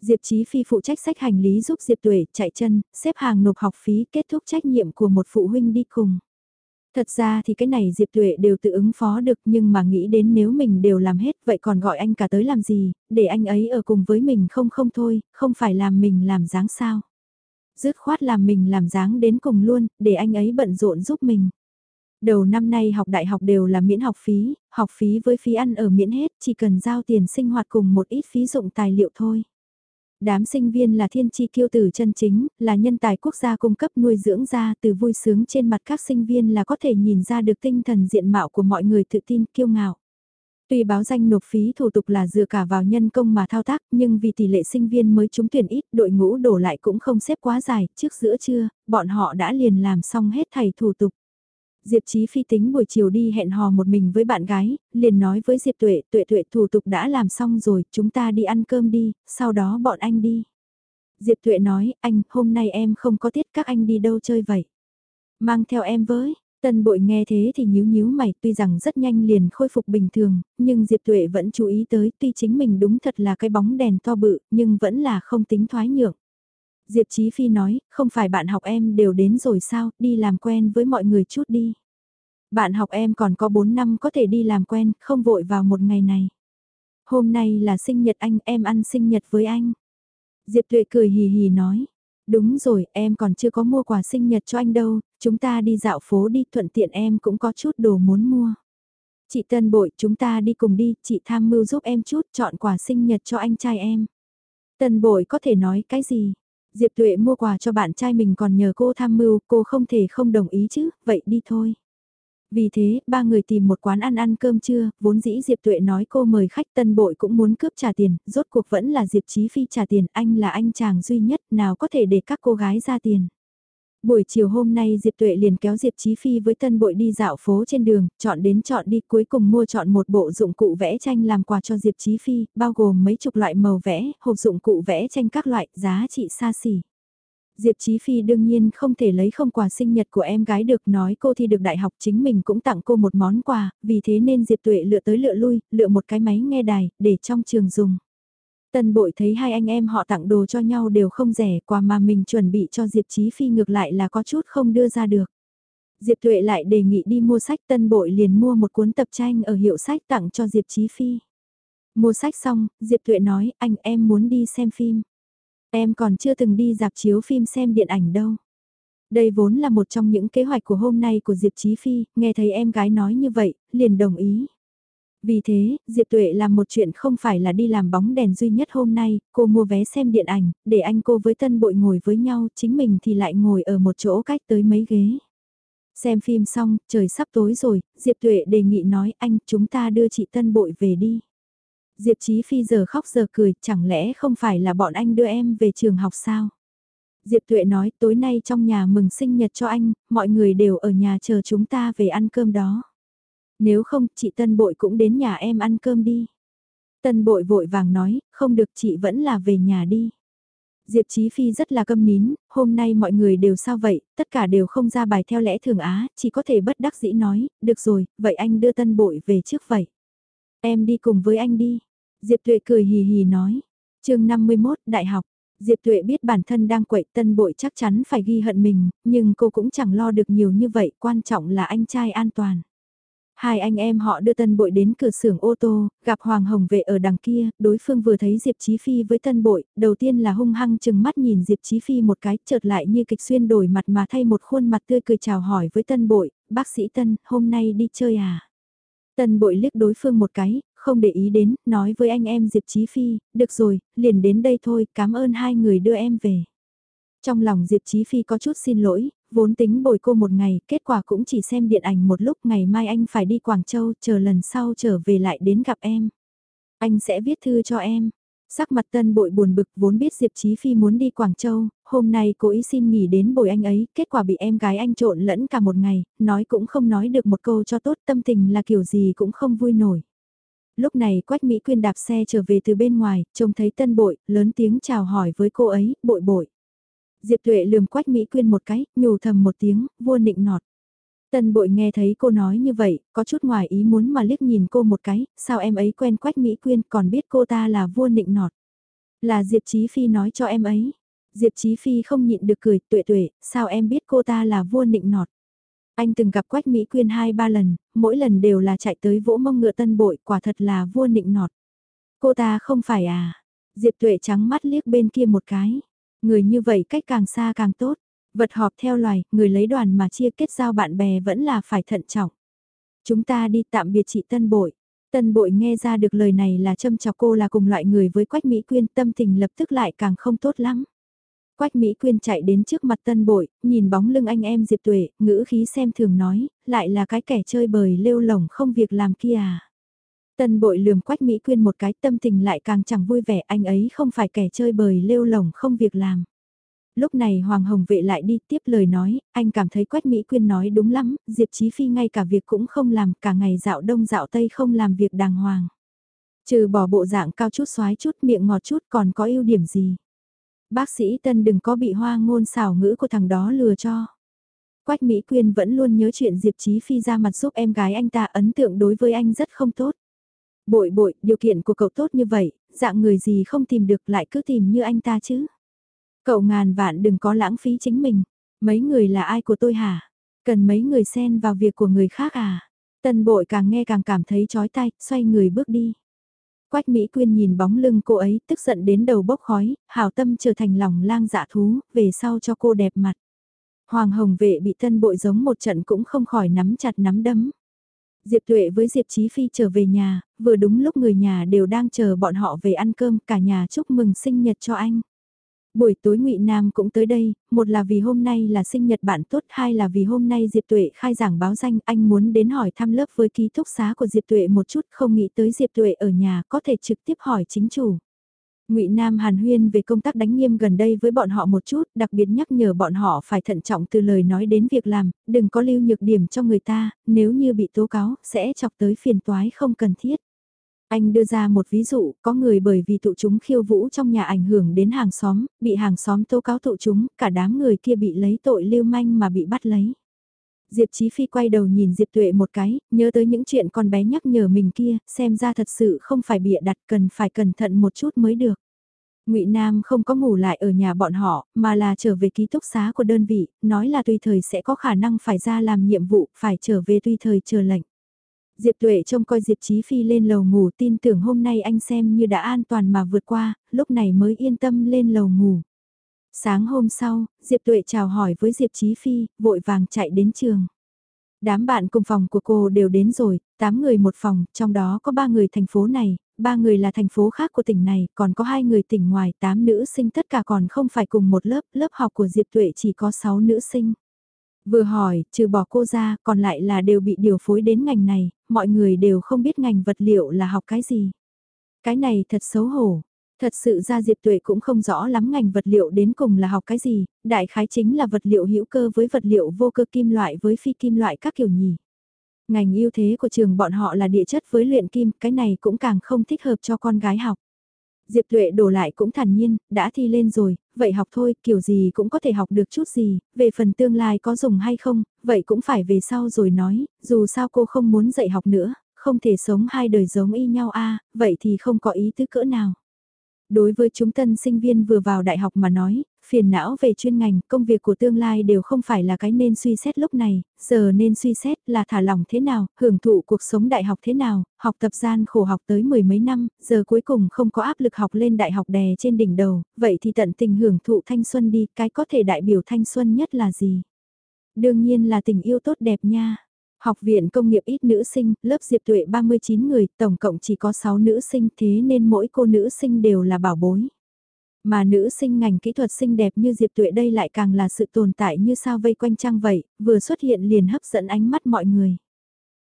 Diệp Chí Phi phụ trách sách hành lý giúp Diệp Tuệ chạy chân, xếp hàng nộp học phí kết thúc trách nhiệm của một phụ huynh đi cùng. Thật ra thì cái này Diệp Tuệ đều tự ứng phó được nhưng mà nghĩ đến nếu mình đều làm hết vậy còn gọi anh cả tới làm gì, để anh ấy ở cùng với mình không không thôi, không phải làm mình làm dáng sao. Dứt khoát làm mình làm dáng đến cùng luôn, để anh ấy bận rộn giúp mình. Đầu năm nay học đại học đều là miễn học phí, học phí với phí ăn ở miễn hết, chỉ cần giao tiền sinh hoạt cùng một ít phí dụng tài liệu thôi. Đám sinh viên là thiên chi kiêu tử chân chính, là nhân tài quốc gia cung cấp nuôi dưỡng ra từ vui sướng trên mặt các sinh viên là có thể nhìn ra được tinh thần diện mạo của mọi người tự tin kiêu ngạo. Tuy báo danh nộp phí thủ tục là dựa cả vào nhân công mà thao tác, nhưng vì tỷ lệ sinh viên mới trúng tuyển ít, đội ngũ đổ lại cũng không xếp quá dài, trước giữa trưa, bọn họ đã liền làm xong hết thầy thủ tục. Diệp Chí Phi tính buổi chiều đi hẹn hò một mình với bạn gái, liền nói với Diệp Tuệ, Tuệ Tuệ thủ tục đã làm xong rồi, chúng ta đi ăn cơm đi, sau đó bọn anh đi. Diệp Tuệ nói, anh, hôm nay em không có tiết các anh đi đâu chơi vậy. Mang theo em với, Tân bội nghe thế thì nhíu nhíu mày tuy rằng rất nhanh liền khôi phục bình thường, nhưng Diệp Tuệ vẫn chú ý tới tuy chính mình đúng thật là cái bóng đèn to bự nhưng vẫn là không tính thoái nhượng. Diệp Chí Phi nói, không phải bạn học em đều đến rồi sao, đi làm quen với mọi người chút đi. Bạn học em còn có 4 năm có thể đi làm quen, không vội vào một ngày này. Hôm nay là sinh nhật anh, em ăn sinh nhật với anh. Diệp Tuệ cười hì hì nói, đúng rồi, em còn chưa có mua quà sinh nhật cho anh đâu, chúng ta đi dạo phố đi, thuận tiện em cũng có chút đồ muốn mua. Chị Tân Bội, chúng ta đi cùng đi, chị tham mưu giúp em chút, chọn quà sinh nhật cho anh trai em. Tân Bội có thể nói cái gì? Diệp Tuệ mua quà cho bạn trai mình còn nhờ cô tham mưu, cô không thể không đồng ý chứ, vậy đi thôi. Vì thế, ba người tìm một quán ăn ăn cơm trưa, vốn dĩ Diệp Tuệ nói cô mời khách tân bội cũng muốn cướp trả tiền, rốt cuộc vẫn là Diệp Chí Phi trả tiền, anh là anh chàng duy nhất nào có thể để các cô gái ra tiền. Buổi chiều hôm nay Diệp Tuệ liền kéo Diệp Chí Phi với tân bội đi dạo phố trên đường, chọn đến chọn đi cuối cùng mua chọn một bộ dụng cụ vẽ tranh làm quà cho Diệp Chí Phi, bao gồm mấy chục loại màu vẽ, hộp dụng cụ vẽ tranh các loại, giá trị xa xỉ. Diệp Chí Phi đương nhiên không thể lấy không quà sinh nhật của em gái được nói cô thi được đại học chính mình cũng tặng cô một món quà, vì thế nên Diệp Tuệ lựa tới lựa lui, lựa một cái máy nghe đài, để trong trường dùng. Tân bội thấy hai anh em họ tặng đồ cho nhau đều không rẻ, quà mà mình chuẩn bị cho Diệp Chí Phi ngược lại là có chút không đưa ra được. Diệp Tuệ lại đề nghị đi mua sách tân bội liền mua một cuốn tập tranh ở hiệu sách tặng cho Diệp Chí Phi. Mua sách xong, Diệp Tuệ nói anh em muốn đi xem phim. Em còn chưa từng đi dạp chiếu phim xem điện ảnh đâu. Đây vốn là một trong những kế hoạch của hôm nay của Diệp Chí Phi, nghe thấy em gái nói như vậy, liền đồng ý. Vì thế, Diệp Tuệ làm một chuyện không phải là đi làm bóng đèn duy nhất hôm nay, cô mua vé xem điện ảnh, để anh cô với tân bội ngồi với nhau, chính mình thì lại ngồi ở một chỗ cách tới mấy ghế. Xem phim xong, trời sắp tối rồi, Diệp Tuệ đề nghị nói anh chúng ta đưa chị tân bội về đi. Diệp Chí Phi giờ khóc giờ cười, chẳng lẽ không phải là bọn anh đưa em về trường học sao? Diệp Tuệ nói tối nay trong nhà mừng sinh nhật cho anh, mọi người đều ở nhà chờ chúng ta về ăn cơm đó. Nếu không, chị Tân Bội cũng đến nhà em ăn cơm đi. Tân Bội vội vàng nói, không được chị vẫn là về nhà đi. Diệp Chí Phi rất là câm nín, hôm nay mọi người đều sao vậy, tất cả đều không ra bài theo lẽ thường á, chỉ có thể bất đắc dĩ nói, được rồi, vậy anh đưa Tân Bội về trước vậy. Em đi cùng với anh đi. Diệp Tuệ cười hì hì nói. chương 51, Đại học. Diệp Tuệ biết bản thân đang quậy tân bội chắc chắn phải ghi hận mình, nhưng cô cũng chẳng lo được nhiều như vậy, quan trọng là anh trai an toàn. Hai anh em họ đưa tân bội đến cửa xưởng ô tô, gặp Hoàng Hồng vệ ở đằng kia, đối phương vừa thấy Diệp Chí Phi với tân bội, đầu tiên là hung hăng chừng mắt nhìn Diệp Chí Phi một cái, chợt lại như kịch xuyên đổi mặt mà thay một khuôn mặt tươi cười chào hỏi với tân bội, bác sĩ tân, hôm nay đi chơi à? Tân bội liếc đối phương một cái, không để ý đến, nói với anh em Diệp Chí Phi, được rồi, liền đến đây thôi, cảm ơn hai người đưa em về. Trong lòng Diệp Chí Phi có chút xin lỗi, vốn tính bồi cô một ngày, kết quả cũng chỉ xem điện ảnh một lúc, ngày mai anh phải đi Quảng Châu, chờ lần sau trở về lại đến gặp em. Anh sẽ viết thư cho em. Sắc mặt tân bội buồn bực vốn biết Diệp Chí Phi muốn đi Quảng Châu, hôm nay cô ý xin nghỉ đến bồi anh ấy, kết quả bị em gái anh trộn lẫn cả một ngày, nói cũng không nói được một câu cho tốt tâm tình là kiểu gì cũng không vui nổi. Lúc này Quách Mỹ Quyên đạp xe trở về từ bên ngoài, trông thấy tân bội, lớn tiếng chào hỏi với cô ấy, bội bội. Diệp Tuệ lườm Quách Mỹ Quyên một cái, nhủ thầm một tiếng, vua nịnh nọt. Tân bội nghe thấy cô nói như vậy, có chút ngoài ý muốn mà liếc nhìn cô một cái, sao em ấy quen Quách Mỹ Quyên còn biết cô ta là vua nịnh nọt. Là Diệp Chí Phi nói cho em ấy. Diệp Chí Phi không nhịn được cười, tuệ tuệ, sao em biết cô ta là vua nịnh nọt. Anh từng gặp Quách Mỹ Quyên hai ba lần, mỗi lần đều là chạy tới vỗ mông ngựa tân bội, quả thật là vua nịnh nọt. Cô ta không phải à? Diệp Tuệ trắng mắt liếc bên kia một cái. Người như vậy cách càng xa càng tốt. Vật họp theo loài, người lấy đoàn mà chia kết giao bạn bè vẫn là phải thận trọng. Chúng ta đi tạm biệt chị Tân Bội. Tân Bội nghe ra được lời này là châm chọc cô là cùng loại người với Quách Mỹ Quyên tâm tình lập tức lại càng không tốt lắm. Quách Mỹ Quyên chạy đến trước mặt tân bội, nhìn bóng lưng anh em Diệp Tuệ, ngữ khí xem thường nói, lại là cái kẻ chơi bời lêu lỏng không việc làm kia à. Tân bội lườm Quách Mỹ Quyên một cái tâm tình lại càng chẳng vui vẻ anh ấy không phải kẻ chơi bời lêu lỏng không việc làm. Lúc này Hoàng Hồng Vệ lại đi tiếp lời nói, anh cảm thấy Quách Mỹ Quyên nói đúng lắm, Diệp Chí Phi ngay cả việc cũng không làm, cả ngày dạo đông dạo tây không làm việc đàng hoàng. Trừ bỏ bộ dạng cao chút xoái chút miệng ngọt chút còn có ưu điểm gì. Bác sĩ Tân đừng có bị hoa ngôn xảo ngữ của thằng đó lừa cho. Quách Mỹ Quyên vẫn luôn nhớ chuyện Diệp Chí Phi ra mặt giúp em gái anh ta ấn tượng đối với anh rất không tốt. Bội bội, điều kiện của cậu tốt như vậy, dạng người gì không tìm được lại cứ tìm như anh ta chứ. Cậu ngàn vạn đừng có lãng phí chính mình. Mấy người là ai của tôi hả? Cần mấy người xen vào việc của người khác à? Tân bội càng nghe càng cảm thấy chói tay, xoay người bước đi. Quách Mỹ Quyên nhìn bóng lưng cô ấy tức giận đến đầu bốc khói, hào tâm trở thành lòng lang dạ thú, về sau cho cô đẹp mặt. Hoàng Hồng Vệ bị tân bội giống một trận cũng không khỏi nắm chặt nắm đấm. Diệp Tuệ với Diệp Chí Phi trở về nhà, vừa đúng lúc người nhà đều đang chờ bọn họ về ăn cơm, cả nhà chúc mừng sinh nhật cho anh. Buổi tối Ngụy Nam cũng tới đây, một là vì hôm nay là sinh nhật bạn tốt, hai là vì hôm nay Diệp Tuệ khai giảng báo danh, anh muốn đến hỏi thăm lớp với ký túc xá của Diệp Tuệ một chút, không nghĩ tới Diệp Tuệ ở nhà có thể trực tiếp hỏi chính chủ. Ngụy Nam Hàn Huyên về công tác đánh nghiêm gần đây với bọn họ một chút, đặc biệt nhắc nhở bọn họ phải thận trọng từ lời nói đến việc làm, đừng có lưu nhược điểm cho người ta, nếu như bị tố cáo, sẽ chọc tới phiền toái không cần thiết. Anh đưa ra một ví dụ, có người bởi vì tụ chúng khiêu vũ trong nhà ảnh hưởng đến hàng xóm, bị hàng xóm tố cáo tụ chúng, cả đám người kia bị lấy tội lưu manh mà bị bắt lấy. Diệp Chí Phi quay đầu nhìn Diệp Tuệ một cái, nhớ tới những chuyện con bé nhắc nhở mình kia, xem ra thật sự không phải bịa đặt cần phải cẩn thận một chút mới được. Ngụy Nam không có ngủ lại ở nhà bọn họ, mà là trở về ký túc xá của đơn vị, nói là tùy thời sẽ có khả năng phải ra làm nhiệm vụ, phải trở về tùy thời chờ lệnh. Diệp Tuệ trông coi Diệp Chí Phi lên lầu ngủ tin tưởng hôm nay anh xem như đã an toàn mà vượt qua, lúc này mới yên tâm lên lầu ngủ. Sáng hôm sau, Diệp Tuệ chào hỏi với Diệp Chí Phi, vội vàng chạy đến trường. Đám bạn cùng phòng của cô đều đến rồi, 8 người một phòng, trong đó có 3 người thành phố này, 3 người là thành phố khác của tỉnh này, còn có 2 người tỉnh ngoài, 8 nữ sinh tất cả còn không phải cùng một lớp, lớp học của Diệp Tuệ chỉ có 6 nữ sinh. Vừa hỏi, trừ bỏ cô ra, còn lại là đều bị điều phối đến ngành này, mọi người đều không biết ngành vật liệu là học cái gì. Cái này thật xấu hổ. Thật sự ra Diệp Tuệ cũng không rõ lắm ngành vật liệu đến cùng là học cái gì, đại khái chính là vật liệu hữu cơ với vật liệu vô cơ kim loại với phi kim loại các kiểu nhỉ. Ngành ưu thế của trường bọn họ là địa chất với luyện kim, cái này cũng càng không thích hợp cho con gái học. Diệp Tuệ đổ lại cũng thản nhiên, đã thi lên rồi, vậy học thôi, kiểu gì cũng có thể học được chút gì, về phần tương lai có dùng hay không, vậy cũng phải về sau rồi nói, dù sao cô không muốn dạy học nữa, không thể sống hai đời giống y nhau a vậy thì không có ý tứ cỡ nào. Đối với chúng tân sinh viên vừa vào đại học mà nói, phiền não về chuyên ngành, công việc của tương lai đều không phải là cái nên suy xét lúc này, giờ nên suy xét là thả lỏng thế nào, hưởng thụ cuộc sống đại học thế nào, học tập gian khổ học tới mười mấy năm, giờ cuối cùng không có áp lực học lên đại học đè trên đỉnh đầu, vậy thì tận tình hưởng thụ thanh xuân đi, cái có thể đại biểu thanh xuân nhất là gì? Đương nhiên là tình yêu tốt đẹp nha. Học viện công nghiệp ít nữ sinh, lớp Diệp Tuệ 39 người, tổng cộng chỉ có 6 nữ sinh thế nên mỗi cô nữ sinh đều là bảo bối. Mà nữ sinh ngành kỹ thuật xinh đẹp như Diệp Tuệ đây lại càng là sự tồn tại như sao vây quanh trăng vậy, vừa xuất hiện liền hấp dẫn ánh mắt mọi người.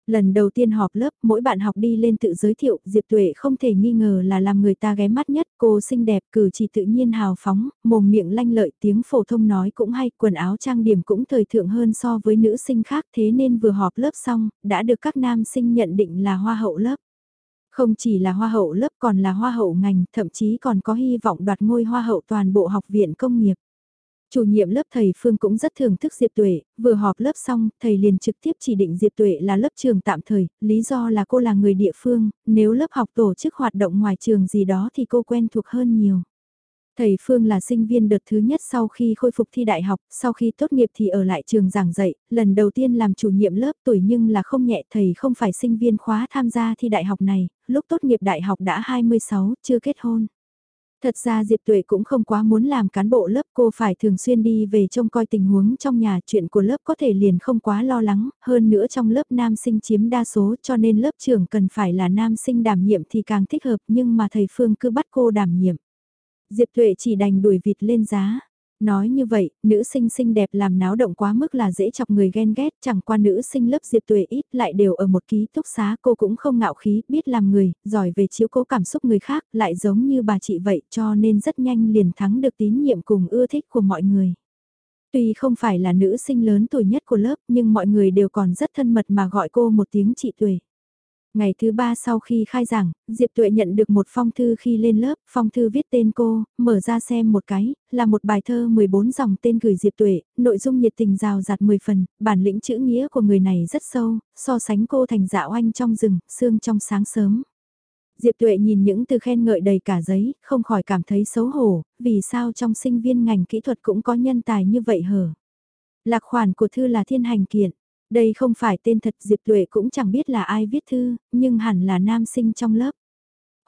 Lần đầu tiên họp lớp, mỗi bạn học đi lên tự giới thiệu, Diệp Tuệ không thể nghi ngờ là làm người ta ghé mắt nhất, cô xinh đẹp, cử chỉ tự nhiên hào phóng, mồm miệng lanh lợi, tiếng phổ thông nói cũng hay, quần áo trang điểm cũng thời thượng hơn so với nữ sinh khác, thế nên vừa họp lớp xong, đã được các nam sinh nhận định là hoa hậu lớp. Không chỉ là hoa hậu lớp còn là hoa hậu ngành, thậm chí còn có hy vọng đoạt ngôi hoa hậu toàn bộ học viện công nghiệp. Chủ nhiệm lớp thầy Phương cũng rất thưởng thức Diệp Tuệ, vừa họp lớp xong, thầy liền trực tiếp chỉ định Diệp Tuệ là lớp trường tạm thời, lý do là cô là người địa phương, nếu lớp học tổ chức hoạt động ngoài trường gì đó thì cô quen thuộc hơn nhiều. Thầy Phương là sinh viên đợt thứ nhất sau khi khôi phục thi đại học, sau khi tốt nghiệp thì ở lại trường giảng dạy, lần đầu tiên làm chủ nhiệm lớp tuổi nhưng là không nhẹ thầy không phải sinh viên khóa tham gia thi đại học này, lúc tốt nghiệp đại học đã 26, chưa kết hôn. Thật ra Diệp Tuệ cũng không quá muốn làm cán bộ lớp cô phải thường xuyên đi về trông coi tình huống trong nhà chuyện của lớp có thể liền không quá lo lắng, hơn nữa trong lớp nam sinh chiếm đa số cho nên lớp trưởng cần phải là nam sinh đảm nhiệm thì càng thích hợp nhưng mà thầy Phương cứ bắt cô đảm nhiệm. Diệp Tuệ chỉ đành đuổi vịt lên giá. Nói như vậy, nữ sinh xinh đẹp làm náo động quá mức là dễ chọc người ghen ghét, chẳng qua nữ sinh lớp Diệp Tuệ ít lại đều ở một ký túc xá cô cũng không ngạo khí, biết làm người, giỏi về chiếu cố cảm xúc người khác, lại giống như bà chị vậy cho nên rất nhanh liền thắng được tín nhiệm cùng ưa thích của mọi người. Tuy không phải là nữ sinh lớn tuổi nhất của lớp nhưng mọi người đều còn rất thân mật mà gọi cô một tiếng chị Tuệ. Ngày thứ ba sau khi khai giảng, Diệp Tuệ nhận được một phong thư khi lên lớp, phong thư viết tên cô, mở ra xem một cái, là một bài thơ 14 dòng tên gửi Diệp Tuệ, nội dung nhiệt tình rào rạt 10 phần, bản lĩnh chữ nghĩa của người này rất sâu, so sánh cô thành dạo oanh trong rừng, sương trong sáng sớm. Diệp Tuệ nhìn những từ khen ngợi đầy cả giấy, không khỏi cảm thấy xấu hổ, vì sao trong sinh viên ngành kỹ thuật cũng có nhân tài như vậy hở. Lạc khoản của thư là thiên hành kiện. Đây không phải tên thật Diệp Tuệ cũng chẳng biết là ai viết thư, nhưng hẳn là nam sinh trong lớp.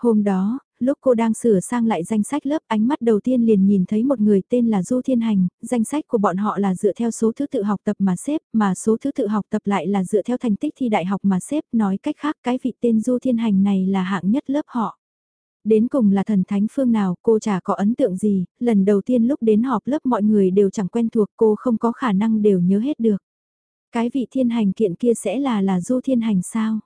Hôm đó, lúc cô đang sửa sang lại danh sách lớp ánh mắt đầu tiên liền nhìn thấy một người tên là Du Thiên Hành, danh sách của bọn họ là dựa theo số thứ tự học tập mà xếp, mà số thứ tự học tập lại là dựa theo thành tích thi đại học mà xếp, nói cách khác cái vị tên Du Thiên Hành này là hạng nhất lớp họ. Đến cùng là thần thánh phương nào cô chả có ấn tượng gì, lần đầu tiên lúc đến họp lớp mọi người đều chẳng quen thuộc cô không có khả năng đều nhớ hết được. Cái vị thiên hành kiện kia sẽ là là du thiên hành sao?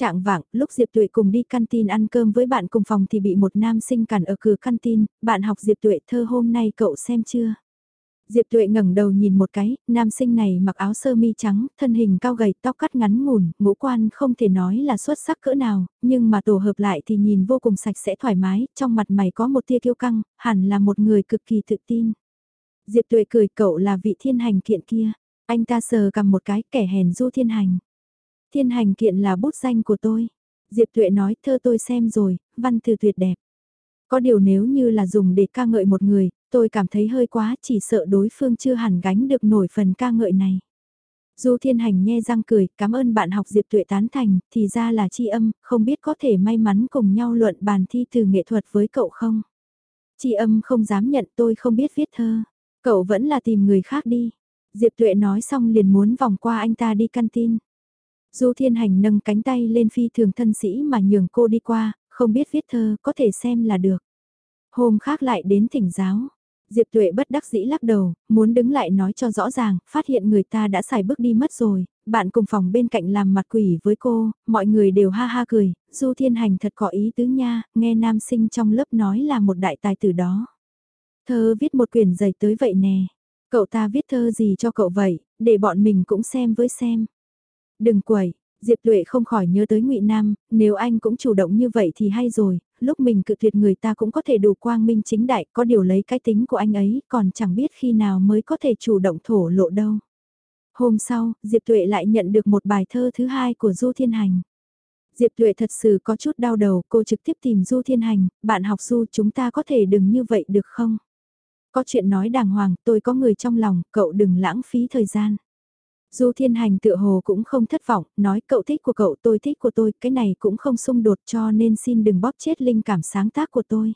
Trạng vạng, lúc Diệp Tuệ cùng đi canteen ăn cơm với bạn cùng phòng thì bị một nam sinh cản ở cửa canteen, bạn học Diệp Tuệ thơ hôm nay cậu xem chưa? Diệp Tuệ ngẩng đầu nhìn một cái, nam sinh này mặc áo sơ mi trắng, thân hình cao gầy, tóc cắt ngắn ngủn, ngũ quan không thể nói là xuất sắc cỡ nào, nhưng mà tổ hợp lại thì nhìn vô cùng sạch sẽ thoải mái, trong mặt mày có một tia kiêu căng, hẳn là một người cực kỳ tự tin. Diệp Tuệ cười cậu là vị thiên hành kiện kia. Anh ta sờ cầm một cái kẻ hèn du thiên hành. Thiên hành kiện là bút danh của tôi. Diệp Tuệ nói thơ tôi xem rồi, văn từ tuyệt đẹp. Có điều nếu như là dùng để ca ngợi một người, tôi cảm thấy hơi quá chỉ sợ đối phương chưa hẳn gánh được nổi phần ca ngợi này. Du Thiên Hành nghe răng cười, cảm ơn bạn học Diệp Tuệ tán thành, thì ra là chi âm, không biết có thể may mắn cùng nhau luận bàn thi từ nghệ thuật với cậu không? Chi âm không dám nhận tôi không biết viết thơ, cậu vẫn là tìm người khác đi. Diệp Tuệ nói xong liền muốn vòng qua anh ta đi canteen. Du Thiên Hành nâng cánh tay lên phi thường thân sĩ mà nhường cô đi qua, không biết viết thơ, có thể xem là được. Hôm khác lại đến thỉnh giáo. Diệp Tuệ bất đắc dĩ lắc đầu, muốn đứng lại nói cho rõ ràng, phát hiện người ta đã xài bước đi mất rồi, bạn cùng phòng bên cạnh làm mặt quỷ với cô, mọi người đều ha ha cười, Du Thiên Hành thật có ý tứ nha, nghe nam sinh trong lớp nói là một đại tài tử đó. Thơ viết một quyển dày tới vậy nè, Cậu ta viết thơ gì cho cậu vậy, để bọn mình cũng xem với xem. Đừng quẩy, Diệp Tuệ không khỏi nhớ tới ngụy Nam, nếu anh cũng chủ động như vậy thì hay rồi, lúc mình cự tuyệt người ta cũng có thể đủ quang minh chính đại, có điều lấy cái tính của anh ấy, còn chẳng biết khi nào mới có thể chủ động thổ lộ đâu. Hôm sau, Diệp Tuệ lại nhận được một bài thơ thứ hai của Du Thiên Hành. Diệp Tuệ thật sự có chút đau đầu, cô trực tiếp tìm Du Thiên Hành, bạn học Du chúng ta có thể đừng như vậy được không? Có chuyện nói đàng hoàng, tôi có người trong lòng, cậu đừng lãng phí thời gian. Du Thiên Hành tự hồ cũng không thất vọng, nói cậu thích của cậu tôi thích của tôi, cái này cũng không xung đột cho nên xin đừng bóp chết linh cảm sáng tác của tôi.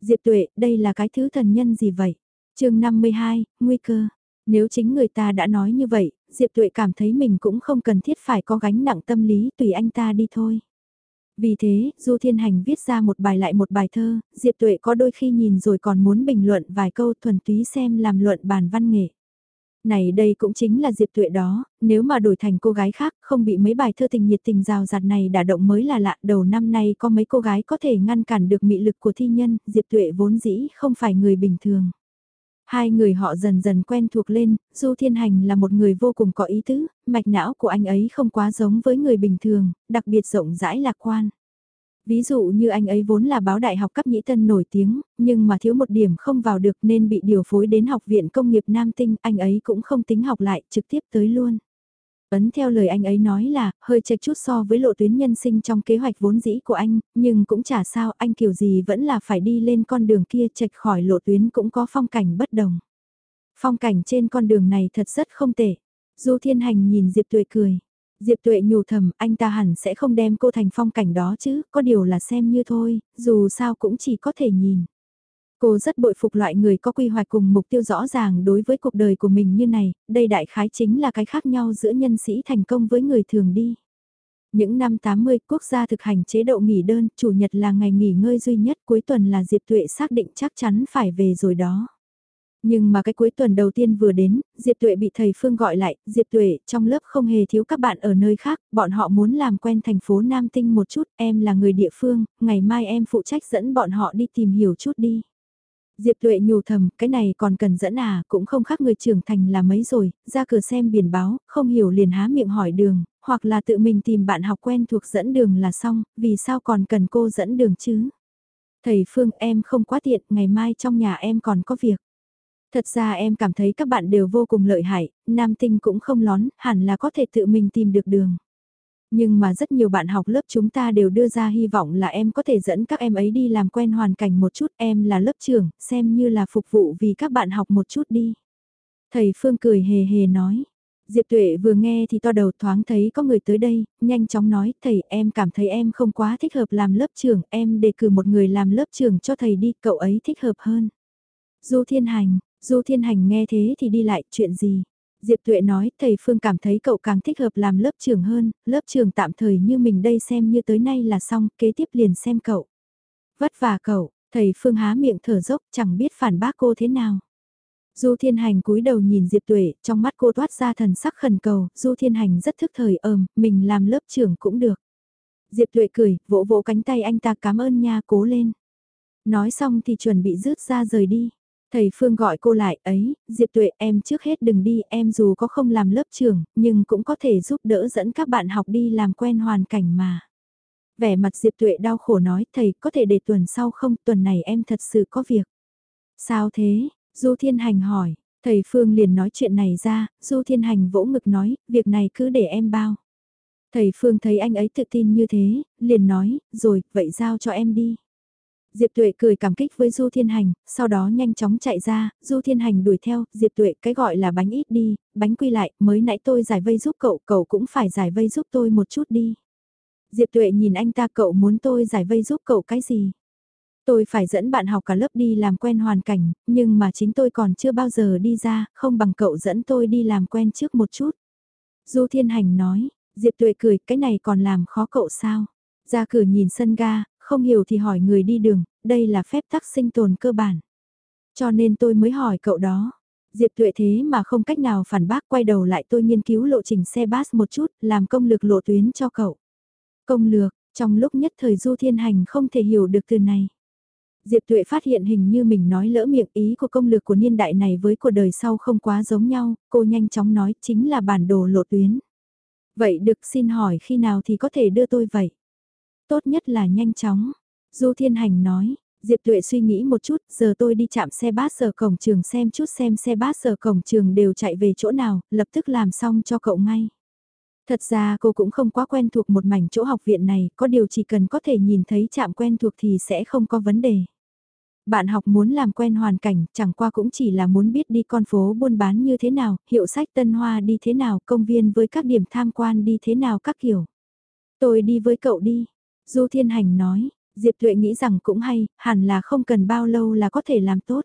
Diệp Tuệ, đây là cái thứ thần nhân gì vậy? chương 52, Nguy cơ. Nếu chính người ta đã nói như vậy, Diệp Tuệ cảm thấy mình cũng không cần thiết phải có gánh nặng tâm lý tùy anh ta đi thôi. Vì thế, Du Thiên Hành viết ra một bài lại một bài thơ, Diệp Tuệ có đôi khi nhìn rồi còn muốn bình luận vài câu thuần túy xem làm luận bàn văn nghệ. Này đây cũng chính là Diệp Tuệ đó, nếu mà đổi thành cô gái khác không bị mấy bài thơ tình nhiệt tình rào rạt này đả động mới là lạ. Đầu năm nay có mấy cô gái có thể ngăn cản được mị lực của thi nhân, Diệp Tuệ vốn dĩ không phải người bình thường. Hai người họ dần dần quen thuộc lên, Du Thiên Hành là một người vô cùng có ý tứ, mạch não của anh ấy không quá giống với người bình thường, đặc biệt rộng rãi lạc quan. Ví dụ như anh ấy vốn là báo đại học cấp nhĩ tân nổi tiếng, nhưng mà thiếu một điểm không vào được nên bị điều phối đến học viện công nghiệp Nam Tinh, anh ấy cũng không tính học lại, trực tiếp tới luôn. Ấn theo lời anh ấy nói là, hơi chệch chút so với lộ tuyến nhân sinh trong kế hoạch vốn dĩ của anh, nhưng cũng chả sao, anh kiểu gì vẫn là phải đi lên con đường kia chệch khỏi lộ tuyến cũng có phong cảnh bất đồng. Phong cảnh trên con đường này thật rất không tệ. Du Thiên Hành nhìn Diệp Tuệ cười. Diệp Tuệ nhủ thầm, anh ta hẳn sẽ không đem cô thành phong cảnh đó chứ, có điều là xem như thôi, dù sao cũng chỉ có thể nhìn. Cô rất bội phục loại người có quy hoạch cùng mục tiêu rõ ràng đối với cuộc đời của mình như này, đây đại khái chính là cái khác nhau giữa nhân sĩ thành công với người thường đi. Những năm 80 quốc gia thực hành chế độ nghỉ đơn, chủ nhật là ngày nghỉ ngơi duy nhất cuối tuần là Diệp Tuệ xác định chắc chắn phải về rồi đó. Nhưng mà cái cuối tuần đầu tiên vừa đến, Diệp Tuệ bị thầy Phương gọi lại, Diệp Tuệ, trong lớp không hề thiếu các bạn ở nơi khác, bọn họ muốn làm quen thành phố Nam Tinh một chút, em là người địa phương, ngày mai em phụ trách dẫn bọn họ đi tìm hiểu chút đi. Diệp Tuệ nhủ thầm, cái này còn cần dẫn à, cũng không khác người trưởng thành là mấy rồi, ra cửa xem biển báo, không hiểu liền há miệng hỏi đường, hoặc là tự mình tìm bạn học quen thuộc dẫn đường là xong, vì sao còn cần cô dẫn đường chứ? Thầy Phương em không quá tiện, ngày mai trong nhà em còn có việc. Thật ra em cảm thấy các bạn đều vô cùng lợi hại, nam tinh cũng không lón, hẳn là có thể tự mình tìm được đường. Nhưng mà rất nhiều bạn học lớp chúng ta đều đưa ra hy vọng là em có thể dẫn các em ấy đi làm quen hoàn cảnh một chút, em là lớp trưởng, xem như là phục vụ vì các bạn học một chút đi. Thầy Phương cười hề hề nói. Diệp Tuệ vừa nghe thì to đầu thoáng thấy có người tới đây, nhanh chóng nói, thầy em cảm thấy em không quá thích hợp làm lớp trưởng, em đề cử một người làm lớp trưởng cho thầy đi, cậu ấy thích hợp hơn. Du Thiên Hành, Du Thiên Hành nghe thế thì đi lại, chuyện gì? Diệp Tuệ nói, thầy Phương cảm thấy cậu càng thích hợp làm lớp trưởng hơn, lớp trưởng tạm thời như mình đây xem như tới nay là xong, kế tiếp liền xem cậu. Vất vả cậu, thầy Phương há miệng thở dốc, chẳng biết phản bác cô thế nào. Du Thiên Hành cúi đầu nhìn Diệp Tuệ, trong mắt cô toát ra thần sắc khẩn cầu, Du Thiên Hành rất thức thời ờm, mình làm lớp trưởng cũng được. Diệp Tuệ cười, vỗ vỗ cánh tay anh ta cảm ơn nha, cố lên. Nói xong thì chuẩn bị rước ra rời đi. Thầy Phương gọi cô lại, ấy, Diệp Tuệ em trước hết đừng đi, em dù có không làm lớp trưởng, nhưng cũng có thể giúp đỡ dẫn các bạn học đi làm quen hoàn cảnh mà. Vẻ mặt Diệp Tuệ đau khổ nói, thầy có thể để tuần sau không, tuần này em thật sự có việc. Sao thế? Du Thiên Hành hỏi, thầy Phương liền nói chuyện này ra, Du Thiên Hành vỗ ngực nói, việc này cứ để em bao. Thầy Phương thấy anh ấy tự tin như thế, liền nói, rồi, vậy giao cho em đi. Diệp Tuệ cười cảm kích với Du Thiên Hành, sau đó nhanh chóng chạy ra, Du Thiên Hành đuổi theo, Diệp Tuệ cái gọi là bánh ít đi, bánh quy lại, mới nãy tôi giải vây giúp cậu, cậu cũng phải giải vây giúp tôi một chút đi. Diệp Tuệ nhìn anh ta cậu muốn tôi giải vây giúp cậu cái gì? Tôi phải dẫn bạn học cả lớp đi làm quen hoàn cảnh, nhưng mà chính tôi còn chưa bao giờ đi ra, không bằng cậu dẫn tôi đi làm quen trước một chút. Du Thiên Hành nói, Diệp Tuệ cười, cái này còn làm khó cậu sao? Ra cửa nhìn sân ga, không hiểu thì hỏi người đi đường, đây là phép tắc sinh tồn cơ bản. Cho nên tôi mới hỏi cậu đó. Diệp Tuệ thế mà không cách nào phản bác quay đầu lại tôi nghiên cứu lộ trình xe bus một chút, làm công lược lộ tuyến cho cậu. Công lược, trong lúc nhất thời Du Thiên Hành không thể hiểu được từ này. Diệp Tuệ phát hiện hình như mình nói lỡ miệng ý của công lược của niên đại này với của đời sau không quá giống nhau, cô nhanh chóng nói chính là bản đồ lộ tuyến. Vậy được xin hỏi khi nào thì có thể đưa tôi vậy? Tốt nhất là nhanh chóng. Du Thiên Hành nói, Diệp Tuệ suy nghĩ một chút, giờ tôi đi chạm xe bát giờ cổng trường xem chút xem xe bát giờ cổng trường đều chạy về chỗ nào, lập tức làm xong cho cậu ngay. Thật ra cô cũng không quá quen thuộc một mảnh chỗ học viện này, có điều chỉ cần có thể nhìn thấy chạm quen thuộc thì sẽ không có vấn đề. Bạn học muốn làm quen hoàn cảnh, chẳng qua cũng chỉ là muốn biết đi con phố buôn bán như thế nào, hiệu sách tân hoa đi thế nào, công viên với các điểm tham quan đi thế nào các kiểu. Tôi đi với cậu đi, Du Thiên Hành nói, Diệp Tuệ nghĩ rằng cũng hay, hẳn là không cần bao lâu là có thể làm tốt.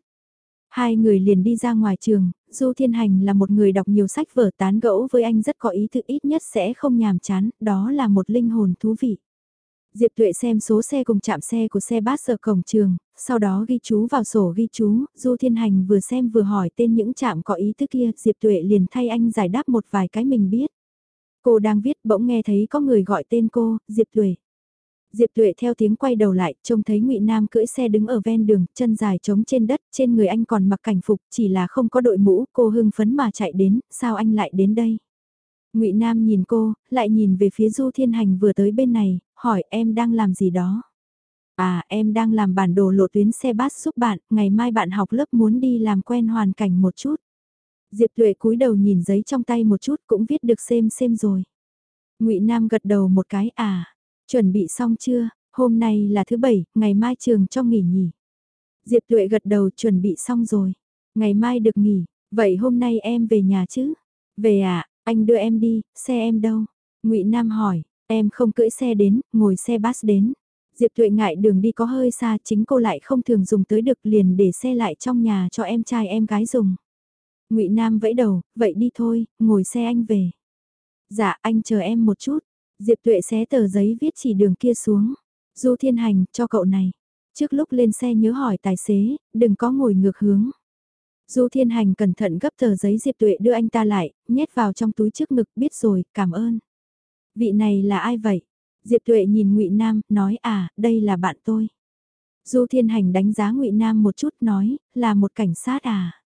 Hai người liền đi ra ngoài trường, Du Thiên Hành là một người đọc nhiều sách vở tán gẫu với anh rất có ý thức ít nhất sẽ không nhàm chán, đó là một linh hồn thú vị. Diệp Tuệ xem số xe cùng chạm xe của xe bát ở cổng trường, sau đó ghi chú vào sổ ghi chú, Du Thiên Hành vừa xem vừa hỏi tên những chạm có ý thức kia, Diệp Tuệ liền thay anh giải đáp một vài cái mình biết. Cô đang viết bỗng nghe thấy có người gọi tên cô, Diệp Tuệ. Diệp Tuệ theo tiếng quay đầu lại, trông thấy Ngụy Nam cưỡi xe đứng ở ven đường, chân dài trống trên đất, trên người anh còn mặc cảnh phục, chỉ là không có đội mũ, cô hưng phấn mà chạy đến, sao anh lại đến đây? Ngụy Nam nhìn cô, lại nhìn về phía Du Thiên Hành vừa tới bên này, hỏi em đang làm gì đó? À, em đang làm bản đồ lộ tuyến xe bus giúp bạn, ngày mai bạn học lớp muốn đi làm quen hoàn cảnh một chút. Diệp Tuệ cúi đầu nhìn giấy trong tay một chút cũng viết được xem xem rồi. Ngụy Nam gật đầu một cái à, Chuẩn bị xong chưa, hôm nay là thứ bảy, ngày mai trường cho nghỉ nhỉ. Diệp Tuệ gật đầu chuẩn bị xong rồi. Ngày mai được nghỉ, vậy hôm nay em về nhà chứ? Về à, anh đưa em đi, xe em đâu? ngụy Nam hỏi, em không cưỡi xe đến, ngồi xe bus đến. Diệp Tuệ ngại đường đi có hơi xa chính cô lại không thường dùng tới được liền để xe lại trong nhà cho em trai em gái dùng. ngụy Nam vẫy đầu, vậy đi thôi, ngồi xe anh về. Dạ anh chờ em một chút, Diệp Tuệ xé tờ giấy viết chỉ đường kia xuống. Du Thiên Hành, cho cậu này. Trước lúc lên xe nhớ hỏi tài xế, đừng có ngồi ngược hướng. Du Thiên Hành cẩn thận gấp tờ giấy Diệp Tuệ đưa anh ta lại, nhét vào trong túi trước ngực, biết rồi, cảm ơn. Vị này là ai vậy? Diệp Tuệ nhìn Ngụy Nam, nói à, đây là bạn tôi. Du Thiên Hành đánh giá Ngụy Nam một chút nói, là một cảnh sát à.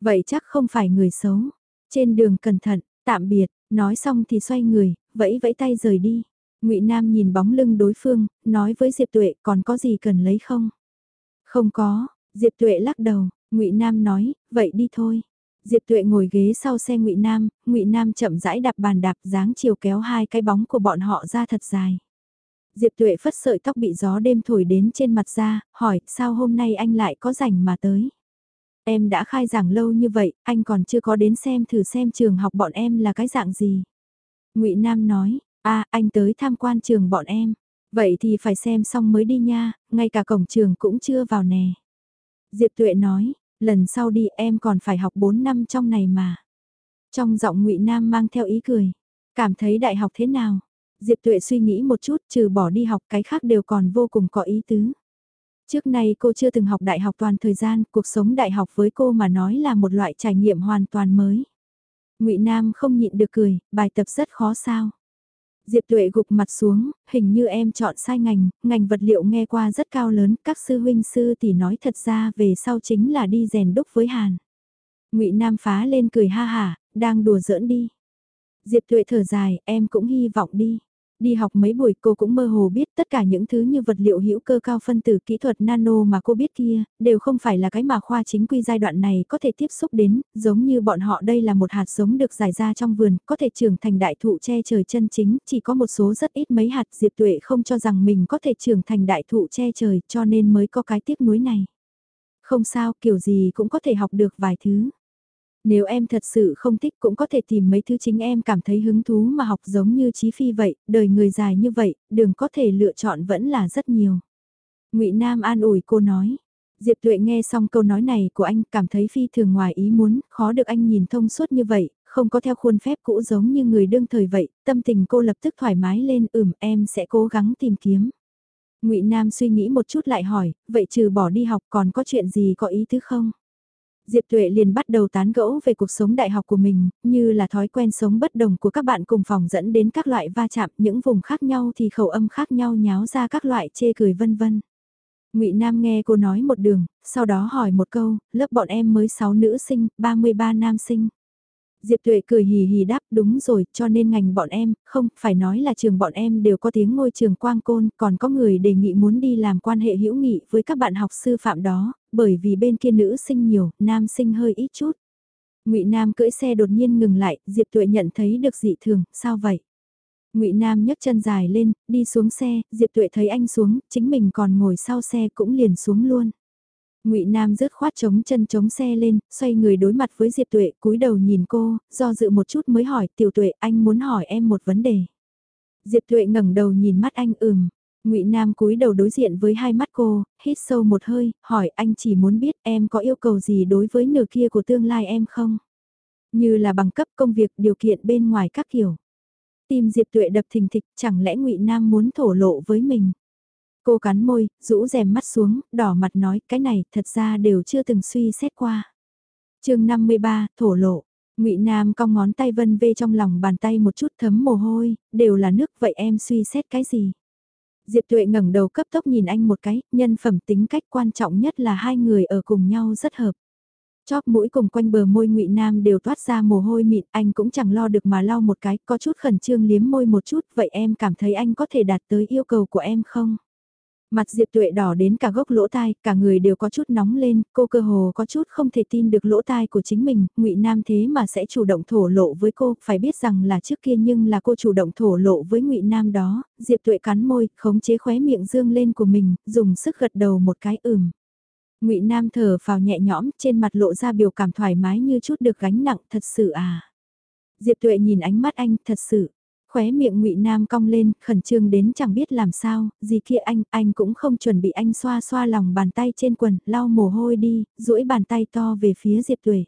Vậy chắc không phải người xấu. Trên đường cẩn thận, tạm biệt, nói xong thì xoay người, vẫy vẫy tay rời đi. Ngụy Nam nhìn bóng lưng đối phương, nói với Diệp Tuệ còn có gì cần lấy không? Không có, Diệp Tuệ lắc đầu, Ngụy Nam nói, vậy đi thôi. Diệp Tuệ ngồi ghế sau xe Ngụy Nam, Ngụy Nam chậm rãi đạp bàn đạp dáng chiều kéo hai cái bóng của bọn họ ra thật dài. Diệp Tuệ phất sợi tóc bị gió đêm thổi đến trên mặt ra, hỏi sao hôm nay anh lại có rảnh mà tới. Em đã khai giảng lâu như vậy, anh còn chưa có đến xem thử xem trường học bọn em là cái dạng gì. Ngụy Nam nói, a anh tới tham quan trường bọn em. Vậy thì phải xem xong mới đi nha, ngay cả cổng trường cũng chưa vào nè. Diệp Tuệ nói, lần sau đi em còn phải học 4 năm trong này mà. Trong giọng ngụy Nam mang theo ý cười, cảm thấy đại học thế nào? Diệp Tuệ suy nghĩ một chút trừ bỏ đi học cái khác đều còn vô cùng có ý tứ. Trước nay cô chưa từng học đại học toàn thời gian, cuộc sống đại học với cô mà nói là một loại trải nghiệm hoàn toàn mới ngụy Nam không nhịn được cười, bài tập rất khó sao. Diệp Tuệ gục mặt xuống, hình như em chọn sai ngành, ngành vật liệu nghe qua rất cao lớn, các sư huynh sư tỷ nói thật ra về sau chính là đi rèn đúc với Hàn. Ngụy Nam phá lên cười ha hả, đang đùa giỡn đi. Diệp Tuệ thở dài, em cũng hy vọng đi. Đi học mấy buổi cô cũng mơ hồ biết tất cả những thứ như vật liệu hữu cơ cao phân tử kỹ thuật nano mà cô biết kia, đều không phải là cái mà khoa chính quy giai đoạn này có thể tiếp xúc đến, giống như bọn họ đây là một hạt giống được giải ra trong vườn, có thể trưởng thành đại thụ che trời chân chính, chỉ có một số rất ít mấy hạt Diệp Tuệ không cho rằng mình có thể trưởng thành đại thụ che trời cho nên mới có cái tiếc nuối này. Không sao, kiểu gì cũng có thể học được vài thứ. Nếu em thật sự không thích cũng có thể tìm mấy thứ chính em cảm thấy hứng thú mà học giống như Chí Phi vậy, đời người dài như vậy, đường có thể lựa chọn vẫn là rất nhiều. ngụy Nam an ủi cô nói. Diệp Tuệ nghe xong câu nói này của anh cảm thấy phi thường ngoài ý muốn, khó được anh nhìn thông suốt như vậy, không có theo khuôn phép cũ giống như người đương thời vậy, tâm tình cô lập tức thoải mái lên ừm em sẽ cố gắng tìm kiếm. ngụy Nam suy nghĩ một chút lại hỏi, vậy trừ bỏ đi học còn có chuyện gì có ý tứ không? Diệp Tuệ liền bắt đầu tán gẫu về cuộc sống đại học của mình, như là thói quen sống bất đồng của các bạn cùng phòng dẫn đến các loại va chạm, những vùng khác nhau thì khẩu âm khác nhau nháo ra các loại chê cười vân vân. Ngụy Nam nghe cô nói một đường, sau đó hỏi một câu, lớp bọn em mới 6 nữ sinh, 33 nam sinh. Diệp Tuệ cười hì hì đáp đúng rồi, cho nên ngành bọn em, không, phải nói là trường bọn em đều có tiếng ngôi trường quang côn, còn có người đề nghị muốn đi làm quan hệ hữu nghị với các bạn học sư phạm đó, bởi vì bên kia nữ sinh nhiều, nam sinh hơi ít chút. Ngụy Nam cưỡi xe đột nhiên ngừng lại, Diệp Tuệ nhận thấy được dị thường, sao vậy? Ngụy Nam nhấc chân dài lên, đi xuống xe, Diệp Tuệ thấy anh xuống, chính mình còn ngồi sau xe cũng liền xuống luôn. Ngụy Nam rớt khoát chống chân chống xe lên, xoay người đối mặt với Diệp Tuệ, cúi đầu nhìn cô, do dự một chút mới hỏi, "Tiểu Tuệ, anh muốn hỏi em một vấn đề." Diệp Tuệ ngẩng đầu nhìn mắt anh, "Ừm." Ngụy Nam cúi đầu đối diện với hai mắt cô, hít sâu một hơi, hỏi anh chỉ muốn biết em có yêu cầu gì đối với nửa kia của tương lai em không? Như là bằng cấp công việc, điều kiện bên ngoài các kiểu. Tim Diệp Tuệ đập thình thịch, chẳng lẽ Ngụy Nam muốn thổ lộ với mình? Cô cắn môi, rũ rèm mắt xuống, đỏ mặt nói cái này thật ra đều chưa từng suy xét qua. chương 53, thổ lộ. ngụy Nam cong ngón tay vân vê trong lòng bàn tay một chút thấm mồ hôi, đều là nước vậy em suy xét cái gì? Diệp Tuệ ngẩng đầu cấp tốc nhìn anh một cái, nhân phẩm tính cách quan trọng nhất là hai người ở cùng nhau rất hợp. Chóp mũi cùng quanh bờ môi ngụy Nam đều toát ra mồ hôi mịn, anh cũng chẳng lo được mà lau một cái, có chút khẩn trương liếm môi một chút, vậy em cảm thấy anh có thể đạt tới yêu cầu của em không? Mặt Diệp Tuệ đỏ đến cả gốc lỗ tai, cả người đều có chút nóng lên, cô cơ hồ có chút không thể tin được lỗ tai của chính mình, ngụy Nam thế mà sẽ chủ động thổ lộ với cô, phải biết rằng là trước kia nhưng là cô chủ động thổ lộ với ngụy Nam đó, Diệp Tuệ cắn môi, khống chế khóe miệng dương lên của mình, dùng sức gật đầu một cái ừm. Ngụy Nam thở vào nhẹ nhõm, trên mặt lộ ra biểu cảm thoải mái như chút được gánh nặng, thật sự à. Diệp Tuệ nhìn ánh mắt anh, thật sự, Khóe miệng ngụy Nam cong lên, khẩn trương đến chẳng biết làm sao, gì kia anh, anh cũng không chuẩn bị anh xoa xoa lòng bàn tay trên quần, lau mồ hôi đi, duỗi bàn tay to về phía Diệp Tuệ.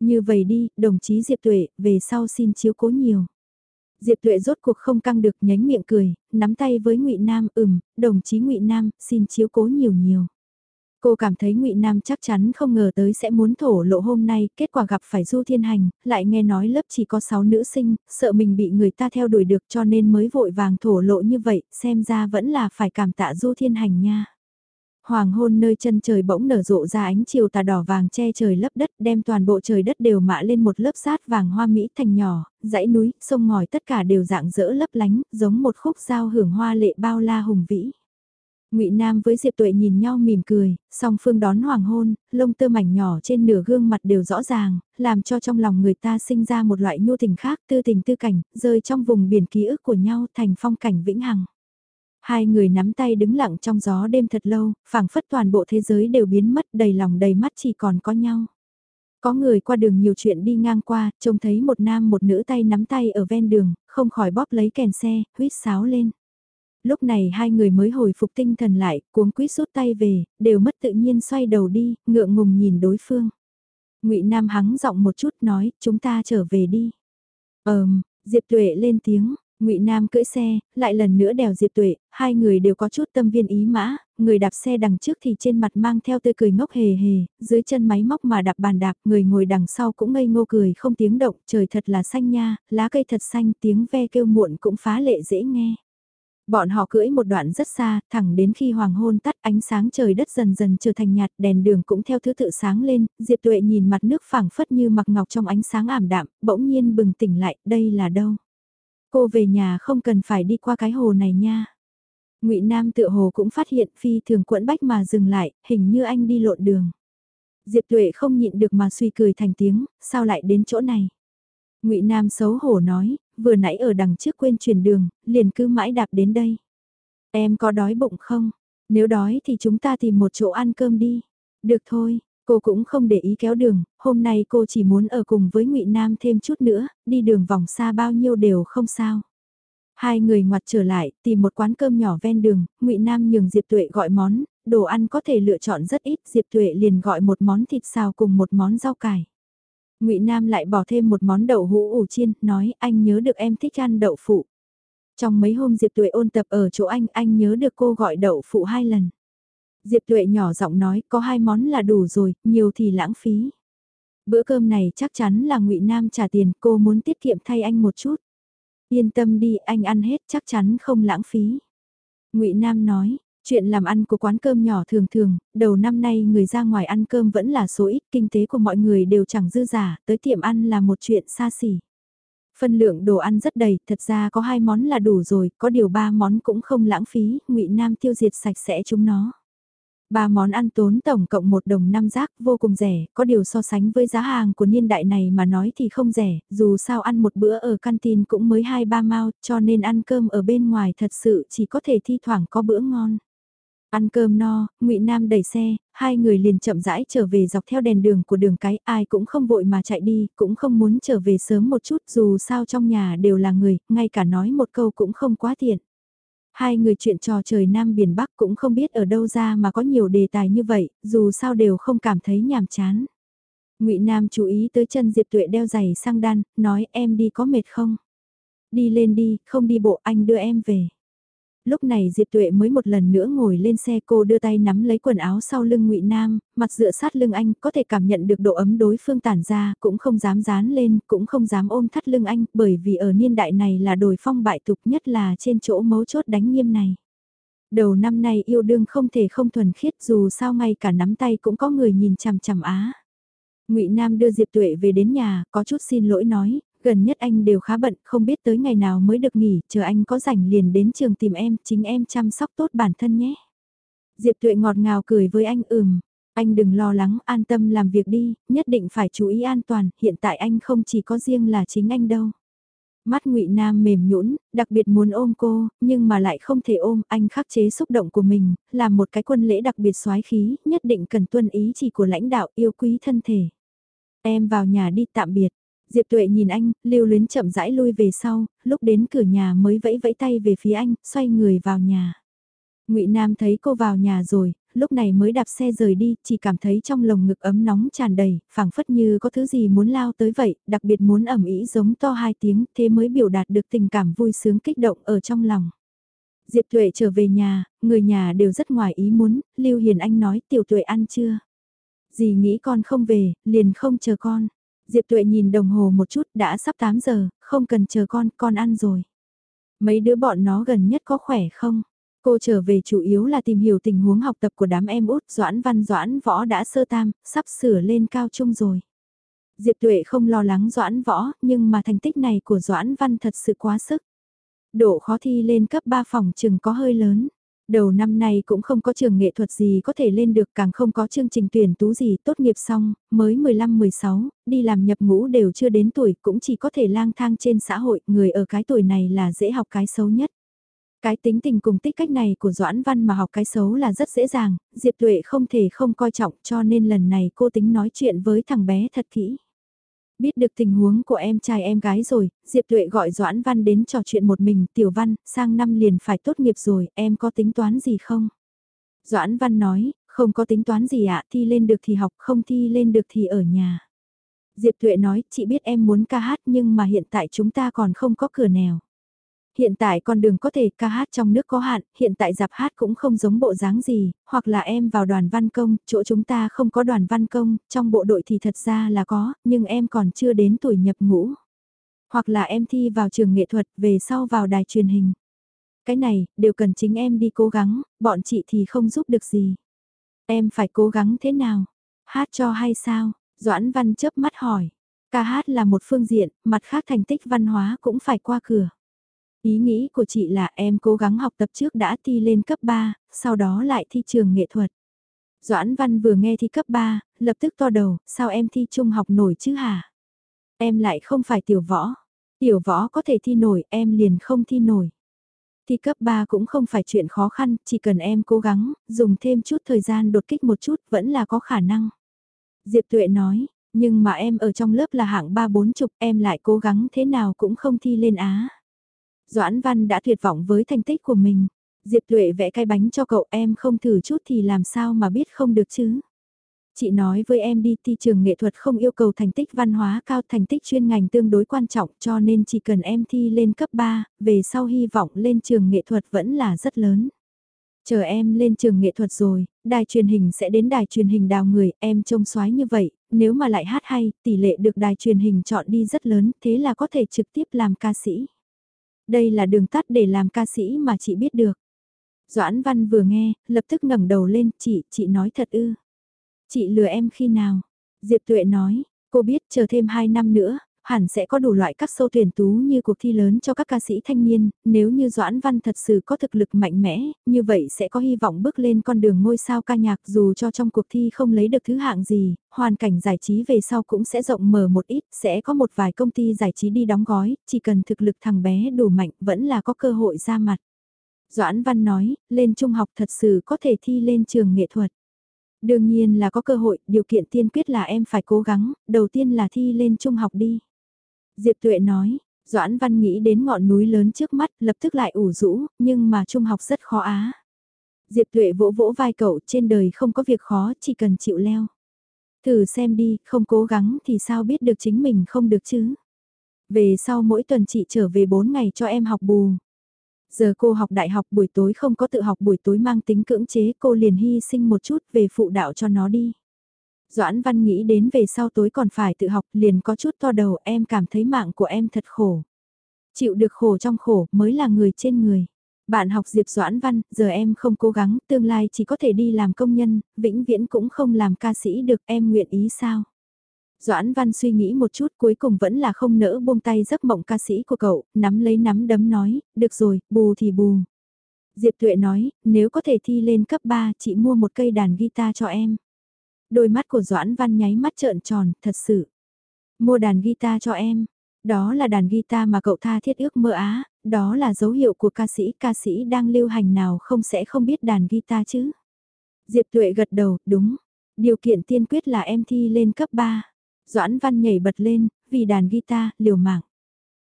Như vậy đi, đồng chí Diệp Tuệ, về sau xin chiếu cố nhiều. Diệp Tuệ rốt cuộc không căng được nhánh miệng cười, nắm tay với Ngụy Nam, ừm, đồng chí Ngụy Nam, xin chiếu cố nhiều nhiều. Cô cảm thấy ngụy Nam chắc chắn không ngờ tới sẽ muốn thổ lộ hôm nay, kết quả gặp phải Du Thiên Hành, lại nghe nói lớp chỉ có 6 nữ sinh, sợ mình bị người ta theo đuổi được cho nên mới vội vàng thổ lộ như vậy, xem ra vẫn là phải cảm tạ Du Thiên Hành nha. Hoàng hôn nơi chân trời bỗng nở rộ ra ánh chiều tà đỏ vàng che trời lấp đất đem toàn bộ trời đất đều mạ lên một lớp sát vàng hoa mỹ thành nhỏ, dãy núi, sông ngòi tất cả đều dạng dỡ lấp lánh, giống một khúc giao hưởng hoa lệ bao la hùng vĩ. Ngụy Nam với Diệp Tuệ nhìn nhau mỉm cười, song phương đón hoàng hôn, lông tơ mảnh nhỏ trên nửa gương mặt đều rõ ràng, làm cho trong lòng người ta sinh ra một loại nhu tình khác tư tình tư cảnh, rơi trong vùng biển ký ức của nhau thành phong cảnh vĩnh hằng. Hai người nắm tay đứng lặng trong gió đêm thật lâu, phảng phất toàn bộ thế giới đều biến mất đầy lòng đầy mắt chỉ còn có nhau. Có người qua đường nhiều chuyện đi ngang qua, trông thấy một nam một nữ tay nắm tay ở ven đường, không khỏi bóp lấy kèn xe, huýt sáo lên. Lúc này hai người mới hồi phục tinh thần lại, cuống quýt rút tay về, đều mất tự nhiên xoay đầu đi, ngượng ngùng nhìn đối phương. ngụy Nam hắng giọng một chút nói, chúng ta trở về đi. Ờm, Diệp Tuệ lên tiếng, Ngụy Nam cưỡi xe, lại lần nữa đèo Diệp Tuệ, hai người đều có chút tâm viên ý mã, người đạp xe đằng trước thì trên mặt mang theo tươi cười ngốc hề hề, dưới chân máy móc mà đạp bàn đạp, người ngồi đằng sau cũng ngây ngô cười không tiếng động, trời thật là xanh nha, lá cây thật xanh, tiếng ve kêu muộn cũng phá lệ dễ nghe. Bọn họ cưỡi một đoạn rất xa, thẳng đến khi hoàng hôn tắt ánh sáng trời đất dần dần trở thành nhạt, đèn đường cũng theo thứ tự sáng lên, Diệp Tuệ nhìn mặt nước phẳng phất như mặc ngọc trong ánh sáng ảm đạm, bỗng nhiên bừng tỉnh lại, đây là đâu? Cô về nhà không cần phải đi qua cái hồ này nha. ngụy Nam tựa hồ cũng phát hiện phi thường quẫn bách mà dừng lại, hình như anh đi lộn đường. Diệp Tuệ không nhịn được mà suy cười thành tiếng, sao lại đến chỗ này? ngụy Nam xấu hổ nói, vừa nãy ở đằng trước quên chuyển đường, liền cứ mãi đạp đến đây. Em có đói bụng không? Nếu đói thì chúng ta tìm một chỗ ăn cơm đi. Được thôi, Cô cũng không để ý kéo đường, hôm nay cô chỉ muốn ở cùng với ngụy Nam thêm chút nữa, đi đường vòng xa bao nhiêu đều không sao. Hai người ngoặt trở lại, tìm một quán cơm nhỏ ven đường, ngụy Nam nhường Diệp Tuệ gọi món, đồ ăn có thể lựa chọn rất ít, Diệp Tuệ liền gọi một món thịt xào cùng một món rau cải ngụy Nam lại bỏ thêm một món đậu hũ ủ chiên, nói anh nhớ được em thích ăn đậu phụ. Trong mấy hôm Diệp Tuệ ôn tập ở chỗ anh, anh nhớ được cô gọi đậu phụ hai lần. Diệp Tuệ nhỏ giọng nói có hai món là đủ rồi, nhiều thì lãng phí. Bữa cơm này chắc chắn là ngụy Nam trả tiền, cô muốn tiết kiệm thay anh một chút. Yên tâm đi, anh ăn hết chắc chắn không lãng phí. ngụy Nam nói, chuyện làm ăn của quán cơm nhỏ thường thường, đầu năm nay người ra ngoài ăn cơm vẫn là số ít, kinh tế của mọi người đều chẳng dư giả, tới tiệm ăn là một chuyện xa xỉ. Phân lượng đồ ăn rất đầy, thật ra có hai món là đủ rồi, có điều ba món cũng không lãng phí, ngụy Nam tiêu diệt sạch sẽ chúng nó. Ba món ăn tốn tổng cộng một đồng năm giác vô cùng rẻ, có điều so sánh với giá hàng của niên đại này mà nói thì không rẻ, dù sao ăn một bữa ở canteen cũng mới hai ba mao, cho nên ăn cơm ở bên ngoài thật sự chỉ có thể thi thoảng có bữa ngon. Ăn cơm no, ngụy Nam đẩy xe, hai người liền chậm rãi trở về dọc theo đèn đường của đường cái, ai cũng không vội mà chạy đi, cũng không muốn trở về sớm một chút dù sao trong nhà đều là người, ngay cả nói một câu cũng không quá tiện. Hai người chuyện trò trời Nam Biển Bắc cũng không biết ở đâu ra mà có nhiều đề tài như vậy, dù sao đều không cảm thấy nhàm chán. ngụy Nam chú ý tới chân Diệp Tuệ đeo giày sang đan, nói em đi có mệt không? Đi lên đi, không đi bộ anh đưa em về lúc này Diệp Tuệ mới một lần nữa ngồi lên xe cô đưa tay nắm lấy quần áo sau lưng ngụy Nam, mặt dựa sát lưng anh, có thể cảm nhận được độ ấm đối phương tản ra, cũng không dám dán lên, cũng không dám ôm thắt lưng anh, bởi vì ở niên đại này là đồi phong bại tục nhất là trên chỗ mấu chốt đánh nghiêm này. Đầu năm nay yêu đương không thể không thuần khiết dù sao ngay cả nắm tay cũng có người nhìn chằm chằm á. Ngụy Nam đưa Diệp Tuệ về đến nhà, có chút xin lỗi nói, gần nhất anh đều khá bận, không biết tới ngày nào mới được nghỉ, chờ anh có rảnh liền đến trường tìm em, chính em chăm sóc tốt bản thân nhé. Diệp Tuệ ngọt ngào cười với anh ừm, anh đừng lo lắng, an tâm làm việc đi, nhất định phải chú ý an toàn, hiện tại anh không chỉ có riêng là chính anh đâu. Mắt ngụy Nam mềm nhũn, đặc biệt muốn ôm cô, nhưng mà lại không thể ôm, anh khắc chế xúc động của mình, làm một cái quân lễ đặc biệt soái khí, nhất định cần tuân ý chỉ của lãnh đạo yêu quý thân thể. Em vào nhà đi tạm biệt, Diệp Tuệ nhìn anh, lưu luyến chậm rãi lui về sau, lúc đến cửa nhà mới vẫy vẫy tay về phía anh, xoay người vào nhà. Ngụy Nam thấy cô vào nhà rồi, lúc này mới đạp xe rời đi, chỉ cảm thấy trong lồng ngực ấm nóng tràn đầy, phảng phất như có thứ gì muốn lao tới vậy, đặc biệt muốn ẩm ý giống to hai tiếng, thế mới biểu đạt được tình cảm vui sướng kích động ở trong lòng. Diệp Tuệ trở về nhà, người nhà đều rất ngoài ý muốn, Lưu Hiền Anh nói tiểu Tuệ ăn chưa? Dì nghĩ con không về, liền không chờ con. Diệp Tuệ nhìn đồng hồ một chút đã sắp 8 giờ, không cần chờ con, con ăn rồi. Mấy đứa bọn nó gần nhất có khỏe không? Cô trở về chủ yếu là tìm hiểu tình huống học tập của đám em út Doãn Văn Doãn Võ đã sơ tam, sắp sửa lên cao trung rồi. Diệp Tuệ không lo lắng Doãn Võ, nhưng mà thành tích này của Doãn Văn thật sự quá sức. Độ khó thi lên cấp 3 phòng trường có hơi lớn. Đầu năm nay cũng không có trường nghệ thuật gì có thể lên được càng không có chương trình tuyển tú gì tốt nghiệp xong, mới 15-16, đi làm nhập ngũ đều chưa đến tuổi cũng chỉ có thể lang thang trên xã hội, người ở cái tuổi này là dễ học cái xấu nhất. Cái tính tình cùng tích cách này của Doãn Văn mà học cái xấu là rất dễ dàng, Diệp Tuệ không thể không coi trọng cho nên lần này cô tính nói chuyện với thằng bé thật kỹ. Biết được tình huống của em trai em gái rồi, Diệp Tuệ gọi Doãn Văn đến trò chuyện một mình, Tiểu Văn, sang năm liền phải tốt nghiệp rồi, em có tính toán gì không? Doãn Văn nói, không có tính toán gì ạ, thi lên được thì học, không thi lên được thì ở nhà. Diệp Tuệ nói, chị biết em muốn ca hát nhưng mà hiện tại chúng ta còn không có cửa nèo. Hiện tại con đường có thể ca hát trong nước có hạn, hiện tại dạp hát cũng không giống bộ dáng gì, hoặc là em vào đoàn văn công, chỗ chúng ta không có đoàn văn công, trong bộ đội thì thật ra là có, nhưng em còn chưa đến tuổi nhập ngũ. Hoặc là em thi vào trường nghệ thuật, về sau vào đài truyền hình. Cái này, đều cần chính em đi cố gắng, bọn chị thì không giúp được gì. Em phải cố gắng thế nào? Hát cho hay sao? Doãn Văn chớp mắt hỏi. Ca hát là một phương diện, mặt khác thành tích văn hóa cũng phải qua cửa. Ý nghĩ của chị là em cố gắng học tập trước đã thi lên cấp 3, sau đó lại thi trường nghệ thuật. Doãn Văn vừa nghe thi cấp 3, lập tức to đầu, sao em thi trung học nổi chứ hả? Em lại không phải tiểu võ. Tiểu võ có thể thi nổi, em liền không thi nổi. Thi cấp 3 cũng không phải chuyện khó khăn, chỉ cần em cố gắng, dùng thêm chút thời gian đột kích một chút vẫn là có khả năng. Diệp Tuệ nói, nhưng mà em ở trong lớp là hạng 3-4 chục, em lại cố gắng thế nào cũng không thi lên Á. Doãn Văn đã tuyệt vọng với thành tích của mình. Diệp Tuệ vẽ cái bánh cho cậu em không thử chút thì làm sao mà biết không được chứ. Chị nói với em đi thi trường nghệ thuật không yêu cầu thành tích văn hóa cao thành tích chuyên ngành tương đối quan trọng cho nên chỉ cần em thi lên cấp 3, về sau hy vọng lên trường nghệ thuật vẫn là rất lớn. Chờ em lên trường nghệ thuật rồi, đài truyền hình sẽ đến đài truyền hình đào người, em trông xoái như vậy, nếu mà lại hát hay, tỷ lệ được đài truyền hình chọn đi rất lớn, thế là có thể trực tiếp làm ca sĩ. Đây là đường tắt để làm ca sĩ mà chị biết được. Doãn Văn vừa nghe, lập tức ngẩng đầu lên, chị, chị nói thật ư. Chị lừa em khi nào? Diệp Tuệ nói, cô biết chờ thêm 2 năm nữa, hẳn sẽ có đủ loại các sâu tuyển tú như cuộc thi lớn cho các ca sĩ thanh niên, nếu như Doãn Văn thật sự có thực lực mạnh mẽ, như vậy sẽ có hy vọng bước lên con đường ngôi sao ca nhạc dù cho trong cuộc thi không lấy được thứ hạng gì, hoàn cảnh giải trí về sau cũng sẽ rộng mở một ít, sẽ có một vài công ty giải trí đi đóng gói, chỉ cần thực lực thằng bé đủ mạnh vẫn là có cơ hội ra mặt. Doãn Văn nói, lên trung học thật sự có thể thi lên trường nghệ thuật. Đương nhiên là có cơ hội, điều kiện tiên quyết là em phải cố gắng, đầu tiên là thi lên trung học đi. Diệp Tuệ nói, Doãn Văn nghĩ đến ngọn núi lớn trước mắt, lập tức lại ủ rũ, nhưng mà trung học rất khó á. Diệp Tuệ vỗ vỗ vai cậu, trên đời không có việc khó, chỉ cần chịu leo. Thử xem đi, không cố gắng thì sao biết được chính mình không được chứ. Về sau mỗi tuần chị trở về 4 ngày cho em học bù. Giờ cô học đại học buổi tối không có tự học buổi tối mang tính cưỡng chế cô liền hy sinh một chút về phụ đạo cho nó đi. Doãn Văn nghĩ đến về sau tối còn phải tự học liền có chút to đầu em cảm thấy mạng của em thật khổ. Chịu được khổ trong khổ mới là người trên người. Bạn học Diệp Doãn Văn, giờ em không cố gắng, tương lai chỉ có thể đi làm công nhân, vĩnh viễn cũng không làm ca sĩ được, em nguyện ý sao? Doãn Văn suy nghĩ một chút cuối cùng vẫn là không nỡ buông tay giấc mộng ca sĩ của cậu, nắm lấy nắm đấm nói, được rồi, bù thì bù. Diệp Tuệ nói, nếu có thể thi lên cấp 3 chị mua một cây đàn guitar cho em. Đôi mắt của Doãn Văn nháy mắt trợn tròn, thật sự. Mua đàn guitar cho em. Đó là đàn guitar mà cậu tha thiết ước mơ á, đó là dấu hiệu của ca sĩ, ca sĩ đang lưu hành nào không sẽ không biết đàn guitar chứ. Diệp Tuệ gật đầu, đúng. Điều kiện tiên quyết là em thi lên cấp 3. Doãn Văn nhảy bật lên, vì đàn guitar, liều mạng.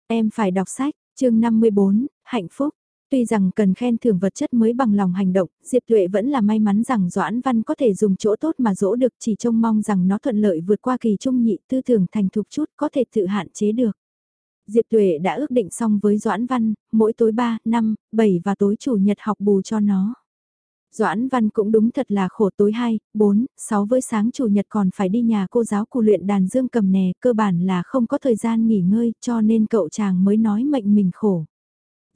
Em phải đọc sách, chương 54, hạnh phúc. Tuy rằng cần khen thưởng vật chất mới bằng lòng hành động, Diệp Tuệ vẫn là may mắn rằng Doãn Văn có thể dùng chỗ tốt mà dỗ được chỉ trông mong rằng nó thuận lợi vượt qua kỳ trung nhị tư tưởng thành thục chút có thể tự hạn chế được. Diệp Tuệ đã ước định xong với Doãn Văn, mỗi tối 3, 5, 7 và tối chủ nhật học bù cho nó. Doãn Văn cũng đúng thật là khổ tối 2, 4, 6 với sáng chủ nhật còn phải đi nhà cô giáo cụ luyện đàn dương cầm nè, cơ bản là không có thời gian nghỉ ngơi cho nên cậu chàng mới nói mệnh mình khổ.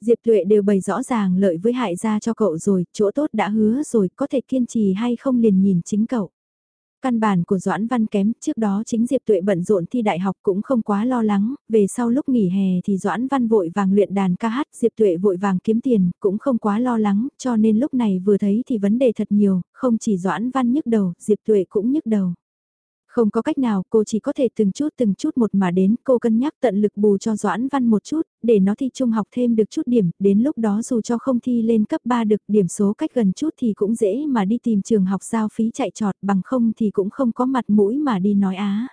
Diệp Tuệ đều bày rõ ràng lợi với hại ra cho cậu rồi, chỗ tốt đã hứa rồi, có thể kiên trì hay không liền nhìn chính cậu. Căn bản của Doãn Văn kém, trước đó chính Diệp Tuệ bận rộn thi đại học cũng không quá lo lắng, về sau lúc nghỉ hè thì Doãn Văn vội vàng luyện đàn ca hát, Diệp Tuệ vội vàng kiếm tiền, cũng không quá lo lắng, cho nên lúc này vừa thấy thì vấn đề thật nhiều, không chỉ Doãn Văn nhức đầu, Diệp Tuệ cũng nhức đầu. Không có cách nào, cô chỉ có thể từng chút từng chút một mà đến, cô cân nhắc tận lực bù cho Doãn Văn một chút, để nó thi trung học thêm được chút điểm, đến lúc đó dù cho không thi lên cấp 3 được điểm số cách gần chút thì cũng dễ mà đi tìm trường học giao phí chạy trọt, bằng không thì cũng không có mặt mũi mà đi nói á.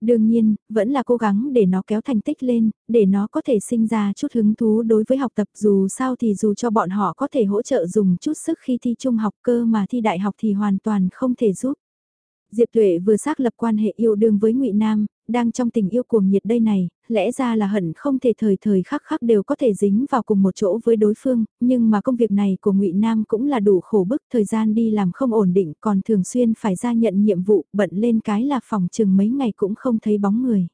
Đương nhiên, vẫn là cố gắng để nó kéo thành tích lên, để nó có thể sinh ra chút hứng thú đối với học tập dù sao thì dù cho bọn họ có thể hỗ trợ dùng chút sức khi thi trung học cơ mà thi đại học thì hoàn toàn không thể giúp. Diệp Tuệ vừa xác lập quan hệ yêu đương với Ngụy Nam, đang trong tình yêu cuồng nhiệt đây này, lẽ ra là hận không thể thời thời khắc khắc đều có thể dính vào cùng một chỗ với đối phương, nhưng mà công việc này của Ngụy Nam cũng là đủ khổ bức, thời gian đi làm không ổn định, còn thường xuyên phải ra nhận nhiệm vụ, bận lên cái là phòng chừng mấy ngày cũng không thấy bóng người.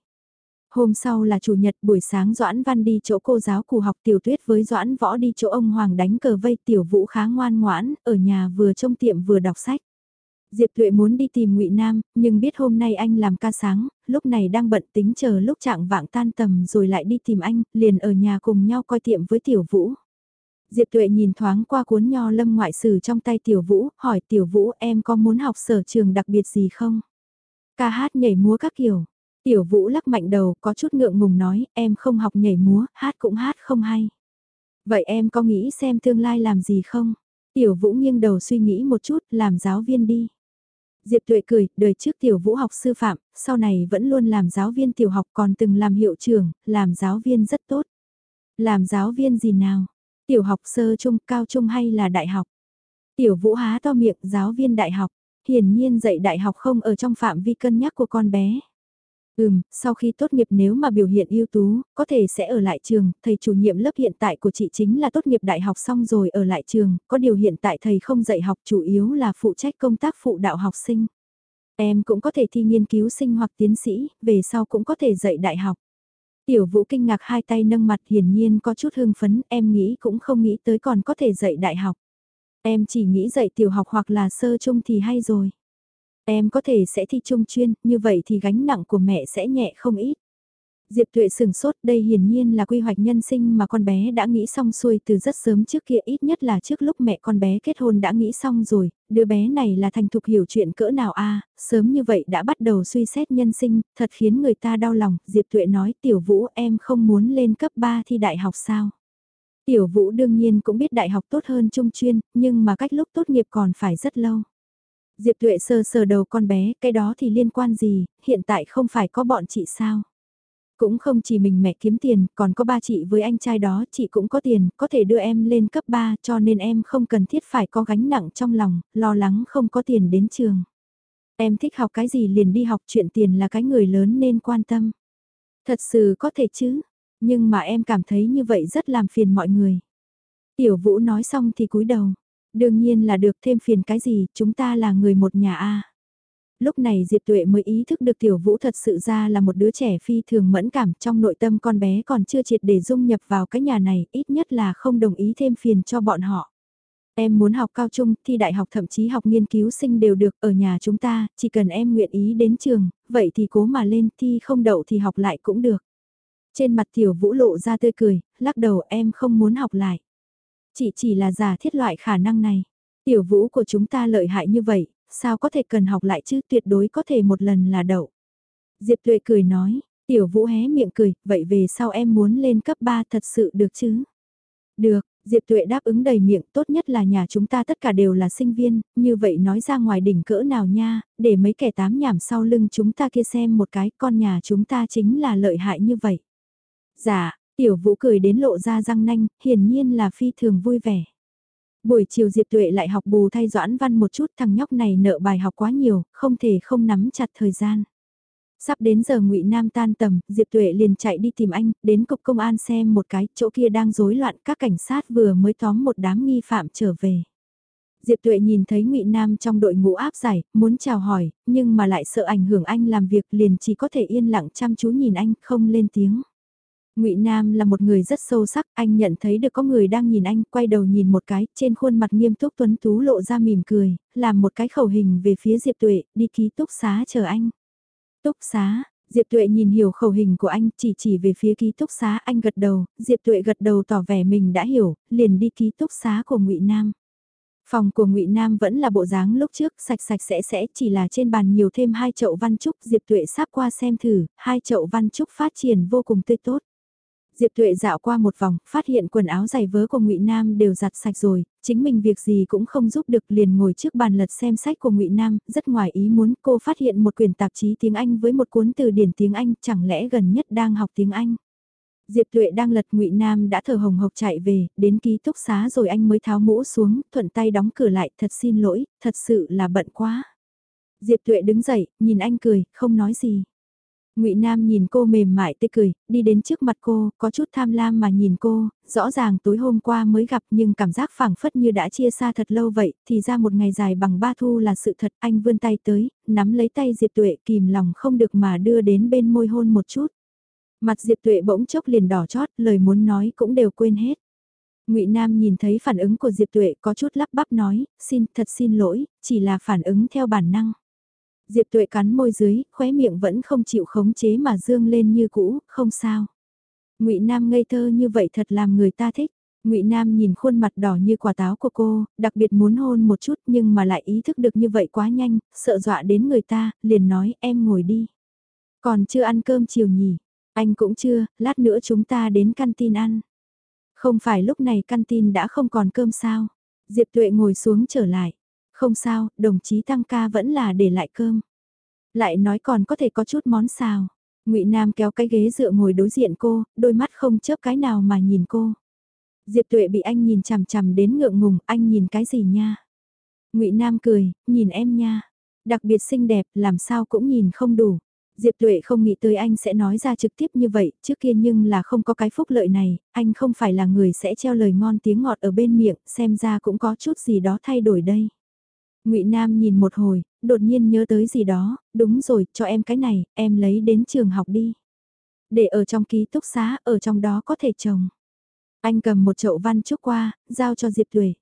Hôm sau là chủ nhật buổi sáng Doãn Văn đi chỗ cô giáo cù học tiểu tuyết với Doãn Võ đi chỗ ông Hoàng đánh cờ vây tiểu vũ khá ngoan ngoãn, ở nhà vừa trông tiệm vừa đọc sách. Diệp Tuệ muốn đi tìm Ngụy Nam, nhưng biết hôm nay anh làm ca sáng, lúc này đang bận tính chờ lúc trạng vạng tan tầm rồi lại đi tìm anh, liền ở nhà cùng nhau coi tiệm với Tiểu Vũ. Diệp Tuệ nhìn thoáng qua cuốn nho lâm ngoại sử trong tay Tiểu Vũ, hỏi Tiểu Vũ em có muốn học sở trường đặc biệt gì không? Ca hát nhảy múa các kiểu. Tiểu Vũ lắc mạnh đầu, có chút ngượng ngùng nói, em không học nhảy múa, hát cũng hát không hay. Vậy em có nghĩ xem tương lai làm gì không? Tiểu Vũ nghiêng đầu suy nghĩ một chút, làm giáo viên đi. Diệp Tuệ cười, đời trước tiểu vũ học sư phạm, sau này vẫn luôn làm giáo viên tiểu học còn từng làm hiệu trưởng, làm giáo viên rất tốt. Làm giáo viên gì nào? Tiểu học sơ trung, cao trung hay là đại học? Tiểu vũ há to miệng giáo viên đại học, hiển nhiên dạy đại học không ở trong phạm vi cân nhắc của con bé. Ừm, sau khi tốt nghiệp nếu mà biểu hiện ưu tú, có thể sẽ ở lại trường, thầy chủ nhiệm lớp hiện tại của chị chính là tốt nghiệp đại học xong rồi ở lại trường, có điều hiện tại thầy không dạy học chủ yếu là phụ trách công tác phụ đạo học sinh. Em cũng có thể thi nghiên cứu sinh hoặc tiến sĩ, về sau cũng có thể dạy đại học. Tiểu vũ kinh ngạc hai tay nâng mặt hiển nhiên có chút hưng phấn, em nghĩ cũng không nghĩ tới còn có thể dạy đại học. Em chỉ nghĩ dạy tiểu học hoặc là sơ trung thì hay rồi. Em có thể sẽ thi trung chuyên, như vậy thì gánh nặng của mẹ sẽ nhẹ không ít. Diệp Tuệ sừng sốt đây hiển nhiên là quy hoạch nhân sinh mà con bé đã nghĩ xong xuôi từ rất sớm trước kia ít nhất là trước lúc mẹ con bé kết hôn đã nghĩ xong rồi, đứa bé này là thành thục hiểu chuyện cỡ nào a sớm như vậy đã bắt đầu suy xét nhân sinh, thật khiến người ta đau lòng, Diệp Tuệ nói tiểu vũ em không muốn lên cấp 3 thi đại học sao. Tiểu vũ đương nhiên cũng biết đại học tốt hơn trung chuyên, nhưng mà cách lúc tốt nghiệp còn phải rất lâu. Diệp Tuệ sờ sờ đầu con bé, cái đó thì liên quan gì, hiện tại không phải có bọn chị sao? Cũng không chỉ mình mẹ kiếm tiền, còn có ba chị với anh trai đó, chị cũng có tiền, có thể đưa em lên cấp 3 cho nên em không cần thiết phải có gánh nặng trong lòng, lo lắng không có tiền đến trường. Em thích học cái gì liền đi học chuyện tiền là cái người lớn nên quan tâm. Thật sự có thể chứ, nhưng mà em cảm thấy như vậy rất làm phiền mọi người. Tiểu Vũ nói xong thì cúi đầu. Đương nhiên là được thêm phiền cái gì, chúng ta là người một nhà a. Lúc này Diệp Tuệ mới ý thức được Tiểu Vũ thật sự ra là một đứa trẻ phi thường mẫn cảm trong nội tâm con bé còn chưa triệt để dung nhập vào cái nhà này, ít nhất là không đồng ý thêm phiền cho bọn họ. Em muốn học cao trung, thi đại học thậm chí học nghiên cứu sinh đều được ở nhà chúng ta, chỉ cần em nguyện ý đến trường, vậy thì cố mà lên thi không đậu thì học lại cũng được. Trên mặt tiểu vũ lộ ra tươi cười, lắc đầu em không muốn học lại. Chỉ chỉ là giả thiết loại khả năng này. Tiểu vũ của chúng ta lợi hại như vậy, sao có thể cần học lại chứ tuyệt đối có thể một lần là đậu. Diệp Tuệ cười nói, tiểu vũ hé miệng cười, vậy về sau em muốn lên cấp 3 thật sự được chứ? Được, Diệp Tuệ đáp ứng đầy miệng tốt nhất là nhà chúng ta tất cả đều là sinh viên, như vậy nói ra ngoài đỉnh cỡ nào nha, để mấy kẻ tám nhảm sau lưng chúng ta kia xem một cái con nhà chúng ta chính là lợi hại như vậy. Dạ, Tiểu vũ cười đến lộ ra răng nanh, hiển nhiên là phi thường vui vẻ. Buổi chiều Diệp Tuệ lại học bù thay Doãn Văn một chút thằng nhóc này nợ bài học quá nhiều, không thể không nắm chặt thời gian. Sắp đến giờ ngụy Nam tan tầm, Diệp Tuệ liền chạy đi tìm anh, đến cục công an xem một cái, chỗ kia đang rối loạn, các cảnh sát vừa mới tóm một đám nghi phạm trở về. Diệp Tuệ nhìn thấy ngụy Nam trong đội ngũ áp giải, muốn chào hỏi, nhưng mà lại sợ ảnh hưởng anh làm việc liền chỉ có thể yên lặng chăm chú nhìn anh, không lên tiếng. Ngụy Nam là một người rất sâu sắc, anh nhận thấy được có người đang nhìn anh, quay đầu nhìn một cái, trên khuôn mặt nghiêm túc tuấn tú lộ ra mỉm cười, làm một cái khẩu hình về phía Diệp Tuệ, đi ký túc xá chờ anh. Túc xá, Diệp Tuệ nhìn hiểu khẩu hình của anh, chỉ chỉ về phía ký túc xá, anh gật đầu, Diệp Tuệ gật đầu tỏ vẻ mình đã hiểu, liền đi ký túc xá của Ngụy Nam. Phòng của Ngụy Nam vẫn là bộ dáng lúc trước, sạch sạch sẽ sẽ, chỉ là trên bàn nhiều thêm hai chậu văn trúc, Diệp Tuệ sắp qua xem thử, hai chậu văn trúc phát triển vô cùng tươi tốt. Diệp Tuệ dạo qua một vòng, phát hiện quần áo giày vớ của Ngụy Nam đều giặt sạch rồi, chính mình việc gì cũng không giúp được liền ngồi trước bàn lật xem sách của Ngụy Nam, rất ngoài ý muốn cô phát hiện một quyển tạp chí tiếng Anh với một cuốn từ điển tiếng Anh, chẳng lẽ gần nhất đang học tiếng Anh. Diệp Tuệ đang lật Ngụy Nam đã thở hồng hộc chạy về, đến ký túc xá rồi anh mới tháo mũ xuống, thuận tay đóng cửa lại, thật xin lỗi, thật sự là bận quá. Diệp Tuệ đứng dậy, nhìn anh cười, không nói gì. Ngụy Nam nhìn cô mềm mại tê cười, đi đến trước mặt cô, có chút tham lam mà nhìn cô, rõ ràng tối hôm qua mới gặp nhưng cảm giác phảng phất như đã chia xa thật lâu vậy, thì ra một ngày dài bằng ba thu là sự thật, anh vươn tay tới, nắm lấy tay Diệp Tuệ kìm lòng không được mà đưa đến bên môi hôn một chút. Mặt Diệp Tuệ bỗng chốc liền đỏ chót, lời muốn nói cũng đều quên hết. Ngụy Nam nhìn thấy phản ứng của Diệp Tuệ có chút lắp bắp nói, xin, thật xin lỗi, chỉ là phản ứng theo bản năng. Diệp Tuệ cắn môi dưới, khóe miệng vẫn không chịu khống chế mà dương lên như cũ, không sao. Ngụy Nam ngây thơ như vậy thật làm người ta thích. Ngụy Nam nhìn khuôn mặt đỏ như quả táo của cô, đặc biệt muốn hôn một chút nhưng mà lại ý thức được như vậy quá nhanh, sợ dọa đến người ta, liền nói em ngồi đi. Còn chưa ăn cơm chiều nhỉ? Anh cũng chưa, lát nữa chúng ta đến canteen ăn. Không phải lúc này canteen đã không còn cơm sao? Diệp Tuệ ngồi xuống trở lại. Không sao, đồng chí tăng ca vẫn là để lại cơm. Lại nói còn có thể có chút món xào. ngụy Nam kéo cái ghế dựa ngồi đối diện cô, đôi mắt không chớp cái nào mà nhìn cô. Diệp Tuệ bị anh nhìn chằm chằm đến ngượng ngùng, anh nhìn cái gì nha? ngụy Nam cười, nhìn em nha. Đặc biệt xinh đẹp, làm sao cũng nhìn không đủ. Diệp Tuệ không nghĩ tới anh sẽ nói ra trực tiếp như vậy, trước kia nhưng là không có cái phúc lợi này, anh không phải là người sẽ treo lời ngon tiếng ngọt ở bên miệng, xem ra cũng có chút gì đó thay đổi đây. Ngụy Nam nhìn một hồi, đột nhiên nhớ tới gì đó, đúng rồi, cho em cái này, em lấy đến trường học đi. Để ở trong ký túc xá, ở trong đó có thể trồng. Anh cầm một chậu văn trúc qua, giao cho Diệp Tuệ.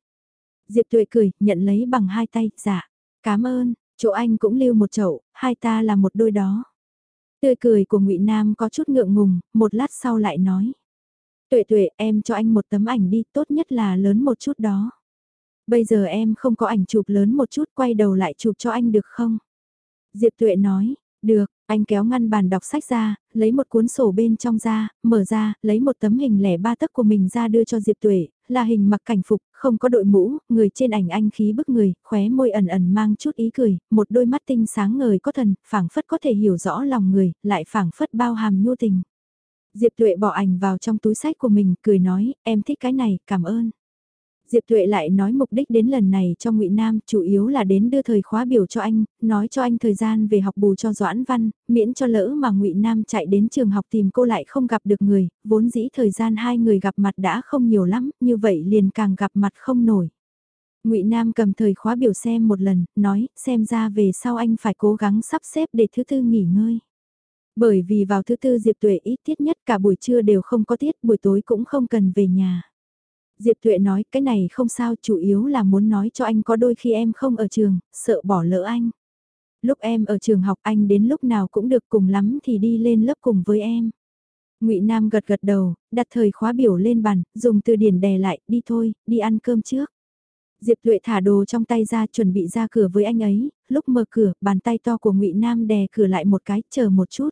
Diệp Tuệ cười, nhận lấy bằng hai tay, dạ, cảm ơn, chỗ anh cũng lưu một chậu, hai ta là một đôi đó. Tươi cười của Ngụy Nam có chút ngượng ngùng, một lát sau lại nói. Tuệ tuệ em cho anh một tấm ảnh đi, tốt nhất là lớn một chút đó. Bây giờ em không có ảnh chụp lớn một chút quay đầu lại chụp cho anh được không? Diệp Tuệ nói, được, anh kéo ngăn bàn đọc sách ra, lấy một cuốn sổ bên trong ra, mở ra, lấy một tấm hình lẻ ba tấc của mình ra đưa cho Diệp Tuệ, là hình mặc cảnh phục, không có đội mũ, người trên ảnh anh khí bức người, khóe môi ẩn ẩn mang chút ý cười, một đôi mắt tinh sáng ngời có thần, phảng phất có thể hiểu rõ lòng người, lại phảng phất bao hàm nhu tình. Diệp Tuệ bỏ ảnh vào trong túi sách của mình, cười nói, em thích cái này, cảm ơn. Diệp Tuệ lại nói mục đích đến lần này cho Ngụy Nam chủ yếu là đến đưa thời khóa biểu cho anh, nói cho anh thời gian về học bù cho Doãn Văn, miễn cho lỡ mà Ngụy Nam chạy đến trường học tìm cô lại không gặp được người, vốn dĩ thời gian hai người gặp mặt đã không nhiều lắm, như vậy liền càng gặp mặt không nổi. Ngụy Nam cầm thời khóa biểu xem một lần, nói, xem ra về sau anh phải cố gắng sắp xếp để thứ tư nghỉ ngơi. Bởi vì vào thứ tư Diệp Tuệ ít tiết nhất cả buổi trưa đều không có tiết, buổi tối cũng không cần về nhà. Diệp Tuệ nói cái này không sao chủ yếu là muốn nói cho anh có đôi khi em không ở trường, sợ bỏ lỡ anh. Lúc em ở trường học anh đến lúc nào cũng được cùng lắm thì đi lên lớp cùng với em. ngụy Nam gật gật đầu, đặt thời khóa biểu lên bàn, dùng từ điển đè lại, đi thôi, đi ăn cơm trước. Diệp Tuệ thả đồ trong tay ra chuẩn bị ra cửa với anh ấy, lúc mở cửa, bàn tay to của ngụy Nam đè cửa lại một cái, chờ một chút.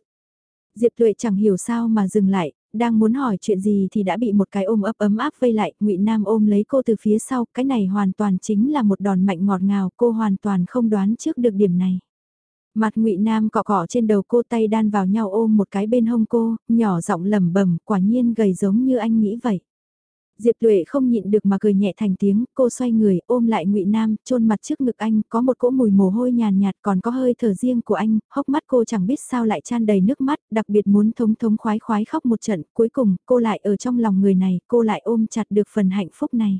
Diệp Tuệ chẳng hiểu sao mà dừng lại, đang muốn hỏi chuyện gì thì đã bị một cái ôm ấp ấm áp vây lại, Ngụy Nam ôm lấy cô từ phía sau, cái này hoàn toàn chính là một đòn mạnh ngọt ngào, cô hoàn toàn không đoán trước được điểm này. Mặt Ngụy Nam cọ cọ trên đầu cô tay đan vào nhau ôm một cái bên hông cô, nhỏ giọng lẩm bẩm, quả nhiên gầy giống như anh nghĩ vậy. Diệp Tuệ không nhịn được mà cười nhẹ thành tiếng, cô xoay người ôm lại Ngụy Nam, chôn mặt trước ngực anh, có một cỗ mùi mồ hôi nhàn nhạt, còn có hơi thở riêng của anh, hốc mắt cô chẳng biết sao lại tràn đầy nước mắt, đặc biệt muốn thống thống khoái khoái khóc một trận, cuối cùng cô lại ở trong lòng người này, cô lại ôm chặt được phần hạnh phúc này.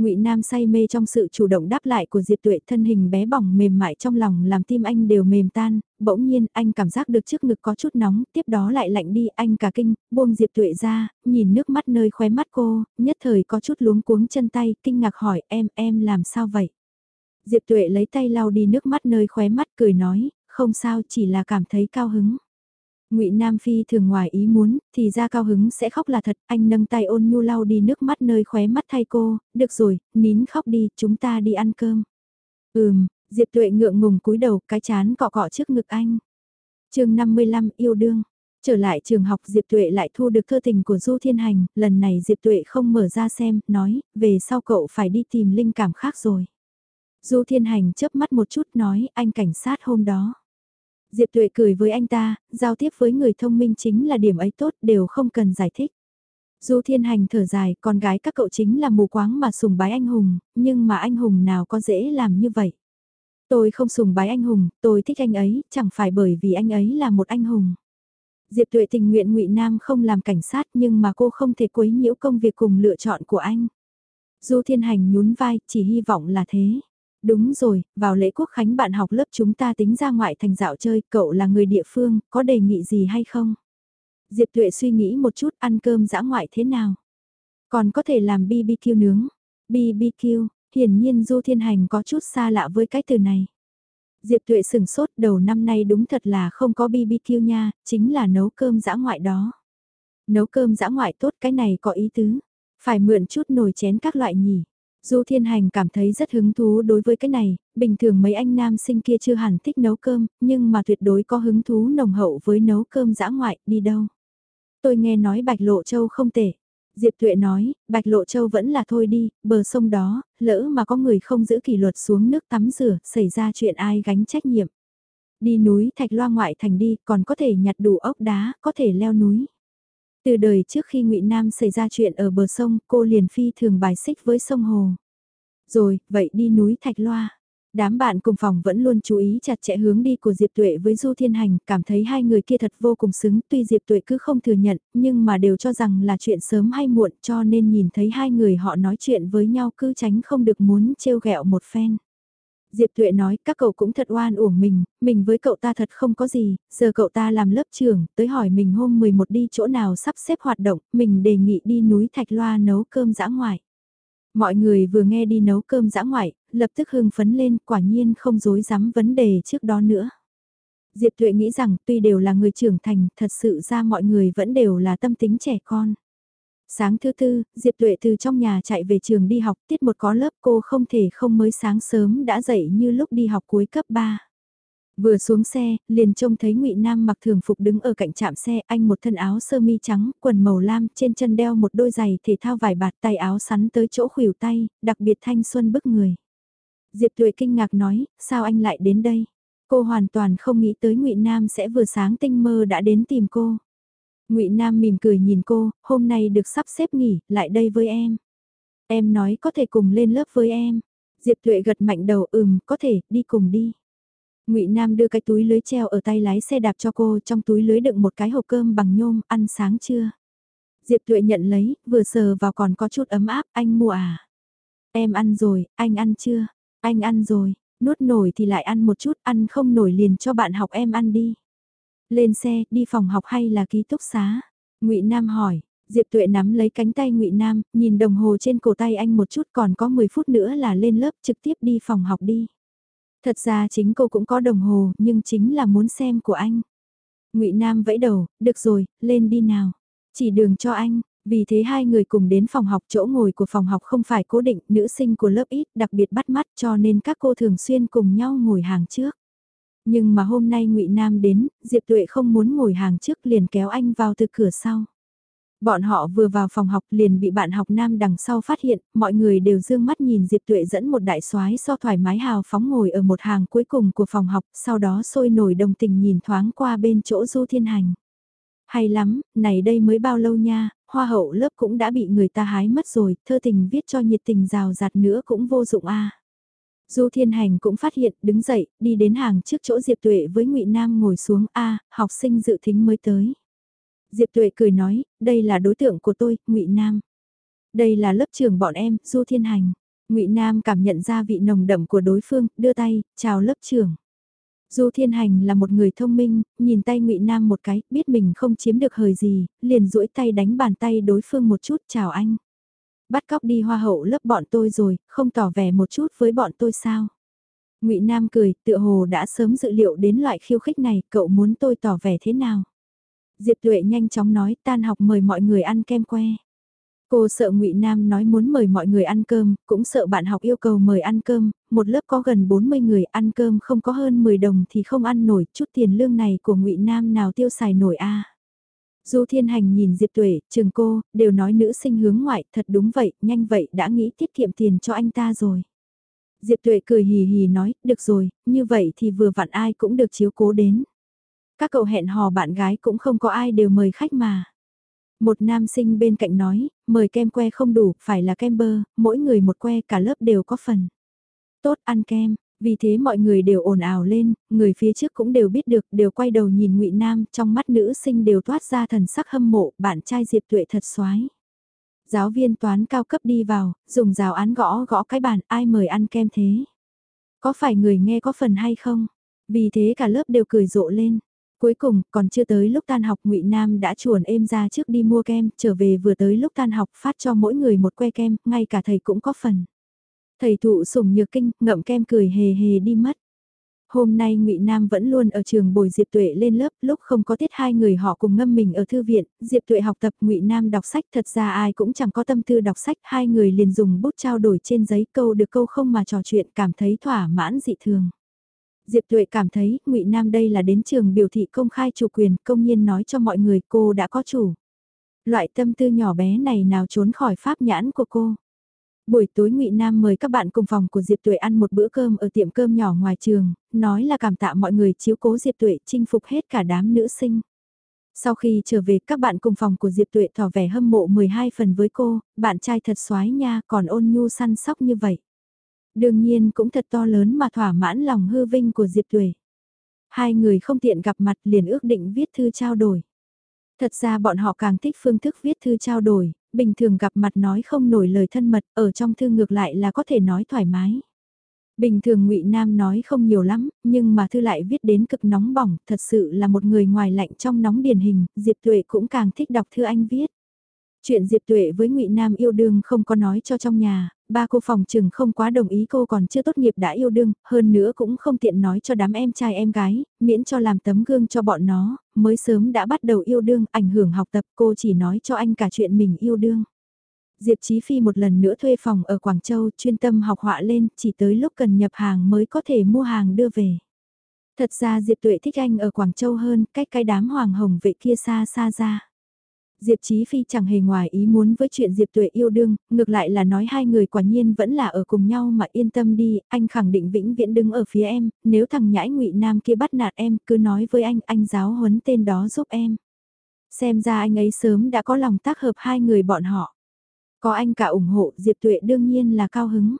Ngụy Nam say mê trong sự chủ động đáp lại của Diệp Tuệ thân hình bé bỏng mềm mại trong lòng làm tim anh đều mềm tan, bỗng nhiên anh cảm giác được trước ngực có chút nóng, tiếp đó lại lạnh đi, anh cả kinh, buông Diệp Tuệ ra, nhìn nước mắt nơi khóe mắt cô, nhất thời có chút luống cuống chân tay, kinh ngạc hỏi em, em làm sao vậy? Diệp Tuệ lấy tay lau đi nước mắt nơi khóe mắt cười nói, không sao chỉ là cảm thấy cao hứng. Ngụy Nam Phi thường ngoài ý muốn, thì ra cao hứng sẽ khóc là thật, anh nâng tay ôn nhu lau đi nước mắt nơi khóe mắt thay cô, được rồi, nín khóc đi, chúng ta đi ăn cơm. Ừm, Diệp Tuệ ngượng ngùng cúi đầu, cái chán cọ cọ trước ngực anh. chương 55 yêu đương. Trở lại trường học Diệp Tuệ lại thu được thơ tình của Du Thiên Hành, lần này Diệp Tuệ không mở ra xem, nói, về sau cậu phải đi tìm linh cảm khác rồi. Du Thiên Hành chớp mắt một chút nói, anh cảnh sát hôm đó. Diệp Tuệ cười với anh ta, giao tiếp với người thông minh chính là điểm ấy tốt, đều không cần giải thích. Du Thiên Hành thở dài, con gái các cậu chính là mù quáng mà sùng bái anh hùng, nhưng mà anh hùng nào có dễ làm như vậy. Tôi không sùng bái anh hùng, tôi thích anh ấy, chẳng phải bởi vì anh ấy là một anh hùng. Diệp Tuệ tình nguyện Ngụy Nam không làm cảnh sát nhưng mà cô không thể quấy nhiễu công việc cùng lựa chọn của anh. Du Thiên Hành nhún vai, chỉ hy vọng là thế. Đúng rồi, vào lễ quốc khánh bạn học lớp chúng ta tính ra ngoại thành dạo chơi, cậu là người địa phương, có đề nghị gì hay không? Diệp Tuệ suy nghĩ một chút ăn cơm dã ngoại thế nào? Còn có thể làm BBQ nướng. BBQ, hiển nhiên Du Thiên Hành có chút xa lạ với cái từ này. Diệp Tuệ sừng sốt đầu năm nay đúng thật là không có BBQ nha, chính là nấu cơm dã ngoại đó. Nấu cơm dã ngoại tốt cái này có ý tứ. Phải mượn chút nồi chén các loại nhỉ. Du Thiên Hành cảm thấy rất hứng thú đối với cái này, bình thường mấy anh nam sinh kia chưa hẳn thích nấu cơm, nhưng mà tuyệt đối có hứng thú nồng hậu với nấu cơm dã ngoại, đi đâu. Tôi nghe nói Bạch Lộ Châu không tệ. Diệp Thuệ nói, Bạch Lộ Châu vẫn là thôi đi, bờ sông đó, lỡ mà có người không giữ kỷ luật xuống nước tắm rửa, xảy ra chuyện ai gánh trách nhiệm. Đi núi thạch loa ngoại thành đi, còn có thể nhặt đủ ốc đá, có thể leo núi. Từ đời trước khi ngụy Nam xảy ra chuyện ở bờ sông, cô liền phi thường bài xích với sông Hồ. Rồi, vậy đi núi Thạch Loa. Đám bạn cùng phòng vẫn luôn chú ý chặt chẽ hướng đi của Diệp Tuệ với Du Thiên Hành, cảm thấy hai người kia thật vô cùng xứng, tuy Diệp Tuệ cứ không thừa nhận, nhưng mà đều cho rằng là chuyện sớm hay muộn cho nên nhìn thấy hai người họ nói chuyện với nhau cứ tránh không được muốn trêu ghẹo một phen. Diệp Tuệ nói các cậu cũng thật oan uổng mình, mình với cậu ta thật không có gì, giờ cậu ta làm lớp trưởng, tới hỏi mình hôm 11 đi chỗ nào sắp xếp hoạt động, mình đề nghị đi núi Thạch Loa nấu cơm dã ngoại. Mọi người vừa nghe đi nấu cơm dã ngoại, lập tức hưng phấn lên, quả nhiên không dối dám vấn đề trước đó nữa. Diệp Tuệ nghĩ rằng tuy đều là người trưởng thành, thật sự ra mọi người vẫn đều là tâm tính trẻ con. Sáng thứ tư, Diệp Tuệ từ trong nhà chạy về trường đi học, tiết một có lớp cô không thể không mới sáng sớm đã dậy như lúc đi học cuối cấp 3. Vừa xuống xe, liền trông thấy Ngụy Nam mặc thường phục đứng ở cạnh trạm xe, anh một thân áo sơ mi trắng, quần màu lam, trên chân đeo một đôi giày thể thao vải bạt tay áo sắn tới chỗ khuỷu tay, đặc biệt thanh xuân bức người. Diệp Tuệ kinh ngạc nói, sao anh lại đến đây? Cô hoàn toàn không nghĩ tới Ngụy Nam sẽ vừa sáng tinh mơ đã đến tìm cô. Ngụy Nam mỉm cười nhìn cô, hôm nay được sắp xếp nghỉ, lại đây với em. Em nói có thể cùng lên lớp với em. Diệp Tuệ gật mạnh đầu ừm, có thể, đi cùng đi. Ngụy Nam đưa cái túi lưới treo ở tay lái xe đạp cho cô, trong túi lưới đựng một cái hộp cơm bằng nhôm, ăn sáng chưa? Diệp Tuệ nhận lấy, vừa sờ vào còn có chút ấm áp, anh mua à? Em ăn rồi, anh ăn chưa? Anh ăn rồi, nuốt nổi thì lại ăn một chút, ăn không nổi liền cho bạn học em ăn đi. Lên xe, đi phòng học hay là ký túc xá? Ngụy Nam hỏi. Diệp Tuệ nắm lấy cánh tay Ngụy Nam, nhìn đồng hồ trên cổ tay anh một chút còn có 10 phút nữa là lên lớp trực tiếp đi phòng học đi. Thật ra chính cô cũng có đồng hồ, nhưng chính là muốn xem của anh. Ngụy Nam vẫy đầu, được rồi, lên đi nào. Chỉ đường cho anh, vì thế hai người cùng đến phòng học chỗ ngồi của phòng học không phải cố định, nữ sinh của lớp ít đặc biệt bắt mắt cho nên các cô thường xuyên cùng nhau ngồi hàng trước. Nhưng mà hôm nay ngụy Nam đến, Diệp Tuệ không muốn ngồi hàng trước liền kéo anh vào từ cửa sau. Bọn họ vừa vào phòng học liền bị bạn học nam đằng sau phát hiện, mọi người đều dương mắt nhìn Diệp Tuệ dẫn một đại soái so thoải mái hào phóng ngồi ở một hàng cuối cùng của phòng học, sau đó sôi nổi đồng tình nhìn thoáng qua bên chỗ Du Thiên Hành. Hay lắm, này đây mới bao lâu nha, hoa hậu lớp cũng đã bị người ta hái mất rồi, thơ tình viết cho nhiệt tình rào rạt nữa cũng vô dụng a. Du Thiên Hành cũng phát hiện, đứng dậy, đi đến hàng trước chỗ Diệp Tuệ với Ngụy Nam ngồi xuống a, học sinh dự thính mới tới. Diệp Tuệ cười nói, đây là đối tượng của tôi, Ngụy Nam. Đây là lớp trưởng bọn em, Du Thiên Hành. Ngụy Nam cảm nhận ra vị nồng đậm của đối phương, đưa tay, chào lớp trưởng. Du Thiên Hành là một người thông minh, nhìn tay Ngụy Nam một cái, biết mình không chiếm được hời gì, liền duỗi tay đánh bàn tay đối phương một chút, chào anh. Bắt cóc đi hoa hậu lớp bọn tôi rồi, không tỏ vẻ một chút với bọn tôi sao? Ngụy Nam cười, tựa hồ đã sớm dự liệu đến loại khiêu khích này, cậu muốn tôi tỏ vẻ thế nào? Diệp Tuệ nhanh chóng nói tan học mời mọi người ăn kem que. Cô sợ Ngụy Nam nói muốn mời mọi người ăn cơm, cũng sợ bạn học yêu cầu mời ăn cơm, một lớp có gần 40 người ăn cơm không có hơn 10 đồng thì không ăn nổi, chút tiền lương này của Ngụy Nam nào tiêu xài nổi a. Du Thiên Hành nhìn Diệp Tuệ, trường cô, đều nói nữ sinh hướng ngoại, thật đúng vậy, nhanh vậy đã nghĩ tiết kiệm tiền cho anh ta rồi. Diệp Tuệ cười hì hì nói, được rồi, như vậy thì vừa vặn ai cũng được chiếu cố đến. Các cậu hẹn hò bạn gái cũng không có ai đều mời khách mà. Một nam sinh bên cạnh nói, mời kem que không đủ, phải là kem bơ, mỗi người một que cả lớp đều có phần. Tốt ăn kem, vì thế mọi người đều ồn ào lên, người phía trước cũng đều biết được, đều quay đầu nhìn ngụy Nam, trong mắt nữ sinh đều toát ra thần sắc hâm mộ, bạn trai Diệp Tuệ thật xoái. Giáo viên toán cao cấp đi vào, dùng rào án gõ gõ cái bàn, ai mời ăn kem thế? Có phải người nghe có phần hay không? Vì thế cả lớp đều cười rộ lên. Cuối cùng, còn chưa tới lúc tan học ngụy Nam đã chuồn êm ra trước đi mua kem, trở về vừa tới lúc tan học phát cho mỗi người một que kem, ngay cả thầy cũng có phần. Thầy thụ sùng nhược kinh, ngậm kem cười hề hề đi mất. Hôm nay ngụy Nam vẫn luôn ở trường bồi Diệp Tuệ lên lớp, lúc không có tiết hai người họ cùng ngâm mình ở thư viện, Diệp Tuệ học tập ngụy Nam đọc sách, thật ra ai cũng chẳng có tâm tư đọc sách, hai người liền dùng bút trao đổi trên giấy câu được câu không mà trò chuyện cảm thấy thỏa mãn dị thường. Diệp Tuệ cảm thấy, ngụy Nam đây là đến trường biểu thị công khai chủ quyền, công nhiên nói cho mọi người cô đã có chủ. Loại tâm tư nhỏ bé này nào trốn khỏi pháp nhãn của cô. Buổi tối ngụy Nam mời các bạn cùng phòng của Diệp Tuệ ăn một bữa cơm ở tiệm cơm nhỏ ngoài trường, nói là cảm tạ mọi người chiếu cố Diệp Tuệ chinh phục hết cả đám nữ sinh. Sau khi trở về các bạn cùng phòng của Diệp Tuệ tỏ vẻ hâm mộ 12 phần với cô, bạn trai thật xoái nha còn ôn nhu săn sóc như vậy. Đương nhiên cũng thật to lớn mà thỏa mãn lòng hư vinh của Diệp Tuệ. Hai người không tiện gặp mặt liền ước định viết thư trao đổi. Thật ra bọn họ càng thích phương thức viết thư trao đổi, bình thường gặp mặt nói không nổi lời thân mật, ở trong thư ngược lại là có thể nói thoải mái. Bình thường ngụy Nam nói không nhiều lắm, nhưng mà thư lại viết đến cực nóng bỏng, thật sự là một người ngoài lạnh trong nóng điển hình, Diệp Tuệ cũng càng thích đọc thư anh viết. Chuyện Diệp Tuệ với ngụy Nam yêu đương không có nói cho trong nhà, ba cô phòng trừng không quá đồng ý cô còn chưa tốt nghiệp đã yêu đương, hơn nữa cũng không tiện nói cho đám em trai em gái, miễn cho làm tấm gương cho bọn nó, mới sớm đã bắt đầu yêu đương, ảnh hưởng học tập cô chỉ nói cho anh cả chuyện mình yêu đương. Diệp Chí Phi một lần nữa thuê phòng ở Quảng Châu chuyên tâm học họa lên, chỉ tới lúc cần nhập hàng mới có thể mua hàng đưa về. Thật ra Diệp Tuệ thích anh ở Quảng Châu hơn, cách cái đám hoàng hồng vệ kia xa xa ra. Diệp Chí Phi chẳng hề ngoài ý muốn với chuyện Diệp Tuệ yêu đương, ngược lại là nói hai người quả nhiên vẫn là ở cùng nhau mà yên tâm đi, anh khẳng định vĩnh viễn đứng ở phía em, nếu thằng nhãi ngụy Nam kia bắt nạt em, cứ nói với anh, anh giáo huấn tên đó giúp em. Xem ra anh ấy sớm đã có lòng tác hợp hai người bọn họ. Có anh cả ủng hộ, Diệp Tuệ đương nhiên là cao hứng.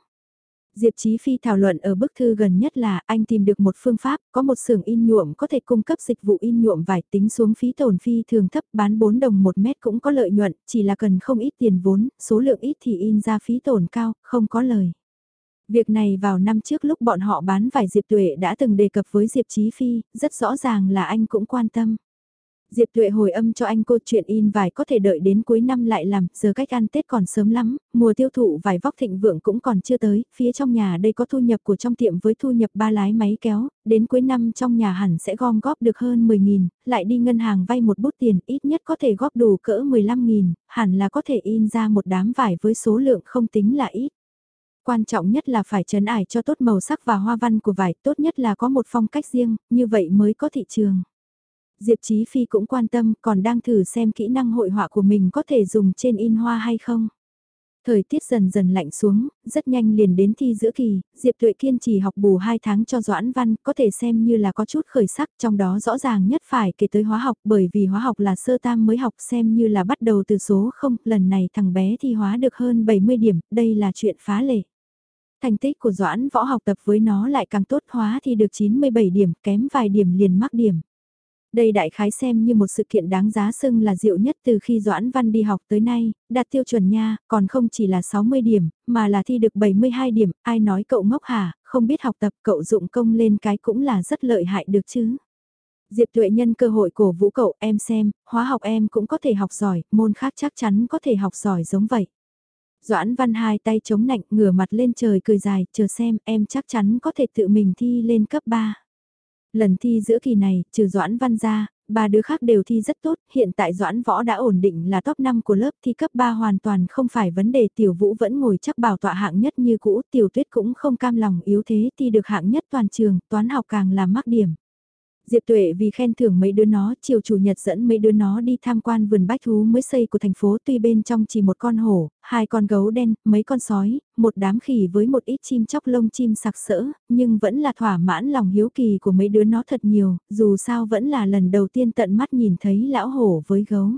Diệp Chí Phi thảo luận ở bức thư gần nhất là anh tìm được một phương pháp, có một xưởng in nhuộm có thể cung cấp dịch vụ in nhuộm vải tính xuống phí tổn phi thường thấp bán 4 đồng một mét cũng có lợi nhuận, chỉ là cần không ít tiền vốn, số lượng ít thì in ra phí tổn cao, không có lời. Việc này vào năm trước lúc bọn họ bán vải Diệp Tuệ đã từng đề cập với Diệp Chí Phi, rất rõ ràng là anh cũng quan tâm. Diệp Tuệ hồi âm cho anh cô chuyện in vải có thể đợi đến cuối năm lại làm, giờ cách ăn Tết còn sớm lắm, mùa tiêu thụ vải vóc thịnh vượng cũng còn chưa tới, phía trong nhà đây có thu nhập của trong tiệm với thu nhập ba lái máy kéo, đến cuối năm trong nhà hẳn sẽ gom góp được hơn 10.000, lại đi ngân hàng vay một bút tiền ít nhất có thể góp đủ cỡ 15.000, hẳn là có thể in ra một đám vải với số lượng không tính là ít. Quan trọng nhất là phải trấn ải cho tốt màu sắc và hoa văn của vải, tốt nhất là có một phong cách riêng, như vậy mới có thị trường. Diệp Chí Phi cũng quan tâm còn đang thử xem kỹ năng hội họa của mình có thể dùng trên in hoa hay không. Thời tiết dần dần lạnh xuống, rất nhanh liền đến thi giữa kỳ, Diệp Tuệ kiên trì học bù 2 tháng cho Doãn Văn, có thể xem như là có chút khởi sắc, trong đó rõ ràng nhất phải kể tới hóa học bởi vì hóa học là sơ tam mới học xem như là bắt đầu từ số 0, lần này thằng bé thi hóa được hơn 70 điểm, đây là chuyện phá lệ. Thành tích của Doãn võ học tập với nó lại càng tốt hóa thì được 97 điểm, kém vài điểm liền mắc điểm. Đây đại khái xem như một sự kiện đáng giá xưng là diệu nhất từ khi Doãn Văn đi học tới nay, đạt tiêu chuẩn nha, còn không chỉ là 60 điểm, mà là thi được 72 điểm, ai nói cậu ngốc hả, không biết học tập cậu dụng công lên cái cũng là rất lợi hại được chứ. Diệp Tuệ nhân cơ hội cổ vũ cậu em xem, hóa học em cũng có thể học giỏi, môn khác chắc chắn có thể học giỏi giống vậy. Doãn Văn hai tay chống nạnh ngửa mặt lên trời cười dài, chờ xem em chắc chắn có thể tự mình thi lên cấp 3. Lần thi giữa kỳ này, trừ Doãn Văn ra, ba đứa khác đều thi rất tốt, hiện tại Doãn Võ đã ổn định là top 5 của lớp thi cấp 3 hoàn toàn không phải vấn đề tiểu vũ vẫn ngồi chắc bảo tọa hạng nhất như cũ, tiểu tuyết cũng không cam lòng yếu thế thi được hạng nhất toàn trường, toán học càng là mắc điểm. Diệp Tuệ vì khen thưởng mấy đứa nó, chiều chủ nhật dẫn mấy đứa nó đi tham quan vườn bách thú mới xây của thành phố tuy bên trong chỉ một con hổ, hai con gấu đen, mấy con sói, một đám khỉ với một ít chim chóc lông chim sặc sỡ, nhưng vẫn là thỏa mãn lòng hiếu kỳ của mấy đứa nó thật nhiều, dù sao vẫn là lần đầu tiên tận mắt nhìn thấy lão hổ với gấu.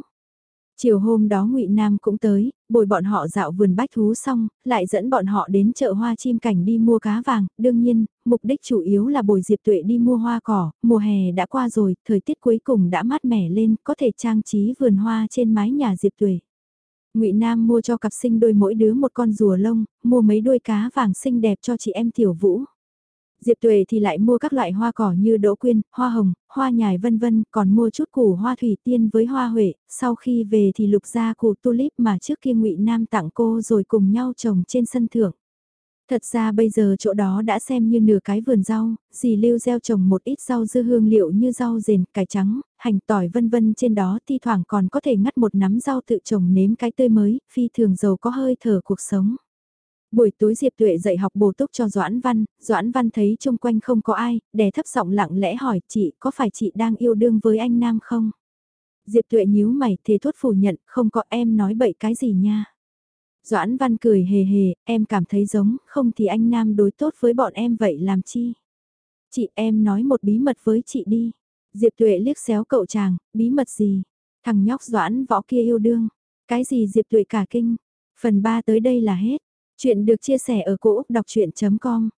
Chiều hôm đó ngụy Nam cũng tới, bồi bọn họ dạo vườn bách thú xong, lại dẫn bọn họ đến chợ hoa chim cảnh đi mua cá vàng, đương nhiên, mục đích chủ yếu là bồi Diệp Tuệ đi mua hoa cỏ, mùa hè đã qua rồi, thời tiết cuối cùng đã mát mẻ lên, có thể trang trí vườn hoa trên mái nhà Diệp Tuệ. Ngụy Nam mua cho cặp sinh đôi mỗi đứa một con rùa lông, mua mấy đôi cá vàng xinh đẹp cho chị em Tiểu Vũ. Diệp Tuệ thì lại mua các loại hoa cỏ như đỗ quyên, hoa hồng, hoa nhài vân vân, còn mua chút củ hoa thủy tiên với hoa huệ, sau khi về thì lục ra củ tulip mà trước kia ngụy Nam tặng cô rồi cùng nhau trồng trên sân thượng. Thật ra bây giờ chỗ đó đã xem như nửa cái vườn rau, dì lưu gieo trồng một ít rau dưa hương liệu như rau rền, cải trắng, hành tỏi vân vân trên đó thi thoảng còn có thể ngắt một nắm rau tự trồng nếm cái tươi mới, phi thường giàu có hơi thở cuộc sống. Buổi tối Diệp Tuệ dạy học bổ túc cho Doãn Văn, Doãn Văn thấy chung quanh không có ai, đè thấp giọng lặng lẽ hỏi chị có phải chị đang yêu đương với anh Nam không? Diệp Tuệ nhíu mày thế thốt phủ nhận không có em nói bậy cái gì nha. Doãn Văn cười hề hề, em cảm thấy giống, không thì anh Nam đối tốt với bọn em vậy làm chi? Chị em nói một bí mật với chị đi. Diệp Tuệ liếc xéo cậu chàng, bí mật gì? Thằng nhóc Doãn võ kia yêu đương. Cái gì Diệp Tuệ cả kinh? Phần 3 tới đây là hết. Chuyện được chia sẻ ở cỗ đọc chuyện.com